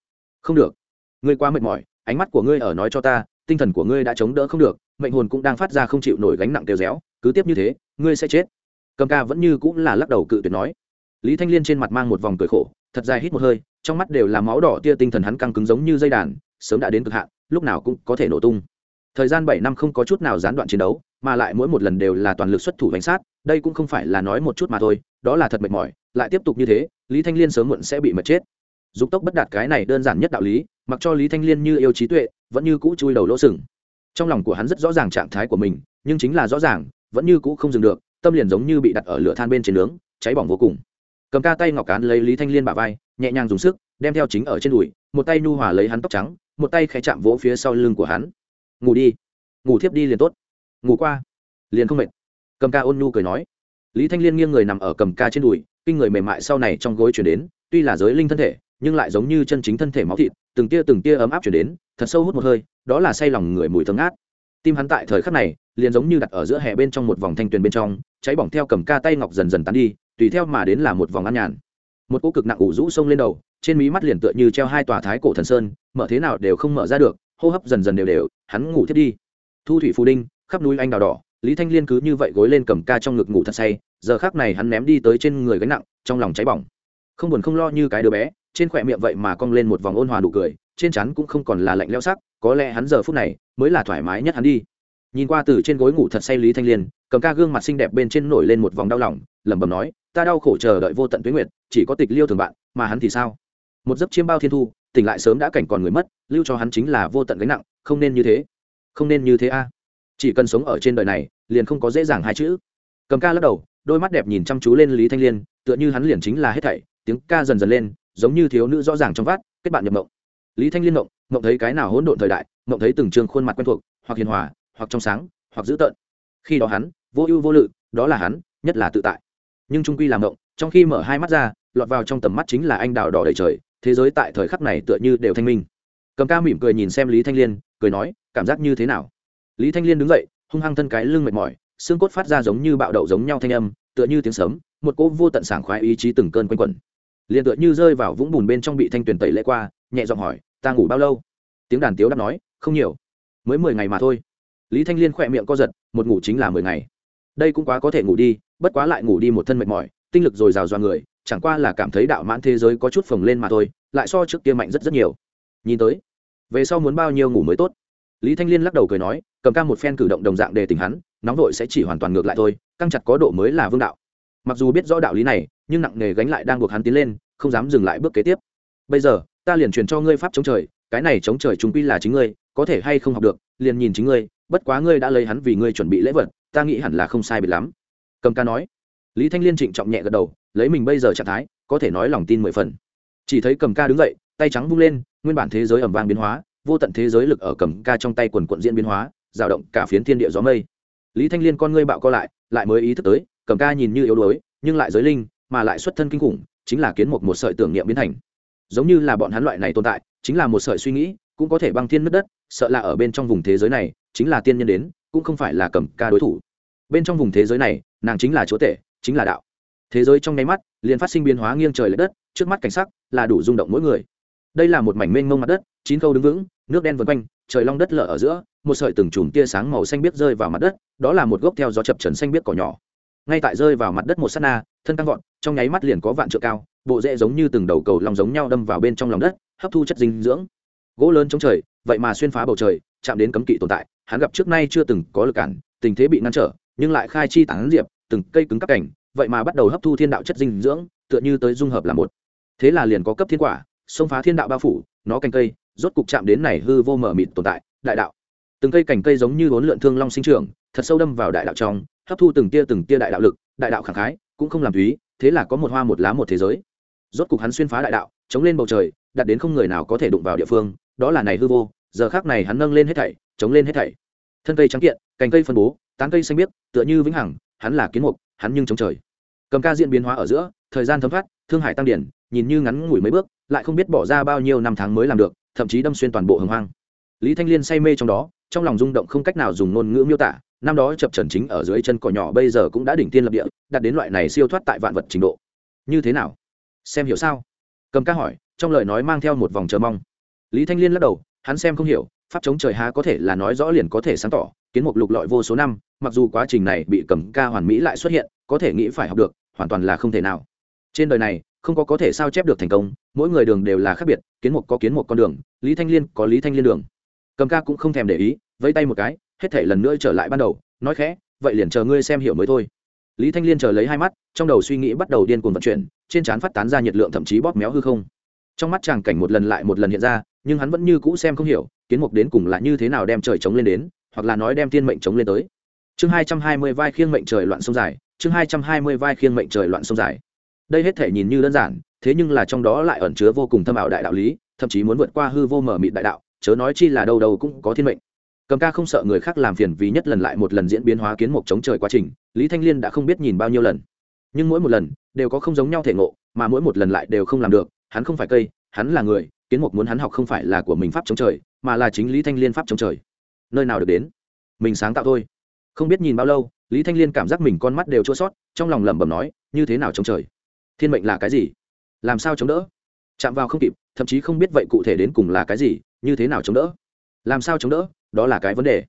Không được. Ngươi quá mệt mỏi, ánh mắt của ngươi ở nói cho ta, tinh thần của ngươi đã chống đỡ không được mệnh hồn cũng đang phát ra không chịu nổi gánh nặng tiêu réo, cứ tiếp như thế, ngươi sẽ chết. Cầm ca vẫn như cũng là lắc đầu cự tuyệt nói. Lý thanh liên trên mặt mang một vòng cười khổ, thật dài hít một hơi, trong mắt đều là máu đỏ tia tinh thần hắn căng cứng giống như dây đàn, sớm đã đến cực hạn, lúc nào cũng có thể nổ tung. Thời gian bảy năm không có chút nào gián đoạn chiến đấu, mà lại mỗi một lần đều là toàn lực xuất thủ đánh sát, đây cũng không phải là nói một chút mà thôi, đó là thật mệt mỏi, lại tiếp tục như thế, lý thanh liên sớm muộn sẽ bị mệt chết. Dục tốc bất đạt cái này đơn giản nhất đạo lý, mặc cho lý thanh liên như yêu trí tuệ, vẫn như cũ chui đầu lỗ sừng trong lòng của hắn rất rõ ràng trạng thái của mình, nhưng chính là rõ ràng, vẫn như cũ không dừng được, tâm liền giống như bị đặt ở lửa than bên trên nướng, cháy bỏng vô cùng. Cầm ca tay ngọc cán lấy lý thanh liên bả vai, nhẹ nhàng dùng sức, đem theo chính ở trên đùi, một tay nhu hòa lấy hắn tóc trắng, một tay khẽ chạm vỗ phía sau lưng của hắn. Ngủ đi, ngủ thiếp đi liền tốt. Ngủ qua. Liền không mệt. Cầm ca ôn nhu cười nói. Lý thanh liên nghiêng người nằm ở cầm ca trên đùi, kinh người mềm mại sau này trong gối chuyển đến, tuy là giới linh thân thể nhưng lại giống như chân chính thân thể máu thịt, từng tia từng tia ấm áp chuyển đến, thật sâu hút một hơi, đó là say lòng người mùi thơm ngát. Tim hắn tại thời khắc này, liền giống như đặt ở giữa hè bên trong một vòng thanh tuyền bên trong, cháy bỏng theo cầm ca tay ngọc dần dần tán đi, tùy theo mà đến là một vòng ăn nhàn. Một cỗ cực nặng ủ rũ sông lên đầu, trên mí mắt liền tựa như treo hai tòa thái cổ thần sơn, mở thế nào đều không mở ra được, hô hấp dần dần đều đều, hắn ngủ thiết đi. Thu thủy phù đinh, khắp núi anh đào đỏ, lý thanh liên cứ như vậy gối lên cầm ca trong ngực ngủ thật say, giờ khác này hắn ném đi tới trên người gánh nặng, trong lòng cháy bỏng. Không buồn không lo như cái đứa bé trên khỏe miệng vậy mà cong lên một vòng ôn hòa nụ cười, trên chắn cũng không còn là lạnh leo sắc, có lẽ hắn giờ phút này mới là thoải mái nhất hắn đi. Nhìn qua từ trên gối ngủ thật say lý thanh liên, cầm ca gương mặt xinh đẹp bên trên nổi lên một vòng đau lòng, lẩm bẩm nói, ta đau khổ chờ đợi vô tận tuyến nguyệt, chỉ có tịch liêu thường bạn, mà hắn thì sao? Một giấc chiêm bao thiên thu, tỉnh lại sớm đã cảnh còn người mất, lưu cho hắn chính là vô tận gánh nặng, không nên như thế. Không nên như thế a. Chỉ cần sống ở trên đời này, liền không có dễ dàng hai chữ. Cầm ca lắc đầu, đôi mắt đẹp nhìn chăm chú lên lý thanh liên, tựa như hắn liền chính là hết thảy, tiếng ca dần dần lên giống như thiếu nữ rõ ràng trong vát kết bạn nhập mộng. Lý thanh liên mộng mộng thấy cái nào hỗn độn thời đại, mộng thấy từng trường khuôn mặt quen thuộc, hoặc hiền hòa, hoặc trong sáng, hoặc dữ tợn. Khi đó hắn, vô ưu vô lự, đó là hắn, nhất là tự tại. Nhưng trung quy làm mộng, trong khi mở hai mắt ra, lọt vào trong tầm mắt chính là anh đào đỏ đầy trời, thế giới tại thời khắc này tựa như đều thanh minh. Cầm ca mỉm cười nhìn xem lý thanh liên, cười nói, cảm giác như thế nào? Lý thanh liên đứng dậy, hung hăng thân cái lưng mệt mỏi, xương cốt phát ra giống như bạo đậu giống nhau thanh âm, tựa như tiếng sấm, một cỗ vô tận sảng khoái ý chí từng cơn quanh quẩn liền tựa như rơi vào vũng bùn bên trong bị thanh tuyền tẩy lễ qua, nhẹ giọng hỏi, ta ngủ bao lâu? Tiếng đàn tiếu đáp nói, không nhiều, mới mười ngày mà thôi. Lý thanh liên khỏe miệng co giật, một ngủ chính là mười ngày. Đây cũng quá có thể ngủ đi, bất quá lại ngủ đi một thân mệt mỏi, tinh lực dồi dào do người, chẳng qua là cảm thấy đạo mãn thế giới có chút phồng lên mà thôi, lại so trước kia mạnh rất rất nhiều. Nhìn tới, về sau muốn bao nhiêu ngủ mới tốt? Lý thanh liên lắc đầu cười nói, cầm ca một phen cử động đồng dạng để tình hắn, nóng vội sẽ chỉ hoàn toàn ngược lại thôi, căng chặt có độ mới là vương đạo mặc dù biết rõ đạo lý này, nhưng nặng nề gánh lại đang buộc hắn tiến lên, không dám dừng lại bước kế tiếp. Bây giờ, ta liền truyền cho ngươi pháp chống trời, cái này chống trời chúng quy là chính ngươi, có thể hay không học được, liền nhìn chính ngươi, bất quá ngươi đã lấy hắn vì ngươi chuẩn bị lễ vật, ta nghĩ hẳn là không sai biệt lắm. Cầm ca nói. Lý thanh liên trịnh trọng nhẹ gật đầu, lấy mình bây giờ trạng thái, có thể nói lòng tin mười phần. Chỉ thấy cầm ca đứng dậy, tay trắng vung lên, nguyên bản thế giới ẩm vang biến hóa, vô tận thế giới lực ở cầm ca trong tay quần quận diễn biến hóa rào động cả phiến thiên địa gió mây. Lý thanh liên con ngươi bạo co lại lại mới ý thức tới cầm ca nhìn như yếu đuối, nhưng lại giới linh, mà lại xuất thân kinh khủng, chính là kiến một một sợi tưởng niệm biến thành. Giống như là bọn hắn loại này tồn tại, chính là một sợi suy nghĩ, cũng có thể băng thiên mất đất, sợ là ở bên trong vùng thế giới này, chính là tiên nhân đến, cũng không phải là cầm ca đối thủ. Bên trong vùng thế giới này, nàng chính là chúa tể, chính là đạo. Thế giới trong nháy mắt, liền phát sinh biến hóa nghiêng trời l ệ đất, trước mắt cảnh sắc là đủ rung động mỗi người. Đây là một mảnh mênh mông mặt đất, chín câu đứng vững, nước đen vân quanh, trời long đất lở ở giữa, một sợi từng chùm tia sáng màu xanh biếc rơi vào mặt đất, đó là một gốc theo gió chập trần xanh biếc cỏ nhỏ ngay tại rơi vào mặt đất một s á t na, thân tăng vọt, trong nháy mắt liền có vạn trượng cao, bộ rễ giống như từng đầu cầu lòng giống nhau đâm vào bên trong lòng đất, hấp thu chất dinh dưỡng. Gỗ lớn chống trời, vậy mà xuyên phá bầu trời, chạm đến cấm kỵ tồn tại, hắn gặp trước nay chưa từng có lực cản, tình thế bị ngăn trở, nhưng lại khai chi tản diệp, từng cây cứng các cảnh, vậy mà bắt đầu hấp thu thiên đạo chất dinh dưỡng, tựa như tới dung hợp là một. Thế là liền có cấp thiên quả, xông phá thiên đạo bao phủ, nó cành cây, rốt cục chạm đến này hư vô mở mịt tồn tại, đại đạo. Từng cây cành cây giống như bốn lượn thương long sinh trưởng, thật sâu đâm vào đại đạo trong hấp thu từng tia từng tia đại đạo lực, đại đạo khẳng khái, cũng không làm thúy, thế là có một hoa một lá một thế giới. Rốt cục hắn xuyên phá đại đạo, chống lên bầu trời đặt đến không người nào có thể đụng vào địa phương, đó là này hư vô, giờ khác này hắn nâng lên hết thảy, chống lên hết thảy. Thân cây trắng kiện, cành cây phân bố, tán cây xanh biếc, tựa như vĩnh hằng, hắn là kiến mục, hắn nhưng chống trời. Cầm ca diễn biến hóa ở giữa, thời gian thấm thoát, thương hải tăng điển, nhìn như ngắn ngủi mấy bước, lại không biết bỏ ra bao nhiêu năm tháng mới làm được, thậm chí đâm xuyên toàn bộ hồng hoang. Lý thanh liên say mê trong đó, trong lòng rung động không cách nào dùng ngôn ngữ miêu tả năm đó chập trần chính ở dưới chân cỏ nhỏ bây giờ cũng đã đỉnh tiên lập địa, đạt đến loại này siêu thoát tại vạn vật trình độ. Như thế nào? Xem hiểu sao? Cầm ca hỏi, trong lời nói mang theo một vòng chờ mong. Lý thanh liên lắc đầu, hắn xem không hiểu, pháp chống trời há có thể là nói rõ liền có thể sáng tỏ, kiến mục lục lọi vô số năm, mặc dù quá trình này bị cầm ca hoàn mỹ lại xuất hiện, có thể nghĩ phải học được, hoàn toàn là không thể nào. Trên đời này, không có có thể sao chép được thành công, mỗi người đường đều là khác biệt, kiến mục có kiến mục con đường, lý thanh liên có lý thanh liên đường. Cầm ca cũng không thèm để ý, vẫy tay một cái hết thể lần nữa trở lại ban đầu, nói khẽ, vậy liền chờ ngươi xem hiểu mới thôi. Lý thanh liên chờ lấy hai mắt, trong đầu suy nghĩ bắt đầu điên cuồng vận chuyển, trên trán phát tán ra nhiệt lượng thậm chí bóp méo hư không. Trong mắt chàng cảnh một lần lại một lần hiện ra, nhưng hắn vẫn như cũ xem không hiểu, kiến mục đến cùng là như thế nào đem trời chống lên đến, hoặc là nói đem thiên mệnh chống lên tới. Chương hai trăm hai mươi vai khiêng mệnh trời loạn sông dài, chương hai trăm hai mươi vai khiêng mệnh trời loạn sông dài. Đây hết thể nhìn như đơn giản, thế nhưng là trong đó lại ẩn chứa vô cùng thâm ảo đại đạo lý, thậm chí muốn vượt qua hư vô mở mịt đại đạo, chớ nói chi là đâu đâu cũng có thiên mệnh cầm ca không sợ người khác làm phiền vì nhất lần lại một lần diễn biến hóa kiến mục chống trời quá trình, lý thanh liên đã không biết nhìn bao nhiêu lần. Nhưng mỗi một lần, đều có không giống nhau thể ngộ, mà mỗi một lần lại đều không làm được, hắn không phải cây, hắn là người, kiến mục muốn hắn học không phải là của mình pháp chống trời, mà là chính lý thanh liên pháp chống trời. Nơi nào được đến? Mình sáng tạo thôi. Không biết nhìn bao lâu, lý thanh liên cảm giác mình con mắt đều chua sót, trong lòng lẩm bẩm nói, như thế nào chống trời? Thiên mệnh là cái gì? Làm sao chống đỡ? Chạm vào không kịp, thậm chí không biết vậy cụ thể đến cùng là cái gì, như thế nào chống đỡ? Làm sao chống đỡ? Đó là cái vấn đề.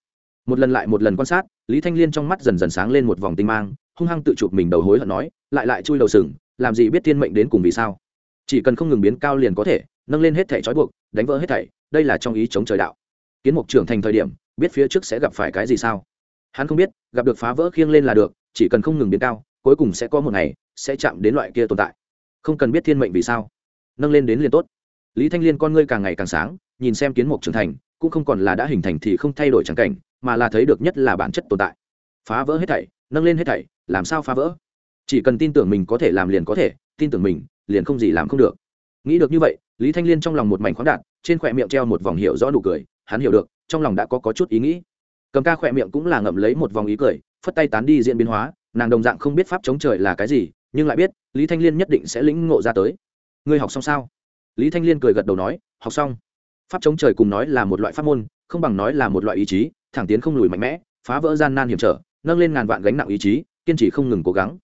Một lần lại một lần quan sát, lý thanh liên trong mắt dần dần sáng lên một vòng tinh mang, hung hăng tự chụp mình đầu hối hận nói, lại lại chui đầu sừng, làm gì biết thiên mệnh đến cùng vì sao? Chỉ cần không ngừng biến cao liền có thể, nâng lên hết thảy trói buộc, đánh vỡ hết thảy, đây là trong ý chống trời đạo. Kiến mục trưởng thành thời điểm, biết phía trước sẽ gặp phải cái gì sao? Hắn không biết, gặp được phá vỡ khiêng lên là được, chỉ cần không ngừng biến cao, cuối cùng sẽ có một ngày, sẽ chạm đến loại kia tồn tại. Không cần biết thiên mệnh vì sao, nâng lên đến liền tốt. Lý thanh liên con ngươi càng ngày càng sáng, nhìn xem kiến mục trưởng thành cũng không còn là đã hình thành thì không thay đổi trắng cảnh mà là thấy được nhất là bản chất tồn tại. Phá vỡ hết thảy nâng lên hết thảy làm sao phá vỡ? Chỉ cần tin tưởng mình có thể làm liền có thể tin tưởng mình liền không gì làm không được. Nghĩ được như vậy lý thanh liên trong lòng một mảnh khoáng đạt trên khỏe miệng treo một vòng hiệu rõ nụ cười hắn hiểu được trong lòng đã có, có chút ý nghĩ. Cầm ca khỏe miệng cũng là ngậm lấy một vòng ý cười phất tay tán đi diễn biến hóa nàng đồng dạng không biết pháp chống trời là cái gì nhưng lại biết lý thanh liên nhất định sẽ lĩnh ngộ ra tới. Ngươi học xong sao? Lý thanh liên cười gật đầu nói học xong pháp chống trời cùng nói là một loại pháp môn, không bằng nói là một loại ý chí, thẳng tiến không lùi mạnh mẽ, phá vỡ gian nan hiểm trở, nâng lên ngàn vạn gánh nặng ý chí, kiên trì không ngừng cố gắng.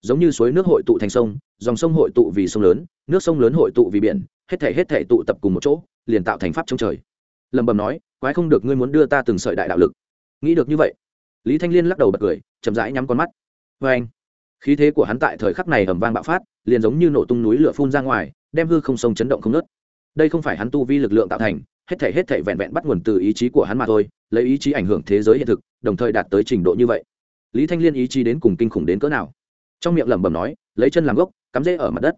Giống như suối nước hội tụ thành sông, dòng sông hội tụ vì sông lớn, nước sông lớn hội tụ vì biển, hết thể hết thể tụ tập cùng một chỗ, liền tạo thành pháp chống trời. Lầm bầm nói, quái không được ngươi muốn đưa ta từng sợi đại đạo lực. Nghĩ được như vậy, lý thanh liên lắc đầu bật cười, chậm rãi nhắm con mắt. Vê anh. Khí thế của hắn tại thời khắc này ẩm vang bạo phát, liền giống như nổ tung núi lửa phun ra ngoài, đem hư không sông chấn động không nớt đây không phải hắn tu vi lực lượng tạo thành, hết thể hết thể vẹn vẹn bắt nguồn từ ý chí của hắn mà thôi, lấy ý chí ảnh hưởng thế giới hiện thực, đồng thời đạt tới trình độ như vậy. Lý thanh liên ý chí đến cùng kinh khủng đến cỡ nào? Trong miệng lẩm bẩm nói, lấy chân làm gốc, cắm rễ ở mặt đất.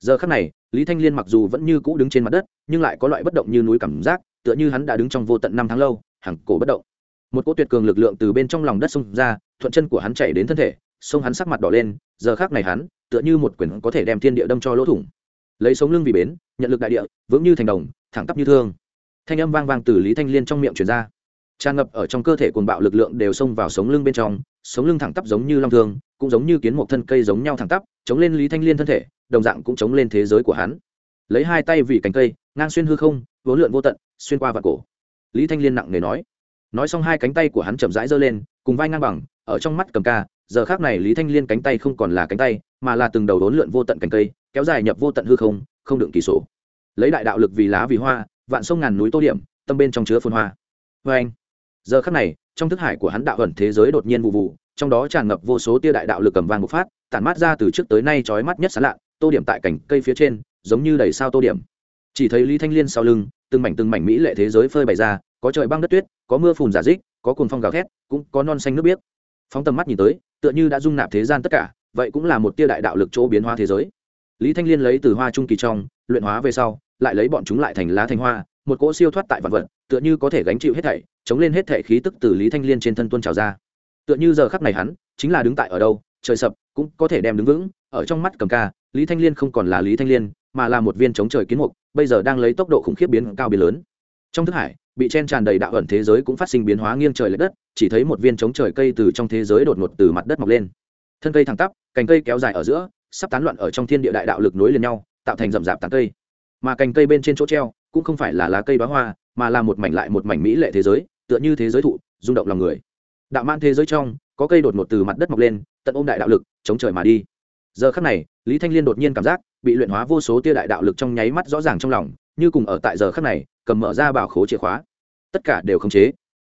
Giờ khắc này, lý thanh liên mặc dù vẫn như cũ đứng trên mặt đất, nhưng lại có loại bất động như núi cảm giác, tựa như hắn đã đứng trong vô tận năm tháng lâu hằng cổ bất động. Một cỗ tuyệt cường lực lượng từ bên trong lòng đất xông ra, thuận chân của hắn chạy đến thân thể, xông hắn sắc mặt đỏ lên, giờ khác này hắn, tựa như một quyển có thể đem thiên địa đâm cho lỗ thủng lấy sống lưng vì bến, nhận lực đại địa, vững như thành đồng, thẳng tắp như thương. Thanh âm vang vang từ lý thanh liên trong miệng truyền ra. Tràn ngập ở trong cơ thể cuồng bạo lực lượng đều xông vào sống lưng bên trong, sống lưng thẳng tắp giống như long thương, cũng giống như kiến một thân cây giống nhau thẳng tắp, chống lên lý thanh liên thân thể, đồng dạng cũng chống lên thế giới của hắn. Lấy hai tay vì cánh cây, ngang xuyên hư không, vốn lượn vô tận, xuyên qua vạt cổ. Lý thanh liên nặng nề nói. Nói xong hai cánh tay của hắn chậm rãi giơ lên, cùng vai ngang bằng, ở trong mắt cầm ca giờ khác này lý thanh liên cánh tay không còn là cánh tay, mà là từng đầu đốn lượn vô tận cánh cây, kéo dài nhập vô tận hư không không đựng kỳ sổ. Lấy đại đạo lực vì lá vì hoa, vạn sông ngàn núi tô điểm, tâm bên trong chứa phun hoa. Vê anh, giờ khắc này, trong thức hải của hắn đạo ẩn thế giới đột nhiên vụ vụ, trong đó tràn ngập vô số tia đại đạo lực cầm vàng bộc phát, tản mát ra từ trước tới nay trói mắt nhất sán lạ tô điểm tại cảnh cây phía trên, giống như đầy sao tô điểm. Chỉ thấy lý thanh liên sau lưng, từng mảnh từng mảnh mỹ lệ thế giới phơi bày ra, có trời băng đất tuyết, có mưa phùn giả dích, có cồn phong gào thét, cũng có non xanh nước biếc. Phóng tầm mắt nhìn tới tựa như đã dung nạp thế gian tất cả, vậy cũng là một tia đại đạo lực chỗ biến hóa thế giới. Lý thanh liên lấy từ hoa trung kỳ trong, luyện hóa về sau, lại lấy bọn chúng lại thành lá thành hoa, một cỗ siêu thoát tại vạn vật, tựa như có thể gánh chịu hết thảy, chống lên hết thảy khí tức từ lý thanh liên trên thân tuôn trào ra. Tựa như giờ khắc này hắn, chính là đứng tại ở đâu, trời sập, cũng có thể đem đứng vững, ở trong mắt cầm ca, lý thanh liên không còn là lý thanh liên, mà là một viên chống trời kiến mục, bây giờ đang lấy tốc độ khủng khiếp biến cao biến lớn. Trong thức hải bị chen tràn đầy đạo ẩn thế giới cũng phát sinh biến hóa nghiêng trời l ệ đất, chỉ thấy một viên chống trời cây từ trong thế giới đột ngột từ mặt đất mọc lên. Thân cây thẳng tắp, cành cây kéo dài ở giữa, sắp tán loạn ở trong thiên địa đại đạo lực nối liền nhau, tạo thành rậm rạp tán cây. Mà cành cây bên trên chỗ treo, cũng không phải là lá cây bá hoa, mà là một mảnh lại một mảnh mỹ lệ thế giới, tựa như thế giới thụ, rung động lòng người. Đạo man thế giới trong, có cây đột ngột từ mặt đất mọc lên, tận ôm đại đạo lực, chống trời mà đi. Giờ khắc này, lý thanh liên đột nhiên cảm giác, bị luyện hóa vô số tia đại đạo lực trong nháy mắt rõ ràng trong lòng như cùng ở tại giờ khắc này, cầm mở ra bảo khố chìa khóa. Tất cả đều khống chế.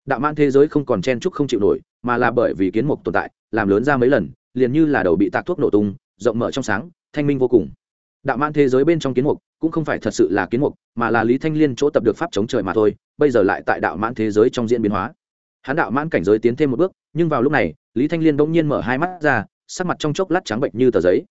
Đạo man thế giới không còn chen chúc không chịu nổi, mà là bởi vì kiến mục tồn tại, làm lớn ra mấy lần, liền như là đầu bị tạc thuốc nổ tung, rộng mở trong sáng, thanh minh vô cùng. Đạo man thế giới bên trong kiến mục cũng không phải thật sự là kiến mục, mà là lý thanh liên chỗ tập được pháp chống trời mà thôi, bây giờ lại tại đạo man thế giới trong diễn biến hóa. Hắn đạo man cảnh giới tiến thêm một bước, nhưng vào lúc này, lý thanh liên bỗng nhiên mở hai mắt ra, sắc mặt trong chốc lát trắng bệnh như tờ giấy.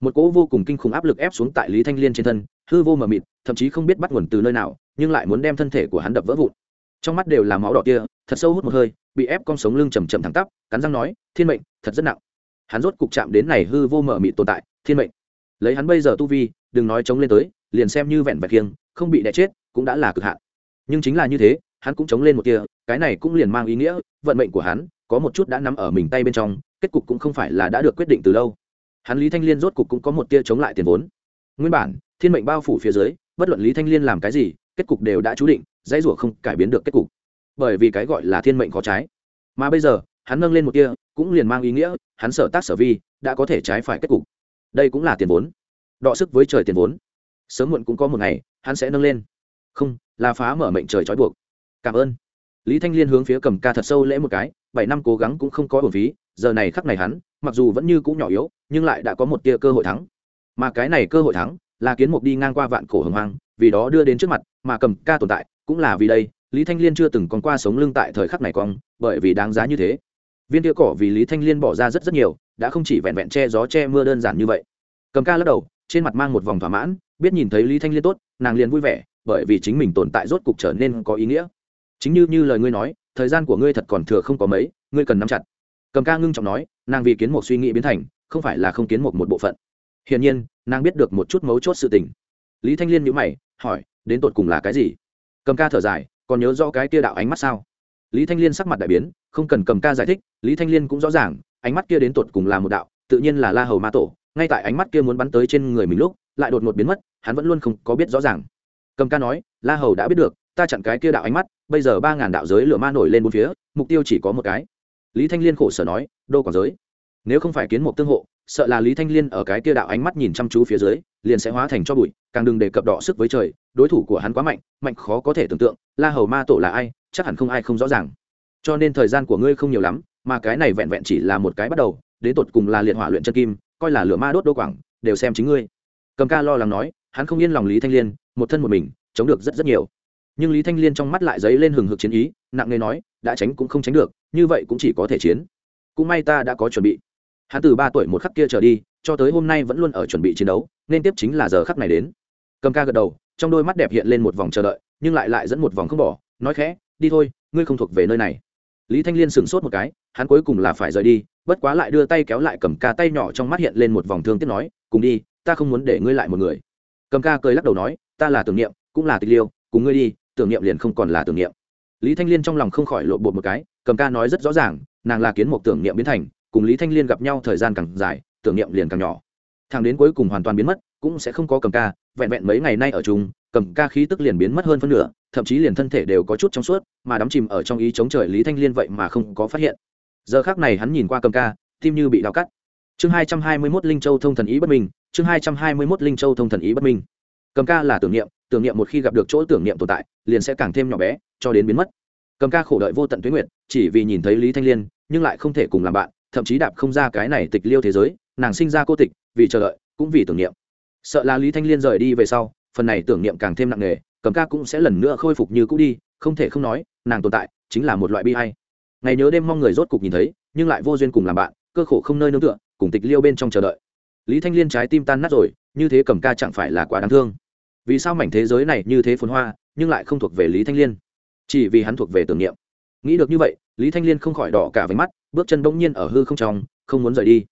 Một cỗ vô cùng kinh khủng áp lực ép xuống tại lý thanh liên trên thân hư vô mờ mịt, thậm chí không biết bắt nguồn từ nơi nào, nhưng lại muốn đem thân thể của hắn đập vỡ vụn. Trong mắt đều là máu đỏ kia, thật sâu hút một hơi, bị ép con sống lưng chầm chầm thẳng tắp, cắn răng nói, thiên mệnh, thật rất nặng. Hắn rốt cục chạm đến này hư vô mờ mịt tồn tại, thiên mệnh. Lấy hắn bây giờ tu vi, đừng nói chống lên tới, liền xem như vẹn vẹn kiêng, không bị đẻ chết, cũng đã là cực hạn. Nhưng chính là như thế, hắn cũng chống lên một kia, cái này cũng liền mang ý nghĩa, vận mệnh của hắn có một chút đã nắm ở mình tay bên trong, kết cục cũng không phải là đã được quyết định từ lâu. Hắn lý thanh liên rốt cục cũng có một tia chống lại tiền vốn. Nguyên bản thiên mệnh bao phủ phía dưới, bất luận lý thanh liên làm cái gì, kết cục đều đã chú định, dãy rủa không cải biến được kết cục. Bởi vì cái gọi là thiên mệnh có trái. Mà bây giờ, hắn nâng lên một tia, cũng liền mang ý nghĩa, hắn sở tác sở vi, đã có thể trái phải kết cục. Đây cũng là tiền vốn. Đọ sức với trời tiền vốn. Sớm muộn cũng có một ngày, hắn sẽ nâng lên. Không, là phá mở mệnh trời trói buộc. Cảm ơn. Lý thanh liên hướng phía cầm ca thật sâu lễ một cái, bảy năm cố gắng cũng không có bổn phí, giờ này khắc này hắn, mặc dù vẫn như cũng nhỏ yếu, nhưng lại đã có một tia cơ hội thắng. Mà cái này cơ hội thắng là kiến mục đi ngang qua vạn cổ hồng hoang, vì đó đưa đến trước mặt, mà cầm ca tồn tại cũng là vì đây, lý thanh liên chưa từng còn qua sống lưng tại thời khắc này cong, bởi vì đáng giá như thế. Viên tia cỏ vì lý thanh liên bỏ ra rất rất nhiều, đã không chỉ vẹn vẹn che gió che mưa đơn giản như vậy. Cầm ca lắc đầu, trên mặt mang một vòng thỏa mãn, biết nhìn thấy lý thanh liên tốt, nàng liền vui vẻ, bởi vì chính mình tồn tại rốt cục trở nên có ý nghĩa. Chính như như lời ngươi nói, thời gian của ngươi thật còn thừa không có mấy, ngươi cần nắm chặt. Cầm ca ngưng trọng nói, nàng vì kiến một suy nghĩ biến thành, không phải là không kiến một một bộ phận. Hiển nhiên nàng biết được một chút mấu chốt sự tình. Lý thanh liên nhữ mày, hỏi, đến tột cùng là cái gì? Cầm ca thở dài, còn nhớ rõ cái kia đạo ánh mắt sao? Lý thanh liên sắc mặt đại biến, không cần cầm ca giải thích, lý thanh liên cũng rõ ràng, ánh mắt kia đến tột cùng là một đạo, tự nhiên là la hầu ma tổ, ngay tại ánh mắt kia muốn bắn tới trên người mình lúc, lại đột ngột biến mất, hắn vẫn luôn không có biết rõ ràng. Cầm ca nói, la hầu đã biết được, ta chặn cái kia đạo ánh mắt, bây giờ ba ngàn đạo giới lửa ma nổi lên bốn phía, mục tiêu chỉ có một cái. Lý thanh liên khổ sở nói, đô quảng giới, nếu không phải kiến mục tương hộ sợ là lý thanh liên ở cái kia đạo ánh mắt nhìn chăm chú phía dưới, liền sẽ hóa thành cho bụi, càng đừng đề cập đỏ sức với trời, đối thủ của hắn quá mạnh mạnh khó có thể tưởng tượng, la hầu ma tổ là ai, chắc hẳn không ai không rõ ràng. Cho nên thời gian của ngươi không nhiều lắm, mà cái này vẹn vẹn chỉ là một cái bắt đầu, đến tột cùng là liệt hỏa luyện chân kim, coi là lửa ma đốt đô quảng, đều xem chính ngươi. Cầm ca lo lắng nói, hắn không yên lòng lý thanh liên, một thân một mình, chống được rất rất nhiều. Nhưng lý thanh liên trong mắt lại dấy lên hừng hực chiến ý, nặng nề nói, đã tránh cũng không tránh được, như vậy cũng chỉ có thể chiến. Cũng may ta đã có chuẩn bị hắn từ ba tuổi một khắc kia trở đi, cho tới hôm nay vẫn luôn ở chuẩn bị chiến đấu, nên tiếp chính là giờ khắc này đến. Cầm ca gật đầu, trong đôi mắt đẹp hiện lên một vòng chờ đợi, nhưng lại lại dẫn một vòng không bỏ, nói khẽ, đi thôi, ngươi không thuộc về nơi này. Lý thanh liên sửng sốt một cái, hắn cuối cùng là phải rời đi, bất quá lại đưa tay kéo lại cầm ca tay nhỏ trong mắt hiện lên một vòng thương tiếc nói, cùng đi, ta không muốn để ngươi lại một người. Cầm ca cười lắc đầu nói, ta là tưởng niệm, cũng là tịch liêu, cùng ngươi đi, tưởng niệm liền không còn là tưởng niệm. Lý thanh liên trong lòng không khỏi lộ bột một cái, cầm ca nói rất rõ ràng, nàng là kiến một tưởng niệm biến thành cùng lý thanh liên gặp nhau thời gian càng dài, tưởng niệm liền càng nhỏ. Thằng đến cuối cùng hoàn toàn biến mất, cũng sẽ không có cầm ca, vẹn vẹn mấy ngày nay ở chung, cầm ca khí tức liền biến mất hơn phân nửa, thậm chí liền thân thể đều có chút trong suốt, mà đắm chìm ở trong ý chống trời lý thanh liên vậy mà không có phát hiện. Giờ khác này hắn nhìn qua cầm ca, tim như bị đau cắt. Chương hai trăm hai mươi mốt linh châu thông thần ý bất minh, chương hai trăm hai mươi mốt linh châu thông thần ý bất minh. Cầm ca là tưởng niệm tưởng niệm một khi gặp được chỗ tưởng niệm tồn tại, liền sẽ càng thêm nhỏ bé, cho đến biến mất. Cầm ca khổ đợi vô tận tuyến nguyệt, chỉ vì nhìn thấy lý thanh liên, nhưng lại không thể cùng làm bạn thậm chí đạp không ra cái này tịch liêu thế giới, nàng sinh ra cô tịch, vì chờ đợi, cũng vì tưởng niệm. Sợ là lý thanh liên rời đi về sau, phần này tưởng niệm càng thêm nặng nề cầm ca cũng sẽ lần nữa khôi phục như cũ đi, không thể không nói, nàng tồn tại chính là một loại bi hay ngày nhớ đêm mong người rốt cục nhìn thấy, nhưng lại vô duyên cùng làm bạn, cơ khổ không nơi nương tựa, cùng tịch liêu bên trong chờ đợi. Lý thanh liên trái tim tan nát rồi, như thế cầm ca chẳng phải là quá đáng thương. Vì sao mảnh thế giới này như thế phồn hoa, nhưng lại không thuộc về lý thanh liên? Chỉ vì hắn thuộc về tưởng niệm. Nghĩ được như vậy, lý thanh liên không khỏi đỏ cả váy mắt bước chân bỗng nhiên ở hư không trong, không muốn rời đi.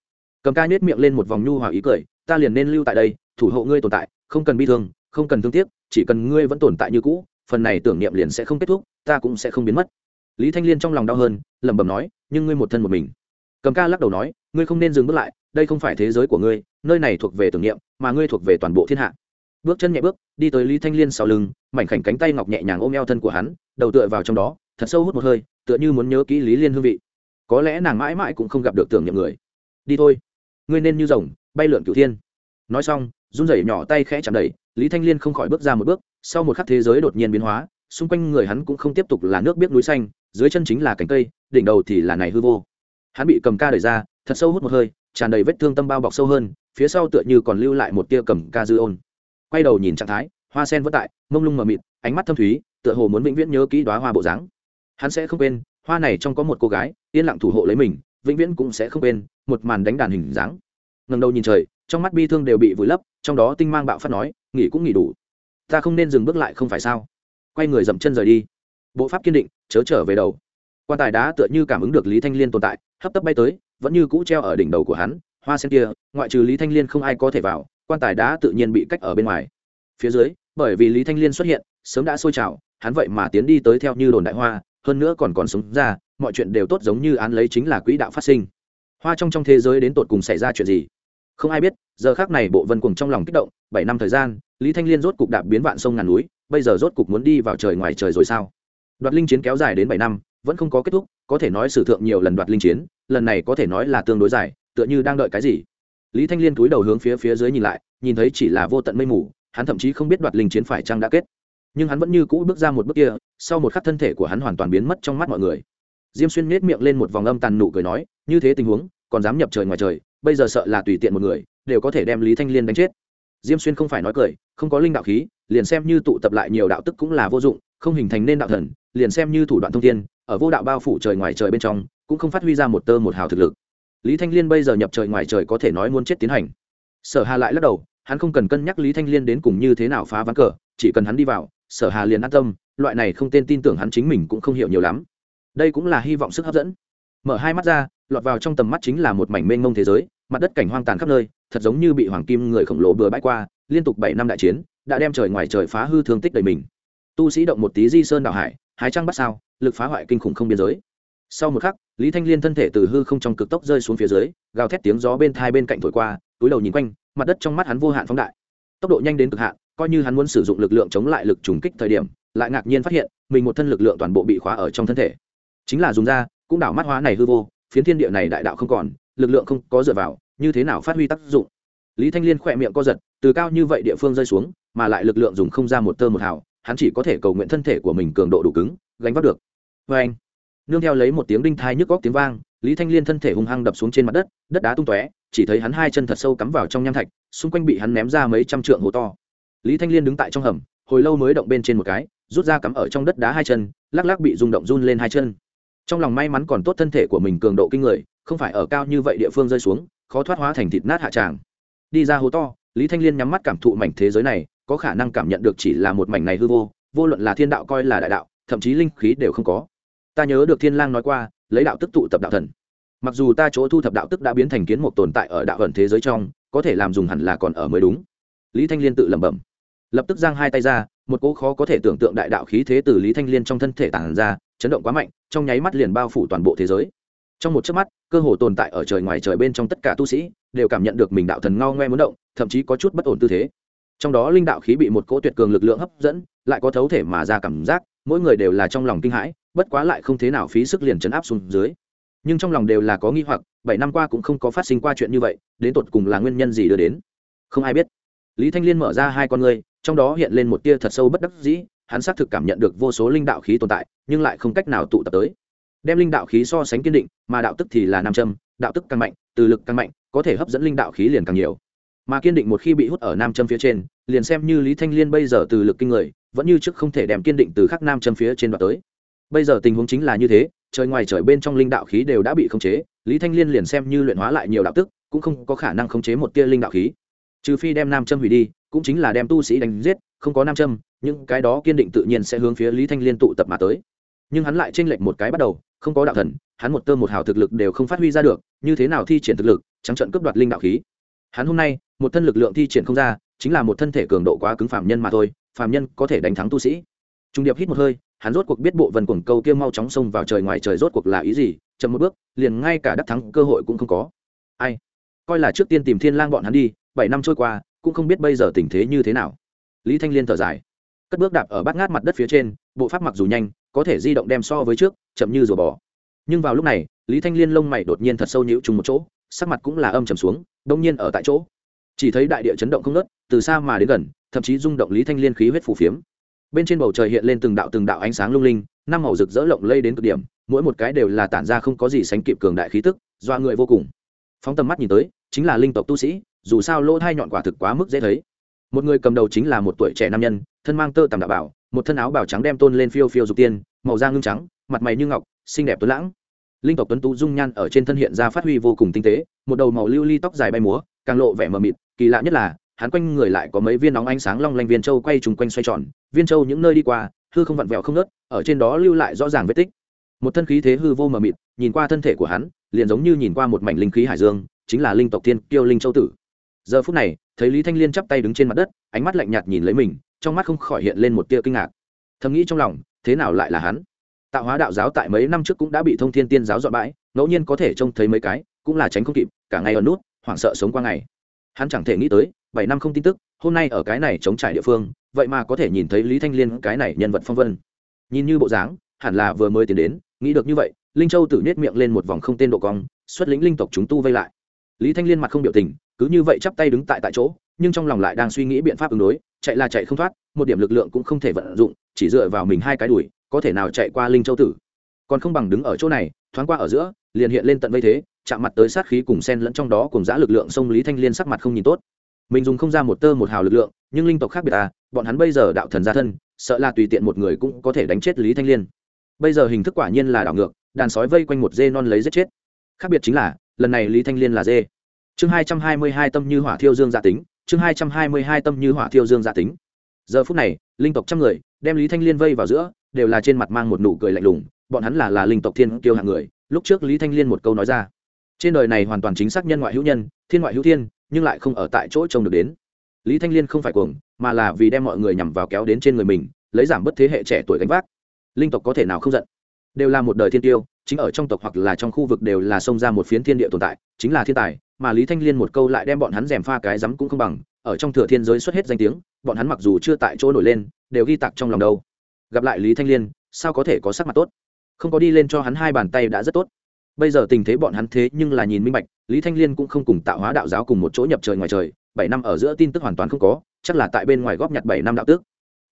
Cầm ca nhếch miệng lên một vòng nhu hòa ý cười, ta liền nên lưu tại đây, thủ hộ ngươi tồn tại, không cần bi thương, không cần thương tiếc, chỉ cần ngươi vẫn tồn tại như cũ, phần này tưởng niệm liền sẽ không kết thúc, ta cũng sẽ không biến mất. Lý thanh liên trong lòng đau hơn, lẩm bẩm nói, nhưng ngươi một thân một mình. Cầm ca lắc đầu nói, ngươi không nên dừng bước lại, đây không phải thế giới của ngươi, nơi này thuộc về tưởng niệm, mà ngươi thuộc về toàn bộ thiên hạ. Bước chân nhẹ bước, đi tới lý thanh liên sau lưng, mảnh khảnh cánh tay ngọc nhẹ nhàng ôm eo thân của hắn, đầu tựa vào trong đó, thật sâu hút một hơi, tựa như muốn nhớ kỹ lý liên hương vị có lẽ nàng mãi mãi cũng không gặp được tưởng niệm người. Đi thôi. Ngươi nên như rồng, bay lượn cửu thiên. Nói xong, run rẩy nhỏ tay khẽ chạm đầy, lý thanh liên không khỏi bước ra một bước, sau một khắc thế giới đột nhiên biến hóa, xung quanh người hắn cũng không tiếp tục là nước biết núi xanh, dưới chân chính là cánh cây, đỉnh đầu thì là này hư vô. Hắn bị cầm ca đẩy ra, thật sâu hút một hơi, tràn đầy vết thương tâm bao bọc sâu hơn, phía sau tựa như còn lưu lại một tia cầm ca dư ôn. Quay đầu nhìn trạng thái, hoa sen vất tại, mông lung mờ mịt, ánh mắt thâm thúy, tựa hồ muốn vĩnh viễn nhớ kỹ đoá hoa bộ dáng. Hắn sẽ không quên hoa này trong có một cô gái, yên lặng thủ hộ lấy mình, vĩnh viễn cũng sẽ không quên, một màn đánh đàn hình dáng. Ngần đầu nhìn trời, trong mắt bi thương đều bị vùi lấp, trong đó tinh mang bạo phát nói, nghỉ cũng nghỉ đủ. Ta không nên dừng bước lại không phải sao? Quay người dậm chân rời đi. Bộ pháp kiên định, chớ trở về đầu. Quan tài đá tựa như cảm ứng được lý thanh liên tồn tại, hấp tấp bay tới, vẫn như cũ treo ở đỉnh đầu của hắn, hoa sen kia, ngoại trừ lý thanh liên không ai có thể vào, quan tài đá tự nhiên bị cách ở bên ngoài. Phía dưới, bởi vì lý thanh liên xuất hiện, sớm đã sôi trào, hắn vậy mà tiến đi tới theo như đồn đại hoa hơn nữa còn còn sống ra, mọi chuyện đều tốt giống như án lấy chính là quỹ đạo phát sinh. Hoa trong trong thế giới đến tột cùng xảy ra chuyện gì? Không ai biết, giờ khác này bộ vân cùng trong lòng kích động, bảy năm thời gian, lý thanh liên rốt cục đạp biến vạn sông ngàn núi, bây giờ rốt cục muốn đi vào trời ngoài trời rồi sao? Đoạt linh chiến kéo dài đến bảy năm, vẫn không có kết thúc, có thể nói sử thượng nhiều lần đoạt linh chiến, lần này có thể nói là tương đối dài, tựa như đang đợi cái gì? Lý thanh liên cúi đầu hướng phía phía dưới nhìn lại, nhìn thấy chỉ là vô tận mây mù, hắn thậm chí không biết đoạt linh chiến phải chăng đã kết. Nhưng hắn vẫn như cũ bước ra một bước kia sau một khắc thân thể của hắn hoàn toàn biến mất trong mắt mọi người. Diêm xuyên nhếch miệng lên một vòng âm tàn nụ cười nói, như thế tình huống, còn dám nhập trời ngoài trời, bây giờ sợ là tùy tiện một người, đều có thể đem lý thanh liên đánh chết. Diêm xuyên không phải nói cười, không có linh đạo khí, liền xem như tụ tập lại nhiều đạo tức cũng là vô dụng, không hình thành nên đạo thần, liền xem như thủ đoạn thông thiên, ở vô đạo bao phủ trời ngoài trời bên trong, cũng không phát huy ra một tơ một hào thực lực. Lý thanh liên bây giờ nhập trời ngoài trời có thể nói muốn chết tiến hành. Sở hà lại lắc đầu, hắn không cần cân nhắc lý thanh liên đến cùng như thế nào phá ván cờ, chỉ cần hắn đi vào, sở hà liền an tâm loại này không tên tin tưởng hắn chính mình cũng không hiểu nhiều lắm. Đây cũng là hy vọng sức hấp dẫn. Mở hai mắt ra, lọt vào trong tầm mắt chính là một mảnh mênh mông thế giới, mặt đất cảnh hoang tàn khắp nơi, thật giống như bị hoàng kim người khổng lồ bừa bãi qua, liên tục bảy năm đại chiến, đã đem trời ngoài trời phá hư thương tích đầy mình. Tu sĩ động một tí di sơn đảo hải, hái trăng bắt sao, lực phá hoại kinh khủng không biên giới. Sau một khắc, lý thanh liên thân thể từ hư không trong cực tốc rơi xuống phía dưới, gào thét tiếng gió bên thai bên cạnh thổi qua, túi đầu nhìn quanh, mặt đất trong mắt hắn vô hạn phóng đại. Tốc độ nhanh đến cực hạn, coi như hắn muốn sử dụng lực lượng chống lại lực trùng kích thời điểm lại ngạc nhiên phát hiện, mình một thân lực lượng toàn bộ bị khóa ở trong thân thể. Chính là dùng ra cũng đảo mắt hóa này hư vô, phiến thiên địa này đại đạo không còn, lực lượng không có dựa vào, như thế nào phát huy tác dụng? Lý thanh liên khỏe miệng co giật, từ cao như vậy địa phương rơi xuống, mà lại lực lượng dùng không ra một tơ một hào, hắn chỉ có thể cầu nguyện thân thể của mình cường độ đủ cứng, gánh vác được. Vê anh, nương theo lấy một tiếng đinh thai nhức góc tiếng vang, lý thanh liên thân thể hung hăng đập xuống trên mặt đất đất đá tung tóe, chỉ thấy hắn hai chân thật sâu cắm vào trong nham thạch, xung quanh bị hắn ném ra mấy trăm trượng hố to. Lý thanh liên đứng tại trong hầm, hồi lâu mới động bên trên một cái rút ra cắm ở trong đất đá hai chân, lắc lắc bị rung động run lên hai chân. Trong lòng may mắn còn tốt thân thể của mình cường độ kinh người, không phải ở cao như vậy địa phương rơi xuống, khó thoát hóa thành thịt nát hạ tràng. Đi ra hố to, lý thanh liên nhắm mắt cảm thụ mảnh thế giới này, có khả năng cảm nhận được chỉ là một mảnh này hư vô vô luận là thiên đạo coi là đại đạo, thậm chí linh khí đều không có. Ta nhớ được thiên lang nói qua, lấy đạo tức tụ tập đạo thần. Mặc dù ta chỗ thu thập đạo tức đã biến thành kiến một tồn tại ở đạo ẩn thế giới trong, có thể làm dùng hẳn là còn ở mới đúng. Lý thanh liên tự lẩm bẩm. Lập tức giang hai tay ra một cỗ khó có thể tưởng tượng đại đạo khí thế từ lý thanh liên trong thân thể tản ra, chấn động quá mạnh, trong nháy mắt liền bao phủ toàn bộ thế giới. Trong một chớp mắt, cơ hồ tồn tại ở trời ngoài trời bên trong tất cả tu sĩ đều cảm nhận được mình đạo thần ngao ngoe muốn động, thậm chí có chút bất ổn tư thế. Trong đó linh đạo khí bị một cỗ tuyệt cường lực lượng hấp dẫn, lại có thấu thể mà ra cảm giác, mỗi người đều là trong lòng kinh hãi, bất quá lại không thế nào phí sức liền chấn áp xuống dưới. Nhưng trong lòng đều là có nghi hoặc, bảy năm qua cũng không có phát sinh qua chuyện như vậy, đến tột cùng là nguyên nhân gì đưa đến? Không ai biết. Lý thanh liên mở ra hai con ngươi trong đó hiện lên một tia thật sâu bất đắc dĩ, hắn xác thực cảm nhận được vô số linh đạo khí tồn tại, nhưng lại không cách nào tụ tập tới. Đem linh đạo khí so sánh kiên định, mà đạo tức thì là nam châm, đạo tức càng mạnh, từ lực càng mạnh, có thể hấp dẫn linh đạo khí liền càng nhiều. Mà kiên định một khi bị hút ở nam châm phía trên, liền xem như lý thanh liên bây giờ từ lực kinh người, vẫn như trước không thể đem kiên định từ khắc nam châm phía trên đoạt tới. Bây giờ tình huống chính là như thế, trời ngoài trời bên trong linh đạo khí đều đã bị khống chế, lý thanh liên liền xem như luyện hóa lại nhiều đạo tức, cũng không có khả năng khống chế một tia linh đạo khí. Trừ phi đem nam châm hủy đi cũng chính là đem tu sĩ đánh giết, không có nam châm, những cái đó kiên định tự nhiên sẽ hướng phía lý thanh liên tụ tập mà tới. Nhưng hắn lại chênh lệch một cái bắt đầu, không có đạo thần, hắn một tơ một hào thực lực đều không phát huy ra được, như thế nào thi triển thực lực, trắng trận cướp đoạt linh đạo khí. Hắn hôm nay, một thân lực lượng thi triển không ra, chính là một thân thể cường độ quá cứng phạm nhân mà thôi phạm nhân có thể đánh thắng tu sĩ. Trung điệp hít một hơi, hắn rốt cuộc biết bộ vần cuồng câu kia mau chóng xông vào trời ngoài trời rốt cuộc là ý gì, chậm một bước, liền ngay cả đắc thắng cơ hội cũng không có. Ai? Coi là trước tiên tìm thiên lang bọn hắn đi, bảy năm trôi qua cũng không biết bây giờ tình thế như thế nào. Lý thanh liên thở dài. Cất bước đạp ở bát ngát mặt đất phía trên, bộ pháp mặc dù nhanh, có thể di động đem so với trước, chậm như rùa bò. Nhưng vào lúc này, lý thanh liên lông mày đột nhiên thật sâu nhịu chung một chỗ, sắc mặt cũng là âm trầm xuống, đông nhiên ở tại chỗ. Chỉ thấy đại địa chấn động không nớt từ xa mà đến gần, thậm chí rung động lý thanh liên khí huyết phù phiếm. Bên trên bầu trời hiện lên từng đạo từng đạo ánh sáng lung linh, năm màu rực rỡ lộng lây đến cực điểm, mỗi một cái đều là tản ra không có gì sánh kịp cường đại khí tức doa người vô cùng. Phóng tầm mắt nhìn tới chính là linh tộc tu sĩ, dù sao lỗ thai nhọn quả thực quá mức dễ thấy. Một người cầm đầu chính là một tuổi trẻ nam nhân, thân mang tơ tằm đạo bảo, một thân áo bảo trắng đem tôn lên phiêu phiêu dục tiên, màu da ngưng trắng, mặt mày như ngọc, xinh đẹp tuấn lãng. Linh tộc tuấn tú dung nhan ở trên thân hiện ra phát huy vô cùng tinh tế, một đầu màu lưu ly tóc dài bay múa, càng lộ vẻ mờ mịt, kỳ lạ nhất là, hắn quanh người lại có mấy viên nóng ánh sáng long lanh viên châu quay trùng quanh xoay tròn, viên châu những nơi đi qua, hư không vặn vẹo không nớt ở trên đó lưu lại rõ ràng vết tích. Một thân khí thế hư vô mờ mịt, nhìn qua thân thể của hắn, liền giống như nhìn qua một mảnh linh khí hải dương chính là linh tộc thiên kiêu linh châu tử. Giờ phút này, thấy lý thanh liên chắp tay đứng trên mặt đất, ánh mắt lạnh nhạt nhìn lấy mình, trong mắt không khỏi hiện lên một tia kinh ngạc. Thầm nghĩ trong lòng, thế nào lại là hắn? Tạo hóa đạo giáo tại mấy năm trước cũng đã bị thông thiên tiên giáo dọn bãi, ngẫu nhiên có thể trông thấy mấy cái, cũng là tránh không kịp, cả ngày ở nút, hoảng sợ sống qua ngày. Hắn chẳng thể nghĩ tới, bảy năm không tin tức, hôm nay ở cái này chống trải địa phương, vậy mà có thể nhìn thấy lý thanh liên cái này nhân vật phong vân. Nhìn như bộ dáng, hẳn là vừa mới tiến đến, nghĩ được như vậy, linh châu tự nết miệng lên một vòng không tên độ cong, xuất lĩnh linh tộc chúng tu vây lại lý thanh liên mặt không biểu tình, cứ như vậy chắp tay đứng tại tại chỗ, nhưng trong lòng lại đang suy nghĩ biện pháp ứng đối, chạy là chạy không thoát, một điểm lực lượng cũng không thể vận dụng, chỉ dựa vào mình hai cái đùi, có thể nào chạy qua linh châu tử. Còn không bằng đứng ở chỗ này, thoáng qua ở giữa, liền hiện lên tận vây thế, chạm mặt tới sát khí cùng sen lẫn trong đó cùng giã lực lượng sông lý thanh liên sắc mặt không nhìn tốt. Mình dùng không ra một tơ một hào lực lượng, nhưng linh tộc khác biệt à bọn hắn bây giờ đạo thần gia thân, sợ là tùy tiện một người cũng có thể đánh chết lý thanh liên. Bây giờ hình thức quả nhiên là đảo ngược, đàn sói vây quanh một dê non lấy giết chết. Khác biệt chính là lần này lý thanh liên là dê. Chương hai trăm hai mươi hai tâm như hỏa thiêu dương gia tính, chương hai trăm hai mươi hai tâm như hỏa thiêu dương gia tính. Giờ phút này, linh tộc trăm người đem lý thanh liên vây vào giữa, đều là trên mặt mang một nụ cười lạnh lùng, bọn hắn là là linh tộc thiên kiêu hạng người, lúc trước lý thanh liên một câu nói ra. Trên đời này hoàn toàn chính xác nhân ngoại hữu nhân, thiên ngoại hữu thiên, nhưng lại không ở tại chỗ trông được đến. Lý thanh liên không phải cuồng, mà là vì đem mọi người nhằm vào kéo đến trên người mình, lấy giảm bớt thế hệ trẻ tuổi gánh vác. Linh tộc có thể nào không giận? Đều là một đời thiên tiêu chính ở trong tộc hoặc là trong khu vực đều là xông ra một phiến thiên địa tồn tại, chính là thiên tài, mà lý thanh liên một câu lại đem bọn hắn rèm pha cái rắm cũng không bằng, ở trong thừa thiên giới xuất hết danh tiếng, bọn hắn mặc dù chưa tại chỗ nổi lên, đều ghi tặc trong lòng đâu. Gặp lại lý thanh liên, sao có thể có sắc mặt tốt? Không có đi lên cho hắn hai bàn tay đã rất tốt. Bây giờ tình thế bọn hắn thế nhưng là nhìn minh bạch, lý thanh liên cũng không cùng tạo hóa đạo giáo cùng một chỗ nhập trời ngoài trời, bảy năm ở giữa tin tức hoàn toàn không có, chắc là tại bên ngoài góp nhặt bảy năm đạo tước.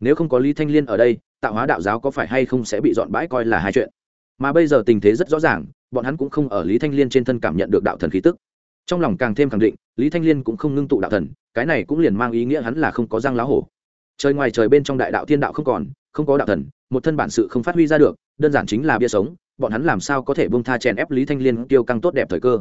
Nếu không có lý thanh liên ở đây, tạo hóa đạo giáo có phải hay không sẽ bị dọn bãi coi là hai chuyện? Mà bây giờ tình thế rất rõ ràng, bọn hắn cũng không ở lý thanh liên trên thân cảm nhận được đạo thần khí tức. Trong lòng càng thêm khẳng định, lý thanh liên cũng không ngưng tụ đạo thần, cái này cũng liền mang ý nghĩa hắn là không có răng lá hổ. Trời ngoài trời bên trong đại đạo thiên đạo không còn, không có đạo thần, một thân bản sự không phát huy ra được, đơn giản chính là bia sống, bọn hắn làm sao có thể bông tha chèn ép lý thanh liên tiêu căng tốt đẹp thời cơ?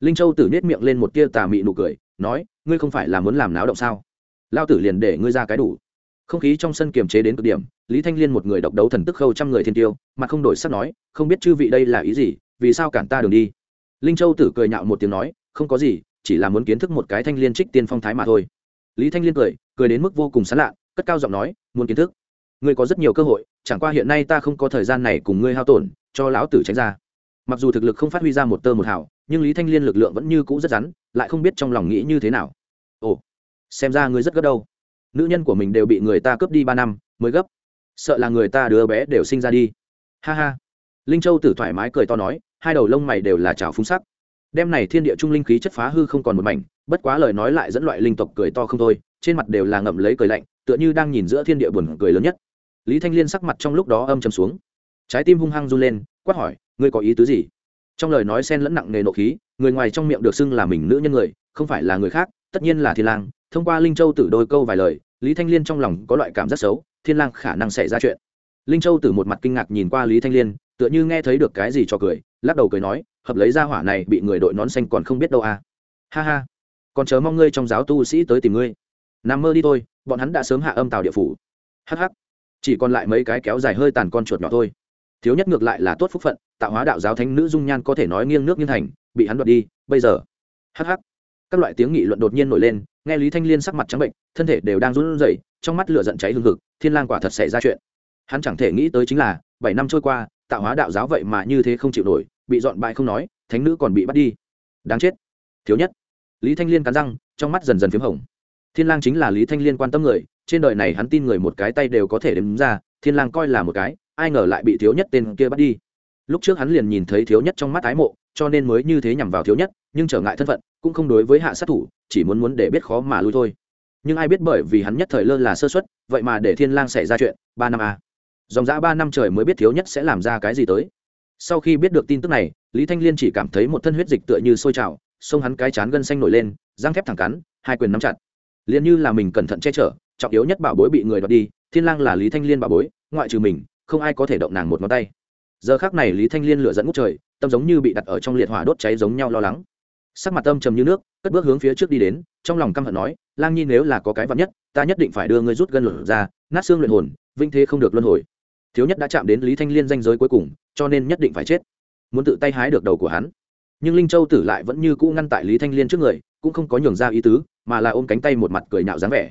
Linh châu tử nết miệng lên một tia tà mị nụ cười, nói, ngươi không phải là muốn làm náo động sao? Lao tử liền để ngươi ra cái đủ. Không khí trong sân kiềm chế đến cực điểm lý thanh liên một người độc đấu thần tức khâu trăm người thiên tiêu, mà không đổi sắc nói, không biết chư vị đây là ý gì, vì sao cản ta đường đi? Linh châu tử cười nhạo một tiếng nói, không có gì, chỉ là muốn kiến thức một cái thanh liên trích tiên phong thái mà thôi. Lý thanh liên cười cười đến mức vô cùng sán lạ, cất cao giọng nói, muốn kiến thức? Ngươi có rất nhiều cơ hội, chẳng qua hiện nay ta không có thời gian này cùng ngươi hao tổn, cho lão tử tránh ra. Mặc dù thực lực không phát huy ra một tơ một hào, nhưng lý thanh liên lực lượng vẫn như cũ rất rắn, lại không biết trong lòng nghĩ như thế nào. Ồ, xem ra ngươi rất gấp đâu. Nữ nhân của mình đều bị người ta cướp đi ba năm, mới gấp sợ là người ta đứa bé đều sinh ra đi. Ha ha. Linh châu tử thoải mái cười to nói, hai đầu lông mày đều là trào phúng sắc. Đem này thiên địa trung linh khí chất phá hư không còn một mảnh, bất quá lời nói lại dẫn loại linh tộc cười to không thôi, trên mặt đều là ngậm lấy cười lạnh, tựa như đang nhìn giữa thiên địa buồn cười lớn nhất. Lý thanh liên sắc mặt trong lúc đó âm trầm xuống. Trái tim hung hăng run lên, quát hỏi, ngươi có ý tứ gì? Trong lời nói xen lẫn nặng nề nộ khí, người ngoài trong miệng được xưng là mình nữ nhân người, không phải là người khác, tất nhiên là thiên lang. Thông qua linh châu tử đôi câu vài lời, lý thanh liên trong lòng có loại cảm giác xấu thiên lang khả năng xảy ra chuyện. Linh châu từ một mặt kinh ngạc nhìn qua lý thanh liên, tựa như nghe thấy được cái gì cho cười, lắc đầu cười nói, hợp lấy ra hỏa này bị người đội nón xanh còn không biết đâu à. Ha ha, còn chờ mong ngươi trong giáo tu sĩ tới tìm ngươi. Nằm mơ đi thôi, bọn hắn đã sớm hạ âm tào địa phủ. Hh chỉ còn lại mấy cái kéo dài hơi tàn con chuột nhỏ thôi. Thiếu nhất ngược lại là tốt phúc phận, tạo hóa đạo giáo thánh nữ dung nhan có thể nói nghiêng nước nghiêng thành, bị hắn đoạt đi, bây giờ. Hh các loại tiếng nghị luận đột nhiên nổi lên, nghe lý thanh liên sắc mặt trắng bệnh, thân thể đều đang run rẩy, trong mắt lửa giận cháy hương hực, thiên lang quả thật xảy ra chuyện. Hắn chẳng thể nghĩ tới chính là, bảy năm trôi qua, tạo hóa đạo giáo vậy mà như thế không chịu nổi, bị dọn bại không nói, thánh nữ còn bị bắt đi. Đáng chết. Thiếu nhất. Lý thanh liên cắn răng, trong mắt dần dần p h í m hồng. Thiên lang chính là lý thanh liên quan tâm người, trên đời này hắn tin người một cái tay đều có thể đếm ra, thiên lang coi là một cái, ai ngờ lại bị thiếu nhất tên kia bắt đi. Lúc trước hắn liền nhìn thấy thiếu nhất trong mắt ái mộ cho nên mới như thế nhằm vào thiếu nhất, nhưng trở ngại thân phận, cũng không đối với hạ sát thủ, chỉ muốn muốn để biết khó mà lui thôi. Nhưng ai biết bởi vì hắn nhất thời lơ là sơ xuất vậy mà để thiên lang xảy ra chuyện, ba năm a à. dòng dã ba năm trời mới biết thiếu nhất sẽ làm ra cái gì tới. Sau khi biết được tin tức này, lý thanh liên chỉ cảm thấy một thân huyết dịch tựa như sôi trào, xông hắn cái chán gân xanh nổi lên răng thép thẳng cắn, hai quyền nắm chặt. Liền như là mình cẩn thận che chở, trọng yếu nhất bảo bối bị người đoạt đi, thiên lang là lý thanh liên bảo bối, ngoại trừ mình, không ai có thể động nàng một ngón tay. Giờ khắc này lý thanh liên lửa dẫn ngút trời tâm giống như bị đặt ở trong liệt hỏa đốt cháy giống nhau lo lắng. Sắc mặt tâm trầm như nước, cất bước hướng phía trước đi đến, trong lòng căm hận nói, lang nhi nếu là có cái vật nhất, ta nhất định phải đưa ngươi rút gân lửa ra, nát xương luyện hồn vinh thế không được luân hồi. Thiếu nhất đã chạm đến lý thanh liên danh giới cuối cùng, cho nên nhất định phải chết. Muốn tự tay hái được đầu của hắn. Nhưng linh châu tử lại vẫn như cũ ngăn tại lý thanh liên trước người, cũng không có nhường ra ý tứ, mà là ôm cánh tay một mặt cười nhạo dáng vẻ.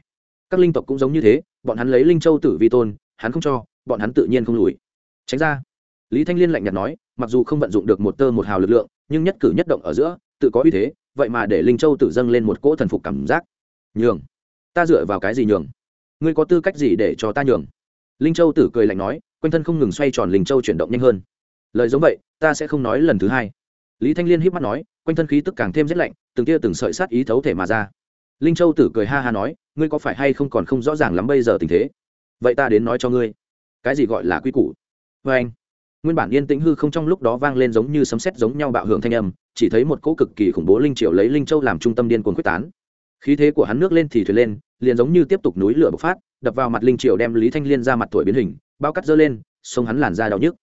Các linh tộc cũng giống như thế, bọn hắn lấy linh châu tử vi tôn, hắn không cho, bọn hắn tự nhiên không lùi. Tránh ra. Lý thanh liên lạnh nhạt nói mặc dù không vận dụng được một tơ một hào lực lượng, nhưng nhất cử nhất động ở giữa, tự có uy thế, vậy mà để linh châu tử dâng lên một cỗ thần phục cảm giác. Nhường. Ta dựa vào cái gì nhường? Ngươi có tư cách gì để cho ta nhường? Linh châu tử cười lạnh nói, quanh thân không ngừng xoay tròn linh châu chuyển động nhanh hơn. Lời giống vậy, ta sẽ không nói lần thứ hai. Lý thanh liên híp mắt nói, quanh thân khí tức càng thêm rét lạnh, từng tia từng sợi sát ý thấu thể mà ra. Linh châu tử cười ha ha nói, ngươi có phải hay không còn không rõ ràng lắm bây giờ tình thế? Vậy ta đến nói cho ngươi. Cái gì gọi là quy củ? Vê anh nguyên bản yên tĩnh hư không trong lúc đó vang lên giống như sấm sét giống nhau bạo hưởng thanh âm, chỉ thấy một cỗ cực kỳ khủng bố linh triều lấy linh châu làm trung tâm điên cuồng quyết tán. Khí thế của hắn nước lên thì thuyền lên, liền giống như tiếp tục núi lửa bộc phát, đập vào mặt linh triều đem lý thanh liên ra mặt tuổi biến hình, bao cắt dơ lên, sông hắn làn ra đau nhức.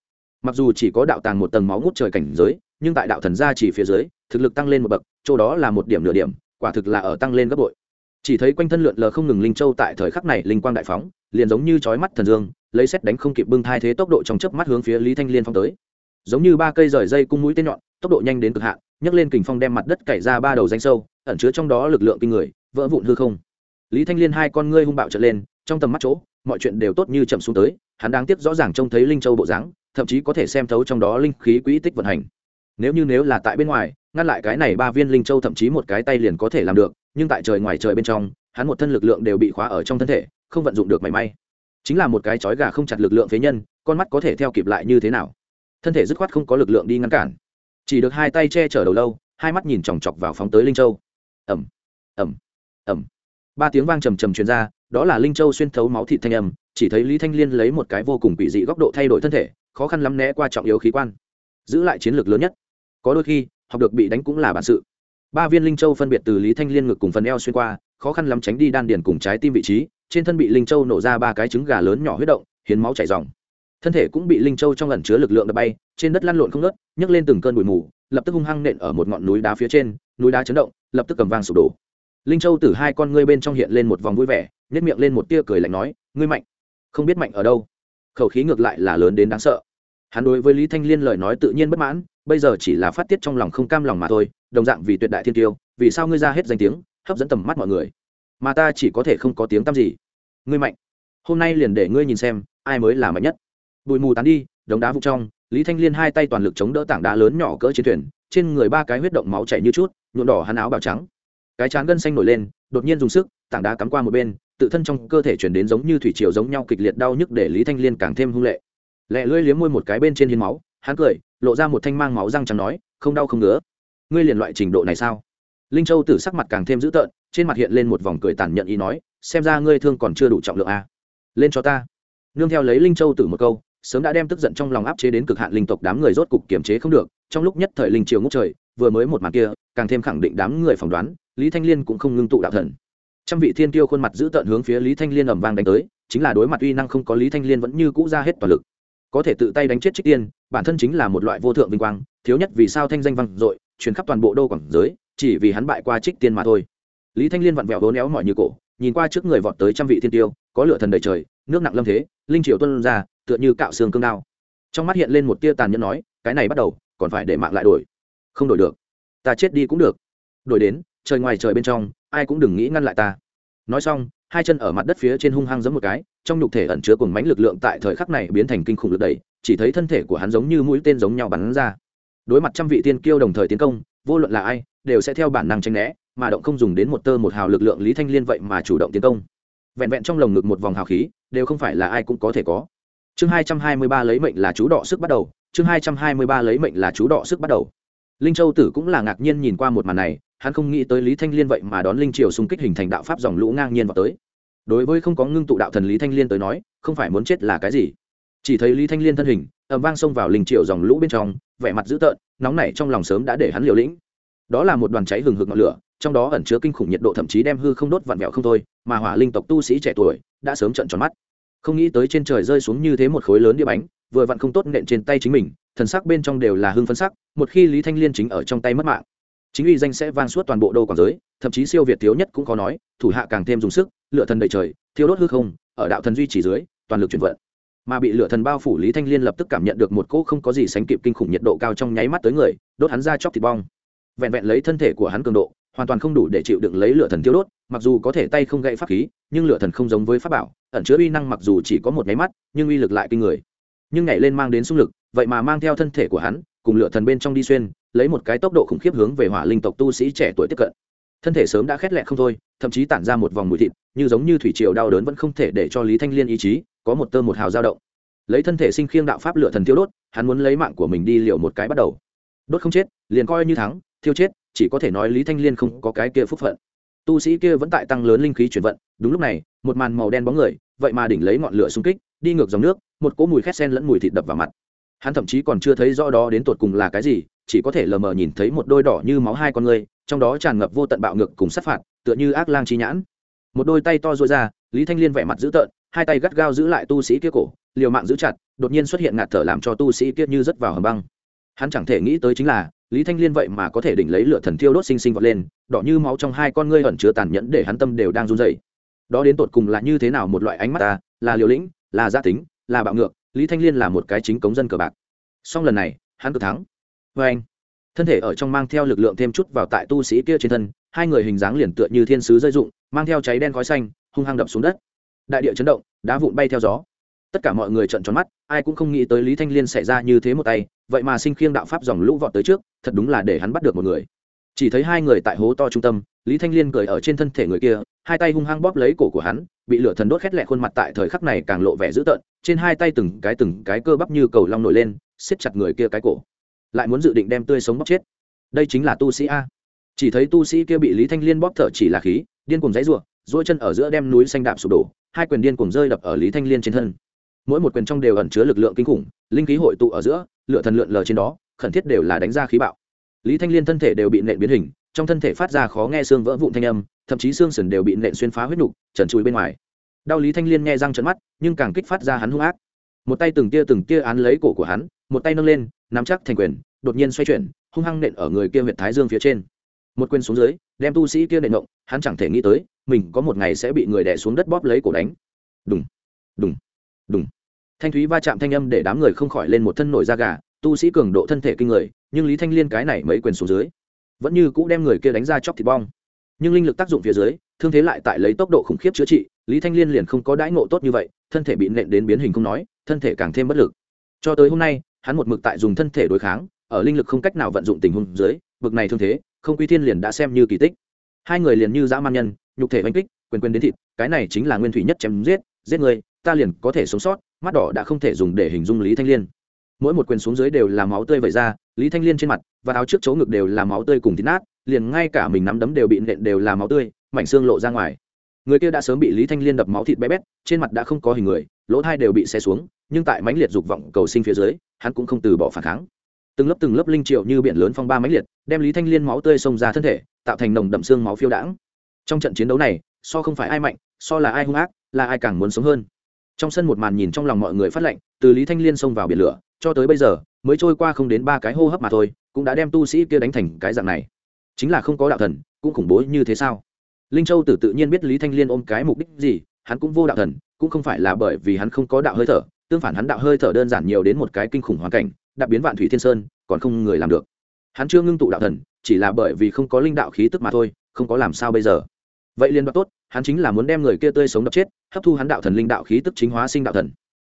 Mặc dù chỉ có đạo tàng một tầng máu ngút trời cảnh giới, nhưng tại đạo thần gia chỉ phía dưới, thực lực tăng lên một bậc, chỗ đó là một điểm nửa điểm, quả thực là ở tăng lên gấp bội chỉ thấy quanh thân lượn lờ không ngừng linh châu tại thời khắc này linh quang đại phóng, liền giống như chói mắt thần dương, lấy xét đánh không kịp bưng thai thế tốc độ trong chớp mắt hướng phía lý thanh liên phong tới. Giống như ba cây rời dây cung mũi tên nhọn, tốc độ nhanh đến cực hạn, nhấc lên kình phong đem mặt đất cày ra ba đầu danh sâu, ẩn chứa trong đó lực lượng kinh người, vỡ vụn hư không. Lý thanh liên hai con ngươi hung bạo trở lên, trong tầm mắt chỗ, mọi chuyện đều tốt như chậm xuống tới, hắn đáng tiếc rõ ràng trông thấy linh châu bộ dáng, thậm chí có thể xem thấu trong đó linh khí quỹ tích vận hành. Nếu như nếu là tại bên ngoài, ngăn lại cái này ba viên linh châu thậm chí một cái tay liền có thể làm được nhưng tại trời ngoài trời bên trong, hắn một thân lực lượng đều bị khóa ở trong thân thể, không vận dụng được mảy may. Chính là một cái chói gà không chặt lực lượng phế nhân, con mắt có thể theo kịp lại như thế nào? Thân thể dứt khoát không có lực lượng đi ngăn cản. Chỉ được hai tay che chở đầu lâu, hai mắt nhìn chòng chọc vào phóng tới linh châu. Ẩm ẩm ẩm ba tiếng vang trầm trầm truyền ra, đó là linh châu xuyên thấu máu thịt thanh âm, chỉ thấy lý thanh liên lấy một cái vô cùng quỷ dị góc độ thay đổi thân thể, khó khăn lắm né qua trọng yếu khí quan. Giữ lại chiến lược lớn nhất. Có đôi khi, học được bị đánh cũng là bản sự ba viên linh châu phân biệt từ lý thanh liên ngực cùng phần eo xuyên qua, khó khăn lắm tránh đi đan điền cùng trái tim vị trí, trên thân bị linh châu nổ ra ba cái trứng gà lớn nhỏ huyết động, hiến máu chảy dòng thân thể cũng bị linh châu trong lần chứa lực lượng đập bay, trên đất lăn lộn không ngớt, nhấc lên từng cơn bụi mù, lập tức hung hăng nện ở một ngọn núi đá phía trên, núi đá chấn động, lập tức cầm vang sụp đổ. Linh châu từ hai con ngươi bên trong hiện lên một vòng vui vẻ nhét miệng lên một tia cười lạnh nói, ngươi mạnh, không biết mạnh ở đâu. Khẩu khí ngược lại là lớn đến đáng sợ. Hắn đối với lý thanh liên lời nói tự nhiên bất mãn bây giờ chỉ là phát tiết trong lòng không cam lòng mà thôi, đồng dạng vì tuyệt đại thiên tiêu, vì sao ngươi ra hết danh tiếng, hấp dẫn tầm mắt mọi người? Mà ta chỉ có thể không có tiếng tăm gì. Ngươi mạnh. Hôm nay liền để ngươi nhìn xem, ai mới là mạnh nhất. Bụi mù tán đi, đống đá vụ trong, lý thanh liên hai tay toàn lực chống đỡ tảng đá lớn nhỏ cỡ chiến thuyền, trên người ba cái huyết động máu chảy như chút, nhuộm đỏ hắn áo bào trắng. Cái chán gân xanh nổi lên, đột nhiên dùng sức, tảng đá cắm qua một bên, tự thân trong cơ thể chuyển đến giống như thủy triều giống nhau kịch liệt đau nhức để lý thanh liên càng thêm hung lệ. Lẹ lưỡi liếm môi một cái bên trên hiến máu, hắn cười lộ ra một thanh mang máu răng trắng nói, không đau không ngứa. Ngươi liền loại trình độ này sao? Linh châu tử sắc mặt càng thêm dữ tợn, trên mặt hiện lên một vòng cười tàn nhận ý nói, xem ra ngươi thương còn chưa đủ trọng lượng a à. lên cho ta. Nương theo lấy linh châu tử một câu, sớm đã đem tức giận trong lòng áp chế đến cực hạn linh tộc đám người rốt cục kiềm chế không được, trong lúc nhất thời linh triều ngốc trời, vừa mới một màn kia, càng thêm khẳng định đám người phỏng đoán, lý thanh liên cũng không ngưng tụ đạo thần. Trăm vị thiên tiêu khuôn mặt giữ tợn hướng phía lý thanh liên ầm vang đánh tới, chính là đối mặt uy năng không có lý thanh liên vẫn như cũ ra hết toàn lực có thể tự tay đánh chết trích tiên, bản thân chính là một loại vô thượng vinh quang, thiếu nhất vì sao thanh danh vang dội, truyền khắp toàn bộ đô quảng giới, chỉ vì hắn bại qua trích tiên mà thôi. Lý thanh liên vặn vẹo hố néo mọi như cổ, nhìn qua trước người vọt tới trăm vị thiên tiêu, có lửa thần đầy trời, nước nặng lâm thế, linh triều tuân ra, tựa như cạo xương cương đao. Trong mắt hiện lên một tia tàn nhẫn nói, cái này bắt đầu, còn phải để mạng lại đổi. Không đổi được. Ta chết đi cũng được. Đổi đến, trời ngoài trời bên trong, ai cũng đừng nghĩ ngăn lại ta. Nói xong hai chân ở mặt đất phía trên hung hăng giẫm một cái, trong nhục thể ẩn chứa cùng mãnh lực lượng tại thời khắc này biến thành kinh khủng lực đẩy, chỉ thấy thân thể của hắn giống như mũi tên giống nhau bắn ra. Đối mặt trăm vị tiên kiêu đồng thời tiến công, vô luận là ai, đều sẽ theo bản năng tránh né, mà động không dùng đến một tơ một hào lực lượng lý thanh liên vậy mà chủ động tiến công. Vẹn vẹn trong lồng ngực một vòng hào khí, đều không phải là ai cũng có thể có. Chương hai trăm hai mươi ba lấy mệnh là chú đọ sức bắt đầu, chương hai trăm hai mươi ba lấy mệnh là chú đọ sức bắt đầu. Linh châu tử cũng là ngạc nhiên nhìn qua một màn này hắn không nghĩ tới lý thanh liên vậy mà đón linh triều xung kích hình thành đạo pháp dòng lũ ngang nhiên vào tới. Đối với không có ngưng tụ đạo thần lý thanh liên tới nói, không phải muốn chết là cái gì? Chỉ thấy lý thanh liên thân hình ẩm vang xông vào linh triều dòng lũ bên trong, vẻ mặt dữ tợn, nóng nảy trong lòng sớm đã để hắn liều lĩnh. Đó là một đoàn cháy hừng hực ngọn lửa, trong đó ẩn chứa kinh khủng nhiệt độ thậm chí đem hư không đốt vặn vẹo không thôi, mà hỏa linh tộc tu sĩ trẻ tuổi đã sớm trận tròn mắt. Không nghĩ tới trên trời rơi xuống như thế một khối lớn đĩa bánh, vừa vặn không tốt nện trên tay chính mình, thần sắc bên trong đều là hưng phân sắc, một khi lý thanh liên chính ở trong tay mất mạng chính uy danh sẽ vang suốt toàn bộ đô quảng giới, thậm chí siêu việt thiếu nhất cũng có nói, thủ hạ càng thêm dùng sức, lựa thần đầy trời, thiêu đốt hư không, ở đạo thần duy trì dưới, toàn lực chuyển vận. Mà bị lửa thần bao phủ lý thanh liên lập tức cảm nhận được một cỗ không có gì sánh kịp kinh khủng nhiệt độ cao trong nháy mắt tới người, đốt hắn ra chóc thịt bong. Vẹn vẹn lấy thân thể của hắn cường độ, hoàn toàn không đủ để chịu đựng lấy lửa thần tiêu đốt, mặc dù có thể tay không gậy pháp khí, nhưng lửa thần không giống với pháp bảo, ẩn chứa uy năng mặc dù chỉ có một nháy mắt, nhưng uy lực lại kinh người. Nhưng nhảy lên mang đến xung lực, vậy mà mang theo thân thể của hắn, cùng lửa thần bên trong đi xuyên lấy một cái tốc độ khủng khiếp hướng về hỏa linh tộc tu sĩ trẻ tuổi tiếp cận. Thân thể sớm đã khét lẹ không thôi, thậm chí tản ra một vòng mùi thịt, như giống như thủy triều đau đớn vẫn không thể để cho lý thanh liên ý chí có một tơ một hào dao động. Lấy thân thể sinh khiêng đạo pháp lửa thần thiêu đốt, hắn muốn lấy mạng của mình đi liệu một cái bắt đầu. Đốt không chết, liền coi như thắng, thiêu chết, chỉ có thể nói lý thanh liên không có cái kia phúc phận. Tu sĩ kia vẫn tại tăng lớn linh khí chuyển vận, đúng lúc này, một màn màu đen bóng người, vậy mà đỉnh lấy ngọn lửa xung kích, đi ngược dòng nước, một cỗ mùi khét sen lẫn mùi thịt đập vào mặt. Hắn thậm chí còn chưa thấy rõ đó đến tột cùng là cái gì chỉ có thể lờ mờ nhìn thấy một đôi đỏ như máu hai con người, trong đó tràn ngập vô tận bạo ngược cùng sát phạt, tựa như ác lang chi nhãn. Một đôi tay to dội ra, lý thanh liên vẻ mặt dữ tợn, hai tay gắt gao giữ lại tu sĩ kia cổ, liều mạng giữ chặt, đột nhiên xuất hiện ngạt thở làm cho tu sĩ kia như rớt vào hầm băng. Hắn chẳng thể nghĩ tới chính là, lý thanh liên vậy mà có thể đỉnh lấy lửa thần thiêu đốt sinh sinh vọt lên, đỏ như máu trong hai con ngươi ẩn chứa tàn nhẫn để hắn tâm đều đang run dày đó đến tột cùng là như thế nào một loại ánh mắt ta, là liều lĩnh, là gia tính, là bạo ngược, lý thanh liên là một cái chính cống dân cờ bạc. Song lần này, hắn cực thắng vê anh, thân thể ở trong mang theo lực lượng thêm chút vào tại tu sĩ kia trên thân, hai người hình dáng liền tựa như thiên sứ rơi dụng, mang theo cháy đen khói xanh, hung hăng đập xuống đất. Đại địa chấn động, đá vụn bay theo gió. Tất cả mọi người trợn tròn mắt, ai cũng không nghĩ tới lý thanh liên xảy ra như thế một tay, vậy mà sinh khiêng đạo pháp dòng lũ vọt tới trước, thật đúng là để hắn bắt được một người. Chỉ thấy hai người tại hố to trung tâm, lý thanh liên cười ở trên thân thể người kia, hai tay hung hăng bóp lấy cổ của hắn, bị lửa thần đốt khét lẹ khuôn mặt tại thời khắc này càng lộ vẻ dữ tợn, trên hai tay từng cái từng cái cơ bắp như cầu long nổi lên, siết chặt người kia cái cổ lại muốn dự định đem tươi sống bóp chết. Đây chính là tu sĩ a. Chỉ thấy tu sĩ kia bị lý thanh liên bóp thở chỉ là khí, điên cùng dãy ruộng dỗi chân ở giữa đem núi xanh đạp sụp đổ, hai quyền điên cùng rơi đập ở lý thanh liên trên thân. Mỗi một quyền trong đều ẩn chứa lực lượng kinh khủng, linh khí hội tụ ở giữa lựa thần lượn lờ trên đó, khẩn thiết đều là đánh ra khí bạo. Lý thanh liên thân thể đều bị nện biến hình, trong thân thể phát ra khó nghe xương vỡ vụn thanh âm, thậm chí xương sần đều bị nện xuyên phá huyết nhục, trần trụi bên ngoài. Đau lý thanh liên nghe răng trận mắt, nhưng càng kích phát ra hắn hung ác. Một tay từng tia từng tia án lấy cổ của hắn, một tay nâng lên nắm chắc thành quyền, đột nhiên xoay chuyển, hung hăng nện ở người kia huyện thái dương phía trên. Một quyền xuống dưới, đem tu sĩ kia nện động hắn chẳng thể nghĩ tới, mình có một ngày sẽ bị người đè xuống đất bóp lấy cổ đánh. Đùng đùng đùng. Thanh thúy va chạm thanh âm để đám người không khỏi lên một thân nổi da gà, tu sĩ cường độ thân thể kinh người, nhưng lý thanh liên cái này mấy quyền xuống dưới, vẫn như cũ đem người kia đánh ra chóc thịt bong. Nhưng linh lực tác dụng phía dưới, thương thế lại tại lấy tốc độ khủng khiếp chữa trị, lý thanh liên liền không có đãi ngộ tốt như vậy, thân thể bị nện đến biến hình không nói, thân thể càng thêm bất lực. Cho tới hôm nay hắn một mực tại dùng thân thể đối kháng, ở linh lực không cách nào vận dụng tình huống dưới vực này thương thế, không quy thiên liền đã xem như kỳ tích. Hai người liền như dã man nhân, nhục thể oanh kích, quyền quyền đến thịt, cái này chính là nguyên thủy nhất chém giết giết người, ta liền có thể sống sót, mắt đỏ đã không thể dùng để hình dung lý thanh liên. Mỗi một quyền xuống dưới đều là máu tươi vẩy ra, lý thanh liên trên mặt, và áo trước chỗ ngực đều là máu tươi cùng thịt nát, liền ngay cả mình nắm đấm đều bị nện đều là máu tươi, mảnh xương lộ ra ngoài. Người kia đã sớm bị lý thanh liên đập máu thịt bé bét, trên mặt đã không có hình người, lỗ thai đều bị xe xuống nhưng tại mãnh liệt dục vọng cầu sinh phía dưới, hắn cũng không từ bỏ phản kháng. Từng lớp từng lớp linh triệu như biển lớn phong ba mãnh liệt, đem lý thanh liên máu tươi xông ra thân thể, tạo thành nồng đậm xương máu phiêu đãng. Trong trận chiến đấu này, so không phải ai mạnh, so là ai hung ác, là ai càng muốn sống hơn. Trong sân một màn nhìn trong lòng mọi người phát lệnh, từ lý thanh liên xông vào biển lửa, cho tới bây giờ, mới trôi qua không đến ba cái hô hấp mà thôi, cũng đã đem tu sĩ kia đánh thành cái dạng này. Chính là không có đạo thần, cũng khủng bố như thế sao? Linh châu tử tự nhiên biết lý thanh liên ôm cái mục đích gì, hắn cũng vô đạo thần, cũng không phải là bởi vì hắn không có đạo hơi thở tương phản hắn đạo hơi thở đơn giản nhiều đến một cái kinh khủng hoàn cảnh đặc biến vạn thủy thiên sơn, còn không người làm được. Hắn chưa ngưng tụ đạo thần, chỉ là bởi vì không có linh đạo khí tức mà thôi, không có làm sao bây giờ. Vậy liên đoạt tốt, hắn chính là muốn đem người kia tươi sống đập chết, hấp thu hắn đạo thần linh đạo khí tức chính hóa sinh đạo thần.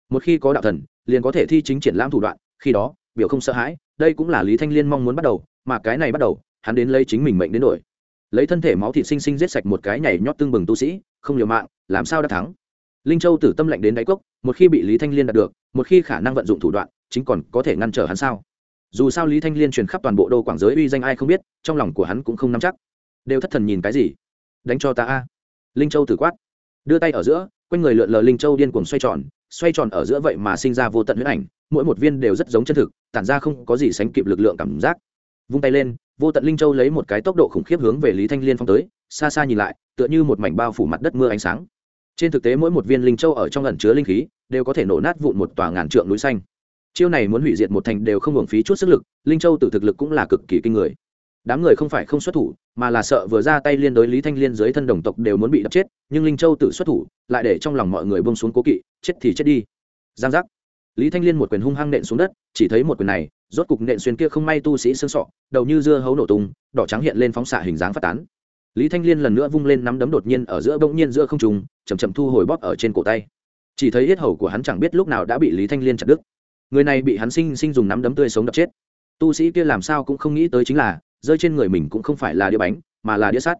Một khi có đạo thần, liền có thể thi chính triển lãm thủ đoạn, khi đó, biểu không sợ hãi, đây cũng là lý thanh liên mong muốn bắt đầu, mà cái này bắt đầu, hắn đến lấy chính mình mệnh đến đổi. Lấy thân thể máu thịt sinh sinh giết sạch một cái nhảy nhót tương bừng tu sĩ, không liều mạng, làm sao đã thắng? Linh châu tử tâm lệnh đến đáy cốc, một khi bị lý thanh liên đạt được, một khi khả năng vận dụng thủ đoạn, chính còn có thể ngăn trở hắn sao? Dù sao lý thanh liên truyền khắp toàn bộ đô quảng giới uy danh ai không biết, trong lòng của hắn cũng không nắm chắc. Đều thất thần nhìn cái gì? Đánh cho ta a. Linh châu tử quát. Đưa tay ở giữa, quanh người lượn lờ linh châu điên cuồng xoay tròn xoay tròn ở giữa vậy mà sinh ra vô tận huyết ảnh, mỗi một viên đều rất giống chân thực, tản ra không có gì sánh kịp lực lượng cảm giác. Vung tay lên, vô tận linh châu lấy một cái tốc độ khủng khiếp hướng về lý thanh liên phong tới, xa xa nhìn lại, tựa như một mảnh bao phủ mặt đất mưa ánh sáng trên thực tế mỗi một viên linh châu ở trong ẩn chứa linh khí đều có thể nổ nát vụn một tòa ngàn trượng núi xanh. Chiêu này muốn hủy diệt một thành đều không hưởng phí chút sức lực, linh châu tự thực lực cũng là cực kỳ kinh người. Đám người không phải không xuất thủ, mà là sợ vừa ra tay liên đối lý thanh liên dưới thân đồng tộc đều muốn bị đập chết, nhưng linh châu tự xuất thủ, lại để trong lòng mọi người bông xuống cố kỵ, chết thì chết đi. Giang giác. Lý thanh liên một quyền hung hăng nện xuống đất, chỉ thấy một quyền này, rốt cục nện xuyên kia không may tu sĩ xương sọ, đầu như dưa hấu nổ tung, đỏ trắng hiện lên phóng xạ hình dáng phát tán lý thanh liên lần nữa vung lên nắm đấm đột nhiên ở giữa bỗng nhiên giữa không trùng chầm chậm thu hồi bóp ở trên cổ tay. Chỉ thấy hết hầu của hắn chẳng biết lúc nào đã bị lý thanh liên chặt đứt. Người này bị hắn sinh sinh dùng nắm đấm tươi sống đập chết. Tu sĩ kia làm sao cũng không nghĩ tới chính là, rơi trên người mình cũng không phải là đĩa bánh, mà là đĩa sắt.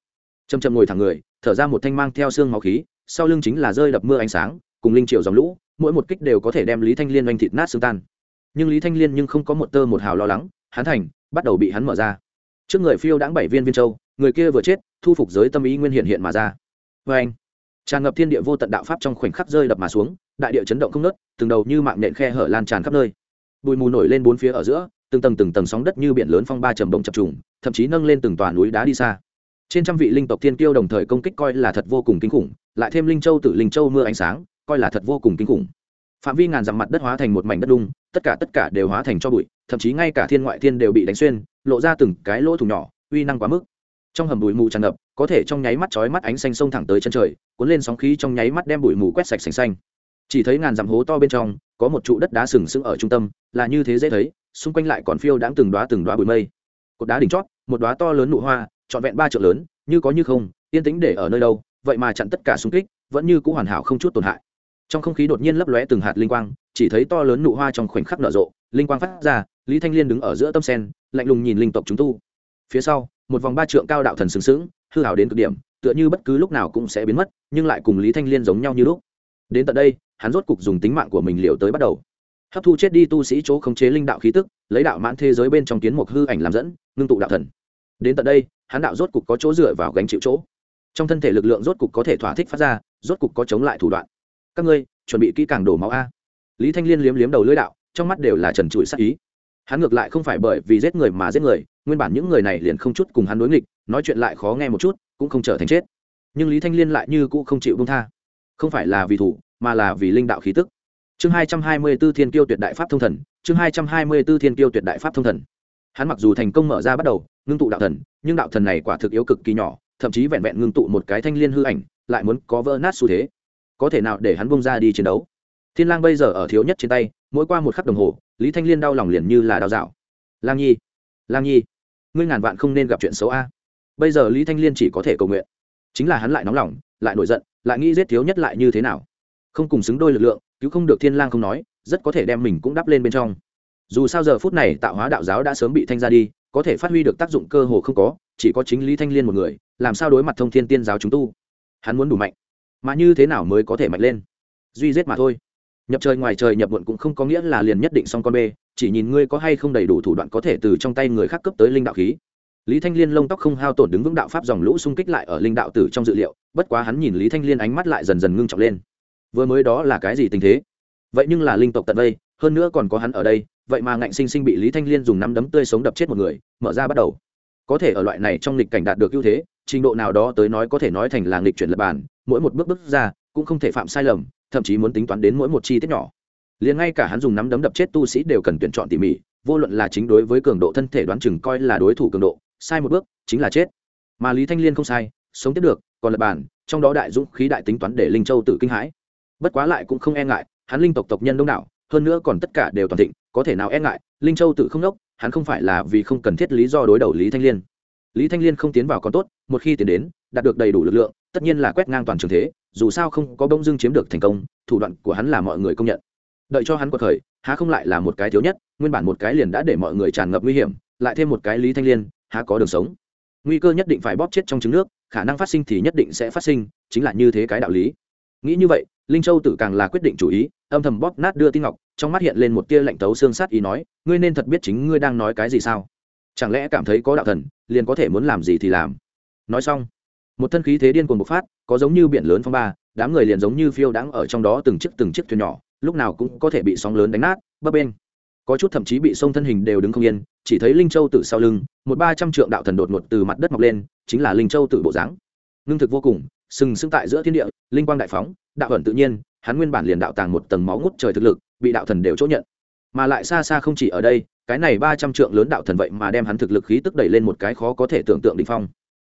Chầm chậm ngồi thẳng người, thở ra một thanh mang theo xương máu khí, sau lưng chính là rơi đập mưa ánh sáng, cùng linh triệu dòng lũ, mỗi một kích đều có thể đem lý thanh liên oanh thịt nát xương tan. Nhưng lý thanh liên nhưng không có một tơ một hào lo lắng, hắn thành, bắt đầu bị hắn mở ra. Trước người phiêu đãng bảy viên viên châu người kia vừa chết, thu phục giới tâm ý nguyên hiện hiện mà ra. Vê anh, tràn ngập thiên địa vô tận đạo pháp trong khoảnh khắc rơi đập mà xuống, đại địa chấn động không nớt từng đầu như mạng nhện khe hở lan tràn khắp nơi. Bụi mù nổi lên bốn phía ở giữa, từng tầng từng tầng sóng đất như biển lớn phong ba trầm bồng chập trùng, thậm chí nâng lên từng tòa núi đá đi xa. Trên trăm vị linh tộc thiên kiêu đồng thời công kích coi là thật vô cùng kinh khủng, lại thêm linh châu tự linh châu mưa ánh sáng, coi là thật vô cùng kinh khủng. Phạm vi ngàn dặm mặt đất hóa thành một mảnh đất đung, tất cả tất cả đều hóa thành cho bụi, thậm chí ngay cả thiên ngoại thiên đều bị đánh xuyên, lộ ra từng cái lỗ thủng nhỏ, uy năng quá mức trong hầm bụi mù tràn ngập, có thể trong nháy mắt chói mắt ánh xanh sông thẳng tới chân trời, cuốn lên sóng khí trong nháy mắt đem bụi mù quét sạch sành xanh. Chỉ thấy ngàn dặm hố to bên trong, có một trụ đất đá sừng sững ở trung tâm, là như thế dễ thấy, xung quanh lại còn phiêu đãng từng đoá từng đoá bụi mây. Cột đá đỉnh chót, một đoá to lớn nụ hoa, trọn vẹn ba triệu lớn, như có như không, yên tĩnh để ở nơi đâu, vậy mà chặn tất cả xung kích, vẫn như c ũ hoàn hảo không chút tổn hại. Trong không khí đột nhiên lấp lóe từng hạt linh quang, chỉ thấy to lớn nụ hoa trong khoảnh khắc nở rộ, linh quang phát ra, lý thanh liên đứng ở giữa tâm sen, lạnh lùng nhìn linh tộc chúng tu. Phía sau một vòng ba trượng cao đạo thần sừng sững, hư hảo đến cực điểm, tựa như bất cứ lúc nào cũng sẽ biến mất, nhưng lại cùng lý thanh liên giống nhau như lúc. Đến tận đây, hắn rốt cục dùng tính mạng của mình liều tới bắt đầu. Hấp thu chết đi tu sĩ chỗ khống chế linh đạo khí tức, lấy đạo mãn thế giới bên trong kiến mục hư ảnh làm dẫn, ngưng tụ đạo thần. Đến tận đây, hắn đạo rốt cục có chỗ dựa vào gánh chịu chỗ. Trong thân thể lực lượng rốt cục có thể thỏa thích phát ra, rốt cục có chống lại thủ đoạn. Các ngươi, chuẩn bị kỹ càng đổ máu a. Lý thanh liên liếm liếm đầu lưỡi đạo, trong mắt đều là trần trụi sắc ý. Hắn ngược lại không phải bởi vì giết người mà giết người nguyên bản những người này liền không chút cùng hắn đối nghịch, nói chuyện lại khó nghe một chút, cũng không trở thành chết. Nhưng lý thanh liên lại như cũ không chịu bông tha. Không phải là vì thủ, mà là vì linh đạo khí tức. Chương hai trăm hai mươi b ố thiên kiêu tuyệt đại pháp thông thần, chương hai trăm hai mươi b ố thiên kiêu tuyệt đại pháp thông thần. Hắn mặc dù thành công mở ra bắt đầu, ngưng tụ đạo thần, nhưng đạo thần này quả thực yếu cực kỳ nhỏ, thậm chí vẹn vẹn ngưng tụ một cái thanh liên hư ảnh, lại muốn có vỡ nát xu thế. Có thể nào để hắn bông ra đi chiến đấu? Thiên lang bây giờ ở thiếu nhất trên tay, mỗi qua một khắc đồng hồ, lý thanh liên đau lòng liền như là đau dạo. Lang nhi! Lang nhi! Ngươi ngàn vạn không nên gặp chuyện xấu a. Bây giờ lý thanh liên chỉ có thể cầu nguyện. Chính là hắn lại nóng lòng, lại nổi giận, lại nghĩ giết thiếu nhất lại như thế nào. Không cùng xứng đôi lực lượng, cứu không được thiên lang không nói, rất có thể đem mình cũng đắp lên bên trong. Dù sao giờ phút này tạo hóa đạo giáo đã sớm bị thanh ra đi, có thể phát huy được tác dụng cơ hồ không có, chỉ có chính lý thanh liên một người, làm sao đối mặt thông thiên tiên giáo chúng tu? Hắn muốn đủ mạnh, mà như thế nào mới có thể mạnh lên? Duy giết mà thôi. Nhập trời ngoài trời nhập muộn cũng không có nghĩa là liền nhất định xong con bê chỉ nhìn ngươi có hay không đầy đủ thủ đoạn có thể từ trong tay người khác cấp tới linh đạo khí. Lý thanh liên lông tóc không hao tổn đứng vững đạo pháp dòng lũ xung kích lại ở linh đạo tử trong dự liệu, bất quá hắn nhìn lý thanh liên ánh mắt lại dần dần ngưng trọng lên. Vừa mới đó là cái gì tình thế? Vậy nhưng là linh tộc tận đây hơn nữa còn có hắn ở đây, vậy mà ngạnh sinh sinh bị lý thanh liên dùng nắm đấm tươi sống đập chết một người, mở ra bắt đầu. Có thể ở loại này trong lịch cảnh đạt được ưu thế, trình độ nào đó tới nói có thể nói thành là lịch chuyển lập bản mỗi một bước bước ra, cũng không thể phạm sai lầm, thậm chí muốn tính toán đến mỗi một chi tiết nhỏ liền ngay cả hắn dùng nắm đấm đập chết tu sĩ đều cần tuyển chọn tỉ mỉ, vô luận là chính đối với cường độ thân thể đoán chừng coi là đối thủ cường độ, sai một bước, chính là chết. Mà lý thanh liên không sai, sống tiếp được, còn lập bản, trong đó đại dũng khí đại tính toán để linh châu tự kinh hãi. Bất quá lại cũng không e ngại, hắn linh tộc tộc nhân đông đảo, hơn nữa còn tất cả đều toàn thịnh, có thể nào e ngại, linh châu tự không đốc, hắn không phải là vì không cần thiết lý do đối đầu lý thanh liên. Lý thanh liên không tiến vào còn tốt, một khi tiến đến, đạt được đầy đủ lực lượng, tất nhiên là quét ngang toàn trường thế, dù sao không có bông dưng chiếm được thành công, thủ đoạn của hắn là mọi người công nhận đợi cho hắn quật khởi, há không lại là một cái thiếu nhất, nguyên bản một cái liền đã để mọi người tràn ngập nguy hiểm, lại thêm một cái lý thanh liên, há có đường sống. Nguy cơ nhất định phải bóp chết trong trứng nước, khả năng phát sinh thì nhất định sẽ phát sinh, chính là như thế cái đạo lý. Nghĩ như vậy, linh châu tử càng là quyết định chủ ý, âm thầm bóp nát đưa tin ngọc, trong mắt hiện lên một tia lạnh tấu xương sát ý nói, ngươi nên thật biết chính ngươi đang nói cái gì sao? Chẳng lẽ cảm thấy có đạo thần, liền có thể muốn làm gì thì làm? Nói xong, một thân khí thế điên cuồng bộc phát, có giống như biển lớn phong ba, đám người liền giống như phiêu đãng ở trong đó từng chiếc từng chiếc thuyền nhỏ lúc nào cũng có thể bị sóng lớn đánh nát, bấp bên có chút thậm chí bị sông thân hình đều đứng không yên, chỉ thấy linh châu từ sau lưng, một ba trăm trượng đạo thần đột ngột từ mặt đất mọc lên, chính là linh châu từ bộ dáng. Ngưng thực vô cùng, sừng sững tại giữa thiên địa, linh quang đại phóng, đạo ẩn tự nhiên, hắn nguyên bản liền đạo tàng một tầng máu ngút trời thực lực, bị đạo thần đều chỗ nhận. Mà lại xa xa không chỉ ở đây, cái này ba trăm trượng lớn đạo thần vậy mà đem hắn thực lực khí tức đẩy lên một cái khó có thể tưởng tượng đỉnh phong.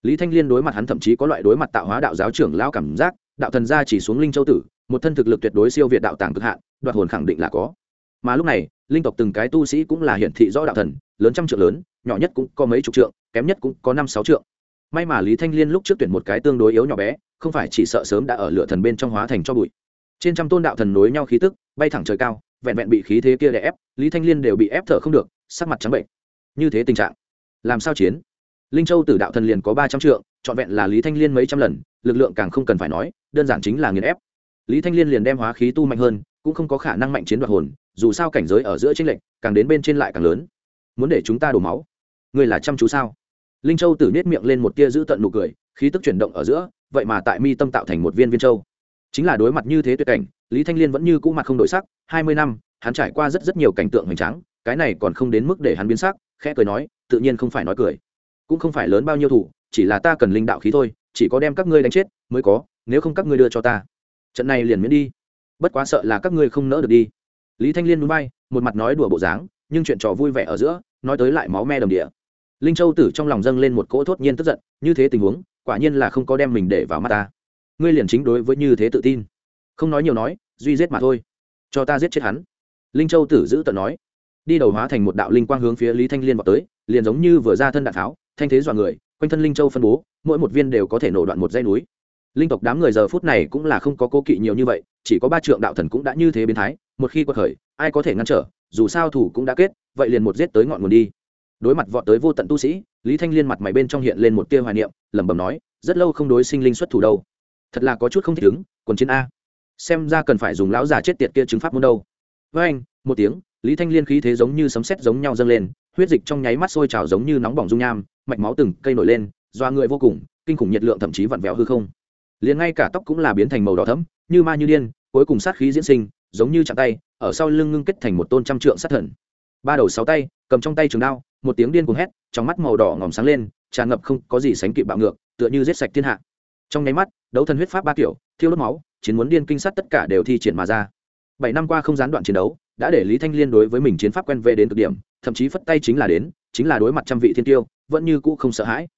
Lý thanh liên đối mặt hắn thậm chí có loại đối mặt tạo hóa đạo giáo trưởng lão cảm giác, đạo thần ra chỉ xuống linh châu tử một thân thực lực tuyệt đối siêu việt đạo tàng cực hạn, đoạt hồn khẳng định là có. Mà lúc này, linh tộc từng cái tu sĩ cũng là hiển thị rõ đạo thần, lớn trăm trượng lớn, nhỏ nhất cũng có mấy chục trượng, kém nhất cũng có năm sáu trượng. May mà lý thanh liên lúc trước tuyển một cái tương đối yếu nhỏ bé, không phải chỉ sợ sớm đã ở lửa thần bên trong hóa thành cho bụi. Trên trăm tôn đạo thần nối nhau khí tức, bay thẳng trời cao, vẹn vẹn bị khí thế kia đè ép, lý thanh liên đều bị ép thở không được, sắc mặt trắng bệnh. Như thế tình trạng, làm sao chiến? Linh châu tử đạo thần liền có ba trăm trượng, trọn vẹn là lý thanh liên mấy trăm lần, lực lượng càng không cần phải nói, đơn giản chính là nghiền ép lý thanh liên liền đem hóa khí tu mạnh hơn, cũng không có khả năng mạnh chiến đoạt hồn, dù sao cảnh giới ở giữa tranh lệch, càng đến bên trên lại càng lớn. Muốn để chúng ta đổ máu? Ngươi là chăm chú sao? Linh châu tử nết miệng lên một tia giữ tận nụ cười, khí tức chuyển động ở giữa, vậy mà tại mi tâm tạo thành một viên viên châu. Chính là đối mặt như thế tuyệt cảnh, lý thanh liên vẫn như cũ mặt không đổi sắc, hai mươi năm, hắn trải qua rất rất nhiều cảnh tượng hoành tráng, cái này còn không đến mức để hắn biến sắc, khẽ cười nói, tự nhiên không phải nói cười. Cũng không phải lớn bao nhiêu thủ, chỉ là ta cần linh đạo khí thôi, chỉ có đem các ngươi đánh chết mới có, nếu không các ngươi đưa cho ta trận này liền miễn đi. Bất quá sợ là các ngươi không nỡ được đi. Lý thanh liên núi bay, một mặt nói đùa bộ dáng, nhưng chuyện trò vui vẻ ở giữa, nói tới lại máu me đầm địa. Linh châu tử trong lòng dâng lên một cỗ thốt nhiên tức giận, như thế tình huống, quả nhiên là không có đem mình để vào mắt ta. Ngươi liền chính đối với như thế tự tin. Không nói nhiều nói, duy giết mà thôi. Cho ta giết chết hắn. Linh châu tử giữ tận nói. Đi đầu hóa thành một đạo linh quang hướng phía lý thanh liên vào tới, liền giống như vừa ra thân đạn tháo, thanh thế dọa người, quanh thân linh châu phân bố, mỗi một viên đều có thể nổ đoạn một dây núi linh tộc đám người giờ phút này cũng là không có cố kỵ nhiều như vậy, chỉ có ba trượng đạo thần cũng đã như thế biến thái, một khi quật khởi, ai có thể ngăn trở, dù sao thủ cũng đã kết, vậy liền một giết tới ngọn nguồn đi. Đối mặt vọt tới vô tận tu sĩ, lý thanh liên mặt mày bên trong hiện lên một tia hoài niệm, lẩm bẩm nói, rất lâu không đối sinh linh xuất thủ đâu. Thật là có chút không thích ứng, quần chiến a. Xem ra cần phải dùng lão già chết tiệt kia chứng pháp môn đâu. Với anh, một tiếng, lý thanh liên khí thế giống như sấm sét giống nhau dâng lên, huyết dịch trong nháy mắt sôi trào giống như nóng bỏng dung nham, mạch máu từng cây nổi lên, doa người vô cùng, kinh khủng nhiệt lượng thậm chí vặn vẹo hư không liền ngay cả tóc cũng là biến thành màu đỏ thẫm, như ma như điên, cuối cùng sát khí diễn sinh, giống như chạm tay, ở sau lưng ngưng kết thành một tôn trăm trượng sát thần. Ba đầu sáu tay, cầm trong tay trường đao, một tiếng điên cuồng hét, trong mắt màu đỏ ngòm sáng lên, tràn ngập không có gì sánh kịp bạo ngược, tựa như giết sạch thiên hạ. Trong nháy mắt, đấu thần huyết pháp ba kiểu, thiêu đốt máu, chiến muốn điên kinh sát tất cả đều thi triển mà ra. Bảy năm qua không gián đoạn chiến đấu, đã để lý thanh liên đối với mình chiến pháp quen về đến cực điểm, thậm chí phất tay chính là đến, chính là đối mặt trăm vị thiên tiêu, vẫn như cũ không sợ hãi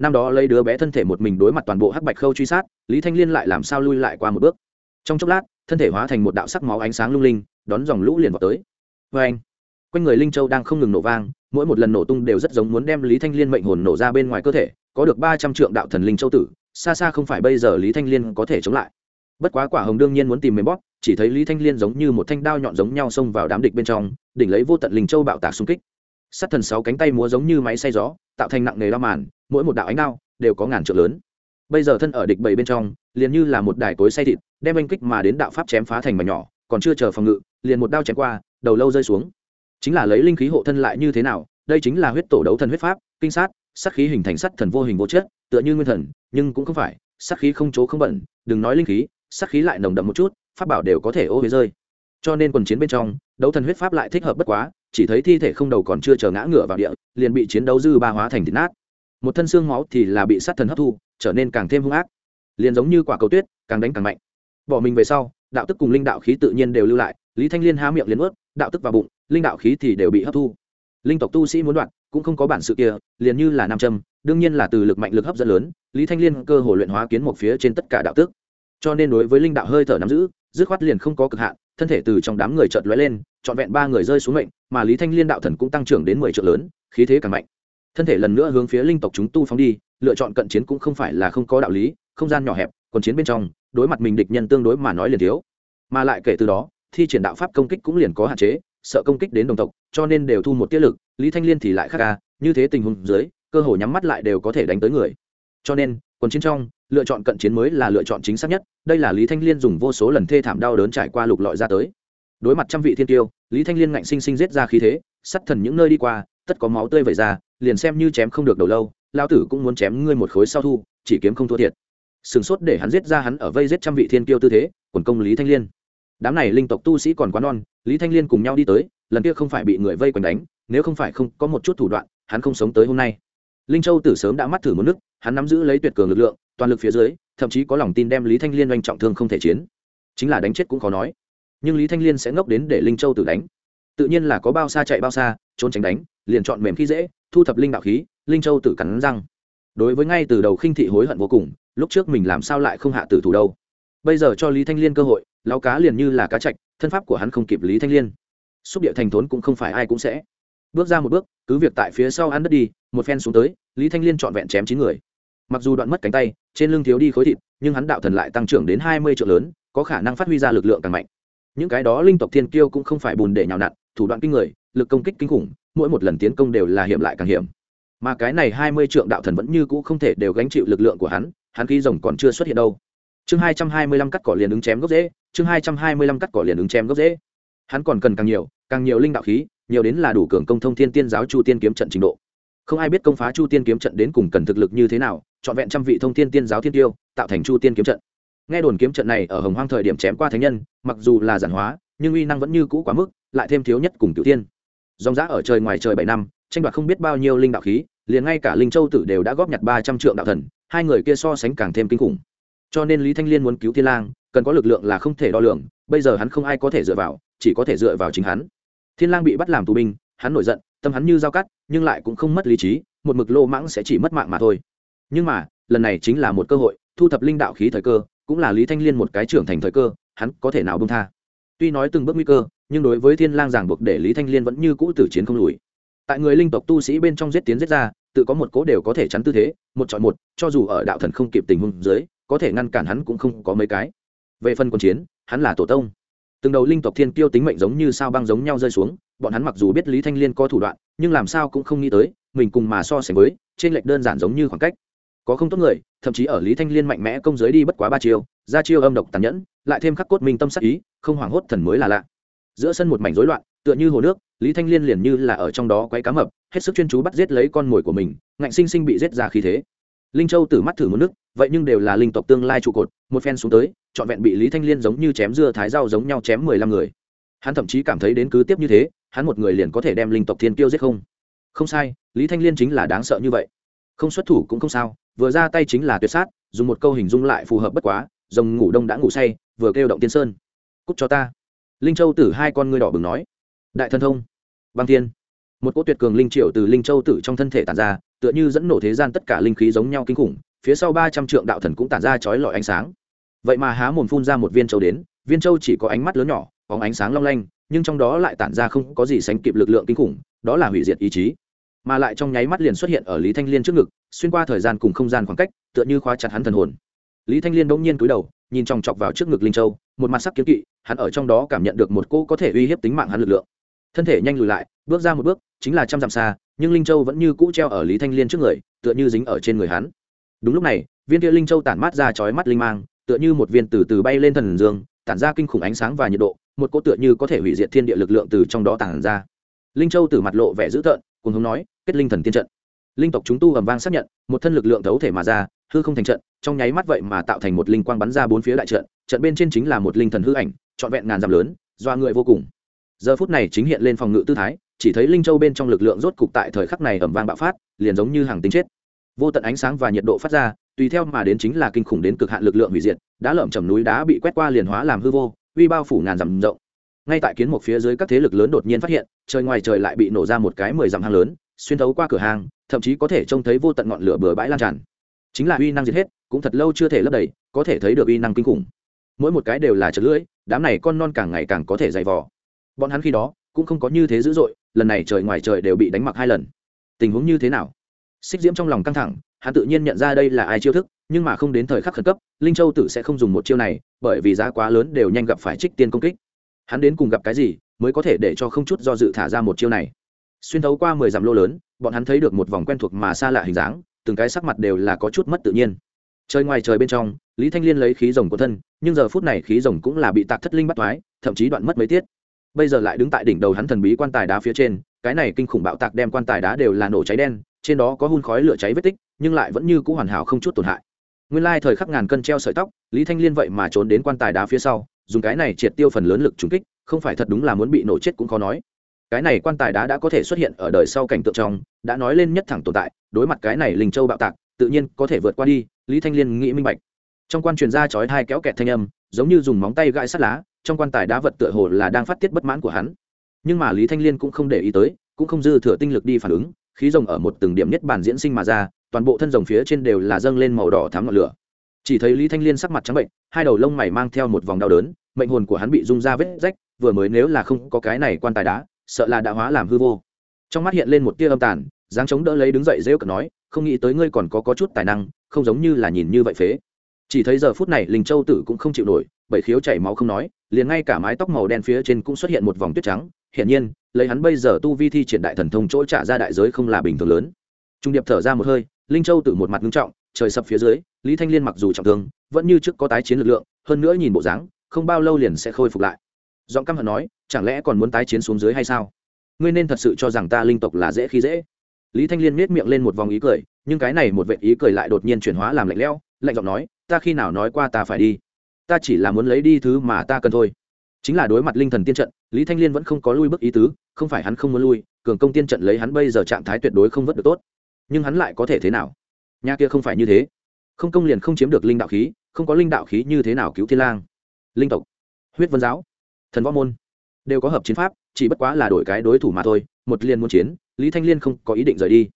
năm đó lấy đứa bé thân thể một mình đối mặt toàn bộ hắc bạch khâu truy sát, lý thanh liên lại làm sao lui lại qua một bước? Trong chốc lát, thân thể hóa thành một đạo sắc máu ánh sáng lung linh, đón dòng lũ liền vào tới. Vê anh, quanh người linh châu đang không ngừng nổ vang, mỗi một lần nổ tung đều rất giống muốn đem lý thanh liên mệnh hồn nổ ra bên ngoài cơ thể, có được ba trăm trượng đạo thần linh châu tử, xa xa không phải bây giờ lý thanh liên có thể chống lại. Bất quá quả hồng đương nhiên muốn tìm mềm bóp, chỉ thấy lý thanh liên giống như một thanh đao nhọn giống nhau xông vào đám địch bên trong, đỉnh lấy vô tận linh châu bạo tạc xung kích. Sát thần sáu cánh tay múa giống như máy xay gió, tạo thành nặng nề đao màn mỗi một đạo ánh đao đều có ngàn trượng lớn. Bây giờ thân ở địch bảy bên trong, liền như là một đài cối xay thịt, đem anh kích mà đến đạo pháp chém phá thành mảnh nhỏ, còn chưa chờ phòng ngự, liền một đao chém qua, đầu lâu rơi xuống. Chính là lấy linh khí hộ thân lại như thế nào, đây chính là huyết tổ đấu thần huyết pháp, kinh sát sát khí hình thành sắt thần vô hình vô chất, tựa như nguyên thần, nhưng cũng không phải, sát khí không chỗ không bẩn, đừng nói linh khí, sát khí lại nồng đậm một chút, pháp bảo đều có thể ô huế rơi. Cho nên quần chiến bên trong, đấu thần huyết pháp lại thích hợp bất quá, chỉ thấy thi thể không đầu còn chưa chờ ngã ngửa vào địa, liền bị chiến đấu dư ba hóa thành thịt nát một thân xương máu thì là bị sát thần hấp thu, trở nên càng thêm hung ác. Liền giống như quả cầu tuyết, càng đánh càng mạnh. Bỏ mình về sau, đạo tức cùng linh đạo khí tự nhiên đều lưu lại, lý thanh liên há miệng liền ướt đạo tức vào bụng, linh đạo khí thì đều bị hấp thu. Linh tộc tu sĩ muốn đoạn, cũng không có bản sự kia, liền như là nam châm, đương nhiên là từ lực mạnh lực hấp dẫn lớn, lý thanh liên cơ hồ luyện hóa kiến một phía trên tất cả đạo tức. Cho nên đối với linh đạo hơi thở nắm giữ, dứt khoát liền không có cực hạn, thân thể từ trong đám người chợt lóe lên, trọn vẹn ba người rơi xuống mệnh, mà lý thanh liên đạo thần cũng tăng trưởng đến mười triệu lớn, khí thế càng mạnh thân thể lần nữa hướng phía linh tộc chúng tu phóng đi, lựa chọn cận chiến cũng không phải là không có đạo lý, không gian nhỏ hẹp còn chiến bên trong, đối mặt mình địch nhân tương đối mà nói liền thiếu. Mà lại kể từ đó, thi triển đạo pháp công kích cũng liền có hạn chế, sợ công kích đến đồng tộc, cho nên đều thu một tiết lực, lý thanh liên thì lại khác ca như thế tình huống dưới, cơ hội nhắm mắt lại đều có thể đánh tới người. Cho nên, quần chiến trong, lựa chọn cận chiến mới là lựa chọn chính xác nhất, đây là lý thanh liên dùng vô số lần thê thảm đau đớn trải qua lục lọi ra tới. Đối mặt trăm vị thiên tiêu, lý thanh liên ngạnh sinh sinh giết ra khí thế, sắt thần những nơi đi qua, tất có máu tươi vẩy ra liền xem như chém không được đầu lâu lao tử cũng muốn chém ngươi một khối sau thu, chỉ kiếm không thua thiệt. Sừng sốt để hắn giết ra hắn ở vây giết trăm vị thiên tiêu tư thế, quần công lý thanh liên. Đám này linh tộc tu sĩ còn quá non, lý thanh liên cùng nhau đi tới, lần kia không phải bị người vây quần đánh, nếu không phải không có một chút thủ đoạn, hắn không sống tới hôm nay. Linh châu tử sớm đã mắt thử một nước, hắn nắm giữ lấy tuyệt cường lực lượng, toàn lực phía dưới, thậm chí có lòng tin đem lý thanh liên oanh trọng thương không thể chiến. Chính là đánh chết cũng khó nói. Nhưng lý thanh liên sẽ ngốc đến để linh châu tử đánh. Tự nhiên là có bao xa chạy bao xa, trốn tránh đánh liền chọn mềm khi dễ, thu thập linh đạo khí, linh châu tử cắn răng. Đối với ngay từ đầu khinh thị hối hận vô cùng, lúc trước mình làm sao lại không hạ tử thủ đâu. Bây giờ cho lý thanh liên cơ hội lao cá liền như là cá chạch, thân pháp của hắn không kịp lý thanh liên. Xúc địa thành thốn cũng không phải ai cũng sẽ. Bước ra một bước, cứ việc tại phía sau ăn đất đi, một phen xuống tới, lý thanh liên trọn vẹn chém chín người. Mặc dù đoạn mất cánh tay, trên lưng thiếu đi khối thịt, nhưng hắn đạo thần lại tăng trưởng đến hai mươi triệu lớn, có khả năng phát huy ra lực lượng càng mạnh. Những cái đó linh tộc thiên kiêu cũng không phải bùn để nhào nặn, thủ đoạn kinh người lực công kích kinh khủng, mỗi một lần tiến công đều là hiểm lại càng hiểm. Mà cái này hai mươi trượng đạo thần vẫn như cũ không thể đều gánh chịu lực lượng của hắn hắn khi rồng còn chưa xuất hiện đâu. Chương hai trăm hai mươi lăm cắt cỏ liền ứng chém gốc dễ chương hai trăm hai mươi lăm cắt cỏ liền ứng chém gốc dễ hắn còn cần càng nhiều càng nhiều linh đạo khí, nhiều đến là đủ cường công thông thiên tiên giáo chu tiên kiếm trận trình độ. Không ai biết công phá chu tiên kiếm trận đến cùng cần thực lực như thế nào, trọn vẹn trăm vị thông thiên tiên giáo thiên tiêu, tạo thành chu tiên kiếm trận. Nghe đồn kiếm trận này ở hồng hoang thời điểm chém qua thánh nhân, mặc dù là giản hóa, nhưng uy năng vẫn như cũ quá mức, lại thêm thiếu nhất cùng cựu tiên dòng giã ở trời ngoài trời bảy năm, tranh đoạt không biết bao nhiêu linh đạo khí, liền ngay cả linh châu tử đều đã góp nhặt ba trăm triệu đạo thần, hai người kia so sánh càng thêm kinh khủng. Cho nên lý thanh liên muốn cứu thiên lang, cần có lực lượng là không thể đo lường, bây giờ hắn không ai có thể dựa vào, chỉ có thể dựa vào chính hắn. Thiên lang bị bắt làm tù binh, hắn nổi giận, tâm hắn như dao cắt, nhưng lại cũng không mất lý trí, một mực lô mãng sẽ chỉ mất mạng mà thôi. Nhưng mà, lần này chính là một cơ hội, thu thập linh đạo khí thời cơ, cũng là lý thanh liên một cái trưởng thành thời cơ, hắn có thể nào bông tha? Tuy nói từng bước nguy cơ nhưng đối với thiên lang giảng buộc để lý thanh liên vẫn như cũ tử chiến không lùi. Tại người linh tộc tu sĩ bên trong giết tiến giết ra, tự có một cố đều có thể chắn tư thế, một chọn một, cho dù ở đạo thần không kịp tình huống dưới, có thể ngăn cản hắn cũng không có mấy cái. Về phần quân chiến, hắn là tổ tông. Từng đầu linh tộc thiên kiêu tính mệnh giống như sao băng giống nhau rơi xuống, bọn hắn mặc dù biết lý thanh liên có thủ đoạn, nhưng làm sao cũng không nghĩ tới, mình cùng mà so sánh với, trên lệch đơn giản giống như khoảng cách. Có không tốt người, thậm chí ở lý thanh liên mạnh mẽ công giới đi bất quá ba chiêu, ra chiêu âm độc tàn nhẫn, lại thêm khắc cốt minh tâm sắc ý, không hoảng hốt thần mới là lạ giữa sân một mảnh rối loạn, tựa như hồ nước, lý thanh liên liền như là ở trong đó quấy cá mập, hết sức chuyên chú bắt giết lấy con mồi của mình, ngạnh sinh sinh bị giết ra khí thế. Linh châu từ mắt thử một nước, vậy nhưng đều là linh tộc tương lai trụ cột, một phen xuống tới, trọn vẹn bị lý thanh liên giống như chém dưa thái rau giống nhau chém mười lăm người. Hắn thậm chí cảm thấy đến cứ tiếp như thế, hắn một người liền có thể đem linh tộc thiên tiêu giết không? Không sai, lý thanh liên chính là đáng sợ như vậy. Không xuất thủ cũng không sao, vừa ra tay chính là tuyệt sát, dùng một câu hình dung lại phù hợp bất quá, rồng ngủ đông đã ngủ say, vừa kêu động tiên sơn. Cúc cho ta linh châu tử hai con ngươi đỏ bừng nói. Đại thân thông. Băng thiên. Một cỗ tuyệt cường linh triệu từ linh châu tử trong thân thể tản ra, tựa như dẫn nổ thế gian tất cả linh khí giống nhau kinh khủng, phía sau ba trăm trượng đạo thần cũng tản ra chói lọi ánh sáng. Vậy mà há mồm phun ra một viên châu đến, viên châu chỉ có ánh mắt lớn nhỏ có ánh sáng long lanh, nhưng trong đó lại tản ra không có gì sánh kịp lực lượng kinh khủng, đó là hủy diệt ý chí. Mà lại trong nháy mắt liền xuất hiện ở lý thanh liên trước ngực, xuyên qua thời gian cùng không gian khoảng cách, tựa như khóa chặt hắn thần hồn. Lý thanh liên bỗng nhiên cúi đầu, nhìn chòng chọc vào trước ngực linh châu một mặt sắc kiếm kỵ, hắn ở trong đó cảm nhận được một cô có thể uy hiếp tính mạng hắn lực lượng. Thân thể nhanh lùi lại, bước ra một bước, chính là trăm dặm xa, nhưng linh châu vẫn như cũ treo ở lý thanh liên trước người, tựa như dính ở trên người hắn. Đúng lúc này, viên kia linh châu tản mát ra chói mắt linh mang, tựa như một viên từ từ bay lên thần dương, tản ra kinh khủng ánh sáng và nhiệt độ, một cỗ tựa như có thể hủy diệt thiên địa lực lượng từ trong đó tản ra. Linh châu từ mặt lộ vẻ dữ tợn cùng hướng nói, kết linh thần tiên trận. Linh tộc chúng tu ầm vang xác nhận, một thân lực lượng thấu thể mà ra, hư không thành trận, trong nháy mắt vậy mà tạo thành một linh quang bắn ra bốn phía đại trận trận bên trên chính là một linh thần hư ảnh, trọn vẹn ngàn dặm lớn, doa người vô cùng. Giờ phút này chính hiện lên phòng ngự tư thái, chỉ thấy linh châu bên trong lực lượng rốt cục tại thời khắc này ầm vang bạo phát, liền giống như hàng tính chết. Vô tận ánh sáng và nhiệt độ phát ra, tùy theo mà đến chính là kinh khủng đến cực hạn lực lượng hủy diệt, đã lởm chầm núi đá bị quét qua liền hóa làm hư vô, uy bao phủ ngàn dặm rộng. Ngay tại kiến một phía dưới các thế lực lớn đột nhiên phát hiện, trời ngoài trời lại bị nổ ra một cái mười dặm hang lớn, xuyên thấu qua cửa hàng thậm chí có thể trông thấy vô tận ngọn lửa bừa bãi lan tràn. Chính là uy năng diệt hết, cũng thật lâu chưa thể lấp đầy, có thể thấy được uy năng kinh khủng mỗi một cái đều là chật lưỡi, đám này con non càng ngày càng có thể dày vò. Bọn hắn khi đó cũng không có như thế dữ dội, lần này trời ngoài trời đều bị đánh mặc hai lần. Tình huống như thế nào? Xích diễm trong lòng căng thẳng, hắn tự nhiên nhận ra đây là ai chiêu thức, nhưng mà không đến thời khắc khẩn cấp, linh châu tử sẽ không dùng một chiêu này, bởi vì giá quá lớn đều nhanh gặp phải trích tiên công kích. Hắn đến cùng gặp cái gì mới có thể để cho không chút do dự thả ra một chiêu này? Xuyên thấu qua mười dặm lô lớn, bọn hắn thấy được một vòng quen thuộc mà xa lạ hình dáng, từng cái sắc mặt đều là có chút mất tự nhiên trời ngoài trời bên trong, lý thanh liên lấy khí rồng của thân, nhưng giờ phút này khí rồng cũng là bị tạc thất linh bắt thoái, thậm chí đoạn mất mấy tiết. Bây giờ lại đứng tại đỉnh đầu hắn thần bí quan tài đá phía trên, cái này kinh khủng bạo tạc đem quan tài đá đều là nổ cháy đen, trên đó có hun khói lửa cháy vết tích, nhưng lại vẫn như c ũ hoàn hảo không chút tổn hại. Nguyên lai thời khắc ngàn cân treo sợi tóc, lý thanh liên vậy mà trốn đến quan tài đá phía sau, dùng cái này triệt tiêu phần lớn lực trúng kích, không phải thật đúng là muốn bị nổ chết cũng khó nói. Cái này quan tài đá đã có thể xuất hiện ở đời sau cảnh tượng trong, đã nói lên nhất thẳng tồn tại, đối mặt cái này linh châu bạo tạc, tự nhiên có thể vượt qua đi lý thanh liên nghĩ minh bạch. Trong quan truyền ra chói hai kéo kẹt thanh âm giống như dùng móng tay gãi sắt lá trong quan tài đá vật tựa hồ là đang phát tiết bất mãn của hắn. Nhưng mà lý thanh liên cũng không để ý tới cũng không dư thừa tinh lực đi phản ứng khí rồng ở một từng điểm nhất bản diễn sinh mà ra toàn bộ thân rồng phía trên đều là dâng lên màu đỏ thám ngọn lửa. Chỉ thấy lý thanh liên sắc mặt trắng bệnh hai đầu lông mày mang theo một vòng đau đớn mệnh hồn của hắn bị rung ra vết rách vừa mới nếu là không có cái này quan tài đá sợ là đã hóa làm hư vô. Trong mắt hiện lên một tia âm tàn dáng chống đỡ lấy đứng dậy rêu cợt nói không nghĩ tới ngươi còn có, có chút tài năng không giống như là nhìn như vậy phế. Chỉ thấy giờ phút này linh châu tử cũng không chịu nổi bảy khiếu chảy máu không nói, liền ngay cả mái tóc màu đen phía trên cũng xuất hiện một vòng tuyết trắng. Hiển nhiên, lấy hắn bây giờ tu vi thi triển đại thần thông chỗ trả ra đại giới không là bình thường lớn. Trung điệp thở ra một hơi, linh châu tử một mặt ngưng trọng, trời sập phía dưới, lý thanh liên mặc dù trọng thương, vẫn như trước có tái chiến lực lượng, hơn nữa nhìn bộ dáng, không bao lâu liền sẽ khôi phục lại. Giọng căm hận nói, chẳng lẽ còn muốn tái chiến xuống dưới hay sao? Ngươi nên thật sự cho rằng ta linh tộc là dễ khi dễ lý thanh liên miết miệng lên một vòng ý cười, nhưng cái này một vệ ý cười lại đột nhiên chuyển hóa làm lạnh lẽo, lạnh giọng nói, ta khi nào nói qua ta phải đi? Ta chỉ là muốn lấy đi thứ mà ta cần thôi. Chính là đối mặt linh thần tiên trận, lý thanh liên vẫn không có lui bước ý tứ, không phải hắn không muốn lui, cường công tiên trận lấy hắn bây giờ trạng thái tuyệt đối không vất được tốt. Nhưng hắn lại có thể thế nào? Nhà kia không phải như thế. Không công liền không chiếm được linh đạo khí, không có linh đạo khí như thế nào cứu thiên lang? Linh tộc, huyết vân giáo, thần võ môn, đều có hợp chiến pháp, chỉ bất quá là đổi cái đối thủ mà thôi một liên muốn chiến, lý thanh liên không có ý định rời đi.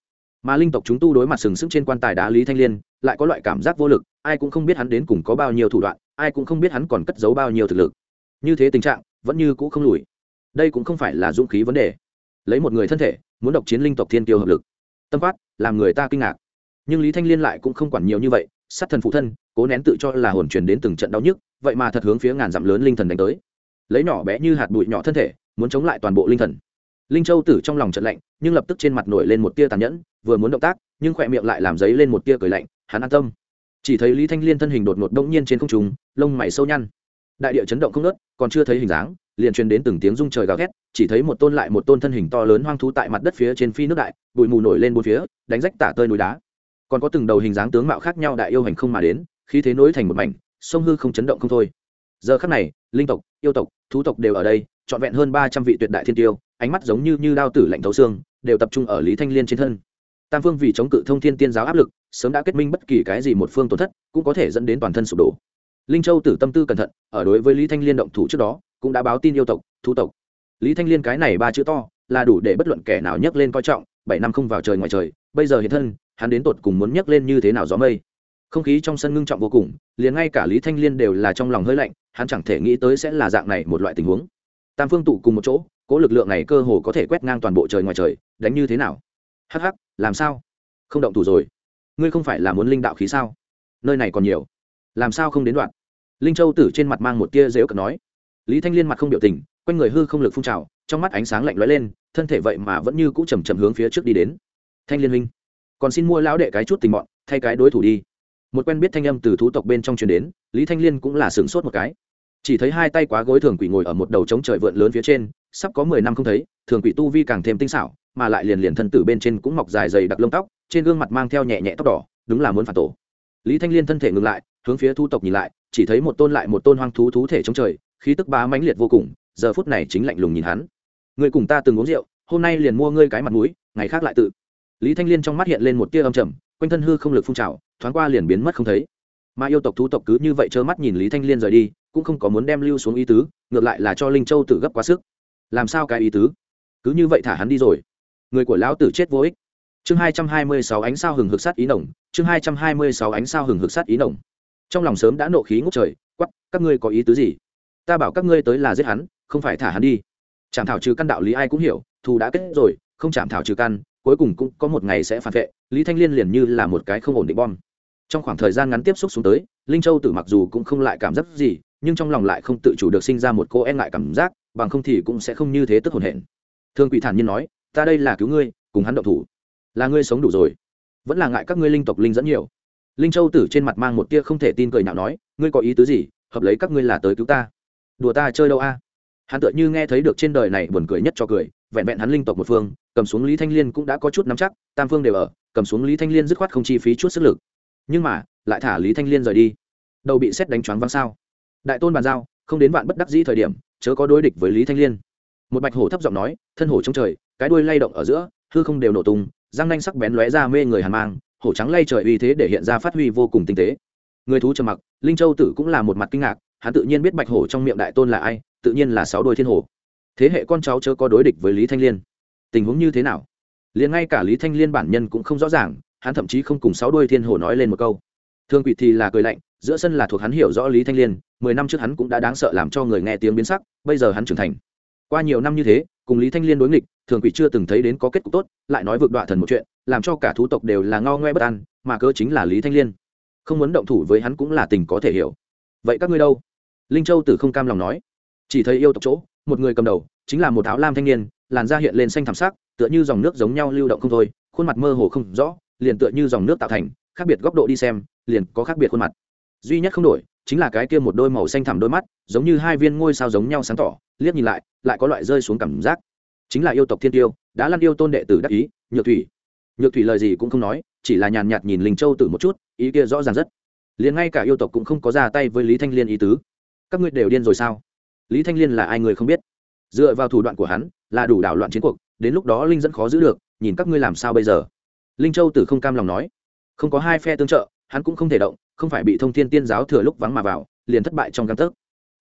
Mà linh tộc chúng tu đối mặt sừng sững trên quan tài đá lý thanh liên, lại có loại cảm giác vô lực, ai cũng không biết hắn đến cùng có bao nhiêu thủ đoạn, ai cũng không biết hắn còn cất giấu bao nhiêu thực lực. Như thế tình trạng, vẫn như cũ không lùi. Đây cũng không phải là dũng khí vấn đề. Lấy một người thân thể, muốn độc chiến linh tộc thiên tiêu hợp lực. Tâm phát làm người ta kinh ngạc. Nhưng lý thanh liên lại cũng không quản nhiều như vậy, sát thần phụ thân, cố nén tự cho là hồn truyền đến từng trận đau nhức, vậy mà thật hướng phía ngàn dặm lớn linh thần đánh tới. Lấy nhỏ bé như hạt bụi nhỏ thân thể, muốn chống lại toàn bộ linh thần linh châu tử trong lòng trận lạnh, nhưng lập tức trên mặt nổi lên một tia tàn nhẫn, vừa muốn động tác, nhưng khỏe miệng lại làm giấy lên một tia cười lạnh, hắn an tâm. Chỉ thấy lý thanh liên thân hình đột ngột đông nhiên trên không trùng lông mày sâu nhăn. Đại địa chấn động không nớt còn chưa thấy hình dáng, liền truyền đến từng tiếng rung trời gào thét, chỉ thấy một tôn lại một tôn thân hình to lớn hoang thú tại mặt đất phía trên phi nước đại, bụi mù nổi lên bốn phía, đánh rách tả tơi núi đá. Còn có từng đầu hình dáng tướng mạo khác nhau đại yêu hành không mà đến khi thế nối thành một mảnh, sông hư không chấn động không thôi. Giờ khắc này, linh tộc, yêu tộc, thú tộc đều ở đây, trọn vẹn hơn ba trăm vị tuyệt đại thiên tiêu ánh mắt giống như như đao tử lạnh thấu xương, đều tập trung ở lý thanh liên trên thân. Tam phương vì chống cự thông thiên tiên giáo áp lực, sớm đã kết minh bất kỳ cái gì một phương tổn thất, cũng có thể dẫn đến toàn thân sụp đổ. Linh châu tử tâm tư cẩn thận, ở đối với lý thanh liên động thủ trước đó, cũng đã báo tin yêu tộc thu tộc. Lý thanh liên cái này ba chữ to, là đủ để bất luận kẻ nào nhấc lên coi trọng, bảy năm không vào trời ngoài trời, bây giờ hiện thân, hắn đến tột cùng muốn nhấc lên như thế nào gió mây. Không khí trong sân ngưng trọng vô cùng, liền ngay cả lý thanh liên đều là trong lòng hơi lạnh, hắn chẳng thể nghĩ tới sẽ là dạng này một loại tình huống. Tam phương tụ cùng một chỗ cỗ lực lượng này cơ hồ có thể quét ngang toàn bộ trời ngoài trời, đánh như thế nào? Hắc hắc, làm sao? Không động thủ rồi. Ngươi không phải là muốn linh đạo khí sao? Nơi này còn nhiều. Làm sao không đến đoạn? Linh châu tử trên mặt mang một tia dễu cợt nói. Lý thanh liên mặt không biểu tình, quanh người hư không lực phun trào, trong mắt ánh sáng lạnh lóe lên, thân thể vậy mà vẫn như cũ chầm chậm hướng phía trước đi đến. Thanh liên minh còn xin mua lão đệ cái chút tình bọn, thay cái đối thủ đi. Một quen biết thanh âm từ thú tộc bên trong truyền đến, lý thanh liên cũng là sửng sốt một cái. Chỉ thấy hai tay quá gối thường quỷ ngồi ở một đầu trống trời vượn lớn phía trên sắp có mười năm không thấy, thường quỷ tu vi càng thêm tinh xảo, mà lại liền liền thân tử bên trên cũng mọc dài dày đặc lông tóc, trên gương mặt mang theo nhẹ nhẹ tóc đỏ, đúng là muốn phản tổ. Lý thanh liên thân thể ngừng lại, hướng phía thu tộc nhìn lại, chỉ thấy một tôn lại một tôn hoang thú thú thể trống trời, khí tức bá mãnh liệt vô cùng, giờ phút này chính lạnh lùng nhìn hắn. Người cùng ta từng uống rượu, hôm nay liền mua ngươi cái mặt mũi, ngày khác lại tự. Lý thanh liên trong mắt hiện lên một tia âm trầm, quanh thân hư không lực phun trào, thoáng qua liền biến mất không thấy. Mà yêu tộc thú tộc cứ như vậy trơ mắt nhìn lý thanh liên rời đi, cũng không có muốn đem lưu xuống ý tứ, ngược lại là cho linh châu tử gấp quá sức làm sao cái ý tứ? Cứ như vậy thả hắn đi rồi. Người của lão tử chết vô ích. Chương hai trăm hai mươi sáu ánh sao hừng hực sát ý nồng, chương hai trăm hai mươi sáu ánh sao hừng hực sát ý nồng. Trong lòng sớm đã nộ khí ngốc trời quắp các ngươi có ý tứ gì? Ta bảo các ngươi tới là giết hắn, không phải thả hắn đi. Chảm thảo trừ căn đạo lý ai cũng hiểu, thù đã kết rồi, không chảm thảo trừ căn, cuối cùng cũng có một ngày sẽ phản vệ, lý thanh liên liền như là một cái không ổn định bom. Trong khoảng thời gian ngắn tiếp xúc xuống tới, linh châu tử mặc dù cũng không lại cảm giác gì, nhưng trong lòng lại không tự chủ được sinh ra một cô e ngại cảm giác bằng không thì cũng sẽ không như thế tức hồn hển. Thương quỷ thản nhiên nói, ta đây là cứu ngươi, cùng hắn động thủ. Là ngươi sống đủ rồi. Vẫn là ngại các ngươi linh tộc linh dẫn nhiều. Linh châu tử trên mặt mang một tia không thể tin cười nhạo nói, ngươi có ý tứ gì? Hợp lấy các ngươi là tới cứu ta. Đùa ta chơi đâu a? Hắn tựa như nghe thấy được trên đời này buồn cười nhất cho cười, vẹn vẹn hắn linh tộc một phương, cầm xuống lý thanh liên cũng đã có chút nắm chắc, tam phương đều ở, cầm xuống lý thanh liên dứt khoát không chi phí chút sức lực. Nhưng mà, lại thả lý thanh liên rời đi. Đầu bị xét đánh choáng văng sao. Đại tôn bàn giao, không đến vạn bất đắc dĩ thời điểm chớ có đối địch với lý thanh liên. Một bạch hổ thấp giọng nói, thân hổ trong trời, cái đuôi lay động ở giữa, hư không đều nổ tung, răng nanh sắc bén lóe ra mê người hàn mang, hổ trắng lay trời uy thế để hiện ra phát huy vô cùng tinh tế. Người thú trầm mặc, linh châu tử cũng là một mặt kinh ngạc, hắn tự nhiên biết bạch hổ trong miệng đại tôn là ai, tự nhiên là sáu đôi thiên hổ. Thế hệ con cháu chớ có đối địch với lý thanh liên. Tình huống như thế nào? Liền ngay cả lý thanh liên bản nhân cũng không rõ ràng, hắn thậm chí không cùng sáu đôi thiên hổ nói lên một câu. Thương quỷ thì là cười lạnh giữa sân là thuộc hắn hiểu rõ lý thanh liên, mười năm trước hắn cũng đã đáng sợ làm cho người nghe tiếng biến sắc, bây giờ hắn trưởng thành. Qua nhiều năm như thế, cùng lý thanh liên đối nghịch, thường quỷ chưa từng thấy đến có kết cục tốt, lại nói vượt đoạn thần một chuyện, làm cho cả thú tộc đều là ngao ngoe bất an, mà cơ chính là lý thanh liên. Không muốn động thủ với hắn cũng là tình có thể hiểu. Vậy các ngươi đâu? Linh châu tử không cam lòng nói. Chỉ thấy yêu tộc chỗ, một người cầm đầu, chính là một áo lam thanh niên, làn da hiện lên xanh thảm sắc, tựa như dòng nước giống nhau lưu động không thôi, khuôn mặt mơ hồ không rõ, liền tựa như dòng nước tạo thành, khác biệt góc độ đi xem, liền có khác biệt khuôn mặt duy nhất không đổi, chính là cái kia một đôi màu xanh thẳm đôi mắt, giống như hai viên ngôi sao giống nhau sáng tỏ, liếc nhìn lại lại có loại rơi xuống cảm giác. Chính là yêu tộc thiên tiêu, đã lăn yêu tôn đệ tử đắc ý, nhược thủy. Nhược thủy lời gì cũng không nói, chỉ là nhàn nhạt nhìn linh châu tử một chút, ý kia rõ ràng rất. Liền ngay cả yêu tộc cũng không có ra tay với lý thanh liên ý tứ. Các ngươi đều điên rồi sao? Lý thanh liên là ai người không biết? Dựa vào thủ đoạn của hắn, là đủ đảo loạn chiến cuộc, đến lúc đó linh dẫn khó giữ được, nhìn các ngươi làm sao bây giờ? Linh châu tử không cam lòng nói. Không có hai phe tương trợ, hắn cũng không thể động không phải bị thông thiên tiên giáo thừa lúc vắng mà vào, liền thất bại trong găng tấc.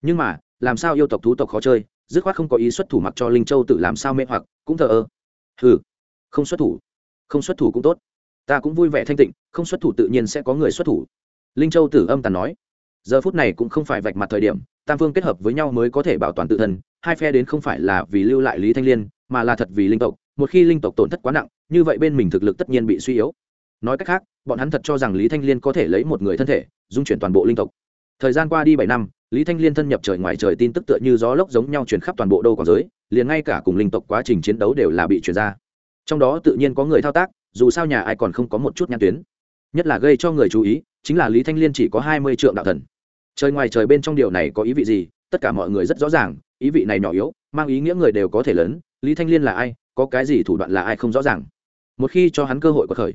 Nhưng mà, làm sao yêu tộc thú tộc khó chơi, dứt khoát không có ý xuất thủ mặc cho linh châu tự làm sao mê hoặc, cũng thờ ơ. Ừ không xuất thủ. Không xuất thủ cũng tốt. Ta cũng vui vẻ thanh tịnh, không xuất thủ tự nhiên sẽ có người xuất thủ. Linh châu tử âm tàn nói. Giờ phút này cũng không phải vạch mặt thời điểm, tam phương kết hợp với nhau mới có thể bảo toàn tự thân, hai phe đến không phải là vì lưu lại lý thanh liên, mà là thật vì linh tộc, một khi linh tộc tổn thất quá nặng, như vậy bên mình thực lực tất nhiên bị suy yếu nói cách khác, bọn hắn thật cho rằng lý thanh liên có thể lấy một người thân thể, dung chuyển toàn bộ linh tộc. Thời gian qua đi bảy năm, lý thanh liên thân nhập trời ngoài trời tin tức tựa như gió lốc giống nhau chuyển khắp toàn bộ đâu còn giới, liền ngay cả cùng linh tộc quá trình chiến đấu đều là bị chuyển ra. Trong đó tự nhiên có người thao tác, dù sao nhà ai còn không có một chút nhãn tuyến. Nhất là gây cho người chú ý, chính là lý thanh liên chỉ có hai mươi triệu đạo thần. Trời ngoài trời bên trong điều này có ý vị gì, tất cả mọi người rất rõ ràng, ý vị này nhỏ yếu, mang ý nghĩa người đều có thể lớn, lý thanh liên là ai, có cái gì thủ đoạn là ai không rõ ràng. Một khi cho hắn cơ hội có khởi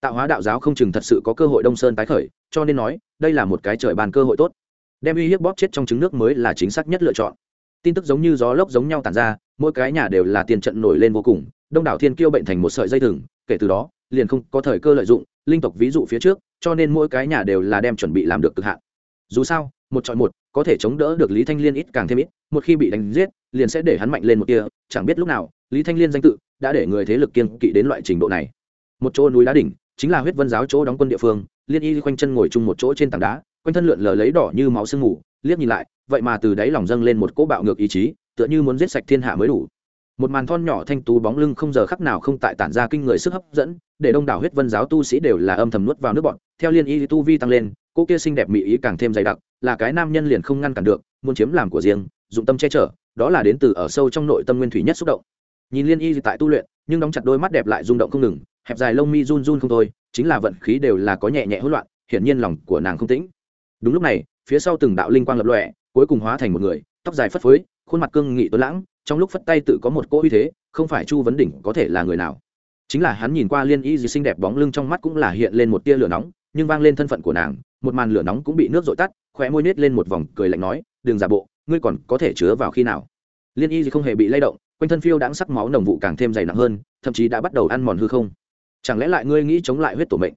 tạo hóa đạo giáo không chừng thật sự có cơ hội đông sơn tái khởi, cho nên nói, đây là một cái trời bàn cơ hội tốt. Đem uy hiếp bóp chết trong trứng nước mới là chính xác nhất lựa chọn. Tin tức giống như gió lốc giống nhau tàn ra, mỗi cái nhà đều là tiền trận nổi lên vô cùng, đông đảo thiên kiêu bệnh thành một sợi dây thừng, kể từ đó, liền không có thời cơ lợi dụng, linh tộc ví dụ phía trước, cho nên mỗi cái nhà đều là đem chuẩn bị làm được cực hạn. Dù sao, một chọn một, có thể chống đỡ được lý thanh liên ít càng thêm ít, một khi bị đánh giết, liền sẽ để hắn mạnh lên một kia chẳng biết lúc nào, lý thanh liên danh tự đã để người thế lực kiên kỵ đến loại trình độ này. Một chỗ núi đá đỉnh chính là huyết vân giáo chỗ đóng quân địa phương, liên y quanh chân ngồi chung một chỗ trên tảng đá, quanh thân lượn lờ lấy đỏ như máu sương mù, liếc nhìn lại, vậy mà từ đáy lòng dâng lên một cỗ bạo ngược ý chí, tựa như muốn giết sạch thiên hạ mới đủ. Một màn thon nhỏ thanh tú bóng lưng không giờ khắc nào không tại tản ra kinh người sức hấp dẫn, để đông đảo huyết vân giáo tu sĩ đều là âm thầm nuốt vào nước bọn theo liên y tu vi tăng lên, cô kia xinh đẹp mỹ ý càng thêm dày đặc, là cái nam nhân liền không ngăn cản được, muốn chiếm làm của riêng, dụng tâm che chở, đó là đến từ ở sâu trong nội tâm nguyên thủy nhất xúc động. Nhìn liên y tại tu luyện, nhưng đóng chặt đôi mắt đẹp lại rung động không ngừng hẹp dài lông mi run run không thôi, chính là vận khí đều là có nhẹ nhẹ hỗn loạn, hiển nhiên lòng của nàng không tĩnh. Đúng lúc này, phía sau từng đạo linh quang lập lọe cuối cùng hóa thành một người, tóc dài phất phới, khuôn mặt cương nghị tuấn lãng, trong lúc phất tay tự có một cỗ uy thế, không phải chu vấn đỉnh có thể là người nào. Chính là hắn nhìn qua liên y gì xinh đẹp bóng lưng trong mắt cũng là hiện lên một tia lửa nóng, nhưng vang lên thân phận của nàng, một màn lửa nóng cũng bị nước dội tắt, khóe môi nết lên một vòng cười lạnh nói, đừng giả bộ, ngươi còn có thể chứa vào khi nào? Liên y gì không hề bị lay động, quanh thân phiêu đãng sắc máu nồng vụ càng thêm dày nặng hơn, thậm chí đã bắt đầu ăn mòn hư không chẳng lẽ lại ngươi nghĩ chống lại huyết tổ mệnh?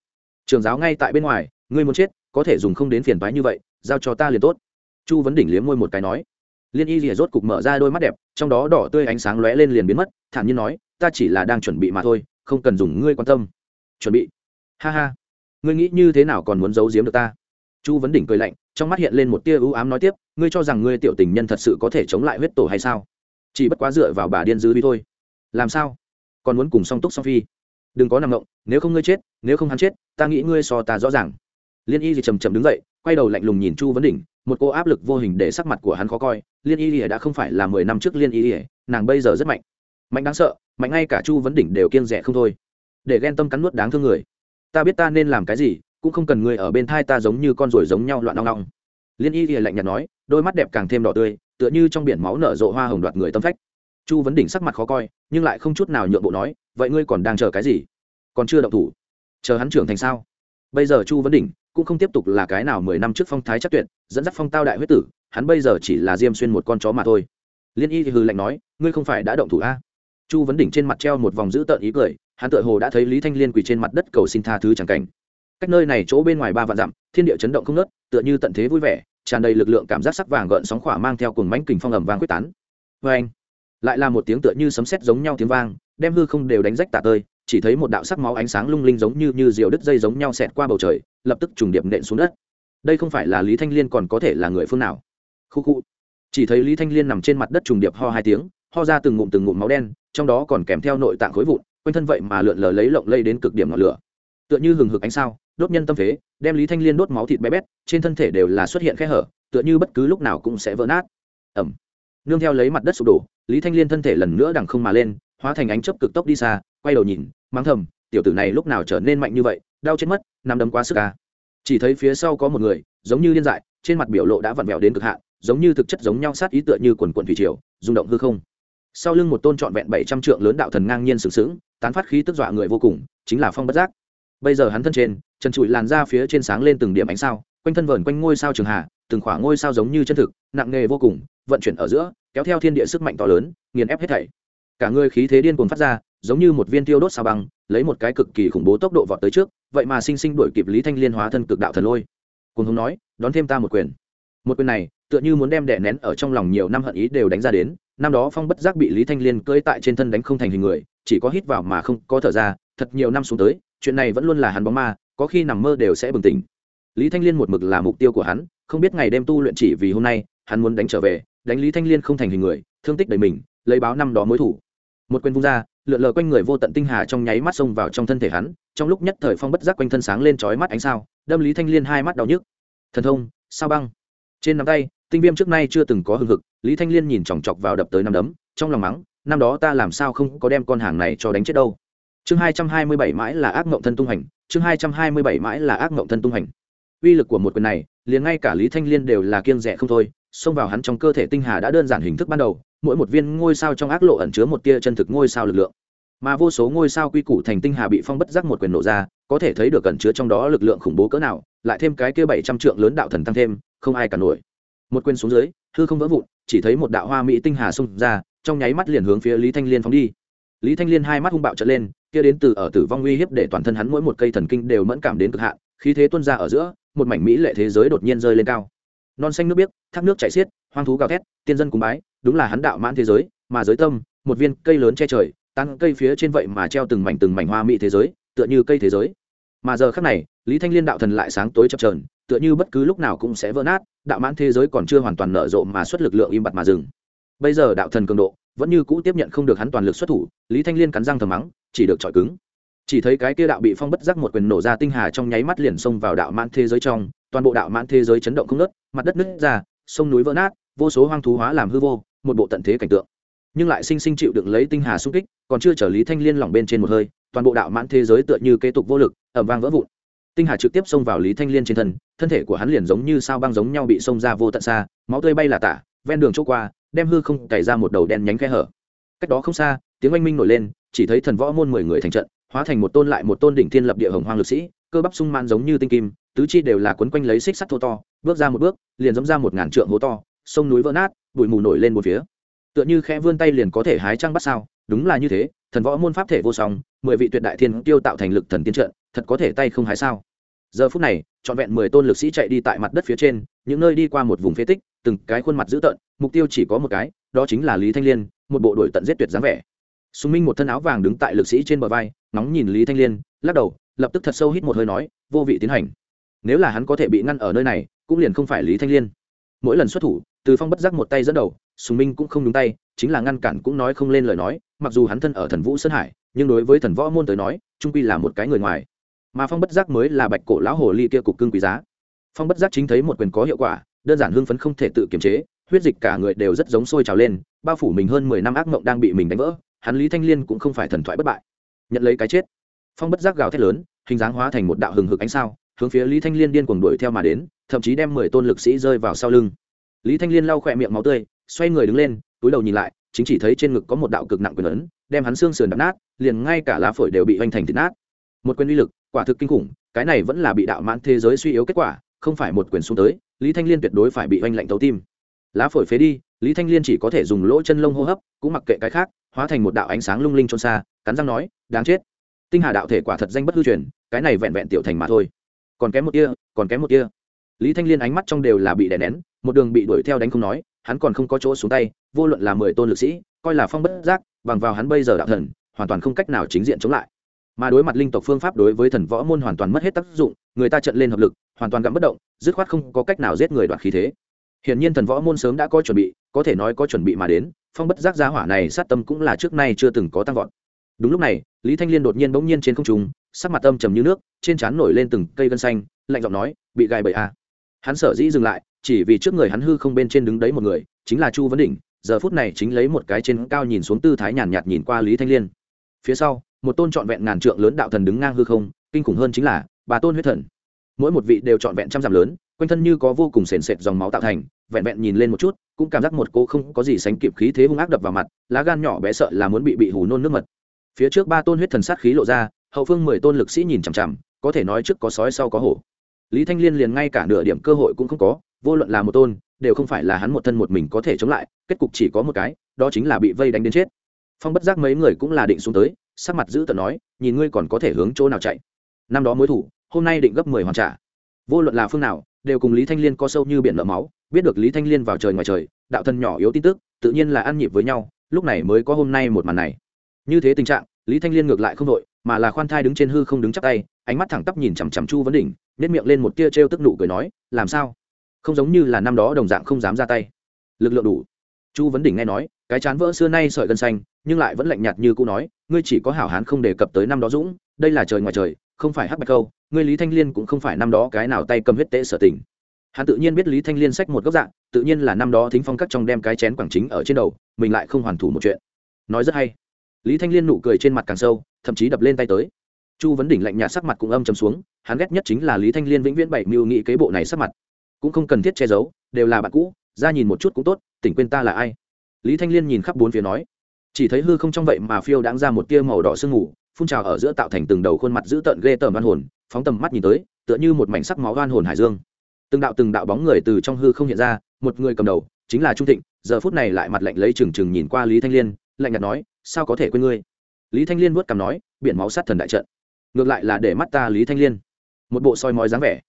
Trường giáo ngay tại bên ngoài, ngươi muốn chết, có thể dùng không đến phiền toái như vậy, giao cho ta liền tốt. Chu vấn đỉnh liếm môi một cái nói. Liên y rỉa rốt cục mở ra đôi mắt đẹp, trong đó đỏ tươi ánh sáng lóe lên liền biến mất, thản nhiên nói, ta chỉ là đang chuẩn bị mà thôi, không cần dùng ngươi quan tâm. Chuẩn bị. Ha ha. Ngươi nghĩ như thế nào còn muốn giấu giếm được ta? Chu vấn đỉnh cười lạnh, trong mắt hiện lên một tia ưu ám nói tiếp, ngươi cho rằng ngươi tiểu tình nhân thật sự có thể chống lại huyết tổ hay sao? Chỉ bất quá dựa vào bà điên dư vi thôi. Làm sao? Còn muốn cùng song túc song phi? Đừng có nằm ngộng, nếu không ngươi chết, nếu không hắn chết, ta nghĩ ngươi so ta rõ ràng. Liên y gì chầm chầm đứng dậy, quay đầu lạnh lùng nhìn chu vấn đỉnh, một cô áp lực vô hình để sắc mặt của hắn khó coi. Liên y ỉa đã không phải là mười năm trước liên y ỉa nàng bây giờ rất mạnh. Mạnh đáng sợ, mạnh ngay cả chu vấn đỉnh đều kiêng rẻ không thôi. Để ghen tâm cắn nuốt đáng thương người. Ta biết ta nên làm cái gì, cũng không cần người ở bên thai ta giống như con ruồi giống nhau loạn nong nong liên y ỉa lạnh nhạt nói, đôi mắt đẹp càng thêm đỏ tươi, tựa như trong biển máu nở rộ hoa hồng đoạt người tâm phách chu vấn đỉnh sắc mặt khó coi, nhưng lại không chút nào nhượng bộ nói, vậy ngươi còn đang chờ cái gì? Còn chưa động thủ. Chờ hắn trưởng thành sao? Bây giờ chu vấn đỉnh cũng không tiếp tục là cái nào mười năm trước phong thái chắc tuyệt, dẫn dắt phong tao đại huyết tử, hắn bây giờ chỉ là diêm xuyên một con chó mà thôi. Liên y thì hư lạnh nói, ngươi không phải đã động thủ a? Chu vấn đỉnh trên mặt treo một vòng dữ tợn ý cười, hắn tự hồ đã thấy lý thanh liên quỳ trên mặt đất cầu xin tha thứ chẳng cảnh. Cách nơi này chỗ bên ngoài ba vạn dặm, thiên địa chấn động không nớt tựa như tận thế vui vẻ, tràn đầy lực lượng cảm giác sắc vàng gợn sóng khỏa mang theo cùng mánh kình phong ẩm vang quyết tán. Vê anh lại là một tiếng tựa như sấm sét giống nhau tiếng vang, đem hư không đều đánh rách tạ tơi, chỉ thấy một đạo sắc máu ánh sáng lung linh giống như như diều đứt dây giống nhau xẹt qua bầu trời, lập tức trùng điệp nện xuống đất. Đây không phải là lý thanh liên còn có thể là người phương nào? Khu khu. Chỉ thấy lý thanh liên nằm trên mặt đất trùng điệp ho hai tiếng, ho ra từng ngụm từng ngụm máu đen, trong đó còn kèm theo nội tạng khối vụn, quanh thân vậy mà lượn lờ lấy lộng lây đến cực điểm ngọn lửa. Tựa như hừng hực ánh sao, đốt nhân tâm phế, đem lý thanh liên đốt máu thịt bé bét, trên thân thể đều là xuất hiện khe hở, tựa như bất cứ lúc nào cũng sẽ vỡ nát. Ẩm nương theo lấy mặt đất sụp đổ, lý thanh liên thân thể lần nữa đằng không mà lên, hóa thành ánh chấp cực tốc đi xa, quay đầu nhìn, mắng thầm, tiểu tử này lúc nào trở nên mạnh như vậy, đau chết mất nằm đấm quá sức ca chỉ thấy phía sau có một người, giống như liên dại, trên mặt biểu lộ đã vặn vẹo đến cực hạn, giống như thực chất giống nhau sát ý tựa như quần quần thủy triều, rung động hư không. Sau lưng một tôn trọn vẹn bảy trăm trượng lớn đạo thần ngang nhiên sừng sững, tán phát khí tức dọa người vô cùng, chính là phong bất giác. Bây giờ hắn thân trên trần trụi làn ra phía trên sáng lên từng điểm ánh sao, quanh thân vờn quanh ngôi sao trường hạ từng khoảng ngôi sao giống như chân thực, nặng nề vô cùng, vận chuyển ở giữa, kéo theo thiên địa sức mạnh to lớn, nghiền ép hết thảy. Cả người khí thế điên cuồng phát ra, giống như một viên tiêu đốt sao băng, lấy một cái cực kỳ khủng bố tốc độ vọt tới trước, vậy mà sinh sinh đuổi kịp lý thanh liên hóa thân cực đạo thần lôi. Cùng hùng nói, đón thêm ta một quyền. Một quyền này, tựa như muốn đem đè nén ở trong lòng nhiều năm hận ý đều đánh ra đến, năm đó phong bất giác bị lý thanh liên cưỡi tại trên thân đánh không thành hình người, chỉ có hít vào mà không có thở ra, thật nhiều năm xuống tới, chuyện này vẫn luôn là hắn bóng ma, có khi nằm mơ đều sẽ bừng tỉnh lý thanh liên một mực là mục tiêu của hắn, không biết ngày đêm tu luyện chỉ vì hôm nay, hắn muốn đánh trở về, đánh lý thanh liên không thành hình người, thương tích đầy mình, lấy báo năm đó mối thủ. Một quyền vung ra, lượn lờ quanh người vô tận tinh hà trong nháy mắt xông vào trong thân thể hắn, trong lúc nhất thời phong bất giác quanh thân sáng lên trói mắt ánh sao, đâm lý thanh liên hai mắt đau nhức. Thần thông, sao băng? Trên nắm tay, tinh viêm trước nay chưa từng có hừng hực, lý thanh liên nhìn chòng chọc vào đập tới năm đấm, trong lòng mắng, năm đó ta làm sao không có đem con hàng này cho đánh chết đâu. Chương hai trăm hai mươi bảy mãi là ác mộng thân tung hành, chương hai trăm hai mươi bảy mãi là ác mộng thân tung hành uy lực của một quyền này, liền ngay cả lý thanh liên đều là kiêng rẻ không thôi, xông vào hắn trong cơ thể tinh hà đã đơn giản hình thức ban đầu, mỗi một viên ngôi sao trong ác lộ ẩn chứa một tia chân thực ngôi sao lực lượng. Mà vô số ngôi sao quy củ thành tinh hà bị phong bất giác một quyền nổ ra, có thể thấy được ẩn chứa trong đó lực lượng khủng bố cỡ nào, lại thêm cái kia bảy trăm trượng lớn đạo thần tăng thêm, không ai cả nổi. Một quyền xuống dưới, hư không vỡ vụn, chỉ thấy một đạo hoa mỹ tinh hà xông ra, trong nháy mắt liền hướng phía lý thanh liên phóng đi. Lý thanh liên hai mắt hung bạo trở lên, kia đến từ ở tử vong uy hiếp để toàn thân hắn mỗi một cây thần kinh đều mẫn cảm đến cực hạn, khí thế tuôn ra ở giữa một mảnh mỹ lệ thế giới đột nhiên rơi lên cao. Non xanh nước biếc, thác nước chảy xiết, hoang thú gào thét, tiên dân cùng bái, đúng là hắn đạo mãn thế giới, mà giới tâm, một viên cây lớn che trời tăng cây phía trên vậy mà treo từng mảnh từng mảnh hoa mỹ thế giới, tựa như cây thế giới. Mà giờ khắc này, lý thanh liên đạo thần lại sáng tối chập trờn tựa như bất cứ lúc nào cũng sẽ vỡ nát, đạo mãn thế giới còn chưa hoàn toàn nở rộ mà xuất lực lượng im bặt mà dừng. Bây giờ đạo thần cường độ vẫn như cũ tiếp nhận không được hắn toàn lực xuất thủ, lý thanh liên cắn răng thầm mắng, chỉ được chọi cứng chỉ thấy cái kia đạo bị phong bất giác một quyền nổ ra tinh hà trong nháy mắt liền xông vào đạo mãn thế giới trong, toàn bộ đạo mãn thế giới chấn động không nớt mặt đất nứt ra, sông núi vỡ nát, vô số hoang thú hóa làm hư vô, một bộ tận thế cảnh tượng. Nhưng lại sinh sinh chịu đựng lấy tinh hà xung kích, còn chưa trở lý thanh liên lỏng bên trên một hơi, toàn bộ đạo mãn thế giới tựa như kế tục vô lực ẩm vang vỡ vụn. Tinh hà trực tiếp xông vào lý thanh liên trên thân thân thể của hắn liền giống như sao băng giống nhau bị xông ra vô tận xa, máu tươi bay là tả, ven đường chỗ qua, đem hư không cày ra một đầu đen nhánh khe hở. Cách đó không xa, tiếng oanh minh nổi lên, chỉ thấy thần võ môn mười người thành trận hóa thành một tôn lại một tôn đỉnh thiên lập địa hồng hoang lực sĩ, cơ bắp sung man giống như tinh kim, tứ chi đều là quấn quanh lấy xích sắt thô to, bước ra một bước, liền giống ra một ngàn trượng hố to, sông núi vỡ nát, bụi mù nổi lên một phía. Tựa như khẽ vươn tay liền có thể hái trăng bắt sao, đúng là như thế, thần võ môn pháp thể vô song, mười vị tuyệt đại thiên tiêu tạo thành lực thần tiên trận, thật có thể tay không hái sao? Giờ phút này, trọn vẹn mười tôn lực sĩ chạy đi tại mặt đất phía trên, những nơi đi qua một vùng phế tích, từng cái khuôn mặt dữ tợn, mục tiêu chỉ có một cái, đó chính là lý thanh liên, một bộ đội tận giết tuyệt dáng vẻ. Sùng minh một thân áo vàng đứng tại lực sĩ trên bờ vai nóng nhìn lý thanh liên, lắc đầu, lập tức thật sâu hít một hơi nói, vô vị tiến hành. Nếu là hắn có thể bị ngăn ở nơi này, cũng liền không phải lý thanh liên. Mỗi lần xuất thủ, từ phong bất giác một tay dẫn đầu, sùng minh cũng không đúng tay, chính là ngăn cản cũng nói không lên lời nói, mặc dù hắn thân ở thần vũ sơn hải, nhưng đối với thần võ môn tới nói, trung quy là một cái người ngoài. Mà phong bất giác mới là bạch cổ lão hồ ly kia cục cưng quý giá. Phong bất giác chính thấy một quyền có hiệu quả, đơn giản hưng phấn không thể tự kiềm chế, huyết dịch cả người đều rất giống sôi trào lên, bao phủ mình hơn mười năm ác mộng đang bị mình đánh vỡ, hắn lý thanh liên cũng không phải thần thoại bất bại nhận lấy cái chết. Phong bất giác gào thét lớn, hình dáng hóa thành một đạo hừng hực ánh sao, hướng phía lý thanh liên điên cuồng đuổi theo mà đến, thậm chí đem mười tôn lực sĩ rơi vào sau lưng. Lý thanh liên lau khỏe miệng máu tươi, xoay người đứng lên, túi đầu nhìn lại, chính chỉ thấy trên ngực có một đạo cực nặng quyền ấn, đem hắn xương sườn đập nát, liền ngay cả lá phổi đều bị hoành thành thịt nát. Một quyền uy lực, quả thực kinh khủng, cái này vẫn là bị đạo mãn thế giới suy yếu kết quả, không phải một quyền xuống tới, lý thanh liên tuyệt đối phải bị oanh lạnh tấu tim. Lá phổi phế đi, lý thanh liên chỉ có thể dùng lỗ chân lông hô hấp, cũng mặc kệ cái khác, hóa thành một đạo ánh sáng lung linh trôn xa cắn răng nói, đáng chết. Tinh hà đạo thể quả thật danh bất hư truyền, cái này vẹn vẹn tiểu thành mà thôi. Còn kém một tia, còn kém một tia. Lý thanh liên ánh mắt trong đều là bị đè nén, một đường bị đuổi theo đánh không nói, hắn còn không có chỗ xuống tay, vô luận là mười tôn lực sĩ, coi là phong bất giác, bằng vào hắn bây giờ đạo thần, hoàn toàn không cách nào chính diện chống lại. Mà đối mặt linh tộc phương pháp đối với thần võ môn hoàn toàn mất hết tác dụng, người ta trận lên hợp lực, hoàn toàn gặm bất động, dứt khoát không có cách nào giết người đoạt khí thế. Hiển nhiên thần võ môn sớm đã có chuẩn bị, có thể nói có chuẩn bị mà đến, phong bất giác giá hỏa này sát tâm cũng là trước nay chưa từng có tăng vọt đúng lúc này, lý thanh liên đột nhiên bỗng nhiên trên không trung, sắc mặt âm trầm như nước, trên trán nổi lên từng cây gân xanh, lạnh giọng nói, bị gài bậy à. hắn sở dĩ dừng lại, chỉ vì trước người hắn hư không bên trên đứng đấy một người, chính là chu vấn đỉnh, giờ phút này chính lấy một cái trên cao nhìn xuống tư thái nhàn nhạt nhìn qua lý thanh liên. Phía sau, một tôn trọn vẹn ngàn trượng lớn đạo thần đứng ngang hư không, kinh khủng hơn chính là, bà tôn huyết thần. Mỗi một vị đều trọn vẹn trăm dặm lớn, quanh thân như có vô cùng sền sệt dòng máu tạo thành, vẹn vẹn nhìn lên một chút, cũng cảm giác một cô không có gì sánh kịp khí thế hung ác đập vào mặt, lá gan nhỏ bé sợ là muốn bị bị hù nôn nước mật phía trước ba tôn huyết thần sát khí lộ ra, hậu phương mười tôn lực sĩ nhìn chằm chằm, có thể nói trước có sói sau có hổ. Lý thanh liên liền ngay cả nửa điểm cơ hội cũng không có, vô luận là một tôn, đều không phải là hắn một thân một mình có thể chống lại, kết cục chỉ có một cái, đó chính là bị vây đánh đến chết. Phong bất giác mấy người cũng là định xuống tới, sắc mặt giữ tận nói, nhìn ngươi còn có thể hướng chỗ nào chạy? Năm đó mối thủ, hôm nay định gấp mười hoàn trả. Vô luận là phương nào, đều cùng lý thanh liên co sâu như biển nợ máu, biết được lý thanh liên vào trời ngoài trời, đạo thân nhỏ yếu tin tức, tự nhiên là ăn nhịp với nhau, lúc này mới có hôm nay một màn này như thế tình trạng, lý thanh liên ngược lại không đội, mà là khoan thai đứng trên hư không đứng chắc tay, ánh mắt thẳng tắp nhìn chằm chằm chu vấn đỉnh nếp miệng lên một tia t r e o tức nụ cười nói, làm sao? Không giống như là năm đó đồng dạng không dám ra tay. Lực lượng đủ. Chu vấn đỉnh nghe nói, cái chán vỡ xưa nay sợi gân xanh, nhưng lại vẫn lạnh nhạt như cũ nói, ngươi chỉ có hảo hán không đề cập tới năm đó dũng, đây là trời ngoài trời, không phải hắc bạch câu, ngươi lý thanh liên cũng không phải năm đó cái nào tay cầm huyết tệ sở tình. Hắn tự nhiên biết lý thanh liên sách một góc dạng, tự nhiên là năm đó thính phong cắt trong đem cái chén quảng chính ở trên đầu, mình lại không hoàn thủ một chuyện. Nói rất hay lý thanh liên nụ cười trên mặt càng sâu, thậm chí đập lên tay tới. Chu vấn đỉnh lạnh nhạt sắc mặt cũng âm chấm xuống, hắn ghét nhất chính là lý thanh liên vĩnh viễn bảy mưu nghị kế bộ này sắc mặt. Cũng không cần thiết che giấu, đều là bạn cũ, ra nhìn một chút cũng tốt, tỉnh quên ta là ai? Lý thanh liên nhìn khắp bốn phía nói. Chỉ thấy hư không trong vậy mà phiêu đáng ra một tia màu đỏ sương mù, phun trào ở giữa tạo thành từng đầu khuôn mặt dữ tợn ghê tởm oan hồn, phóng tầm mắt nhìn tới, tựa như một mảnh sắc máu oan hồn hải dương. Từng đạo từng đạo bóng người từ trong hư không hiện ra, một người cầm đầu, chính là trung thịnh, giờ phút này lại mặt lạnh lấy trừng trừng nhìn qua lý thanh liên lạnh nhạt nói, sao có thể quên ngươi? Lý thanh liên vuốt cằm nói, biển máu sát thần đại trận. Ngược lại là để mắt ta lý thanh liên. Một bộ soi mói dáng vẻ.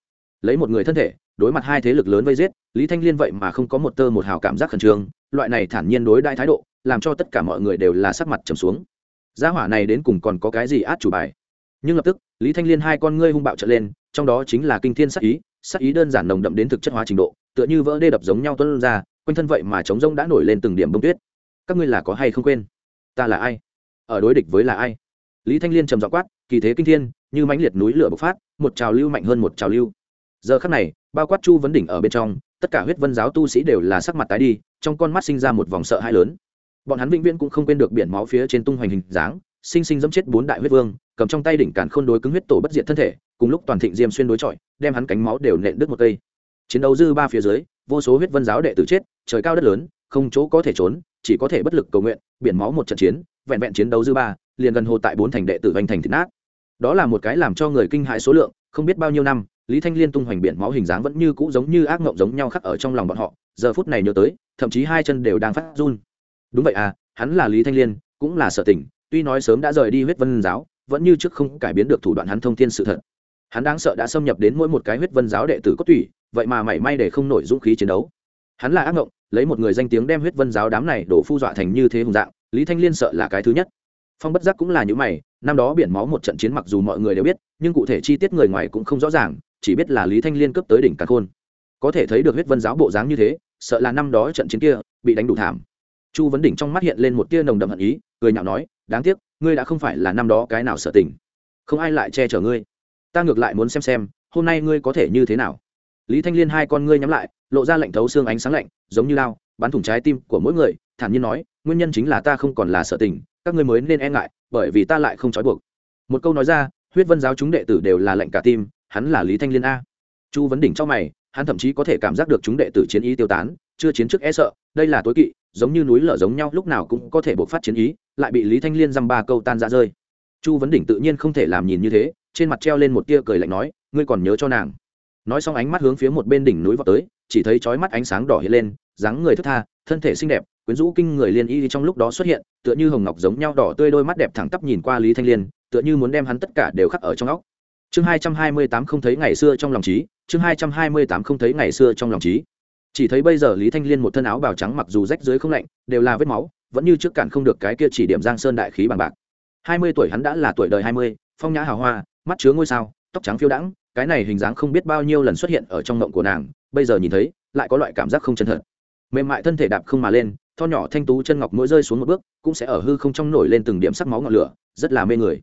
Lấy một người thân thể, đối mặt hai thế lực lớn vây giết, lý thanh liên vậy mà không có một tơ một hào cảm giác khẩn trương, loại này thản nhiên đối đại thái độ, làm cho tất cả mọi người đều là sắc mặt trầm xuống. Gia hỏa này đến cùng còn có cái gì át chủ bài? Nhưng lập tức, lý thanh liên hai con ngươi hung bạo trở lên, trong đó chính là kinh thiên sắc ý sắc ý đơn giản nồng đậm đến thực chất hóa trình độ, tựa như vỡ đê đập giống nhau tuân ra, quanh thân vậy mà trống rông đã nổi lên từng điểm bông tuyết các ngươi là có hay không quên? Ta là ai? Ở đối địch với là ai? Lý thanh liên trầm dọ quát, kỳ thế kinh thiên, như mãnh liệt núi lửa bộc phát, một trào lưu mạnh hơn một trào lưu. Giờ khắc này, bao quát chu vấn đỉnh ở bên trong, tất cả huyết vân giáo tu sĩ đều là sắc mặt tái đi, trong con mắt sinh ra một vòng sợ hãi lớn. Bọn hắn vĩnh viễn cũng không quên được biển máu phía trên tung hoành hình dáng, sinh sinh dẫm chết bốn đại huyết vương, cầm trong tay đỉnh cản khôn đối cứng huyết tổ bất diệt thân thể, cùng lúc toàn thịnh diêm xuyên đối chọi, đem hắn cánh máu đều nện đứt một cây. Chiến đấu dư ba phía dưới, vô số huyết vân giáo đệ tử chết, trời cao đất lớn, không chỗ có thể trốn chỉ có thể bất lực cầu nguyện, biển máu một trận chiến, vẹn vẹn chiến đấu dư ba, liền gần hồ tại bốn thành đệ tử vành thành thịt nát. Đó là một cái làm cho người kinh hại số lượng, không biết bao nhiêu năm, lý thanh liên tung hoành biển máu hình dáng vẫn như cũ giống như ác mộng giống nhau khắc ở trong lòng bọn họ, giờ phút này nhớ tới, thậm chí hai chân đều đang phát run. Đúng vậy à hắn là lý thanh liên, cũng là sở tỉnh, tuy nói sớm đã rời đi huyết vân giáo, vẫn như trước không cải biến được thủ đoạn hắn thông thiên sự thật. Hắn đáng sợ đã xâm nhập đến mỗi một cái huyết vân giáo đệ tử cốt tủy, vậy mà mảy may để không nổi dũng khí chiến đấu hắn là ác ngộng, lấy một người danh tiếng đem huyết vân giáo đám này đổ phu dọa thành như thế hùng dạng, lý thanh liên sợ là cái thứ nhất. Phong bất giác cũng là những mày, năm đó biển máu một trận chiến mặc dù mọi người đều biết, nhưng cụ thể chi tiết người ngoài cũng không rõ ràng, chỉ biết là lý thanh liên cấp tới đỉnh càn khôn. Có thể thấy được huyết vân giáo bộ dáng như thế, sợ là năm đó trận chiến kia bị đánh đủ thảm. Chu vấn đỉnh trong mắt hiện lên một tia nồng đậm hận ý, cười nhạo nói, đáng tiếc, ngươi đã không phải là năm đó cái nào sợ tình. Không ai lại che chở ngươi. Ta ngược lại muốn xem xem, hôm nay ngươi có thể như thế nào? Lý thanh liên hai con ngươi nhắm lại, lộ ra lạnh thấu xương ánh sáng lạnh, giống như lao, bắn thủng trái tim của mỗi người, thản nhiên nói, nguyên nhân chính là ta không còn là sợ tình, các ngươi mới nên e ngại, bởi vì ta lại không trói buộc. Một câu nói ra, huyết vân giáo chúng đệ tử đều là lệnh cả tim, hắn là lý thanh liên a. Chu vấn đỉnh trong mày, hắn thậm chí có thể cảm giác được chúng đệ tử chiến ý tiêu tán, chưa chiến trước e sợ, đây là tối kỵ, giống như núi lở giống nhau, lúc nào cũng có thể bộc phát chiến ý, lại bị lý thanh liên dăm ba câu tan ra rơi. Chu vấn đỉnh tự nhiên không thể làm nhìn như thế, trên mặt treo lên một tia cười lạnh nói, ngươi còn nhớ cho nàng nói xong ánh mắt hướng phía một bên đỉnh núi vào tới, chỉ thấy chói mắt ánh sáng đỏ hiện lên, dáng người thức tha, thân thể xinh đẹp, quyến rũ kinh người liên y trong lúc đó xuất hiện, tựa như hồng ngọc giống nhau đỏ tươi đôi mắt đẹp thẳng tắp nhìn qua lý thanh liên, tựa như muốn đem hắn tất cả đều khắc ở trong óc. Chương hai trăm hai mươi tám không thấy ngày xưa trong lòng trí chương hai trăm hai mươi tám không thấy ngày xưa trong lòng trí chỉ thấy bây giờ lý thanh liên một thân áo bào trắng mặc dù rách dưới không lạnh, đều là vết máu, vẫn như trước cản không được cái kia chỉ điểm giang sơn đại khí bằng bạc. Hai mươi tuổi hắn đã là tuổi đời hai mươi, phong nhã hào hoa, mắt chứa ngôi sao, tóc trắng phiêu đãng cái này hình dáng không biết bao nhiêu lần xuất hiện ở trong ngộng của nàng, bây giờ nhìn thấy, lại có loại cảm giác không chân thật. Mềm mại thân thể đạp không mà lên, tho nhỏ thanh tú chân ngọc mỗi rơi xuống một bước, cũng sẽ ở hư không trong nổi lên từng điểm sắc máu ngọn lửa, rất là mê người.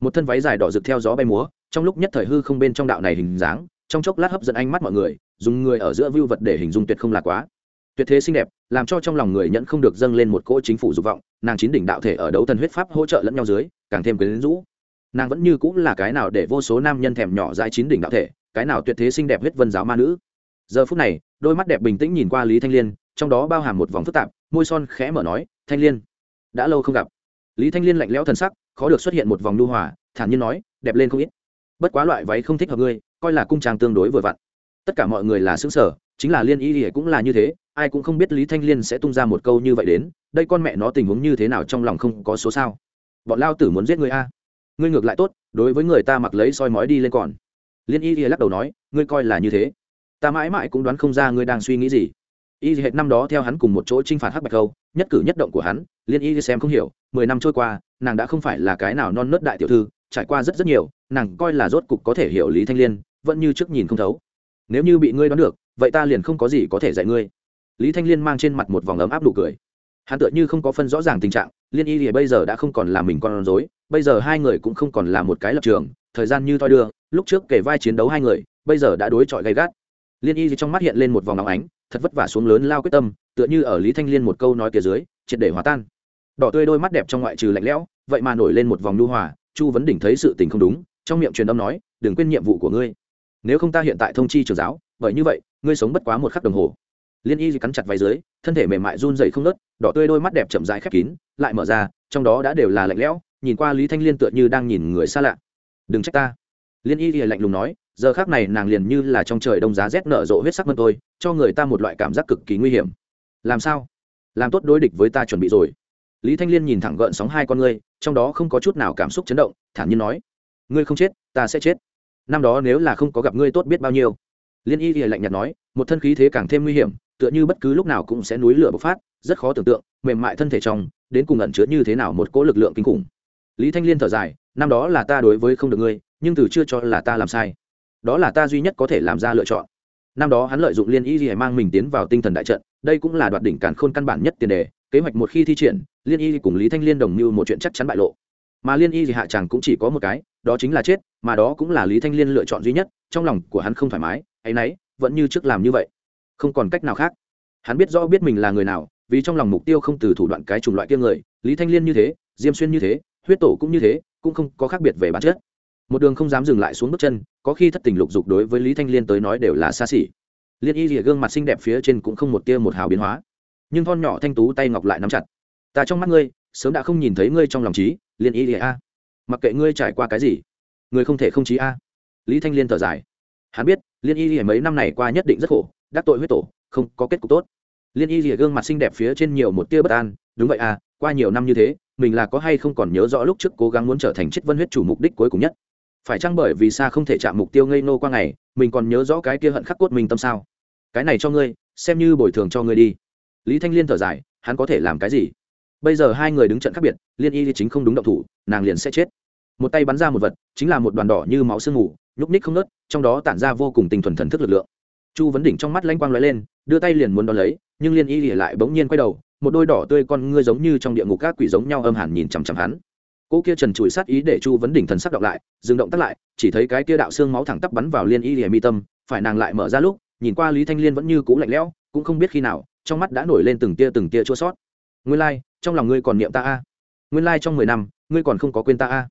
Một thân váy dài đỏ rực theo gió bay múa, trong lúc nhất thời hư không bên trong đạo này hình dáng, trong chốc lát hấp dẫn ánh mắt mọi người, dùng người ở giữa view vật để hình dung tuyệt không là quá. Tuyệt thế xinh đẹp, làm cho trong lòng người nhận không được dâng lên một cỗ chính phủ dục vọng, nàng chín đỉnh đạo thể ở đấu thần huyết pháp hỗ trợ lẫn nhau dưới, càng thêm quyến rũ nàng vẫn như cũng là cái nào để vô số nam nhân thèm nhỏ dãi chín đỉnh đạo thể, cái nào tuyệt thế xinh đẹp huyết vân giáo ma nữ. Giờ phút này, đôi mắt đẹp bình tĩnh nhìn qua lý thanh liên, trong đó bao hàm một vòng phức tạp, môi son khẽ mở nói, thanh liên, đã lâu không gặp. Lý thanh liên lạnh lẽo thần sắc, khó được xuất hiện một vòng lưu hòa, thản nhiên nói, đẹp lên không ít. Bất quá loại váy không thích hợp ngươi, coi là cung trang tương đối vừa vặn. Tất cả mọi người là xứng sở chính là liên y thì cũng là như thế, ai cũng không biết lý thanh liên sẽ tung ra một câu như vậy đến, đây con mẹ nó tình huống như thế nào trong lòng không có số sao. Bọn lao tử muốn giết người a ngươi ngược lại tốt, đối với người ta mặc lấy soi mói đi lên còn. Liên y Y lắc đầu nói, ngươi coi là như thế. Ta mãi mãi cũng đoán không ra ngươi đang suy nghĩ gì. Y hệt năm đó theo hắn cùng một chỗ t r i n h phạt hắc bạch câu, nhất cử nhất động của hắn, liên y xem không hiểu, mười năm trôi qua, nàng đã không phải là cái nào non nớt đại tiểu thư, trải qua rất rất nhiều, nàng coi là rốt cục có thể hiểu lý thanh liên, vẫn như trước nhìn không thấu. Nếu như bị ngươi đoán được, vậy ta liền không có gì có thể dạy ngươi. Lý thanh liên mang trên mặt một vòng ấm áp nụ cười. Hắn tựa như không có phân rõ ràng tình trạng liên y thì bây giờ đã không còn là mình con rối, bây giờ hai người cũng không còn là một cái lập trường, thời gian như thoi đưa, lúc trước kể vai chiến đấu hai người, bây giờ đã đối chọi gay gắt. Liên y trong mắt hiện lên một vòng óng ánh, thật vất vả xuống lớn lao quyết tâm, tựa như ở lý thanh liên một câu nói kia dưới, triệt để hòa tan. Đỏ tươi đôi mắt đẹp trong ngoại trừ lạnh lẽo, vậy mà nổi lên một vòng lưu hòa, chu vấn đỉnh thấy sự tình không đúng, trong miệng truyền âm nói, đừng quên nhiệm vụ của ngươi. Nếu không ta hiện tại thông chi trường giáo, bởi như vậy, ngươi sống bất quá một khắc đồng hồ liên y cắn chặt váy dưới, thân thể mềm mại run dày không nớt đỏ tươi đôi mắt đẹp chậm dài khép kín, lại mở ra, trong đó đã đều là lạnh lẽo, nhìn qua lý thanh liên tựa như đang nhìn người xa lạ. Đừng trách ta. Liên y lạnh lùng nói, giờ khác này nàng liền như là trong trời đông giá rét nở rộ huyết sắc mân tôi, cho người ta một loại cảm giác cực kỳ nguy hiểm. Làm sao? Làm tốt đối địch với ta chuẩn bị rồi. Lý thanh liên nhìn thẳng gợn sóng hai con ngươi, trong đó không có chút nào cảm xúc chấn động, thản nhiên nói, ngươi không chết, ta sẽ chết. Năm đó nếu là không có gặp ngươi tốt biết bao nhiêu liên y lìa lạnh nhạt nói, một thân khí thế càng thêm nguy hiểm, tựa như bất cứ lúc nào cũng sẽ núi lửa bộc phát, rất khó tưởng tượng, mềm mại thân thể trong, đến cùng ẩn chứa như thế nào một cỗ lực lượng kinh khủng. Lý thanh liên thở dài, năm đó là ta đối với không được ngươi, nhưng từ chưa cho là ta làm sai. Đó là ta duy nhất có thể làm ra lựa chọn. Năm đó hắn lợi dụng liên y lìa mang mình tiến vào tinh thần đại trận, đây cũng là đoạt đỉnh cản khôn căn bản nhất tiền đề, kế hoạch một khi thi triển, liên y cùng lý thanh liên đồng mưu một chuyện chắc chắn bại lộ. Mà liên y thì hạ chàng cũng chỉ có một cái, đó chính là chết, mà đó cũng là lý thanh liên lựa chọn duy nhất, trong lòng của hắn không thoải mái ấy nấy, vẫn như trước làm như vậy. Không còn cách nào khác. Hắn biết rõ biết mình là người nào, vì trong lòng mục tiêu không từ thủ đoạn cái chủng loại kia người, lý thanh liên như thế, diêm xuyên như thế, huyết tổ cũng như thế, cũng không có khác biệt về bản chất. Một đường không dám dừng lại xuống bước chân, có khi thất tình lục dục đối với lý thanh liên tới nói đều là xa xỉ. Liên y rìa gương mặt xinh đẹp phía trên cũng không một tia một hào biến hóa. Nhưng thon nhỏ thanh tú tay ngọc lại nắm chặt. Ta trong mắt ngươi, sớm đã không nhìn thấy ngươi trong lòng trí liên y rìa a. Mặc kệ ngươi trải qua cái gì, ngươi không thể không trí a. Lý thanh liên thở dài hắn biết, liên y lìa mấy năm này qua nhất định rất khổ, đắc tội huyết tổ, không có kết cục tốt. Liên y lìa gương mặt xinh đẹp phía trên nhiều một tia bất an, đúng vậy à qua nhiều năm như thế, mình là có hay không còn nhớ rõ lúc trước cố gắng muốn trở thành chiết vân huyết chủ mục đích cuối cùng nhất? Phải chăng bởi vì xa không thể chạm mục tiêu ngây nô qua ngày, mình còn nhớ rõ cái kia hận khắc cốt mình tâm sao? Cái này cho ngươi, xem như bồi thường cho ngươi đi. Lý thanh liên thở dài, hắn có thể làm cái gì? Bây giờ hai người đứng trận khác biệt, liên y chính không đúng động thủ, nàng liền sẽ chết. Một tay bắn ra một vật, chính là một đoàn đỏ như máu sương mù, nhúc ních không nớt trong đó tản ra vô cùng tinh thuần thần thức lực lượng. Chu vấn đỉnh trong mắt lanh quang l ó e lên, đưa tay liền muốn đón lấy, nhưng liên y lìa lại bỗng nhiên quay đầu, một đôi đỏ tươi con ngươi giống như trong địa ngục các quỷ giống nhau âm hẳn nhìn chằm chằm hắn. Cô kia trần trụi sát ý để chu vấn đỉnh thần sắc đọc lại, dừng động tắt lại, chỉ thấy cái kia đạo xương máu thẳng tắp bắn vào liên y lìa mi tâm, phải nàng lại mở ra lúc, nhìn qua lý thanh liên vẫn như cũ lạnh lẽo, cũng không biết khi nào, trong mắt đã nổi lên từng tia từng tia chua sót nguyên lai, trong lòng ngươi còn niệm ta a. Nguyên lai trong mười năm, ngươi còn không có quên ta a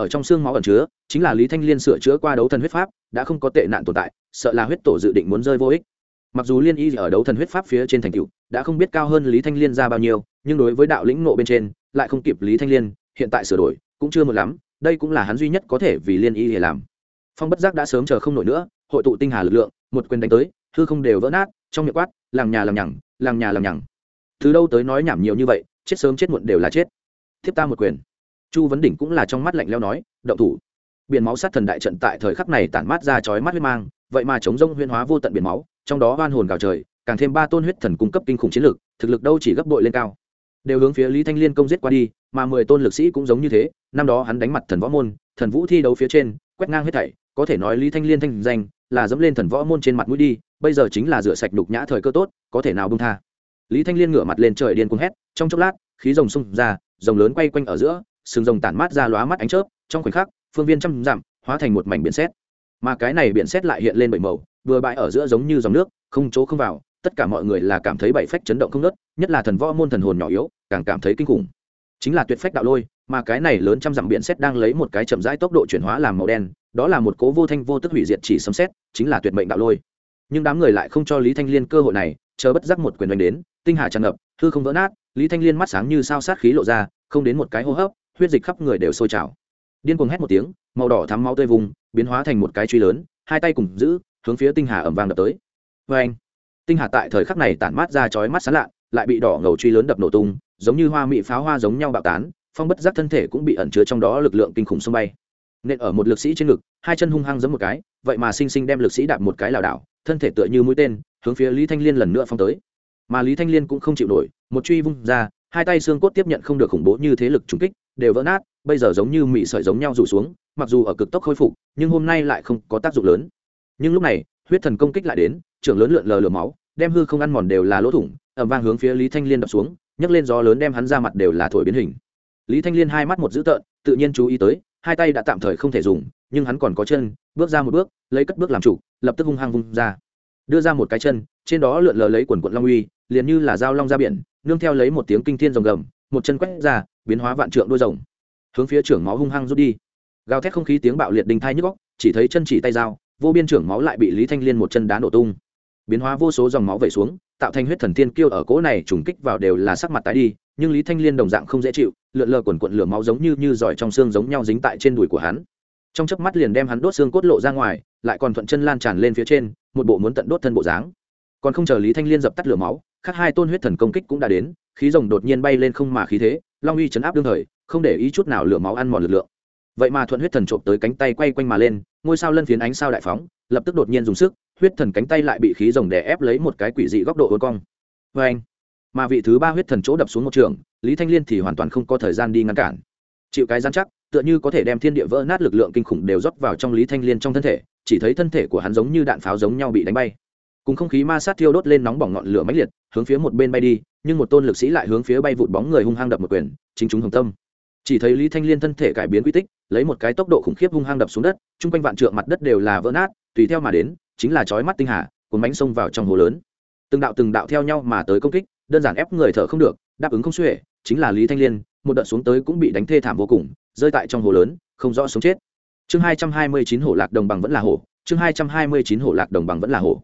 ở trong xương máu ẩn chứa, chính là lý thanh liên sửa chữa qua đấu thần huyết pháp, đã không có tệ nạn tồn tại, sợ là huyết tổ dự định muốn rơi vô ích. Mặc dù liên y ở đấu thần huyết pháp phía trên thành cựu đã không biết cao hơn lý thanh liên ra bao nhiêu, nhưng đối với đạo lĩnh nộ bên trên, lại không kịp lý thanh liên, hiện tại sửa đổi, cũng chưa một lắm, đây cũng là hắn duy nhất có thể vì liên y để làm. Phong bất giác đã sớm chờ không nổi nữa, hội tụ tinh hà lực lượng, một quyền đánh tới, hư không đều vỡ nát, trong miệng quát làng nhà làm nhằng làng nhà làm nhằng. Từ đâu tới nói nhảm nhiều như vậy, chết sớm chết muộn đều là chết. Thiếp ta một quyền chu vấn đỉnh cũng là trong mắt lạnh leo nói, động thủ. Biển máu sát thần đại trận tại thời khắc này tản mát ra chói mắt huyết mang, vậy mà chống rông huyên hóa vô tận biển máu, trong đó oan hồn gào trời, càng thêm ba tôn huyết thần cung cấp kinh khủng chiến lực, thực lực đâu chỉ gấp bội lên cao. Đều hướng phía lý thanh liên công giết qua đi, mà mười tôn lực sĩ cũng giống như thế, năm đó hắn đánh mặt thần võ môn, thần vũ thi đấu phía trên, quét ngang hết thảy, có thể nói lý thanh liên thanh danh là dẫm lên thần võ môn trên mặt mũi đi, bây giờ chính là rửa sạch đục nhã thời cơ tốt, có thể nào bông tha. Lý thanh liên ngửa mặt lên trời điên cuồng hét, trong chốc lát, khí rồng xung ra, rồng lớn quay quanh ở giữa sừng rồng tản mát ra lóa mắt ánh chớp, trong khoảnh khắc, phương viên trăm dặm, hóa thành một mảnh biển xét. Mà cái này biển xét lại hiện lên bảy màu, vừa bãi ở giữa giống như dòng nước, không chỗ không vào, tất cả mọi người là cảm thấy bảy phách chấn động không nớt nhất là thần võ môn thần hồn nhỏ yếu, càng cảm thấy kinh khủng. Chính là tuyệt phách đạo lôi, mà cái này lớn trăm dặm biển xét đang lấy một cái chậm rãi tốc độ chuyển hóa làm màu đen, đó là một cố vô thanh vô tức hủy diệt chỉ sấm xét chính là tuyệt mệnh đạo lôi. Nhưng đám người lại không cho lý thanh liên cơ hội này, chờ bất giác một quyền đánh đến, tinh hà tràn ngập, hư không vỡ nát, lý thanh liên mắt sáng như sao sát khí lộ ra, không đến một cái hô hấp huyết dịch khắp người đều sôi trào. Điên cuồng hét một tiếng, màu đỏ thắm máu tươi vùng, biến hóa thành một cái truy lớn, hai tay cùng giữ, hướng phía tinh hà ẩm vàng đập tới. Vê anh tinh hà tại thời khắc này tản mát ra chói mắt sán lạ, lại bị đỏ ngầu truy lớn đập nổ tung, giống như hoa mị pháo hoa giống nhau bạo tán, phong bất giác thân thể cũng bị ẩn chứa trong đó lực lượng kinh khủng xông bay. Nên ở một lực sĩ trên ngực, hai chân hung hăng giấm một cái, vậy mà sinh sinh đem lực sĩ đạp một cái lảo đảo, thân thể tựa như mũi tên, hướng phía lý thanh liên lần nữa phong tới. Mà lý thanh liên cũng không chịu nổi, một truy vung ra hai tay xương cốt tiếp nhận không được khủng bố như thế lực trùng kích, đều vỡ nát, bây giờ giống như mị sợi giống nhau rủ xuống, mặc dù ở cực tốc khôi phục, nhưng hôm nay lại không có tác dụng lớn. Nhưng lúc này, huyết thần công kích lại đến, trưởng lớn lượn lờ lửa máu, đem hư không ăn mòn đều là lỗ thủng ẩm vang hướng phía lý thanh liên đập xuống, nhấc lên gió lớn đem hắn ra mặt đều là thổi biến hình. Lý thanh liên hai mắt một dữ tợn, tự nhiên chú ý tới, hai tay đã tạm thời không thể dùng, nhưng hắn còn có chân, bước ra một bước, lấy cất bước làm chủ, lập tức hung hăng vung ra. Đưa ra một cái chân, trên đó lượn lờ lấy quần quận long uy, liền như là dao long ra biển nương theo lấy một tiếng kinh thiên rồng gầm, một chân quét ra, biến hóa vạn trượng đuôi rồng. Hướng phía trưởng máu hung hăng rút đi. Gào thét không khí tiếng bạo liệt đình thai nhức góc chỉ thấy chân chỉ tay dao, vô biên trưởng máu lại bị lý thanh liên một chân đá nổ tung. Biến hóa vô số dòng máu vẩy xuống, tạo thành huyết thần tiên kiêu ở cỗ này trùng kích vào đều là sắc mặt tái đi, nhưng lý thanh liên đồng dạng không dễ chịu, lượn lờ quần quận lửa máu giống như như giỏi trong xương giống nhau dính tại trên đùi của hắn. Trong chớp mắt liền đem hắn đốt xương cốt lộ ra ngoài, lại còn thuận chân lan tràn lên phía trên, một bộ muốn tận đốt thân bộ dáng. Còn không chờ lý thanh liên dập tắt lửa máu khác hai tôn huyết thần công kích cũng đã đến, khí rồng đột nhiên bay lên không mà khí thế, long uy chấn áp đương thời, không để ý chút nào lửa máu ăn mòn lực lượng. Vậy mà thuận huyết thần trộm tới cánh tay quay quanh mà lên, ngôi sao lân phiến ánh sao đại phóng, lập tức đột nhiên dùng sức, huyết thần cánh tay lại bị khí rồng đè ép lấy một cái quỷ dị góc độ uốn cong. Vê anh mà vị thứ ba huyết thần chỗ đập xuống một trường, lý thanh liên thì hoàn toàn không có thời gian đi ngăn cản. Chịu cái gian chắc, tựa như có thể đem thiên địa vỡ nát lực lượng kinh khủng đều rót vào trong lý thanh liên trong thân thể, chỉ thấy thân thể của hắn giống như đạn pháo giống nhau bị đánh bay cùng không khí ma sát thiêu đốt lên nóng bỏng ngọn lửa mãnh liệt, hướng phía một bên bay đi, nhưng một tôn lực sĩ lại hướng phía bay vụt bóng người hung hăng đập một quyền, chính chúng hồng tâm. Chỉ thấy lý thanh liên thân thể cải biến quy tích, lấy một cái tốc độ khủng khiếp hung hăng đập xuống đất, chung quanh vạn trượng mặt đất đều là vỡ nát, tùy theo mà đến, chính là chói mắt tinh hà, cuốn bánh sông vào trong hồ lớn. Từng đạo từng đạo theo nhau mà tới công kích, đơn giản ép người thở không được, đáp ứng không xuể, chính là lý thanh liên, một đợt xuống tới cũng bị đánh thê thảm vô cùng, rơi tại trong hồ lớn, không rõ sống chết. Chương hai trăm hai mươi chín hổ lạc đồng bằng vẫn là hổ, chương hai trăm hai mươi chín hổ lạc đồng bằng vẫn là hổ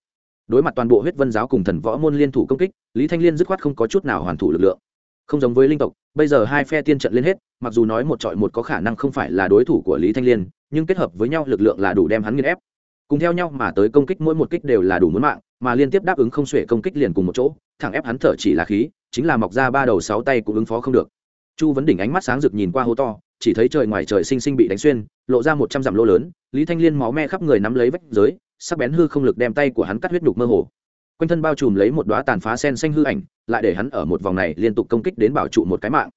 đối mặt toàn bộ huyết vân giáo cùng thần võ môn liên thủ công kích, lý thanh liên dứt khoát không có chút nào hoàn thủ lực lượng. Không giống với linh tộc, bây giờ hai phe tiên trận lên hết, mặc dù nói một trọi một có khả năng không phải là đối thủ của lý thanh liên, nhưng kết hợp với nhau lực lượng là đủ đem hắn nghiên ép. Cùng theo nhau mà tới công kích mỗi một kích đều là đủ muốn mạng, mà liên tiếp đáp ứng không xuể công kích liền cùng một chỗ, thẳng ép hắn thở chỉ là khí, chính là mọc ra ba đầu sáu tay cũng ứng phó không được. Chu vấn đỉnh ánh mắt sáng rực nhìn qua hố to chỉ thấy trời ngoài trời sinh sinh bị đánh xuyên, lộ ra một trăm dặm lô lớn, lý thanh liên máu me khắp người nắm lấy vách giới, sắc bén hư không lực đem tay của hắn cắt huyết nhục mơ hồ. Quanh thân bao trùm lấy một đoá tàn phá sen xanh hư ảnh, lại để hắn ở một vòng này liên tục công kích đến bảo trụ một cái mạng.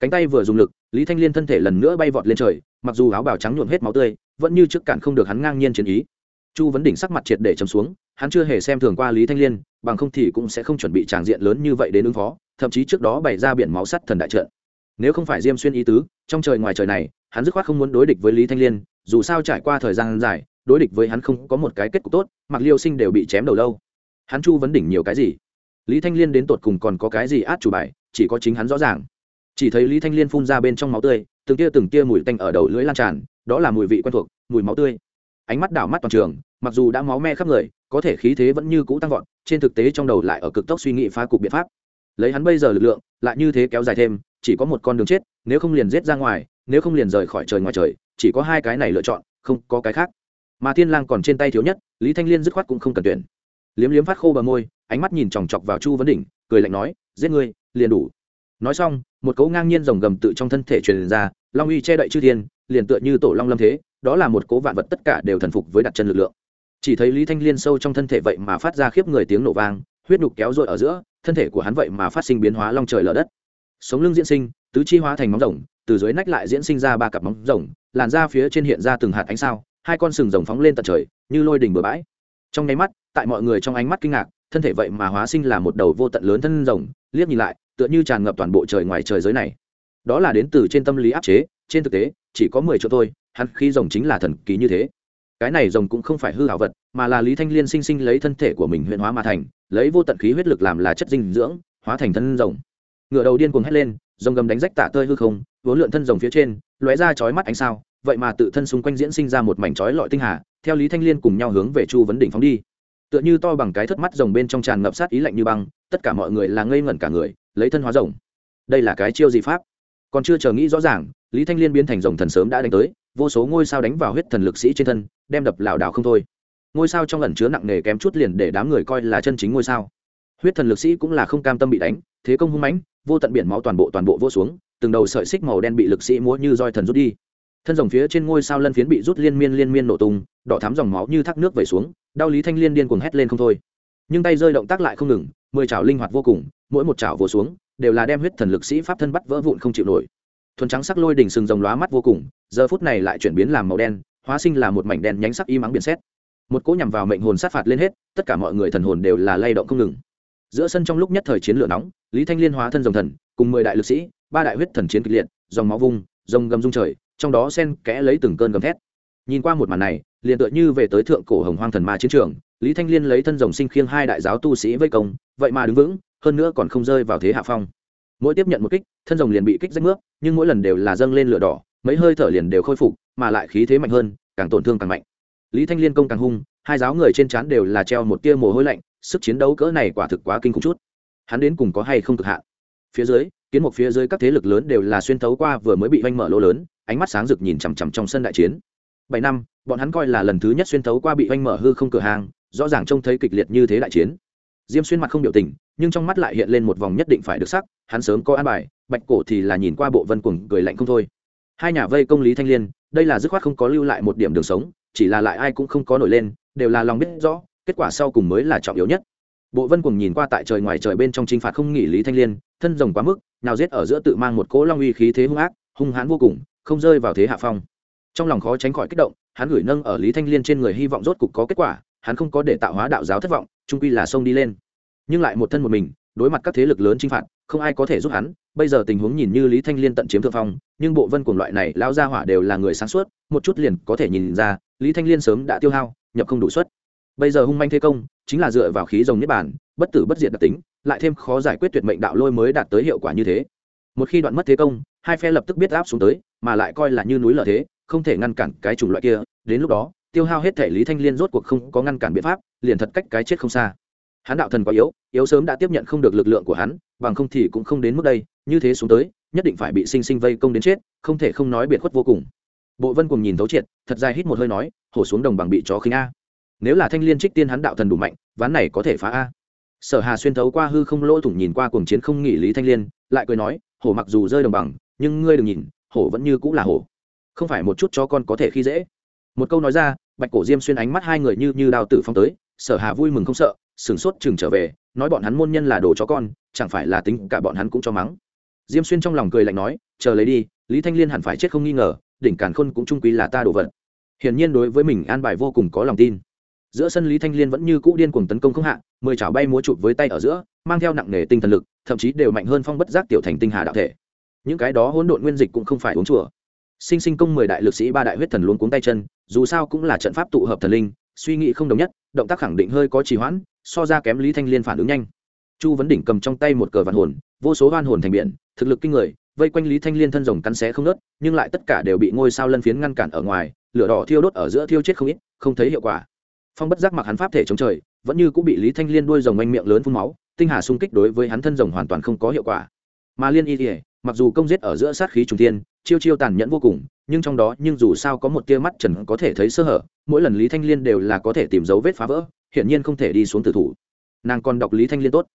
Cánh tay vừa dùng lực, lý thanh liên thân thể lần nữa bay vọt lên trời, mặc dù áo bào trắng nhuộm hết máu tươi, vẫn như trước cản không được hắn ngang nhiên chiến ý. Chu vấn đỉnh sắc mặt triệt để chấm xuống, hắn chưa hề xem thường qua lý thanh liên, bằng không thì cũng sẽ không chuẩn bị tràng diện lớn như vậy đến ứng phó, thậm chí trước đó bày ra biển máu sắt thần đại trận nếu không phải diêm xuyên ý tứ, trong trời ngoài trời này, hắn dứt khoát không muốn đối địch với lý thanh liên, dù sao trải qua thời gian dài, đối địch với hắn không có một cái kết cục tốt mặc liêu sinh đều bị chém đầu lâu. Hắn chu vấn đỉnh nhiều cái gì? Lý thanh liên đến tột cùng còn có cái gì át chủ bài, chỉ có chính hắn rõ ràng. Chỉ thấy lý thanh liên phun ra bên trong máu tươi, từng tia từng tia mùi tanh ở đầu lưỡi lan tràn, đó là mùi vị quen thuộc, mùi máu tươi. Ánh mắt đảo mắt toàn trường, mặc dù đã máu me khắp người, có thể khí thế vẫn như cũ tăng vọt, trên thực tế trong đầu lại ở cực tốc suy nghĩ phá cục biện pháp. Lấy hắn bây giờ lực lượng, lại như thế kéo dài thêm chỉ có một con đường chết, nếu không liền giết ra ngoài, nếu không liền rời khỏi trời ngoài trời, chỉ có hai cái này lựa chọn, không có cái khác. Mà thiên lang còn trên tay thiếu nhất, lý thanh liên dứt khoát cũng không cần tuyển. Liếm liếm phát khô bờ môi, ánh mắt nhìn chòng chọc vào chu vấn đỉnh, cười lạnh nói, giết ngươi, liền đủ. Nói xong, một cỗ ngang nhiên rồng gầm tự trong thân thể truyền ra, long uy che đậy chư thiên, liền tựa như tổ long lâm thế, đó là một cố vạn vật tất cả đều thần phục với đặt chân lực lượng. Chỉ thấy lý thanh liên sâu trong thân thể vậy mà phát ra khiếp người tiếng nổ vang, huyết đục kéo rội ở giữa, thân thể của hắn vậy mà phát sinh biến hóa long trời lở đất sống lưng diễn sinh, tứ chi hóa thành móng rồng, từ dưới nách lại diễn sinh ra ba cặp móng rồng, làn ra phía trên hiện ra từng hạt ánh sao, hai con sừng rồng phóng lên tận trời, như lôi đỉnh bừa bãi. Trong nháy mắt, tại mọi người trong ánh mắt kinh ngạc, thân thể vậy mà hóa sinh là một đầu vô tận lớn thân rồng, liếc nhìn lại, tựa như tràn ngập toàn bộ trời ngoài trời giới này. Đó là đến từ trên tâm lý áp chế, trên thực tế, chỉ có mười chỗ thôi, hắn khi rồng chính là thần kỳ như thế. Cái này rồng cũng không phải hư hảo vật, mà là lý thanh liên sinh sinh lấy thân thể của mình huyện hóa mà thành, lấy vô tận khí huyết lực làm là chất dinh dưỡng, hóa thành thân rồng ngựa đầu điên cuồng hét lên, rồng gầm đánh rách tạ tơi hư không, vốn lượn thân rồng phía trên, lóe ra chói mắt ánh sao, vậy mà tự thân xung quanh diễn sinh ra một mảnh chói lọi tinh hà, theo lý thanh liên cùng nhau hướng về chu vấn đỉnh phóng đi. Tựa như to bằng cái thất mắt rồng bên trong tràn ngập sát ý lạnh như băng, tất cả mọi người là ngây ngẩn cả người, lấy thân hóa rồng. Đây là cái chiêu gì pháp? Còn chưa chờ nghĩ rõ ràng, lý thanh liên biến thành rồng thần sớm đã đánh tới, vô số ngôi sao đánh vào huyết thần lực sĩ trên thân, đem đập lảo đảo không thôi. Ngôi sao trong ẩn chứa nặng nề kém chút liền để đám người coi là chân chính ngôi sao huyết thần lực sĩ cũng là không cam tâm bị đánh, thế công hung mãnh, vô tận biển máu toàn bộ toàn bộ vô xuống, từng đầu sợi xích màu đen bị lực sĩ múa như roi thần rút đi. Thân dòng phía trên ngôi sao lân phiến bị rút liên miên liên miên nổ tung, đỏ thắm dòng máu như thác nước vẩy xuống, đau lý thanh liên điên cuồng hét lên không thôi. Nhưng tay rơi động tác lại không ngừng, mười chảo linh hoạt vô cùng, mỗi một chảo vồ xuống, đều là đem huyết thần lực sĩ pháp thân bắt vỡ vụn không chịu nổi. Thuần trắng sắc lôi đỉnh sừng rồng lóa mắt vô cùng, giờ phút này lại chuyển biến làm màu đen, hóa sinh là một mảnh đen nhánh sắc y mắng biển xét một cỗ nhằm vào mệnh hồn sát phạt lên hết, tất cả mọi người thần hồn đều là lay động không ngừng giữa sân trong lúc nhất thời chiến lửa nóng, lý thanh liên hóa thân rồng thần, cùng mười đại lực sĩ, ba đại huyết thần chiến kịch liệt, dòng máu vung, dòng gầm rung trời, trong đó sen kẽ lấy từng cơn gầm thét. Nhìn qua một màn này, liền tựa như về tới thượng cổ hồng hoang thần ma chiến trường, lý thanh liên lấy thân rồng sinh khiêng hai đại giáo tu sĩ vây công, vậy mà đứng vững, hơn nữa còn không rơi vào thế hạ phong. Mỗi tiếp nhận một kích, thân rồng liền bị kích rách nước, nhưng mỗi lần đều là dâng lên lửa đỏ, mấy hơi thở liền đều khôi phục, mà lại khí thế mạnh hơn, càng tổn thương càng mạnh. Lý thanh liên công càng hung, hai giáo người trên trán đều là treo một tia mồ hôi lạnh sức chiến đấu cỡ này quả thực quá kinh khủng chút. Hắn đến cùng có hay không cực hạn? Phía dưới, kiến một phía dưới các thế lực lớn đều là xuyên thấu qua vừa mới bị vanh mở lỗ lớn, ánh mắt sáng rực nhìn chằm chằm trong sân đại chiến. Bảy năm, bọn hắn coi là lần thứ nhất xuyên thấu qua bị vanh mở hư không cửa hàng, rõ ràng trông thấy kịch liệt như thế đại chiến. Diêm xuyên mặt không biểu tình, nhưng trong mắt lại hiện lên một vòng nhất định phải được sắc, hắn sớm có an bài, bạch cổ thì là nhìn qua bộ vân cuồng, cười lạnh không thôi. Hai nhà vây công lý thanh liên, đây là dứt khoát không có lưu lại một điểm đường sống, chỉ là lại ai cũng không có nổi lên, đều là lòng biết rõ kết quả sau cùng mới là trọng yếu nhất. Bộ vân cùng nhìn qua tại trời ngoài trời bên trong t r i n h phạt không nghỉ lý thanh liên, thân rồng quá mức, nào giết ở giữa tự mang một cỗ long uy khí thế hung ác, hung hãn vô cùng, không rơi vào thế hạ phong. Trong lòng khó tránh khỏi kích động, hắn gửi nâng ở lý thanh liên trên người hy vọng rốt cục có kết quả, hắn không có để tạo hóa đạo giáo thất vọng trung quy là sông đi lên. Nhưng lại một thân một mình, đối mặt các thế lực lớn t r i n h phạt, không ai có thể giúp hắn, bây giờ tình huống nhìn như lý thanh liên tận chiếm thượng phong, nhưng bộ vân cùng loại này lao ra hỏa đều là người sáng suốt, một chút liền có thể nhìn ra, lý thanh liên sớm đã tiêu hao, nhập không đủ suất bây giờ hung manh thế công, chính là dựa vào khí rồng niết bản bất tử bất diệt đặc tính, lại thêm khó giải quyết tuyệt mệnh đạo lôi mới đạt tới hiệu quả như thế. Một khi đoạn mất thế công, hai phe lập tức biết áp xuống tới, mà lại coi là như núi lở thế, không thể ngăn cản cái chủng loại kia. Đến lúc đó, tiêu hao hết thể lý thanh liên rốt cuộc không có ngăn cản biện pháp, liền thật cách cái chết không xa. Hắn đạo thần quá yếu yếu sớm đã tiếp nhận không được lực lượng của hắn, bằng không thì cũng không đến mức đây, như thế xuống tới, nhất định phải bị sinh sinh vây công đến chết, không thể không nói biệt khuất vô cùng. Bộ vân cùng nhìn thấu triệt, thật dài hít một hơi nói, hổ xuống đồng bằng bị chó khinh a nếu là thanh liên trích tiên hắn đạo thần đủ mạnh, ván này có thể phá a. Sở hà xuyên thấu qua hư không lỗ thủng nhìn qua cuồng chiến không nghỉ lý thanh liên, lại cười nói, hổ mặc dù rơi đồng bằng, nhưng ngươi đừng nhìn, hổ vẫn như cũng là hổ. Không phải một chút cho con có thể khi dễ. Một câu nói ra, bạch cổ diêm xuyên ánh mắt hai người như như đào tử phong tới, sở hà vui mừng không sợ, sửng sốt chừng trở về, nói bọn hắn môn nhân là đồ cho con, chẳng phải là tính cả bọn hắn cũng cho mắng. Diêm xuyên trong lòng cười lạnh nói, chờ lấy đi, lý thanh liên hẳn phải chết không nghi ngờ, đỉnh càn khôn cũng trung quý là ta đồ vật. Hiển nhiên đối với mình an bài vô cùng có lòng tin giữa sân lý thanh liên vẫn như cũ điên cuồng tấn công không hạ, mười chảo bay múa chụp với tay ở giữa, mang theo nặng nề tinh thần lực, thậm chí đều mạnh hơn phong bất giác tiểu thành tinh hà đạo thể. Những cái đó hỗn độn nguyên dịch cũng không phải uống chùa. Sinh sinh công mười đại lực sĩ ba đại huyết thần luôn cuống tay chân, dù sao cũng là trận pháp tụ hợp thần linh, suy nghĩ không đồng nhất, động tác khẳng định hơi có trì hoãn, so ra kém lý thanh liên phản ứng nhanh. Chu vấn đỉnh cầm trong tay một cờ vạn hồn, vô số van hồn thành biển, thực lực kinh người, vây quanh lý thanh liên thân rồng cắn xé không nớt, nhưng lại tất cả đều bị ngôi sao lân phiến ngăn cản ở ngoài, lửa đỏ thiêu đốt ở giữa thiêu chết không ít, không thấy hiệu quả phong bất giác mặc hắn pháp thể chống trời vẫn như cũng bị lý thanh liên đuôi rồng anh miệng lớn phun máu tinh hà xung kích đối với hắn thân rồng hoàn toàn không có hiệu quả. Mà liên y thì, mặc dù công giết ở giữa sát khí trùng tiên chiêu chiêu tàn nhẫn vô cùng nhưng trong đó nhưng dù sao có một tia mắt trần có thể thấy sơ hở mỗi lần lý thanh liên đều là có thể tìm dấu vết phá vỡ hiển nhiên không thể đi xuống tử thủ. Nàng còn đọc lý thanh liên tốt.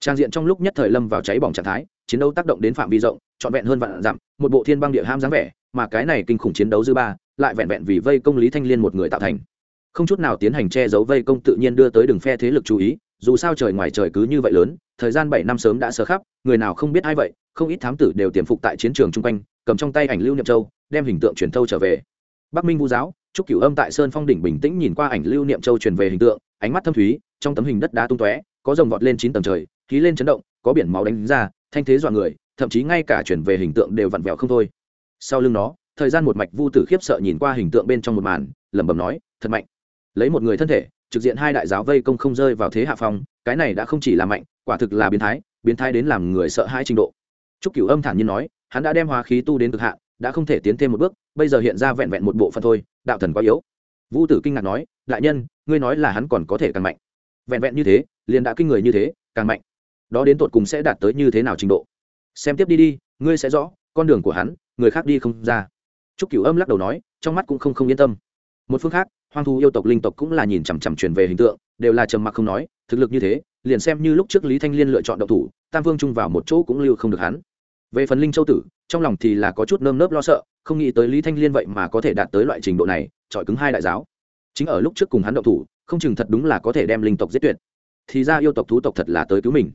Trang diện trong lúc nhất thời lâm vào cháy bỏng trạng thái chiến đấu tác động đến phạm vi rộng trọn vẹn hơn vạn dặm một bộ thiên băng địa ham dáng vẻ mà cái này kinh khủng chiến đấu dư ba lại vẹn vẹn vì vây công lý thanh liên một người tạo thành không chút nào tiến hành che giấu vây công tự nhiên đưa tới đường phe thế lực chú ý, dù sao trời ngoài trời cứ như vậy lớn, thời gian bảy năm sớm đã sơ khắp, người nào không biết ai vậy, không ít thám tử đều tiềm phục tại chiến trường chung quanh, cầm trong tay ảnh lưu niệm châu, đem hình tượng truyền thâu trở về. Bắc minh vu giáo, trúc cửu âm tại sơn phong đỉnh bình tĩnh nhìn qua ảnh lưu niệm châu truyền về hình tượng, ánh mắt thâm thúy, trong tấm hình đất đá tung tóe, có rồng vọt lên chín tầng trời, khí lên chấn động, có biển máu đánh ra, thanh thế dọa người, thậm chí ngay cả chuyển về hình tượng đều vặn vẹo không thôi. Sau lưng nó, thời gian một mạch vu tử khiếp sợ nhìn qua hình tượng bên trong một màn, lẩm bẩm nói, thật mạnh lấy một người thân thể, trực diện hai đại giáo vây công không rơi vào thế hạ phong, cái này đã không chỉ là mạnh, quả thực là biến thái biến thái đến làm người sợ hai trình độ. Trúc cửu âm thản nhiên nói, hắn đã đem hóa khí tu đến cực hạn, đã không thể tiến thêm một bước, bây giờ hiện ra vẹn vẹn một bộ phận thôi, đạo thần quá yếu. Vũ tử kinh ngạc nói, đại nhân, ngươi nói là hắn còn có thể càng mạnh. Vẹn vẹn như thế, liền đã kinh người như thế, càng mạnh. Đó đến tột cùng sẽ đạt tới như thế nào trình độ? Xem tiếp đi đi, ngươi sẽ rõ, con đường của hắn, người khác đi không ra. Trúc cửu âm lắc đầu nói, trong mắt cũng không không yên tâm một phương khác, hoang thu yêu tộc linh tộc cũng là nhìn chằm chằm truyền về hình tượng, đều là trầm mặc không nói, thực lực như thế, liền xem như lúc trước lý thanh liên lựa chọn đậu thủ, tam vương chung vào một chỗ cũng lưu không được hắn. Về phần linh châu tử, trong lòng thì là có chút nơm nớp lo sợ, không nghĩ tới lý thanh liên vậy mà có thể đạt tới loại trình độ này, chọi cứng hai đại giáo. Chính ở lúc trước cùng hắn đậu thủ, không chừng thật đúng là có thể đem linh tộc giết tuyệt. Thì ra yêu tộc thú tộc thật là tới cứu mình.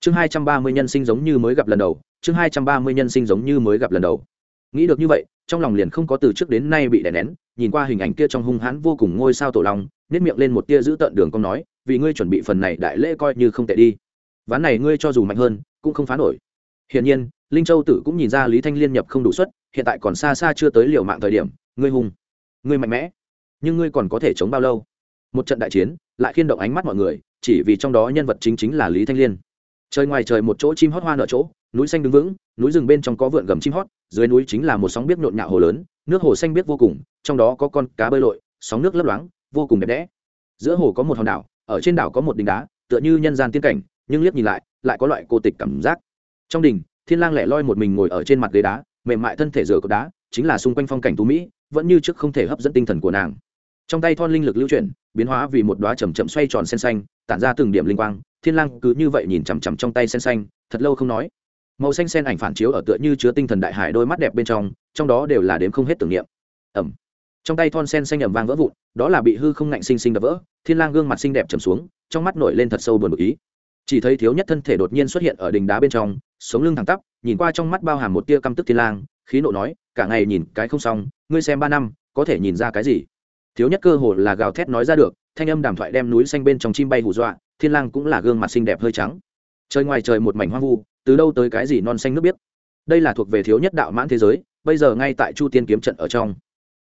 Chương hai trăm ba mươi nhân sinh giống như mới gặp lần đầu, chương hai trăm ba mươi nhân sinh giống như mới gặp lần đầu. Nghĩ được như vậy trong lòng liền không có từ trước đến nay bị đè nén, nhìn qua hình ảnh kia trong hung hãn vô cùng ngôi sao tổ long nếp miệng lên một tia giữ tận đường công nói, vì ngươi chuẩn bị phần này đại lễ coi như không tệ đi. Ván này ngươi cho dù mạnh hơn, cũng không phá nổi. Hiển nhiên, linh châu tử cũng nhìn ra lý thanh liên nhập không đủ suất, hiện tại còn xa xa chưa tới liều mạng thời điểm, ngươi hùng ngươi mạnh mẽ, nhưng ngươi còn có thể chống bao lâu? Một trận đại chiến, lại khiên động ánh mắt mọi người, chỉ vì trong đó nhân vật chính chính là lý thanh liên. Trời ngoài trời một chỗ chim hót hoa nở chỗ, núi xanh đứng vững, núi rừng bên trong có vượn gầm chim hót dưới núi chính là một sóng biết nhộn nhạo hồ lớn, nước hồ xanh biết vô cùng, trong đó có con cá bơi lội, sóng nước lấp loáng, vô cùng đẹp đẽ. Giữa hồ có một hòn đảo, ở trên đảo có một đình đá, tựa như nhân gian tiên cảnh, nhưng liếc nhìn lại lại có loại cô tịch cảm giác. Trong đình thiên lang lẻ loi một mình ngồi ở trên mặt ghế đá, mềm mại thân thể rửa cột đá, chính là xung quanh phong cảnh tú mỹ, vẫn như trước không thể hấp dẫn tinh thần của nàng. Trong tay thon linh lực lưu chuyển, biến hóa vì một đóa chậm chậm xoay tròn sen xanh, tản ra từng điểm linh quang, thiên lang cứ như vậy nhìn chằm chằm trong tay sen xanh, thật lâu không nói màu xanh sen ảnh phản chiếu ở tựa như chứa tinh thần đại hải đôi mắt đẹp bên trong trong đó đều là đếm không hết tưởng niệm. Ẩm. Trong tay thon sen xanh ẩm vang vỡ vụn, đó là bị hư không ngạnh sinh sinh đập vỡ, thiên lang gương mặt xinh đẹp trầm xuống, trong mắt nổi lên thật sâu buồn bực ý. Chỉ thấy thiếu nhất thân thể đột nhiên xuất hiện ở đỉnh đá bên trong, sống lưng thẳng tắp, nhìn qua trong mắt bao hàm một tia căm tức thiên lang, khí nộ nói, cả ngày nhìn cái không xong, ngươi xem ba năm, có thể nhìn ra cái gì? Thiếu nhất cơ hồ là gào thét nói ra được, thanh âm đàm thoại đem núi xanh bên trong chim bay hù dọa, thiên lang cũng là gương mặt xinh đẹp hơi trắng trời ngoài trời một mảnh hoang vu, từ đâu tới cái gì non xanh nước biếc? Đây là thuộc về thiếu nhất đạo mãn thế giới, bây giờ ngay tại chu tiên kiếm trận ở trong.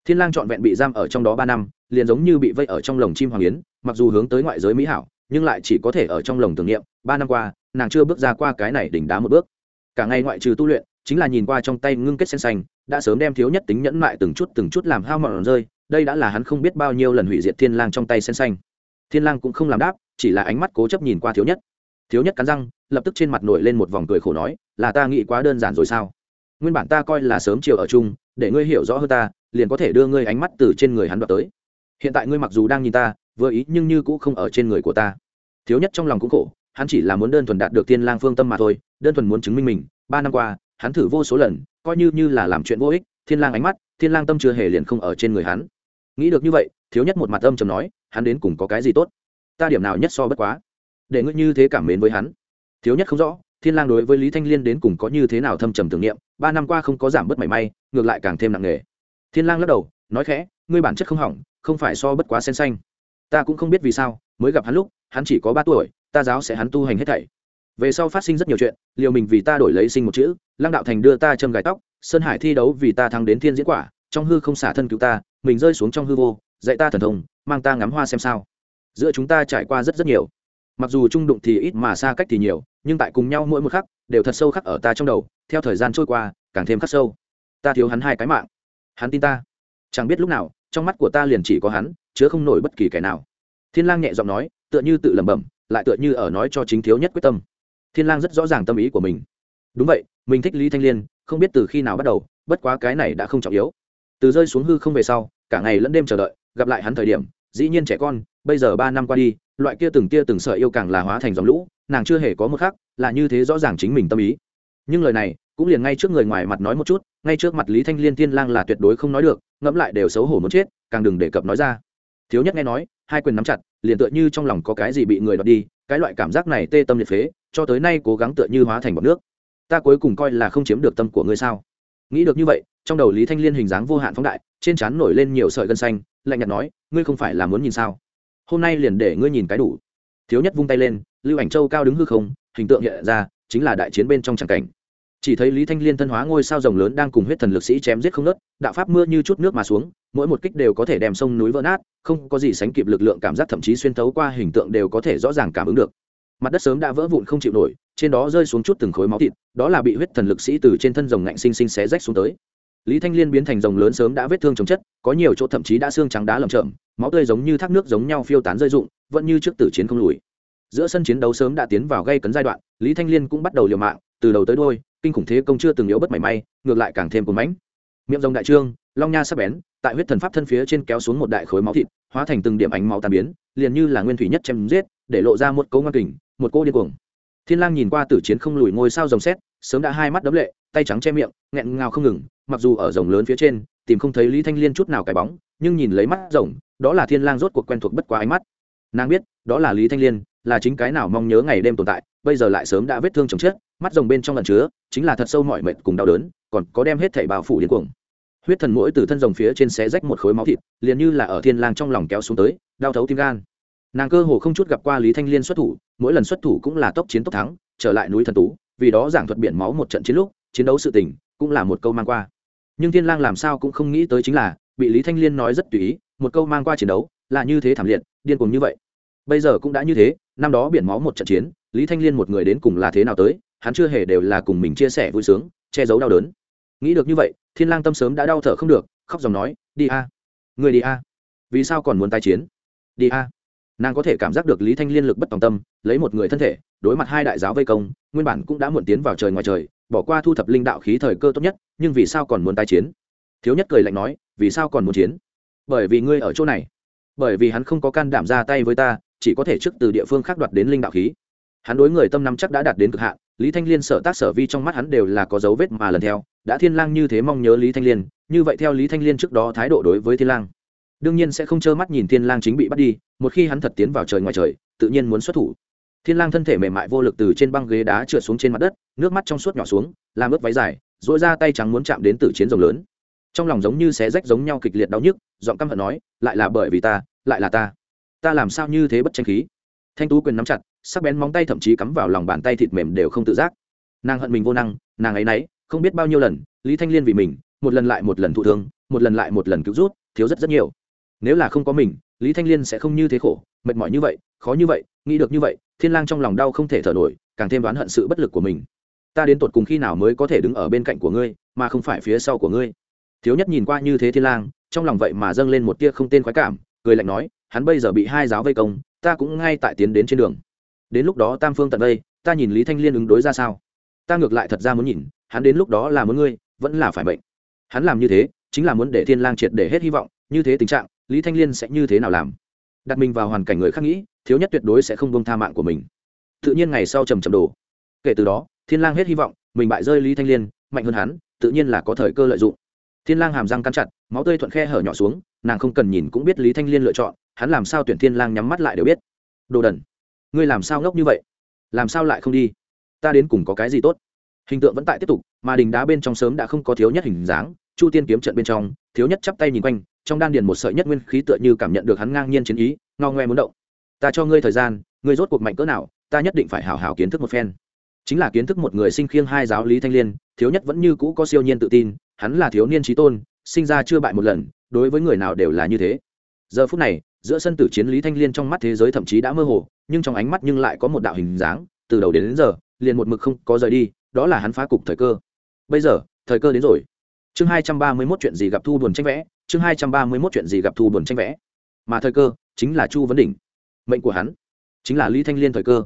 Thiên lang trọn vẹn bị giam ở trong đó ba năm, liền giống như bị vây ở trong lồng chim hoàng yến, mặc dù hướng tới ngoại giới mỹ hảo, nhưng lại chỉ có thể ở trong lồng tưởng niệm, ba năm qua, nàng chưa bước ra qua cái này đỉnh đá một bước. Cả ngày ngoại trừ tu luyện, chính là nhìn qua trong tay ngưng kết sen xanh, đã sớm đem thiếu nhất tính nhẫn mại từng chút từng chút làm hao mòn rơi, đây đã là hắn không biết bao nhiêu lần hủy diệt thiên lang trong tay sen xanh. Thiên lang cũng không làm đáp, chỉ là ánh mắt cố chấp nhìn qua thiếu nhất thiếu nhất cắn răng, lập tức trên mặt nổi lên một vòng cười khổ nói, là ta nghĩ quá đơn giản rồi sao? Nguyên bản ta coi là sớm chiều ở chung, để ngươi hiểu rõ hơn ta, liền có thể đưa ngươi ánh mắt từ trên người hắn đoạt tới. Hiện tại ngươi mặc dù đang nhìn ta, vừa ý nhưng như cũng không ở trên người của ta. Thiếu nhất trong lòng cũng khổ, hắn chỉ là muốn đơn thuần đạt được tiên lang phương tâm mà thôi, đơn thuần muốn chứng minh mình. Ba năm qua, hắn thử vô số lần, coi như như là làm chuyện vô ích, thiên lang ánh mắt, thiên lang tâm chưa hề liền không ở trên người hắn. Nghĩ được như vậy, thiếu nhất một mặt âm trầm nói, hắn đến cùng có cái gì tốt? Ta điểm nào nhất so bất quá? Để ngươi như thế cảm mến với hắn. Thiếu nhất không rõ, thiên lang đối với lý thanh liên đến cùng có như thế nào thâm trầm tưởng niệm, ba năm qua không có giảm bớt mảy may, ngược lại càng thêm nặng nề. Thiên lang lắc đầu, nói khẽ, ngươi bản chất không hỏng, không phải so bất quá sen xanh. Ta cũng không biết vì sao, mới gặp hắn lúc, hắn chỉ có ba tuổi, ta giáo sẽ hắn tu hành hết thảy. Về sau phát sinh rất nhiều chuyện, liều mình vì ta đổi lấy sinh một chữ, lăng đạo thành đưa ta châm gài tóc, sơn hải thi đấu vì ta thắng đến thiên diễn quả, trong hư không xả thân cứu ta, mình rơi xuống trong hư vô, dạy ta thần thông, mang ta ngắm hoa xem sao. Giữa chúng ta trải qua rất rất nhiều mặc dù trung đụng thì ít mà xa cách thì nhiều, nhưng tại cùng nhau mỗi một khắc, đều thật sâu khắc ở ta trong đầu, theo thời gian trôi qua, càng thêm khắc sâu. Ta thiếu hắn hai cái mạng. Hắn tin ta. Chẳng biết lúc nào, trong mắt của ta liền chỉ có hắn, chứa không nổi bất kỳ kẻ nào. Thiên lang nhẹ giọng nói, tựa như tự lẩm bẩm, lại tựa như ở nói cho chính thiếu nhất quyết tâm. Thiên lang rất rõ ràng tâm ý của mình. Đúng vậy, mình thích lý thanh liên, không biết từ khi nào bắt đầu, bất quá cái này đã không trọng yếu. Từ rơi xuống hư không về sau, cả ngày lẫn đêm chờ đợi, gặp lại hắn thời điểm, dĩ nhiên trẻ con bây giờ ba năm qua đi, loại kia từng tia từng sợi yêu càng là hóa thành dòng lũ, nàng chưa hề có một khác là như thế rõ ràng chính mình tâm ý. Nhưng lời này cũng liền ngay trước người ngoài mặt nói một chút, ngay trước mặt lý thanh liên tiên lang là tuyệt đối không nói được, ngẫm lại đều xấu hổ muốn chết, càng đừng đề cập nói ra. Thiếu nhất nghe nói, hai quyền nắm chặt, liền tựa như trong lòng có cái gì bị người đoạt đi, cái loại cảm giác này tê tâm liệt phế, cho tới nay cố gắng tựa như hóa thành bọt nước. Ta cuối cùng coi là không chiếm được tâm của ngươi sao? Nghĩ được như vậy, trong đầu lý thanh liên hình dáng vô hạn phóng đại, trên trán nổi lên nhiều sợi gân xanh, lạnh nhạt nói, ngươi không phải là muốn nhìn sao? Hôm nay liền để ngươi nhìn cái đủ. Thiếu nhất vung tay lên, lưu ảnh châu cao đứng hư không, hình tượng hiện ra, chính là đại chiến bên trong tràng cảnh. Chỉ thấy lý thanh liên thân hóa ngôi sao rồng lớn đang cùng huyết thần lực sĩ chém giết không nớt đạo pháp mưa như chút nước mà xuống, mỗi một kích đều có thể đem sông núi vỡ nát, không có gì sánh kịp lực lượng cảm giác thậm chí xuyên thấu qua hình tượng đều có thể rõ ràng cảm ứng được. Mặt đất sớm đã vỡ vụn không chịu nổi, trên đó rơi xuống chút từng khối máu thịt, đó là bị huyết thần lực sĩ từ trên thân rồng ngạnh sinh sinh xé rách xuống tới. Lý thanh liên biến thành rồng lớn sớm đã vết thương chống chất, có nhiều chỗ thậm chí đã xương trắng đá lầm chậm máu tươi giống như thác nước giống nhau phiêu tán rơi rụng, vẫn như trước tử chiến không lùi. Giữa sân chiến đấu sớm đã tiến vào gây cấn giai đoạn, lý thanh liên cũng bắt đầu liều mạng, từ đầu tới đôi kinh khủng thế công chưa từng yếu bất mảy may, ngược lại càng thêm cuốn mãnh. Miệng rồng đại trương, long nha sắp bén, tại huyết thần pháp thân phía trên kéo xuống một đại khối máu thịt, hóa thành từng điểm ánh máu tàn biến, liền như là nguyên thủy nhất chém giết, để lộ ra một cấu ngoan kình, một cô điên cuồng. Thiên lang nhìn qua tử chiến không lùi ngôi sao rồng xét, sớm đã hai mắt đấm lệ, tay trắng che miệng, nghẹn ngào không ngừng, mặc dù ở rồng lớn phía trên, tìm không thấy lý thanh liên chút nào cái bóng, nhưng nhìn lấy mắt rồng đó là thiên lang rốt cuộc quen thuộc bất quá ánh mắt. Nàng biết, đó là lý thanh liên, là chính cái nào mong nhớ ngày đêm tồn tại, bây giờ lại sớm đã vết thương chồng chết, mắt rồng bên trong lần chứa, chính là thật sâu mọi mệt cùng đau đớn, còn có đem hết thảy bao phủ điên cuồng. Huyết thần mỗi từ thân rồng phía trên xé rách một khối máu thịt, liền như là ở thiên lang trong lòng kéo xuống tới, đau thấu tim gan. Nàng cơ hồ không chút gặp qua lý thanh liên xuất thủ, mỗi lần xuất thủ cũng là tốc chiến tốc thắng, trở lại núi thần tú, vì đó giảng thuật biển máu một trận chiến lúc, chiến đấu sự tình, cũng là một câu mang qua. Nhưng thiên lang làm sao cũng không nghĩ tới chính là bị lý thanh liên nói rất tùy ý, một câu mang qua chiến đấu, là như thế thảm liệt, điên cuồng như vậy. Bây giờ cũng đã như thế, năm đó biển máu một trận chiến, lý thanh liên một người đến cùng là thế nào tới, hắn chưa hề đều là cùng mình chia sẻ vui sướng, che giấu đau đớn. Nghĩ được như vậy, thiên lang tâm sớm đã đau thở không được, khóc dòng nói, đi a, người đi a. Vì sao còn muốn tái chiến? Đi a. Nàng có thể cảm giác được lý thanh liên lực bất tòng tâm, lấy một người thân thể, đối mặt hai đại giáo vây công, nguyên bản cũng đã muộn tiến vào trời ngoài trời, bỏ qua thu thập linh đạo khí thời cơ tốt nhất, nhưng vì sao còn muốn tái chiến? Thiếu nhất cười lạnh nói, vì sao còn muốn chiến? Bởi vì ngươi ở chỗ này. Bởi vì hắn không có can đảm ra tay với ta, chỉ có thể trước từ địa phương khác đoạt đến linh đạo khí. Hắn đối người tâm năm chắc đã đạt đến cực hạn, lý thanh liên sở tác sở vi trong mắt hắn đều là có dấu vết mà lần theo, đã thiên lang như thế mong nhớ lý thanh liên, như vậy theo lý thanh liên trước đó thái độ đối với thiên lang, đương nhiên sẽ không trơ mắt nhìn thiên lang chính bị bắt đi, một khi hắn thật tiến vào trời ngoài trời, tự nhiên muốn xuất thủ. Thiên lang thân thể mềm mại vô lực từ trên băng ghế đá trượt xuống trên mặt đất, nước mắt trong suốt nhỏ xuống, làm ướt váy dài dỗi ra tay trắng muốn chạm đến tử chiến rồng lớn trong lòng giống như xé rách giống nhau kịch liệt đau nhức, giọng căm hận nói, lại là bởi vì ta, lại là ta. Ta làm sao như thế bất tranh khí? Thanh tú quyền nắm chặt, sắc bén móng tay thậm chí cắm vào lòng bàn tay thịt mềm đều không tự giác. Nàng hận mình vô năng, nàng ấy nấy, không biết bao nhiêu lần, lý thanh liên vì mình, một lần lại một lần thụ thương, một lần lại một lần cứu rút, thiếu rất rất nhiều. Nếu là không có mình, lý thanh liên sẽ không như thế khổ, mệt mỏi như vậy, khó như vậy, nghĩ được như vậy, thiên lang trong lòng đau không thể thở nổi, càng thêm đoán hận sự bất lực của mình. Ta đến tột cùng khi nào mới có thể đứng ở bên cạnh của ngươi, mà không phải phía sau của ngươi? Thiếu nhất nhìn qua như thế thiên lang, trong lòng vậy mà dâng lên một tia không tên khoái cảm, cười lạnh nói, hắn bây giờ bị hai giáo vây công, ta cũng ngay tại tiến đến trên đường. Đến lúc đó tam phương tận vây, ta nhìn lý thanh liên ứng đối ra sao? Ta ngược lại thật ra muốn nhìn, hắn đến lúc đó là muốn ngươi, vẫn là phải bệnh hắn làm như thế, chính là muốn để thiên lang triệt để hết hy vọng, như thế tình trạng, lý thanh liên sẽ như thế nào làm? Đặt mình vào hoàn cảnh người khác nghĩ, thiếu nhất tuyệt đối sẽ không bông tha mạng của mình. Tự nhiên ngày sau trầm trầm đổ. Kể từ đó, thiên lang hết hy vọng, mình bại rơi lý thanh liên, mạnh hơn hắn, tự nhiên là có thời cơ lợi dụng thiên lang hàm răng cắn chặt, máu tươi thuận khe hở nhỏ xuống, nàng không cần nhìn cũng biết lý thanh liên lựa chọn, hắn làm sao tuyển thiên lang nhắm mắt lại đều biết. Đồ đần, ngươi làm sao ngốc như vậy? Làm sao lại không đi? Ta đến cùng có cái gì tốt? Hình tượng vẫn tại tiếp tục, mà đình đá bên trong sớm đã không có thiếu nhất hình dáng, chu tiên kiếm trận bên trong, thiếu nhất chắp tay nhìn quanh, trong đan điền một sợi nhất nguyên khí tựa như cảm nhận được hắn ngang nhiên chiến ý, ngao ngoe muốn động. Ta cho ngươi thời gian, ngươi rốt cuộc mạnh cỡ nào, ta nhất định phải hào hào kiến thức một phen. Chính là kiến thức một người sinh khiêng hai giáo lý thanh liên, thiếu nhất vẫn như cũ có siêu nhiên tự tin hắn là thiếu niên trí tôn sinh ra chưa bại một lần đối với người nào đều là như thế. Giờ phút này giữa sân tử chiến lý thanh liên trong mắt thế giới thậm chí đã mơ hồ nhưng trong ánh mắt nhưng lại có một đạo hình dáng từ đầu đến, đến giờ liền một mực không có rời đi đó là hắn phá cục thời cơ. Bây giờ thời cơ đến rồi. Chương hai trăm ba mươi mốt chuyện gì gặp thu buồn tranh vẽ chương hai trăm ba mươi mốt chuyện gì gặp thu buồn tranh vẽ. Mà thời cơ chính là chu vấn đỉnh mệnh của hắn chính là lý thanh liên thời cơ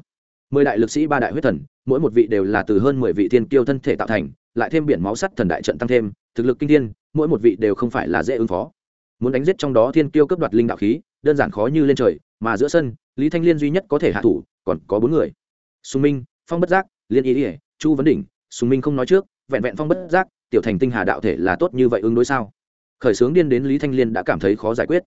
mười đại lực sĩ ba đại huyết thần, mỗi một vị đều là từ hơn mười vị thiên kiêu thân thể tạo thành, lại thêm biển máu sắt thần đại trận tăng thêm, thực lực kinh thiên, mỗi một vị đều không phải là dễ ứng phó. Muốn đánh giết trong đó thiên kiêu cấp đoạt linh đạo khí, đơn giản khó như lên trời, mà giữa sân, lý thanh liên duy nhất có thể hạ thủ, còn có bốn người. Sùng minh, phong bất giác, liên ý ỉa chu vấn đỉnh, sùng minh không nói trước, vẹn vẹn phong bất giác, tiểu thành tinh hà đạo thể là tốt như vậy ứng đối sao? Khởi xướng điên đến lý thanh liên đã cảm thấy khó giải quyết.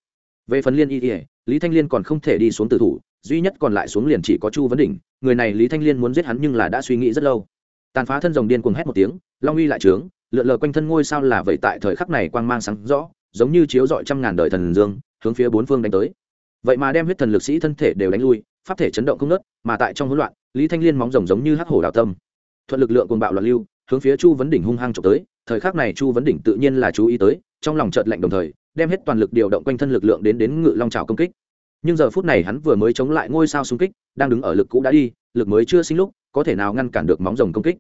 Về phần liên y ỉa lý thanh liên còn không thể đi xuống tử thủ duy nhất còn lại xuống liền chỉ có chu vấn đỉnh, người này lý thanh liên muốn giết hắn nhưng là đã suy nghĩ rất lâu. Tàn phá thân rồng điên cuồng hét một tiếng, long uy lại trướng, lượn lờ quanh thân ngôi sao là vậy tại thời khắc này quang mang sáng rõ, giống như chiếu dọi trăm ngàn đời thần dương, hướng phía bốn phương đánh tới. Vậy mà đem huyết thần lực sĩ thân thể đều đánh lui, pháp thể chấn động không nớt mà tại trong hỗn loạn, lý thanh liên móng rồng giống như hắc hổ đào tâm. Thuận lực lượng cùng bạo loạn lưu, hướng phía chu vấn đỉnh hung hăng trộm tới, thời khắc này chu vấn đỉnh tự nhiên là chú ý tới, trong lòng chợt lạnh đồng thời, đem hết toàn lực điều động quanh thân lực lượng đến đến ngự long trào công kích nhưng giờ phút này hắn vừa mới chống lại ngôi sao xung kích, đang đứng ở lực cũ đã đi, lực mới chưa sinh lúc, có thể nào ngăn cản được móng rồng công kích.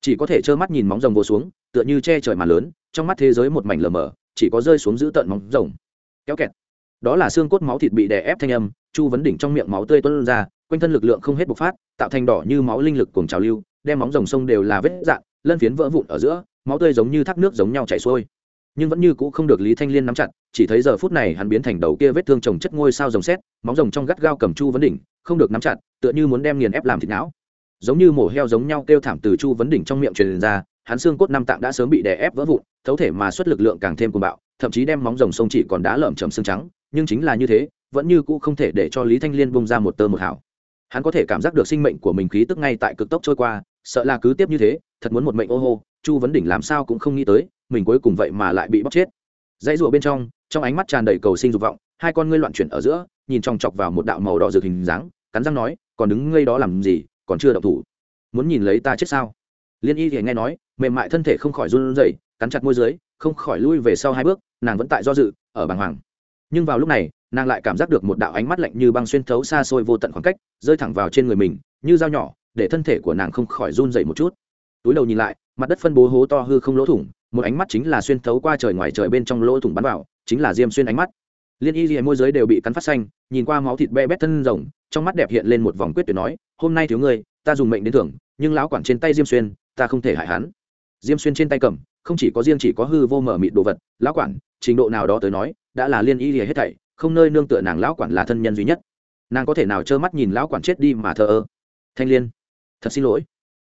Chỉ có thể trơ mắt nhìn móng rồng vô xuống, tựa như che trời mà lớn, trong mắt thế giới một mảnh lờ mờ, chỉ có rơi xuống giữ tận móng rồng. Kéo kẹt. Đó là xương cốt máu thịt bị đè ép thanh âm, chu vấn đỉnh trong miệng máu tươi tuôn ra, quanh thân lực lượng không hết bộc phát, tạo thành đỏ như máu linh lực cùng trào lưu, đem móng rồng sông đều là vết dạn lân phiến vỡ vụn ở giữa, máu tươi giống như thác nước giống nhau chảy xuôi nhưng vẫn như cũ không được lý thanh liên nắm chặt, chỉ thấy giờ phút này hắn biến thành đầu kia vết thương trồng chất ngôi sao rồng xét, móng rồng trong gắt gao cầm chu vấn đỉnh, không được nắm chặt, tựa như muốn đem nghiền ép làm thịt não. Giống như mổ heo giống nhau kêu thảm từ chu vấn đỉnh trong miệng truyền ra, hắn xương cốt năm tạng đã sớm bị đè ép vỡ vụn, thấu thể mà xuất lực lượng càng thêm cuồng bạo, thậm chí đem móng rồng sông chỉ còn đá lởm chầm xương trắng, nhưng chính là như thế, vẫn như cũ không thể để cho lý thanh liên bung ra một tơ một hảo hắn có thể cảm giác được sinh mệnh của mình khí tức ngay tại cực tốc trôi qua, sợ là cứ tiếp như thế, thật muốn một mệnh ô hô, chu vấn đỉnh làm sao cũng không nghĩ tới mình cuối cùng vậy mà lại bị bóc chết. Dãy rụa bên trong trong ánh mắt tràn đầy cầu sinh dục vọng, hai con ngươi loạn chuyển ở giữa, nhìn chòng chọc vào một đạo màu đỏ rực hình dáng, cắn răng nói, còn đứng ngây đó làm gì, còn chưa động thủ. Muốn nhìn lấy ta chết sao? Liên y thì nghe nói, mềm mại thân thể không khỏi run rẩy, cắn chặt môi dưới, không khỏi lui về sau hai bước, nàng vẫn tại do dự, ở bàng hoàng. Nhưng vào lúc này, nàng lại cảm giác được một đạo ánh mắt lạnh như băng xuyên thấu xa xôi vô tận khoảng cách, rơi thẳng vào trên người mình, như dao nhỏ, để thân thể của nàng không khỏi run dậy một chút. Túi đầu nhìn lại, mặt đất phân bố hố to hư không lỗ thủng một ánh mắt chính là xuyên thấu qua trời ngoài trời bên trong lỗ thủng bắn vào, chính là diêm xuyên ánh mắt. Liên y gì môi giới đều bị cắn phát xanh, nhìn qua máu thịt be bét thân rồng, trong mắt đẹp hiện lên một vòng quyết tuyệt nói, hôm nay thiếu ngươi, ta dùng mệnh đến thưởng, nhưng lão quản trên tay diêm xuyên, ta không thể hại hắn. Diêm xuyên trên tay cầm, không chỉ có riêng chỉ có hư vô mở mịt đồ vật, lão quản, trình độ nào đó tới nói, đã là liên y gì hết thảy, không nơi nương tựa nàng lão quản là thân nhân duy nhất. Nàng có thể nào trơ mắt nhìn lão quản chết đi mà thờ ơ? Thanh liên, thật xin lỗi.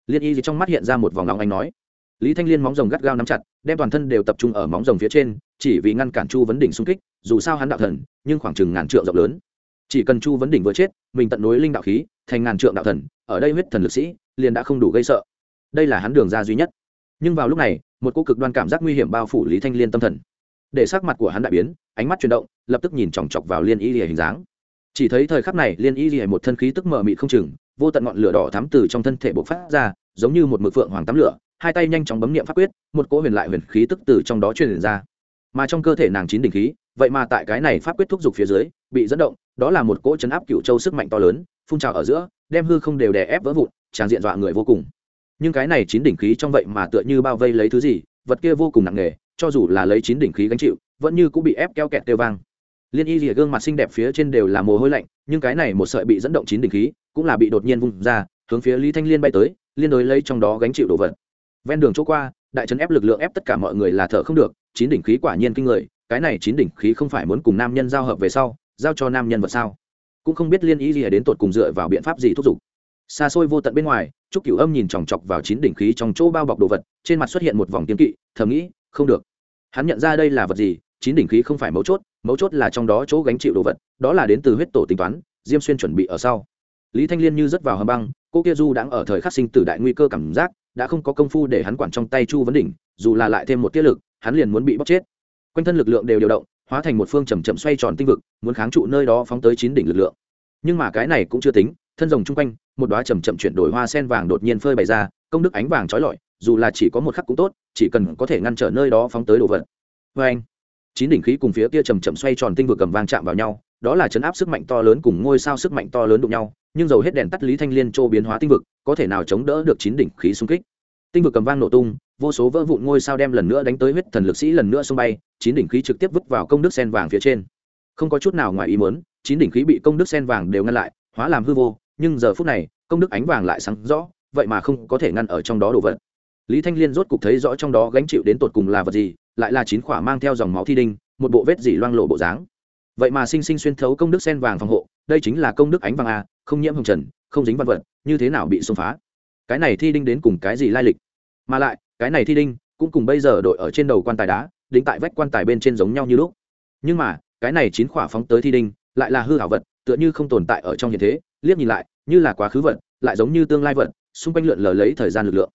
Liên y trong mắt hiện ra một vòng lòng anh nói. Lý thanh liên móng rồng gắt gao nắm chặt đem toàn thân đều tập trung ở móng rồng phía trên, chỉ vì ngăn cản chu vấn đỉnh xung kích, dù sao hắn đạo thần, nhưng khoảng chừng ngàn trượng rộng lớn. Chỉ cần chu vấn đỉnh vừa chết, mình tận nối linh đạo khí, thành ngàn trượng đạo thần, ở đây huyết thần lực sĩ, liền đã không đủ gây sợ. Đây là hắn đường ra duy nhất. Nhưng vào lúc này, một cô cực đoan cảm giác nguy hiểm bao phủ lý thanh liên tâm thần. Để sắc mặt của hắn đại biến, ánh mắt chuyển động, lập tức nhìn chòng chọc vào liên y lìa hình dáng. Chỉ thấy thời khắc này, liên y lìa một thân khí tức mờ mịt không chừng, vô tận ngọn lửa đỏ thắm từ trong thân thể bộc phát ra, giống như một mực phượng hoàng tắm lửa hai tay nhanh chóng bấm niệm pháp quyết, một cỗ huyền lại huyền khí tức từ trong đó truyền ra. Mà trong cơ thể nàng chín đỉnh khí, vậy mà tại cái này pháp quyết thúc giục phía dưới, bị dẫn động, đó là một cỗ chấn áp cựu châu sức mạnh to lớn, phun trào ở giữa, đem hư không đều đè ép vỡ vụn, tràn diện dọa người vô cùng. Nhưng cái này chín đỉnh khí trong vậy mà tựa như bao vây lấy thứ gì, vật kia vô cùng nặng nề, cho dù là lấy chín đỉnh khí gánh chịu, vẫn như cũng bị ép keo kẹt tiêu vang. Liên y rìa gương mặt xinh đẹp phía trên đều là mồ hôi lạnh, nhưng cái này một sợi bị dẫn động chín đỉnh khí cũng là bị đột nhiên vung ra, hướng phía lý thanh liên bay tới, liên đối lấy trong đó gánh chịu đồ vật ven đường chỗ qua, đại trấn ép lực lượng ép tất cả mọi người là thở không được, chín đỉnh khí quả nhiên kinh người, cái này chín đỉnh khí không phải muốn cùng nam nhân giao hợp về sau, giao cho nam nhân vật sao? Cũng không biết liên ý gì đến tột cùng dựa vào biện pháp gì thúc giục. Xa xôi vô tận bên ngoài, trúc cửu âm nhìn chòng chọc vào chín đỉnh khí trong chỗ bao bọc đồ vật, trên mặt xuất hiện một vòng kiếm kỵ, thầm nghĩ, không được. Hắn nhận ra đây là vật gì, chín đỉnh khí không phải mấu chốt mấu chốt là trong đó chỗ gánh chịu đồ vật, đó là đến từ huyết tổ tính toán, diêm xuyên chuẩn bị ở sau. Lý thanh liên như rớt vào hầm băng, cô kia du đang ở thời khắc sinh tử đại nguy cơ cảm giác đã không có công phu để hắn quản trong tay chu vấn đỉnh, dù là lại thêm một tiết lực, hắn liền muốn bị bóc chết. Quanh thân lực lượng đều điều động, hóa thành một phương chầm chậm xoay tròn tinh vực, muốn kháng trụ nơi đó phóng tới chín đỉnh lực lượng. Nhưng mà cái này cũng chưa tính, thân rồng chung quanh, một đoá chầm chậm chuyển đổi hoa sen vàng đột nhiên phơi bày ra, công đức ánh vàng trói lọi, dù là chỉ có một khắc cũng tốt, chỉ cần có thể ngăn trở nơi đó phóng tới đồ vật. Vê anh chín đỉnh khí cùng phía kia chầm chậm xoay tròn tinh vực cầm vang chạm vào nhau đó là chấn áp sức mạnh to lớn cùng ngôi sao sức mạnh to lớn đụng nhau, nhưng dầu hết đèn tắt lý thanh liên châu biến hóa tinh vực, có thể nào chống đỡ được chín đỉnh khí xung kích? Tinh vực cầm vang nổ tung, vô số vỡ vụn ngôi sao đem lần nữa đánh tới huyết thần lực sĩ lần nữa xung bay, chín đỉnh khí trực tiếp vứt vào công đức sen vàng phía trên. Không có chút nào ngoài ý muốn, chín đỉnh khí bị công đức sen vàng đều ngăn lại, hóa làm hư vô, nhưng giờ phút này, công đức ánh vàng lại sáng rõ, vậy mà không có thể ngăn ở trong đó đồ vật. Lý thanh liên rốt cục thấy rõ trong đó gánh chịu đến tột cùng là vật gì, lại là chín khỏa mang theo dòng máu thi đinh, một bộ vết dỉ loang lộ bộ dáng vậy mà sinh sinh xuyên thấu công đức sen vàng phòng hộ, đây chính là công đức ánh vàng a, không nhiễm hồng trần, không dính văn vật, như thế nào bị xông phá? Cái này thi đinh đến cùng cái gì lai lịch? Mà lại, cái này thi đinh cũng cùng bây giờ đội ở trên đầu quan tài đá, đính tại vách quan tài bên trên giống nhau như lúc. Nhưng mà, cái này chín khỏa phóng tới thi đinh, lại là hư hảo vật, tựa như không tồn tại ở trong hiện thế, liếc nhìn lại, như là quá khứ vật, lại giống như tương lai vật, xung quanh lượn lờ lấy thời gian lực lượng.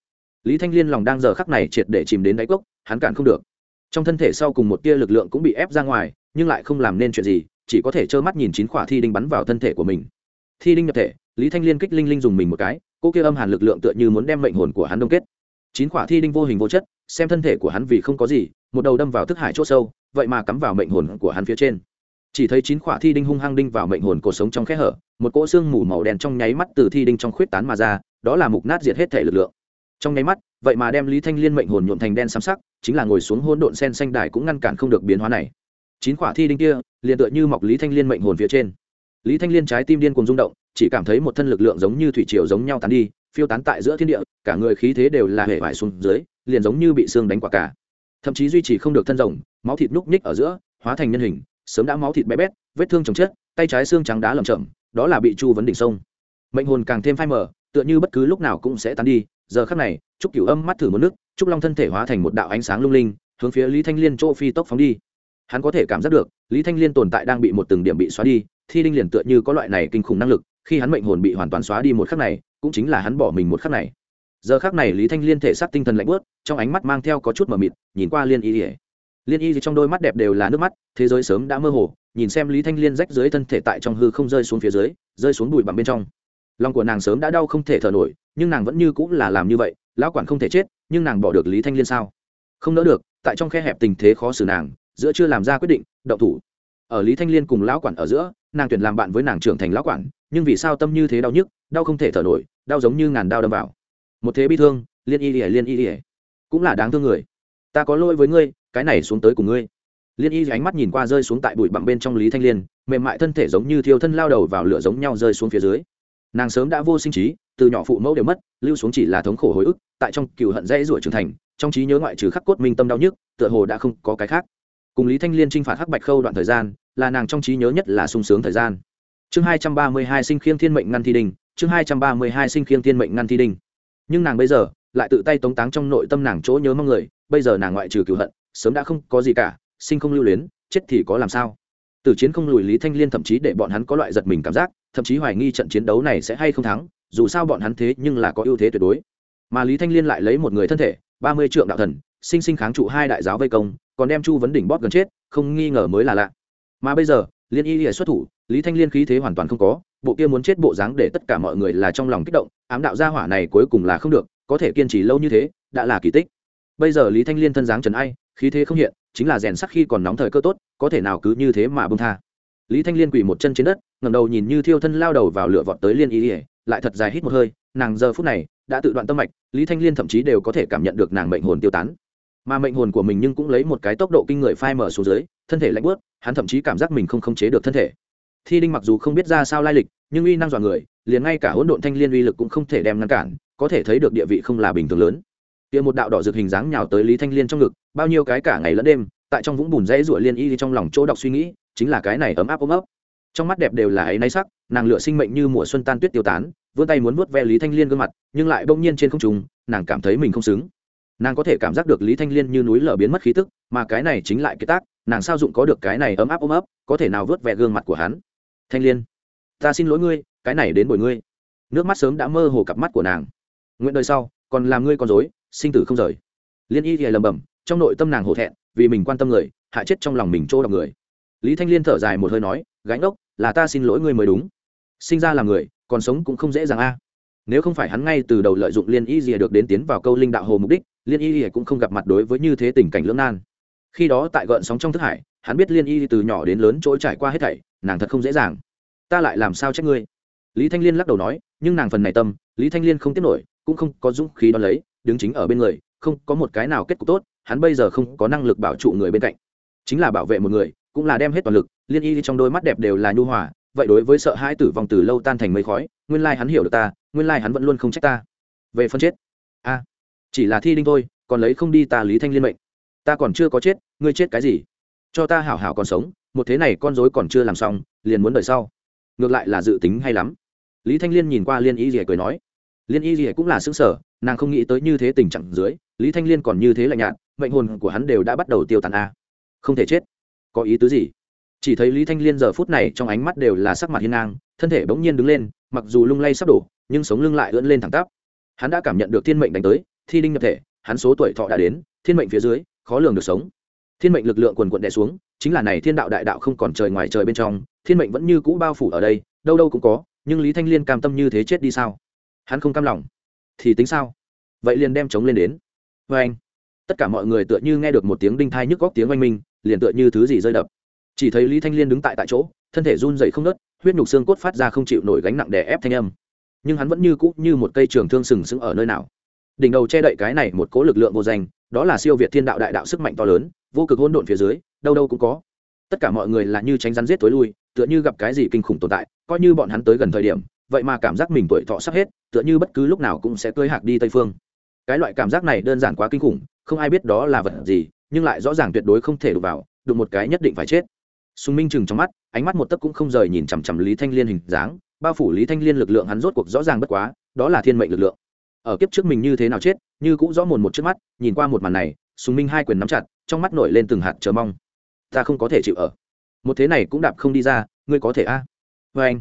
Lý thanh liên lòng đang giờ khắc này triệt để chìm đến đáy cốc, hắn cản không được. Trong thân thể sau cùng một tia lực lượng cũng bị ép ra ngoài nhưng lại không làm nên chuyện gì, chỉ có thể trơ mắt nhìn chín khỏa thi đinh bắn vào thân thể của mình. Thi đinh nhập thể, lý thanh liên kích linh linh dùng mình một cái, cô kia âm hàn lực lượng tựa như muốn đem mệnh hồn của hắn đông kết. Chín quả thi đinh vô hình vô chất, xem thân thể của hắn vì không có gì, một đầu đâm vào thức hải c h ỗ sâu, vậy mà cắm vào mệnh hồn của hắn phía trên. Chỉ thấy chín quả thi đinh hung hăng đinh vào mệnh hồn cuộc sống trong khe hở, một cỗ xương mù màu đen trong nháy mắt từ thi đinh trong khuyết tán mà ra, đó là mục nát diệt hết thể lực lượng. Trong nháy mắt, vậy mà đem lý thanh liên mệnh hồn nhuộm thành đen xám sắc, chính là ngồi xuống hôn độn sen xanh đài cũng ngăn cản không được biến hóa này chín quả thi đinh kia, liền tựa như mọc lý thanh liên mệnh hồn phía trên. Lý thanh liên trái tim điên cùng rung động, chỉ cảm thấy một thân lực lượng giống như thủy triều giống nhau tán đi, phiêu tán tại giữa thiên địa, cả người khí thế đều là hệ vải xuống dưới, liền giống như bị xương đánh quả cả. Thậm chí duy trì không được thân rồng, máu thịt núc ních ở giữa, hóa thành nhân hình, sớm đã máu thịt bé bét, vết thương chồng chết, tay trái xương trắng đá lầm chậm đó là bị chu vấn đỉnh sông. Mệnh hồn càng thêm phai mờ, tựa như bất cứ lúc nào cũng sẽ tán đi, giờ khắc này, trúc cửu âm mắt thử một nước, trúc long thân thể hóa thành một đạo ánh sáng lung linh, hướng phía lý thanh liên chỗ phi tốc phóng đi hắn có thể cảm giác được, lý thanh liên tồn tại đang bị một từng điểm bị xóa đi, thi đinh liền tựa như có loại này kinh khủng năng lực, khi hắn mệnh hồn bị hoàn toàn xóa đi một khắc này, cũng chính là hắn bỏ mình một khắc này. Giờ khắc này lý thanh liên thể xác tinh thần lạnh bớt trong ánh mắt mang theo có chút mờ mịt, nhìn qua liên y ỉa liên y trong đôi mắt đẹp đều là nước mắt, thế giới sớm đã mơ hồ, nhìn xem lý thanh liên rách dưới thân thể tại trong hư không rơi xuống phía dưới, rơi xuống bụi bằng bên trong. Lòng của nàng sớm đã đau không thể thở nổi, nhưng nàng vẫn như cũng là làm như vậy, lão quản không thể chết, nhưng nàng bỏ được lý thanh liên sao? Không đỡ được, tại trong khe hẹp tình thế khó xử nàng giữa chưa làm ra quyết định, động thủ. Ở lý thanh liên cùng lão quản ở giữa, nàng tuyển làm bạn với nàng trưởng thành lão quản, nhưng vì sao tâm như thế đau nhức, đau không thể thở nổi, đau giống như ngàn đau đâm vào. Một thế bi thương, liên y ỉa liên y ỉa cũng là đáng thương người. Ta có lỗi với ngươi, cái này xuống tới cùng ngươi. Liên y ánh mắt nhìn qua rơi xuống tại bụi bặm bên trong lý thanh liên, mềm mại thân thể giống như thiêu thân lao đầu vào lửa giống nhau rơi xuống phía dưới. Nàng sớm đã vô sinh trí, từ nhỏ phụ mẫu đều mất, lưu xuống chỉ là thống khổ hồi ức, tại trong cựu hận dãy ruổi trưởng thành, trong trí nhớ ngoại trừ khắc cốt minh tâm đau nhức, tựa hồ đã không có cái khác cùng lý thanh liên t r i n h phạt hắc bạch khâu đoạn thời gian, là nàng trong trí nhớ nhất là sung sướng thời gian. Chương hai trăm ba mươi hai sinh khiêng thiên mệnh ngăn thi đình, chương hai trăm ba mươi hai sinh khiêng thiên mệnh ngăn thi đình. Nhưng nàng bây giờ, lại tự tay tống táng trong nội tâm nàng chỗ nhớ mong người, bây giờ nàng ngoại trừ cựu hận, sớm đã không có gì cả, sinh không lưu luyến, chết thì có làm sao? Từ chiến không lùi lý thanh liên thậm chí để bọn hắn có loại giật mình cảm giác, thậm chí hoài nghi trận chiến đấu này sẽ hay không thắng, dù sao bọn hắn thế nhưng là có ưu thế tuyệt đối. Mà lý thanh liên lại lấy một người thân thể, ba mươi trượng đạo thần sinh sinh kháng trụ hai đại giáo vây công, còn đem chu vấn đỉnh bóp gần chết, không nghi ngờ mới là lạ. Mà bây giờ, liên y lìa xuất thủ, lý thanh liên khí thế hoàn toàn không có, bộ kia muốn chết bộ dáng để tất cả mọi người là trong lòng kích động, ám đạo gia hỏa này cuối cùng là không được, có thể kiên trì lâu như thế, đã là kỳ tích. Bây giờ lý thanh liên thân dáng trần ai, khí thế không hiện, chính là rèn sắc khi còn nóng thời cơ tốt, có thể nào cứ như thế mà bông tha. Lý thanh liên quỳ một chân trên đất ngầm đầu nhìn như thiêu thân lao đầu vào lửa vọt tới liên y ỉa lại thật dài hít một hơi, nàng giờ phút này đã tự đoạn tâm mạch, lý thanh liên thậm chí đều có thể cảm nhận được nàng mệnh hồn tiêu tán mà mệnh hồn của mình nhưng cũng lấy một cái tốc độ kinh người phai mở xuống dưới, thân thể lạnh bớt hắn thậm chí cảm giác mình không khống chế được thân thể. Thi đinh mặc dù không biết ra sao lai lịch, nhưng uy năng dọa người, liền ngay cả hỗn độn thanh liên uy lực cũng không thể đem ngăn cản, có thể thấy được địa vị không là bình thường lớn. Tiệm một đạo đỏ rực hình dáng nhào tới lý thanh liên trong ngực, bao nhiêu cái cả ngày lẫn đêm, tại trong vũng bùn rẽ ruổi liên y trong lòng chỗ đọc suy nghĩ, chính là cái này ấm áp ôm ấp. Trong mắt đẹp đều là ấy náy sắc, nàng lựa sinh mệnh như mùa xuân tan tuyết tiêu tán, vươn tay muốn vuốt ve lý thanh liên gương mặt, nhưng lại bỗng nhiên trên không trung, nàng cảm thấy mình không xứng nàng có thể cảm giác được lý thanh liên như núi lở biến mất khí tức, mà cái này chính lại cái tác, nàng sao dụng có được cái này ấm áp ôm ấp, có thể nào vớt vẹ gương mặt của hắn? Thanh liên, ta xin lỗi ngươi, cái này đến bồi ngươi. Nước mắt sớm đã mơ hồ cặp mắt của nàng. Nguyện đời sau, còn làm ngươi con dối sinh tử không rời. Liên y thì lầm bầm trong nội tâm nàng hổ thẹn, vì mình quan tâm người hại chết trong lòng mình trô đọc người. Lý thanh liên thở dài một hơi nói, gánh ốc, là ta xin lỗi ngươi mới đúng. Sinh ra là người, còn sống cũng không dễ dàng a. Nếu không phải hắn ngay từ đầu lợi dụng liên y rìa được đến tiến vào câu linh đạo hồ mục đích liên y Y cũng không gặp mặt đối với như thế tình cảnh lưỡng nan. Khi đó tại gợn sóng trong thức hải, hắn biết liên y từ nhỏ đến lớn chỗ trải qua hết thảy, nàng thật không dễ dàng. Ta lại làm sao trách ngươi? Lý thanh liên lắc đầu nói, nhưng nàng phần này tâm, lý thanh liên không tiếp nổi, cũng không có dũng khí đo lấy, đứng chính ở bên người, không có một cái nào kết cục tốt, hắn bây giờ không có năng lực bảo trụ người bên cạnh. Chính là bảo vệ một người, cũng là đem hết toàn lực, liên y trong đôi mắt đẹp đều là nhu hòa, vậy đối với sợ hãi tử vong từ lâu tan thành mây khói, nguyên lai hắn hiểu được ta, nguyên lai hắn vẫn luôn không trách ta. Về phân chết. A chỉ là thi đinh thôi, còn lấy không đi ta lý thanh liên mệnh. Ta còn chưa có chết, ngươi chết cái gì? Cho ta hảo hảo còn sống, một thế này con dối còn chưa làm xong, liền muốn đời sau. Ngược lại là dự tính hay lắm. Lý thanh liên nhìn qua liên y rỉa cười nói. Liên y rỉa cũng là xứng sở nàng không nghĩ tới như thế tình trạng dưới, lý thanh liên còn như thế lạnh nhạt, mệnh hồn của hắn đều đã bắt đầu tiêu tàn a. Không thể chết. Có ý tứ gì? Chỉ thấy lý thanh liên giờ phút này trong ánh mắt đều là sắc mặt hiên ngang, thân thể bỗng nhiên đứng lên, mặc dù lung lay sắp đổ, nhưng sống lưng lại ưỡn lên thẳng tắp. Hắn đã cảm nhận được thiên mệnh đánh tới thi đinh nhập thể, hắn số tuổi thọ đã đến, thiên mệnh phía dưới, khó lường được sống. Thiên mệnh lực lượng quần quận đè xuống, chính là này thiên đạo đại đạo không còn trời ngoài trời bên trong, thiên mệnh vẫn như cũ bao phủ ở đây, đâu đâu cũng có, nhưng lý thanh liên cam tâm như thế chết đi sao? Hắn không cam lòng. Thì tính sao? Vậy liền đem chống lên đến. Vê anh, tất cả mọi người tựa như nghe được một tiếng đinh thai nhức góc tiếng oanh minh, liền tựa như thứ gì rơi đập. Chỉ thấy lý thanh liên đứng tại tại chỗ, thân thể run dậy không nớt huyết nhục xương cốt phát ra không chịu nổi gánh nặng đè ép thanh âm. Nhưng hắn vẫn như cũ như một cây trường thương sừng sững ở nơi nào? Đỉnh đầu che đậy cái này một cố lực lượng vô danh, đó là siêu việt thiên đạo đại đạo sức mạnh to lớn, vô cực hỗn độn phía dưới, đâu đâu cũng có. Tất cả mọi người là như tránh rắn giết tối lui, tựa như gặp cái gì kinh khủng tồn tại, coi như bọn hắn tới gần thời điểm, vậy mà cảm giác mình tuổi thọ sắp hết, tựa như bất cứ lúc nào cũng sẽ cưới hạc đi tây phương. Cái loại cảm giác này đơn giản quá kinh khủng, không ai biết đó là vật gì, nhưng lại rõ ràng tuyệt đối không thể đụng vào, đụng một cái nhất định phải chết. Sùng minh chừng trong mắt, ánh mắt một tấc cũng không rời nhìn chằm chằm lý thanh liên hình dáng, bao phủ lý thanh liên lực lượng hắn rốt cuộc rõ ràng bất quá, đó là thiên mệnh lực lượng ở kiếp trước mình như thế nào chết, như cũng rõ mồn một trước mắt, nhìn qua một màn này, sùng minh hai quyền nắm chặt, trong mắt nổi lên từng hạt chờ mong. Ta không có thể chịu ở. Một thế này cũng đạp không đi ra, ngươi có thể a? À. vê anh.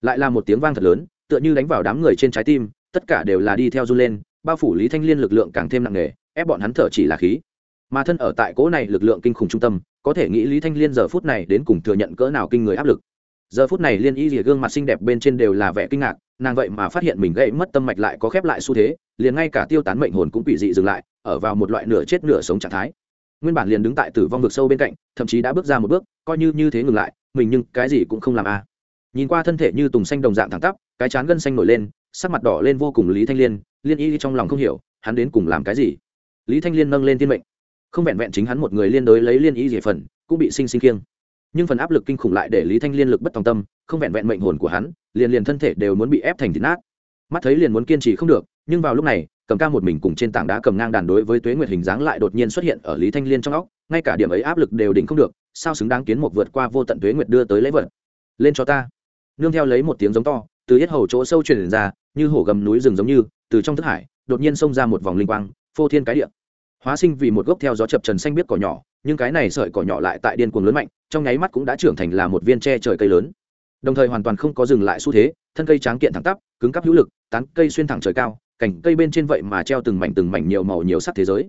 Lại là một tiếng vang thật lớn, tựa như đánh vào đám người trên trái tim, tất cả đều là đi theo run lên, bao phủ lý thanh liên lực lượng càng thêm nặng nề, ép bọn hắn thở chỉ là khí. Mà thân ở tại cỗ này lực lượng kinh khủng trung tâm, có thể nghĩ lý thanh liên giờ phút này đến cùng thừa nhận cỡ nào kinh người áp lực. Giờ phút này liên y rìa gương mặt xinh đẹp bên trên đều là vẻ kinh ngạc nàng vậy mà phát hiện mình gãy mất tâm mạch lại có khép lại xu thế, liền ngay cả tiêu tán mệnh hồn cũng quỷ dị dừng lại, ở vào một loại nửa chết nửa sống trạng thái. Nguyên bản liền đứng tại tử vong vực sâu bên cạnh, thậm chí đã bước ra một bước, coi như như thế ngừng lại, mình nhưng cái gì cũng không làm a à. nhìn qua thân thể như tùng xanh đồng dạng thẳng tắp, cái chán gân xanh nổi lên, sắc mặt đỏ lên vô cùng lý thanh liên liên y trong lòng không hiểu, hắn đến cùng làm cái gì? Lý thanh liên nâng lên thiên mệnh. Không vẹn vẹn chính hắn một người liên đối lấy liên y dễ phần, cũng bị sinh sinh kiêng nhưng phần áp lực kinh khủng lại để lý thanh liên lực bất tòng tâm, không vẹn vẹn mệnh hồn của hắn, liền liền thân thể đều muốn bị ép thành thịt nát. Mắt thấy liền muốn kiên trì không được, nhưng vào lúc này, cầm ca một mình cùng trên tảng đá cầm ngang đàn đối với tuế nguyệt hình dáng lại đột nhiên xuất hiện ở lý thanh liên trong óc, ngay cả điểm ấy áp lực đều đỉnh không được, sao xứng đáng kiến một vượt qua vô tận tuế nguyệt đưa tới lễ vật. Lên cho ta. Nương theo lấy một tiếng giống to, từ hết hầu chỗ sâu truyền ra, như hổ gầm núi rừng giống như, từ trong thức hải, đột nhiên xông ra một vòng linh quang, phô thiên cái địa hóa sinh vì một gốc theo gió chập trần xanh biết cỏ nhỏ, nhưng cái này sợi cỏ nhỏ lại tại điên cuồng lớn mạnh, trong nháy mắt cũng đã trưởng thành là một viên tre trời cây lớn. Đồng thời hoàn toàn không có dừng lại xu thế, thân cây tráng kiện thẳng tắp, cứng cắp hữu lực, tán cây xuyên thẳng trời cao, cành cây bên trên vậy mà treo từng mảnh từng mảnh nhiều màu nhiều sắc thế giới.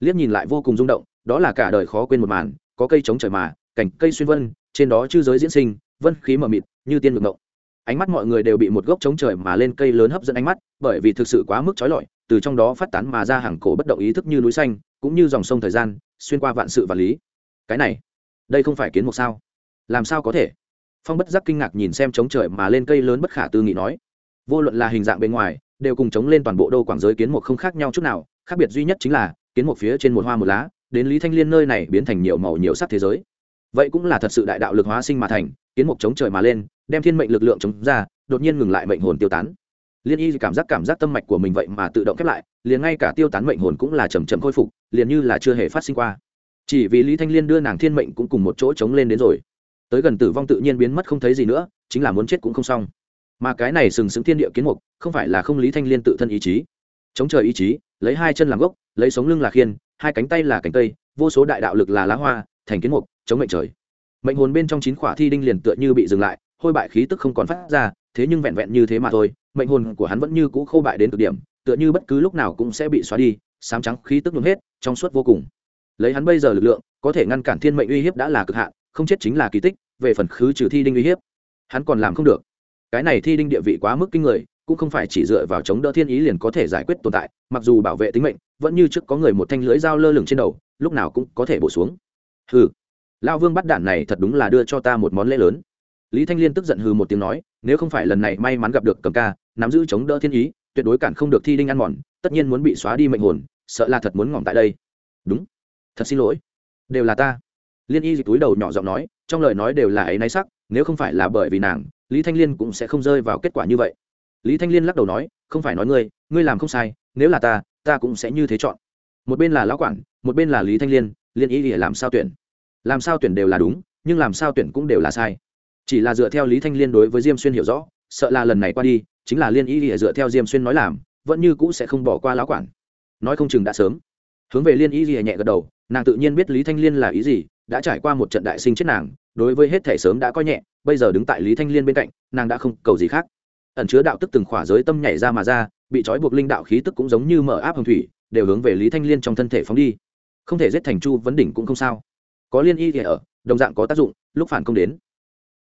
Liếc nhìn lại vô cùng rung động, đó là cả đời khó quên một màn, có cây chống trời mà, cành cây xuyên vân, trên đó chư giới diễn sinh, vân khí mờ mịt, như tiên ngược ngộng. Ánh mắt mọi người đều bị một gốc chống trời mà lên cây lớn hấp dẫn ánh mắt, bởi vì thực sự quá mức trói lọi từ trong đó phát tán mà ra hàng cổ bất động ý thức như núi xanh, cũng như dòng sông thời gian, xuyên qua vạn sự và lý. Cái này, đây không phải kiến mục sao? Làm sao có thể? Phong bất giác kinh ngạc nhìn xem chống trời mà lên cây lớn bất khả tư nghị nói. Vô luận là hình dạng bên ngoài, đều cùng chống lên toàn bộ đô quảng giới kiến mục không khác nhau chút nào, khác biệt duy nhất chính là, kiến mục phía trên một hoa một lá, đến lý thanh liên nơi này biến thành nhiều màu nhiều sắc thế giới. Vậy cũng là thật sự đại đạo lực hóa sinh mà thành, kiến mục chống trời mà lên, đem thiên mệnh lực lượng chống ra, đột nhiên ngừng lại mệnh hồn tiêu tán liên y cảm giác cảm giác tâm mạch của mình vậy mà tự động khép lại, liền ngay cả tiêu tán mệnh hồn cũng là chầm chậm khôi phục, liền như là chưa hề phát sinh qua. Chỉ vì lý thanh liên đưa nàng thiên mệnh cũng cùng một chỗ chống lên đến rồi. Tới gần tử vong tự nhiên biến mất không thấy gì nữa, chính là muốn chết cũng không xong. Mà cái này sừng sững thiên địa kiến mục, không phải là không lý thanh liên tự thân ý chí. Chống trời ý chí, lấy hai chân làm gốc, lấy sống lưng là khiên, hai cánh tay là cánh tay vô số đại đạo lực là lá hoa, thành kiến mục, chống mệnh trời. Mệnh hồn bên trong chín khỏa thi đinh liền tựa như bị dừng lại, hôi bại khí tức không còn phát ra, thế nhưng vẹn vẹn như thế mà thôi mệnh hồn của hắn vẫn như cũ khô bại đến cực điểm, tựa như bất cứ lúc nào cũng sẽ bị xóa đi, sám trắng khí tức nhuộm hết, trong suốt vô cùng. Lấy hắn bây giờ lực lượng, có thể ngăn cản thiên mệnh uy hiếp đã là cực hạn, không chết chính là kỳ tích, về phần khứ trừ thi đinh uy hiếp, hắn còn làm không được. Cái này thi đinh địa vị quá mức kinh người, cũng không phải chỉ dựa vào chống đỡ thiên ý liền có thể giải quyết tồn tại, mặc dù bảo vệ tính mệnh, vẫn như trước có người một thanh lưới dao lơ lửng trên đầu, lúc nào cũng có thể bổ xuống. Hừ lao vương bắt đạn này thật đúng là đưa cho ta một món lễ lớn. Lý thanh liên tức giận hừ một tiếng nói, nếu không phải lần này may mắn gặp được cầm ca nắm giữ chống đỡ thiên ý, tuyệt đối cản không được thi đinh ăn mòn, tất nhiên muốn bị xóa đi mệnh hồn, sợ là thật muốn ngỏm tại đây. Đúng. Thật xin lỗi. Đều là ta. Liên y dịch túi đầu nhỏ giọng nói, trong lời nói đều là ấy náy sắc, nếu không phải là bởi vì nàng, lý thanh liên cũng sẽ không rơi vào kết quả như vậy. Lý thanh liên lắc đầu nói, không phải nói ngươi ngươi làm không sai, nếu là ta ta cũng sẽ như thế chọn. Một bên là lão quản, một bên là lý thanh liên liên y để làm sao tuyển? Làm sao tuyển đều là đúng, nhưng làm sao tuyển cũng đều là sai. Chỉ là dựa theo lý thanh liên đối với diêm xuyên hiểu rõ, sợ là lần này qua đi chính là liên y lìa dựa theo diêm xuyên nói làm, vẫn như cũ sẽ không bỏ qua lão quản. Nói không chừng đã sớm. Hướng về liên y lìa nhẹ gật đầu, nàng tự nhiên biết lý thanh liên là ý gì, đã trải qua một trận đại sinh chết nàng, đối với hết thể sớm đã coi nhẹ, bây giờ đứng tại lý thanh liên bên cạnh, nàng đã không cầu gì khác. Ẩn chứa đạo tức từng khỏa giới tâm nhảy ra mà ra, bị trói buộc linh đạo khí tức cũng giống như mở áp hồng thủy, đều hướng về lý thanh liên trong thân thể phóng đi. Không thể giết thành chu vấn đỉnh cũng không sao. Có liên y thì ở, đồng dạng có tác dụng, lúc phản công đến.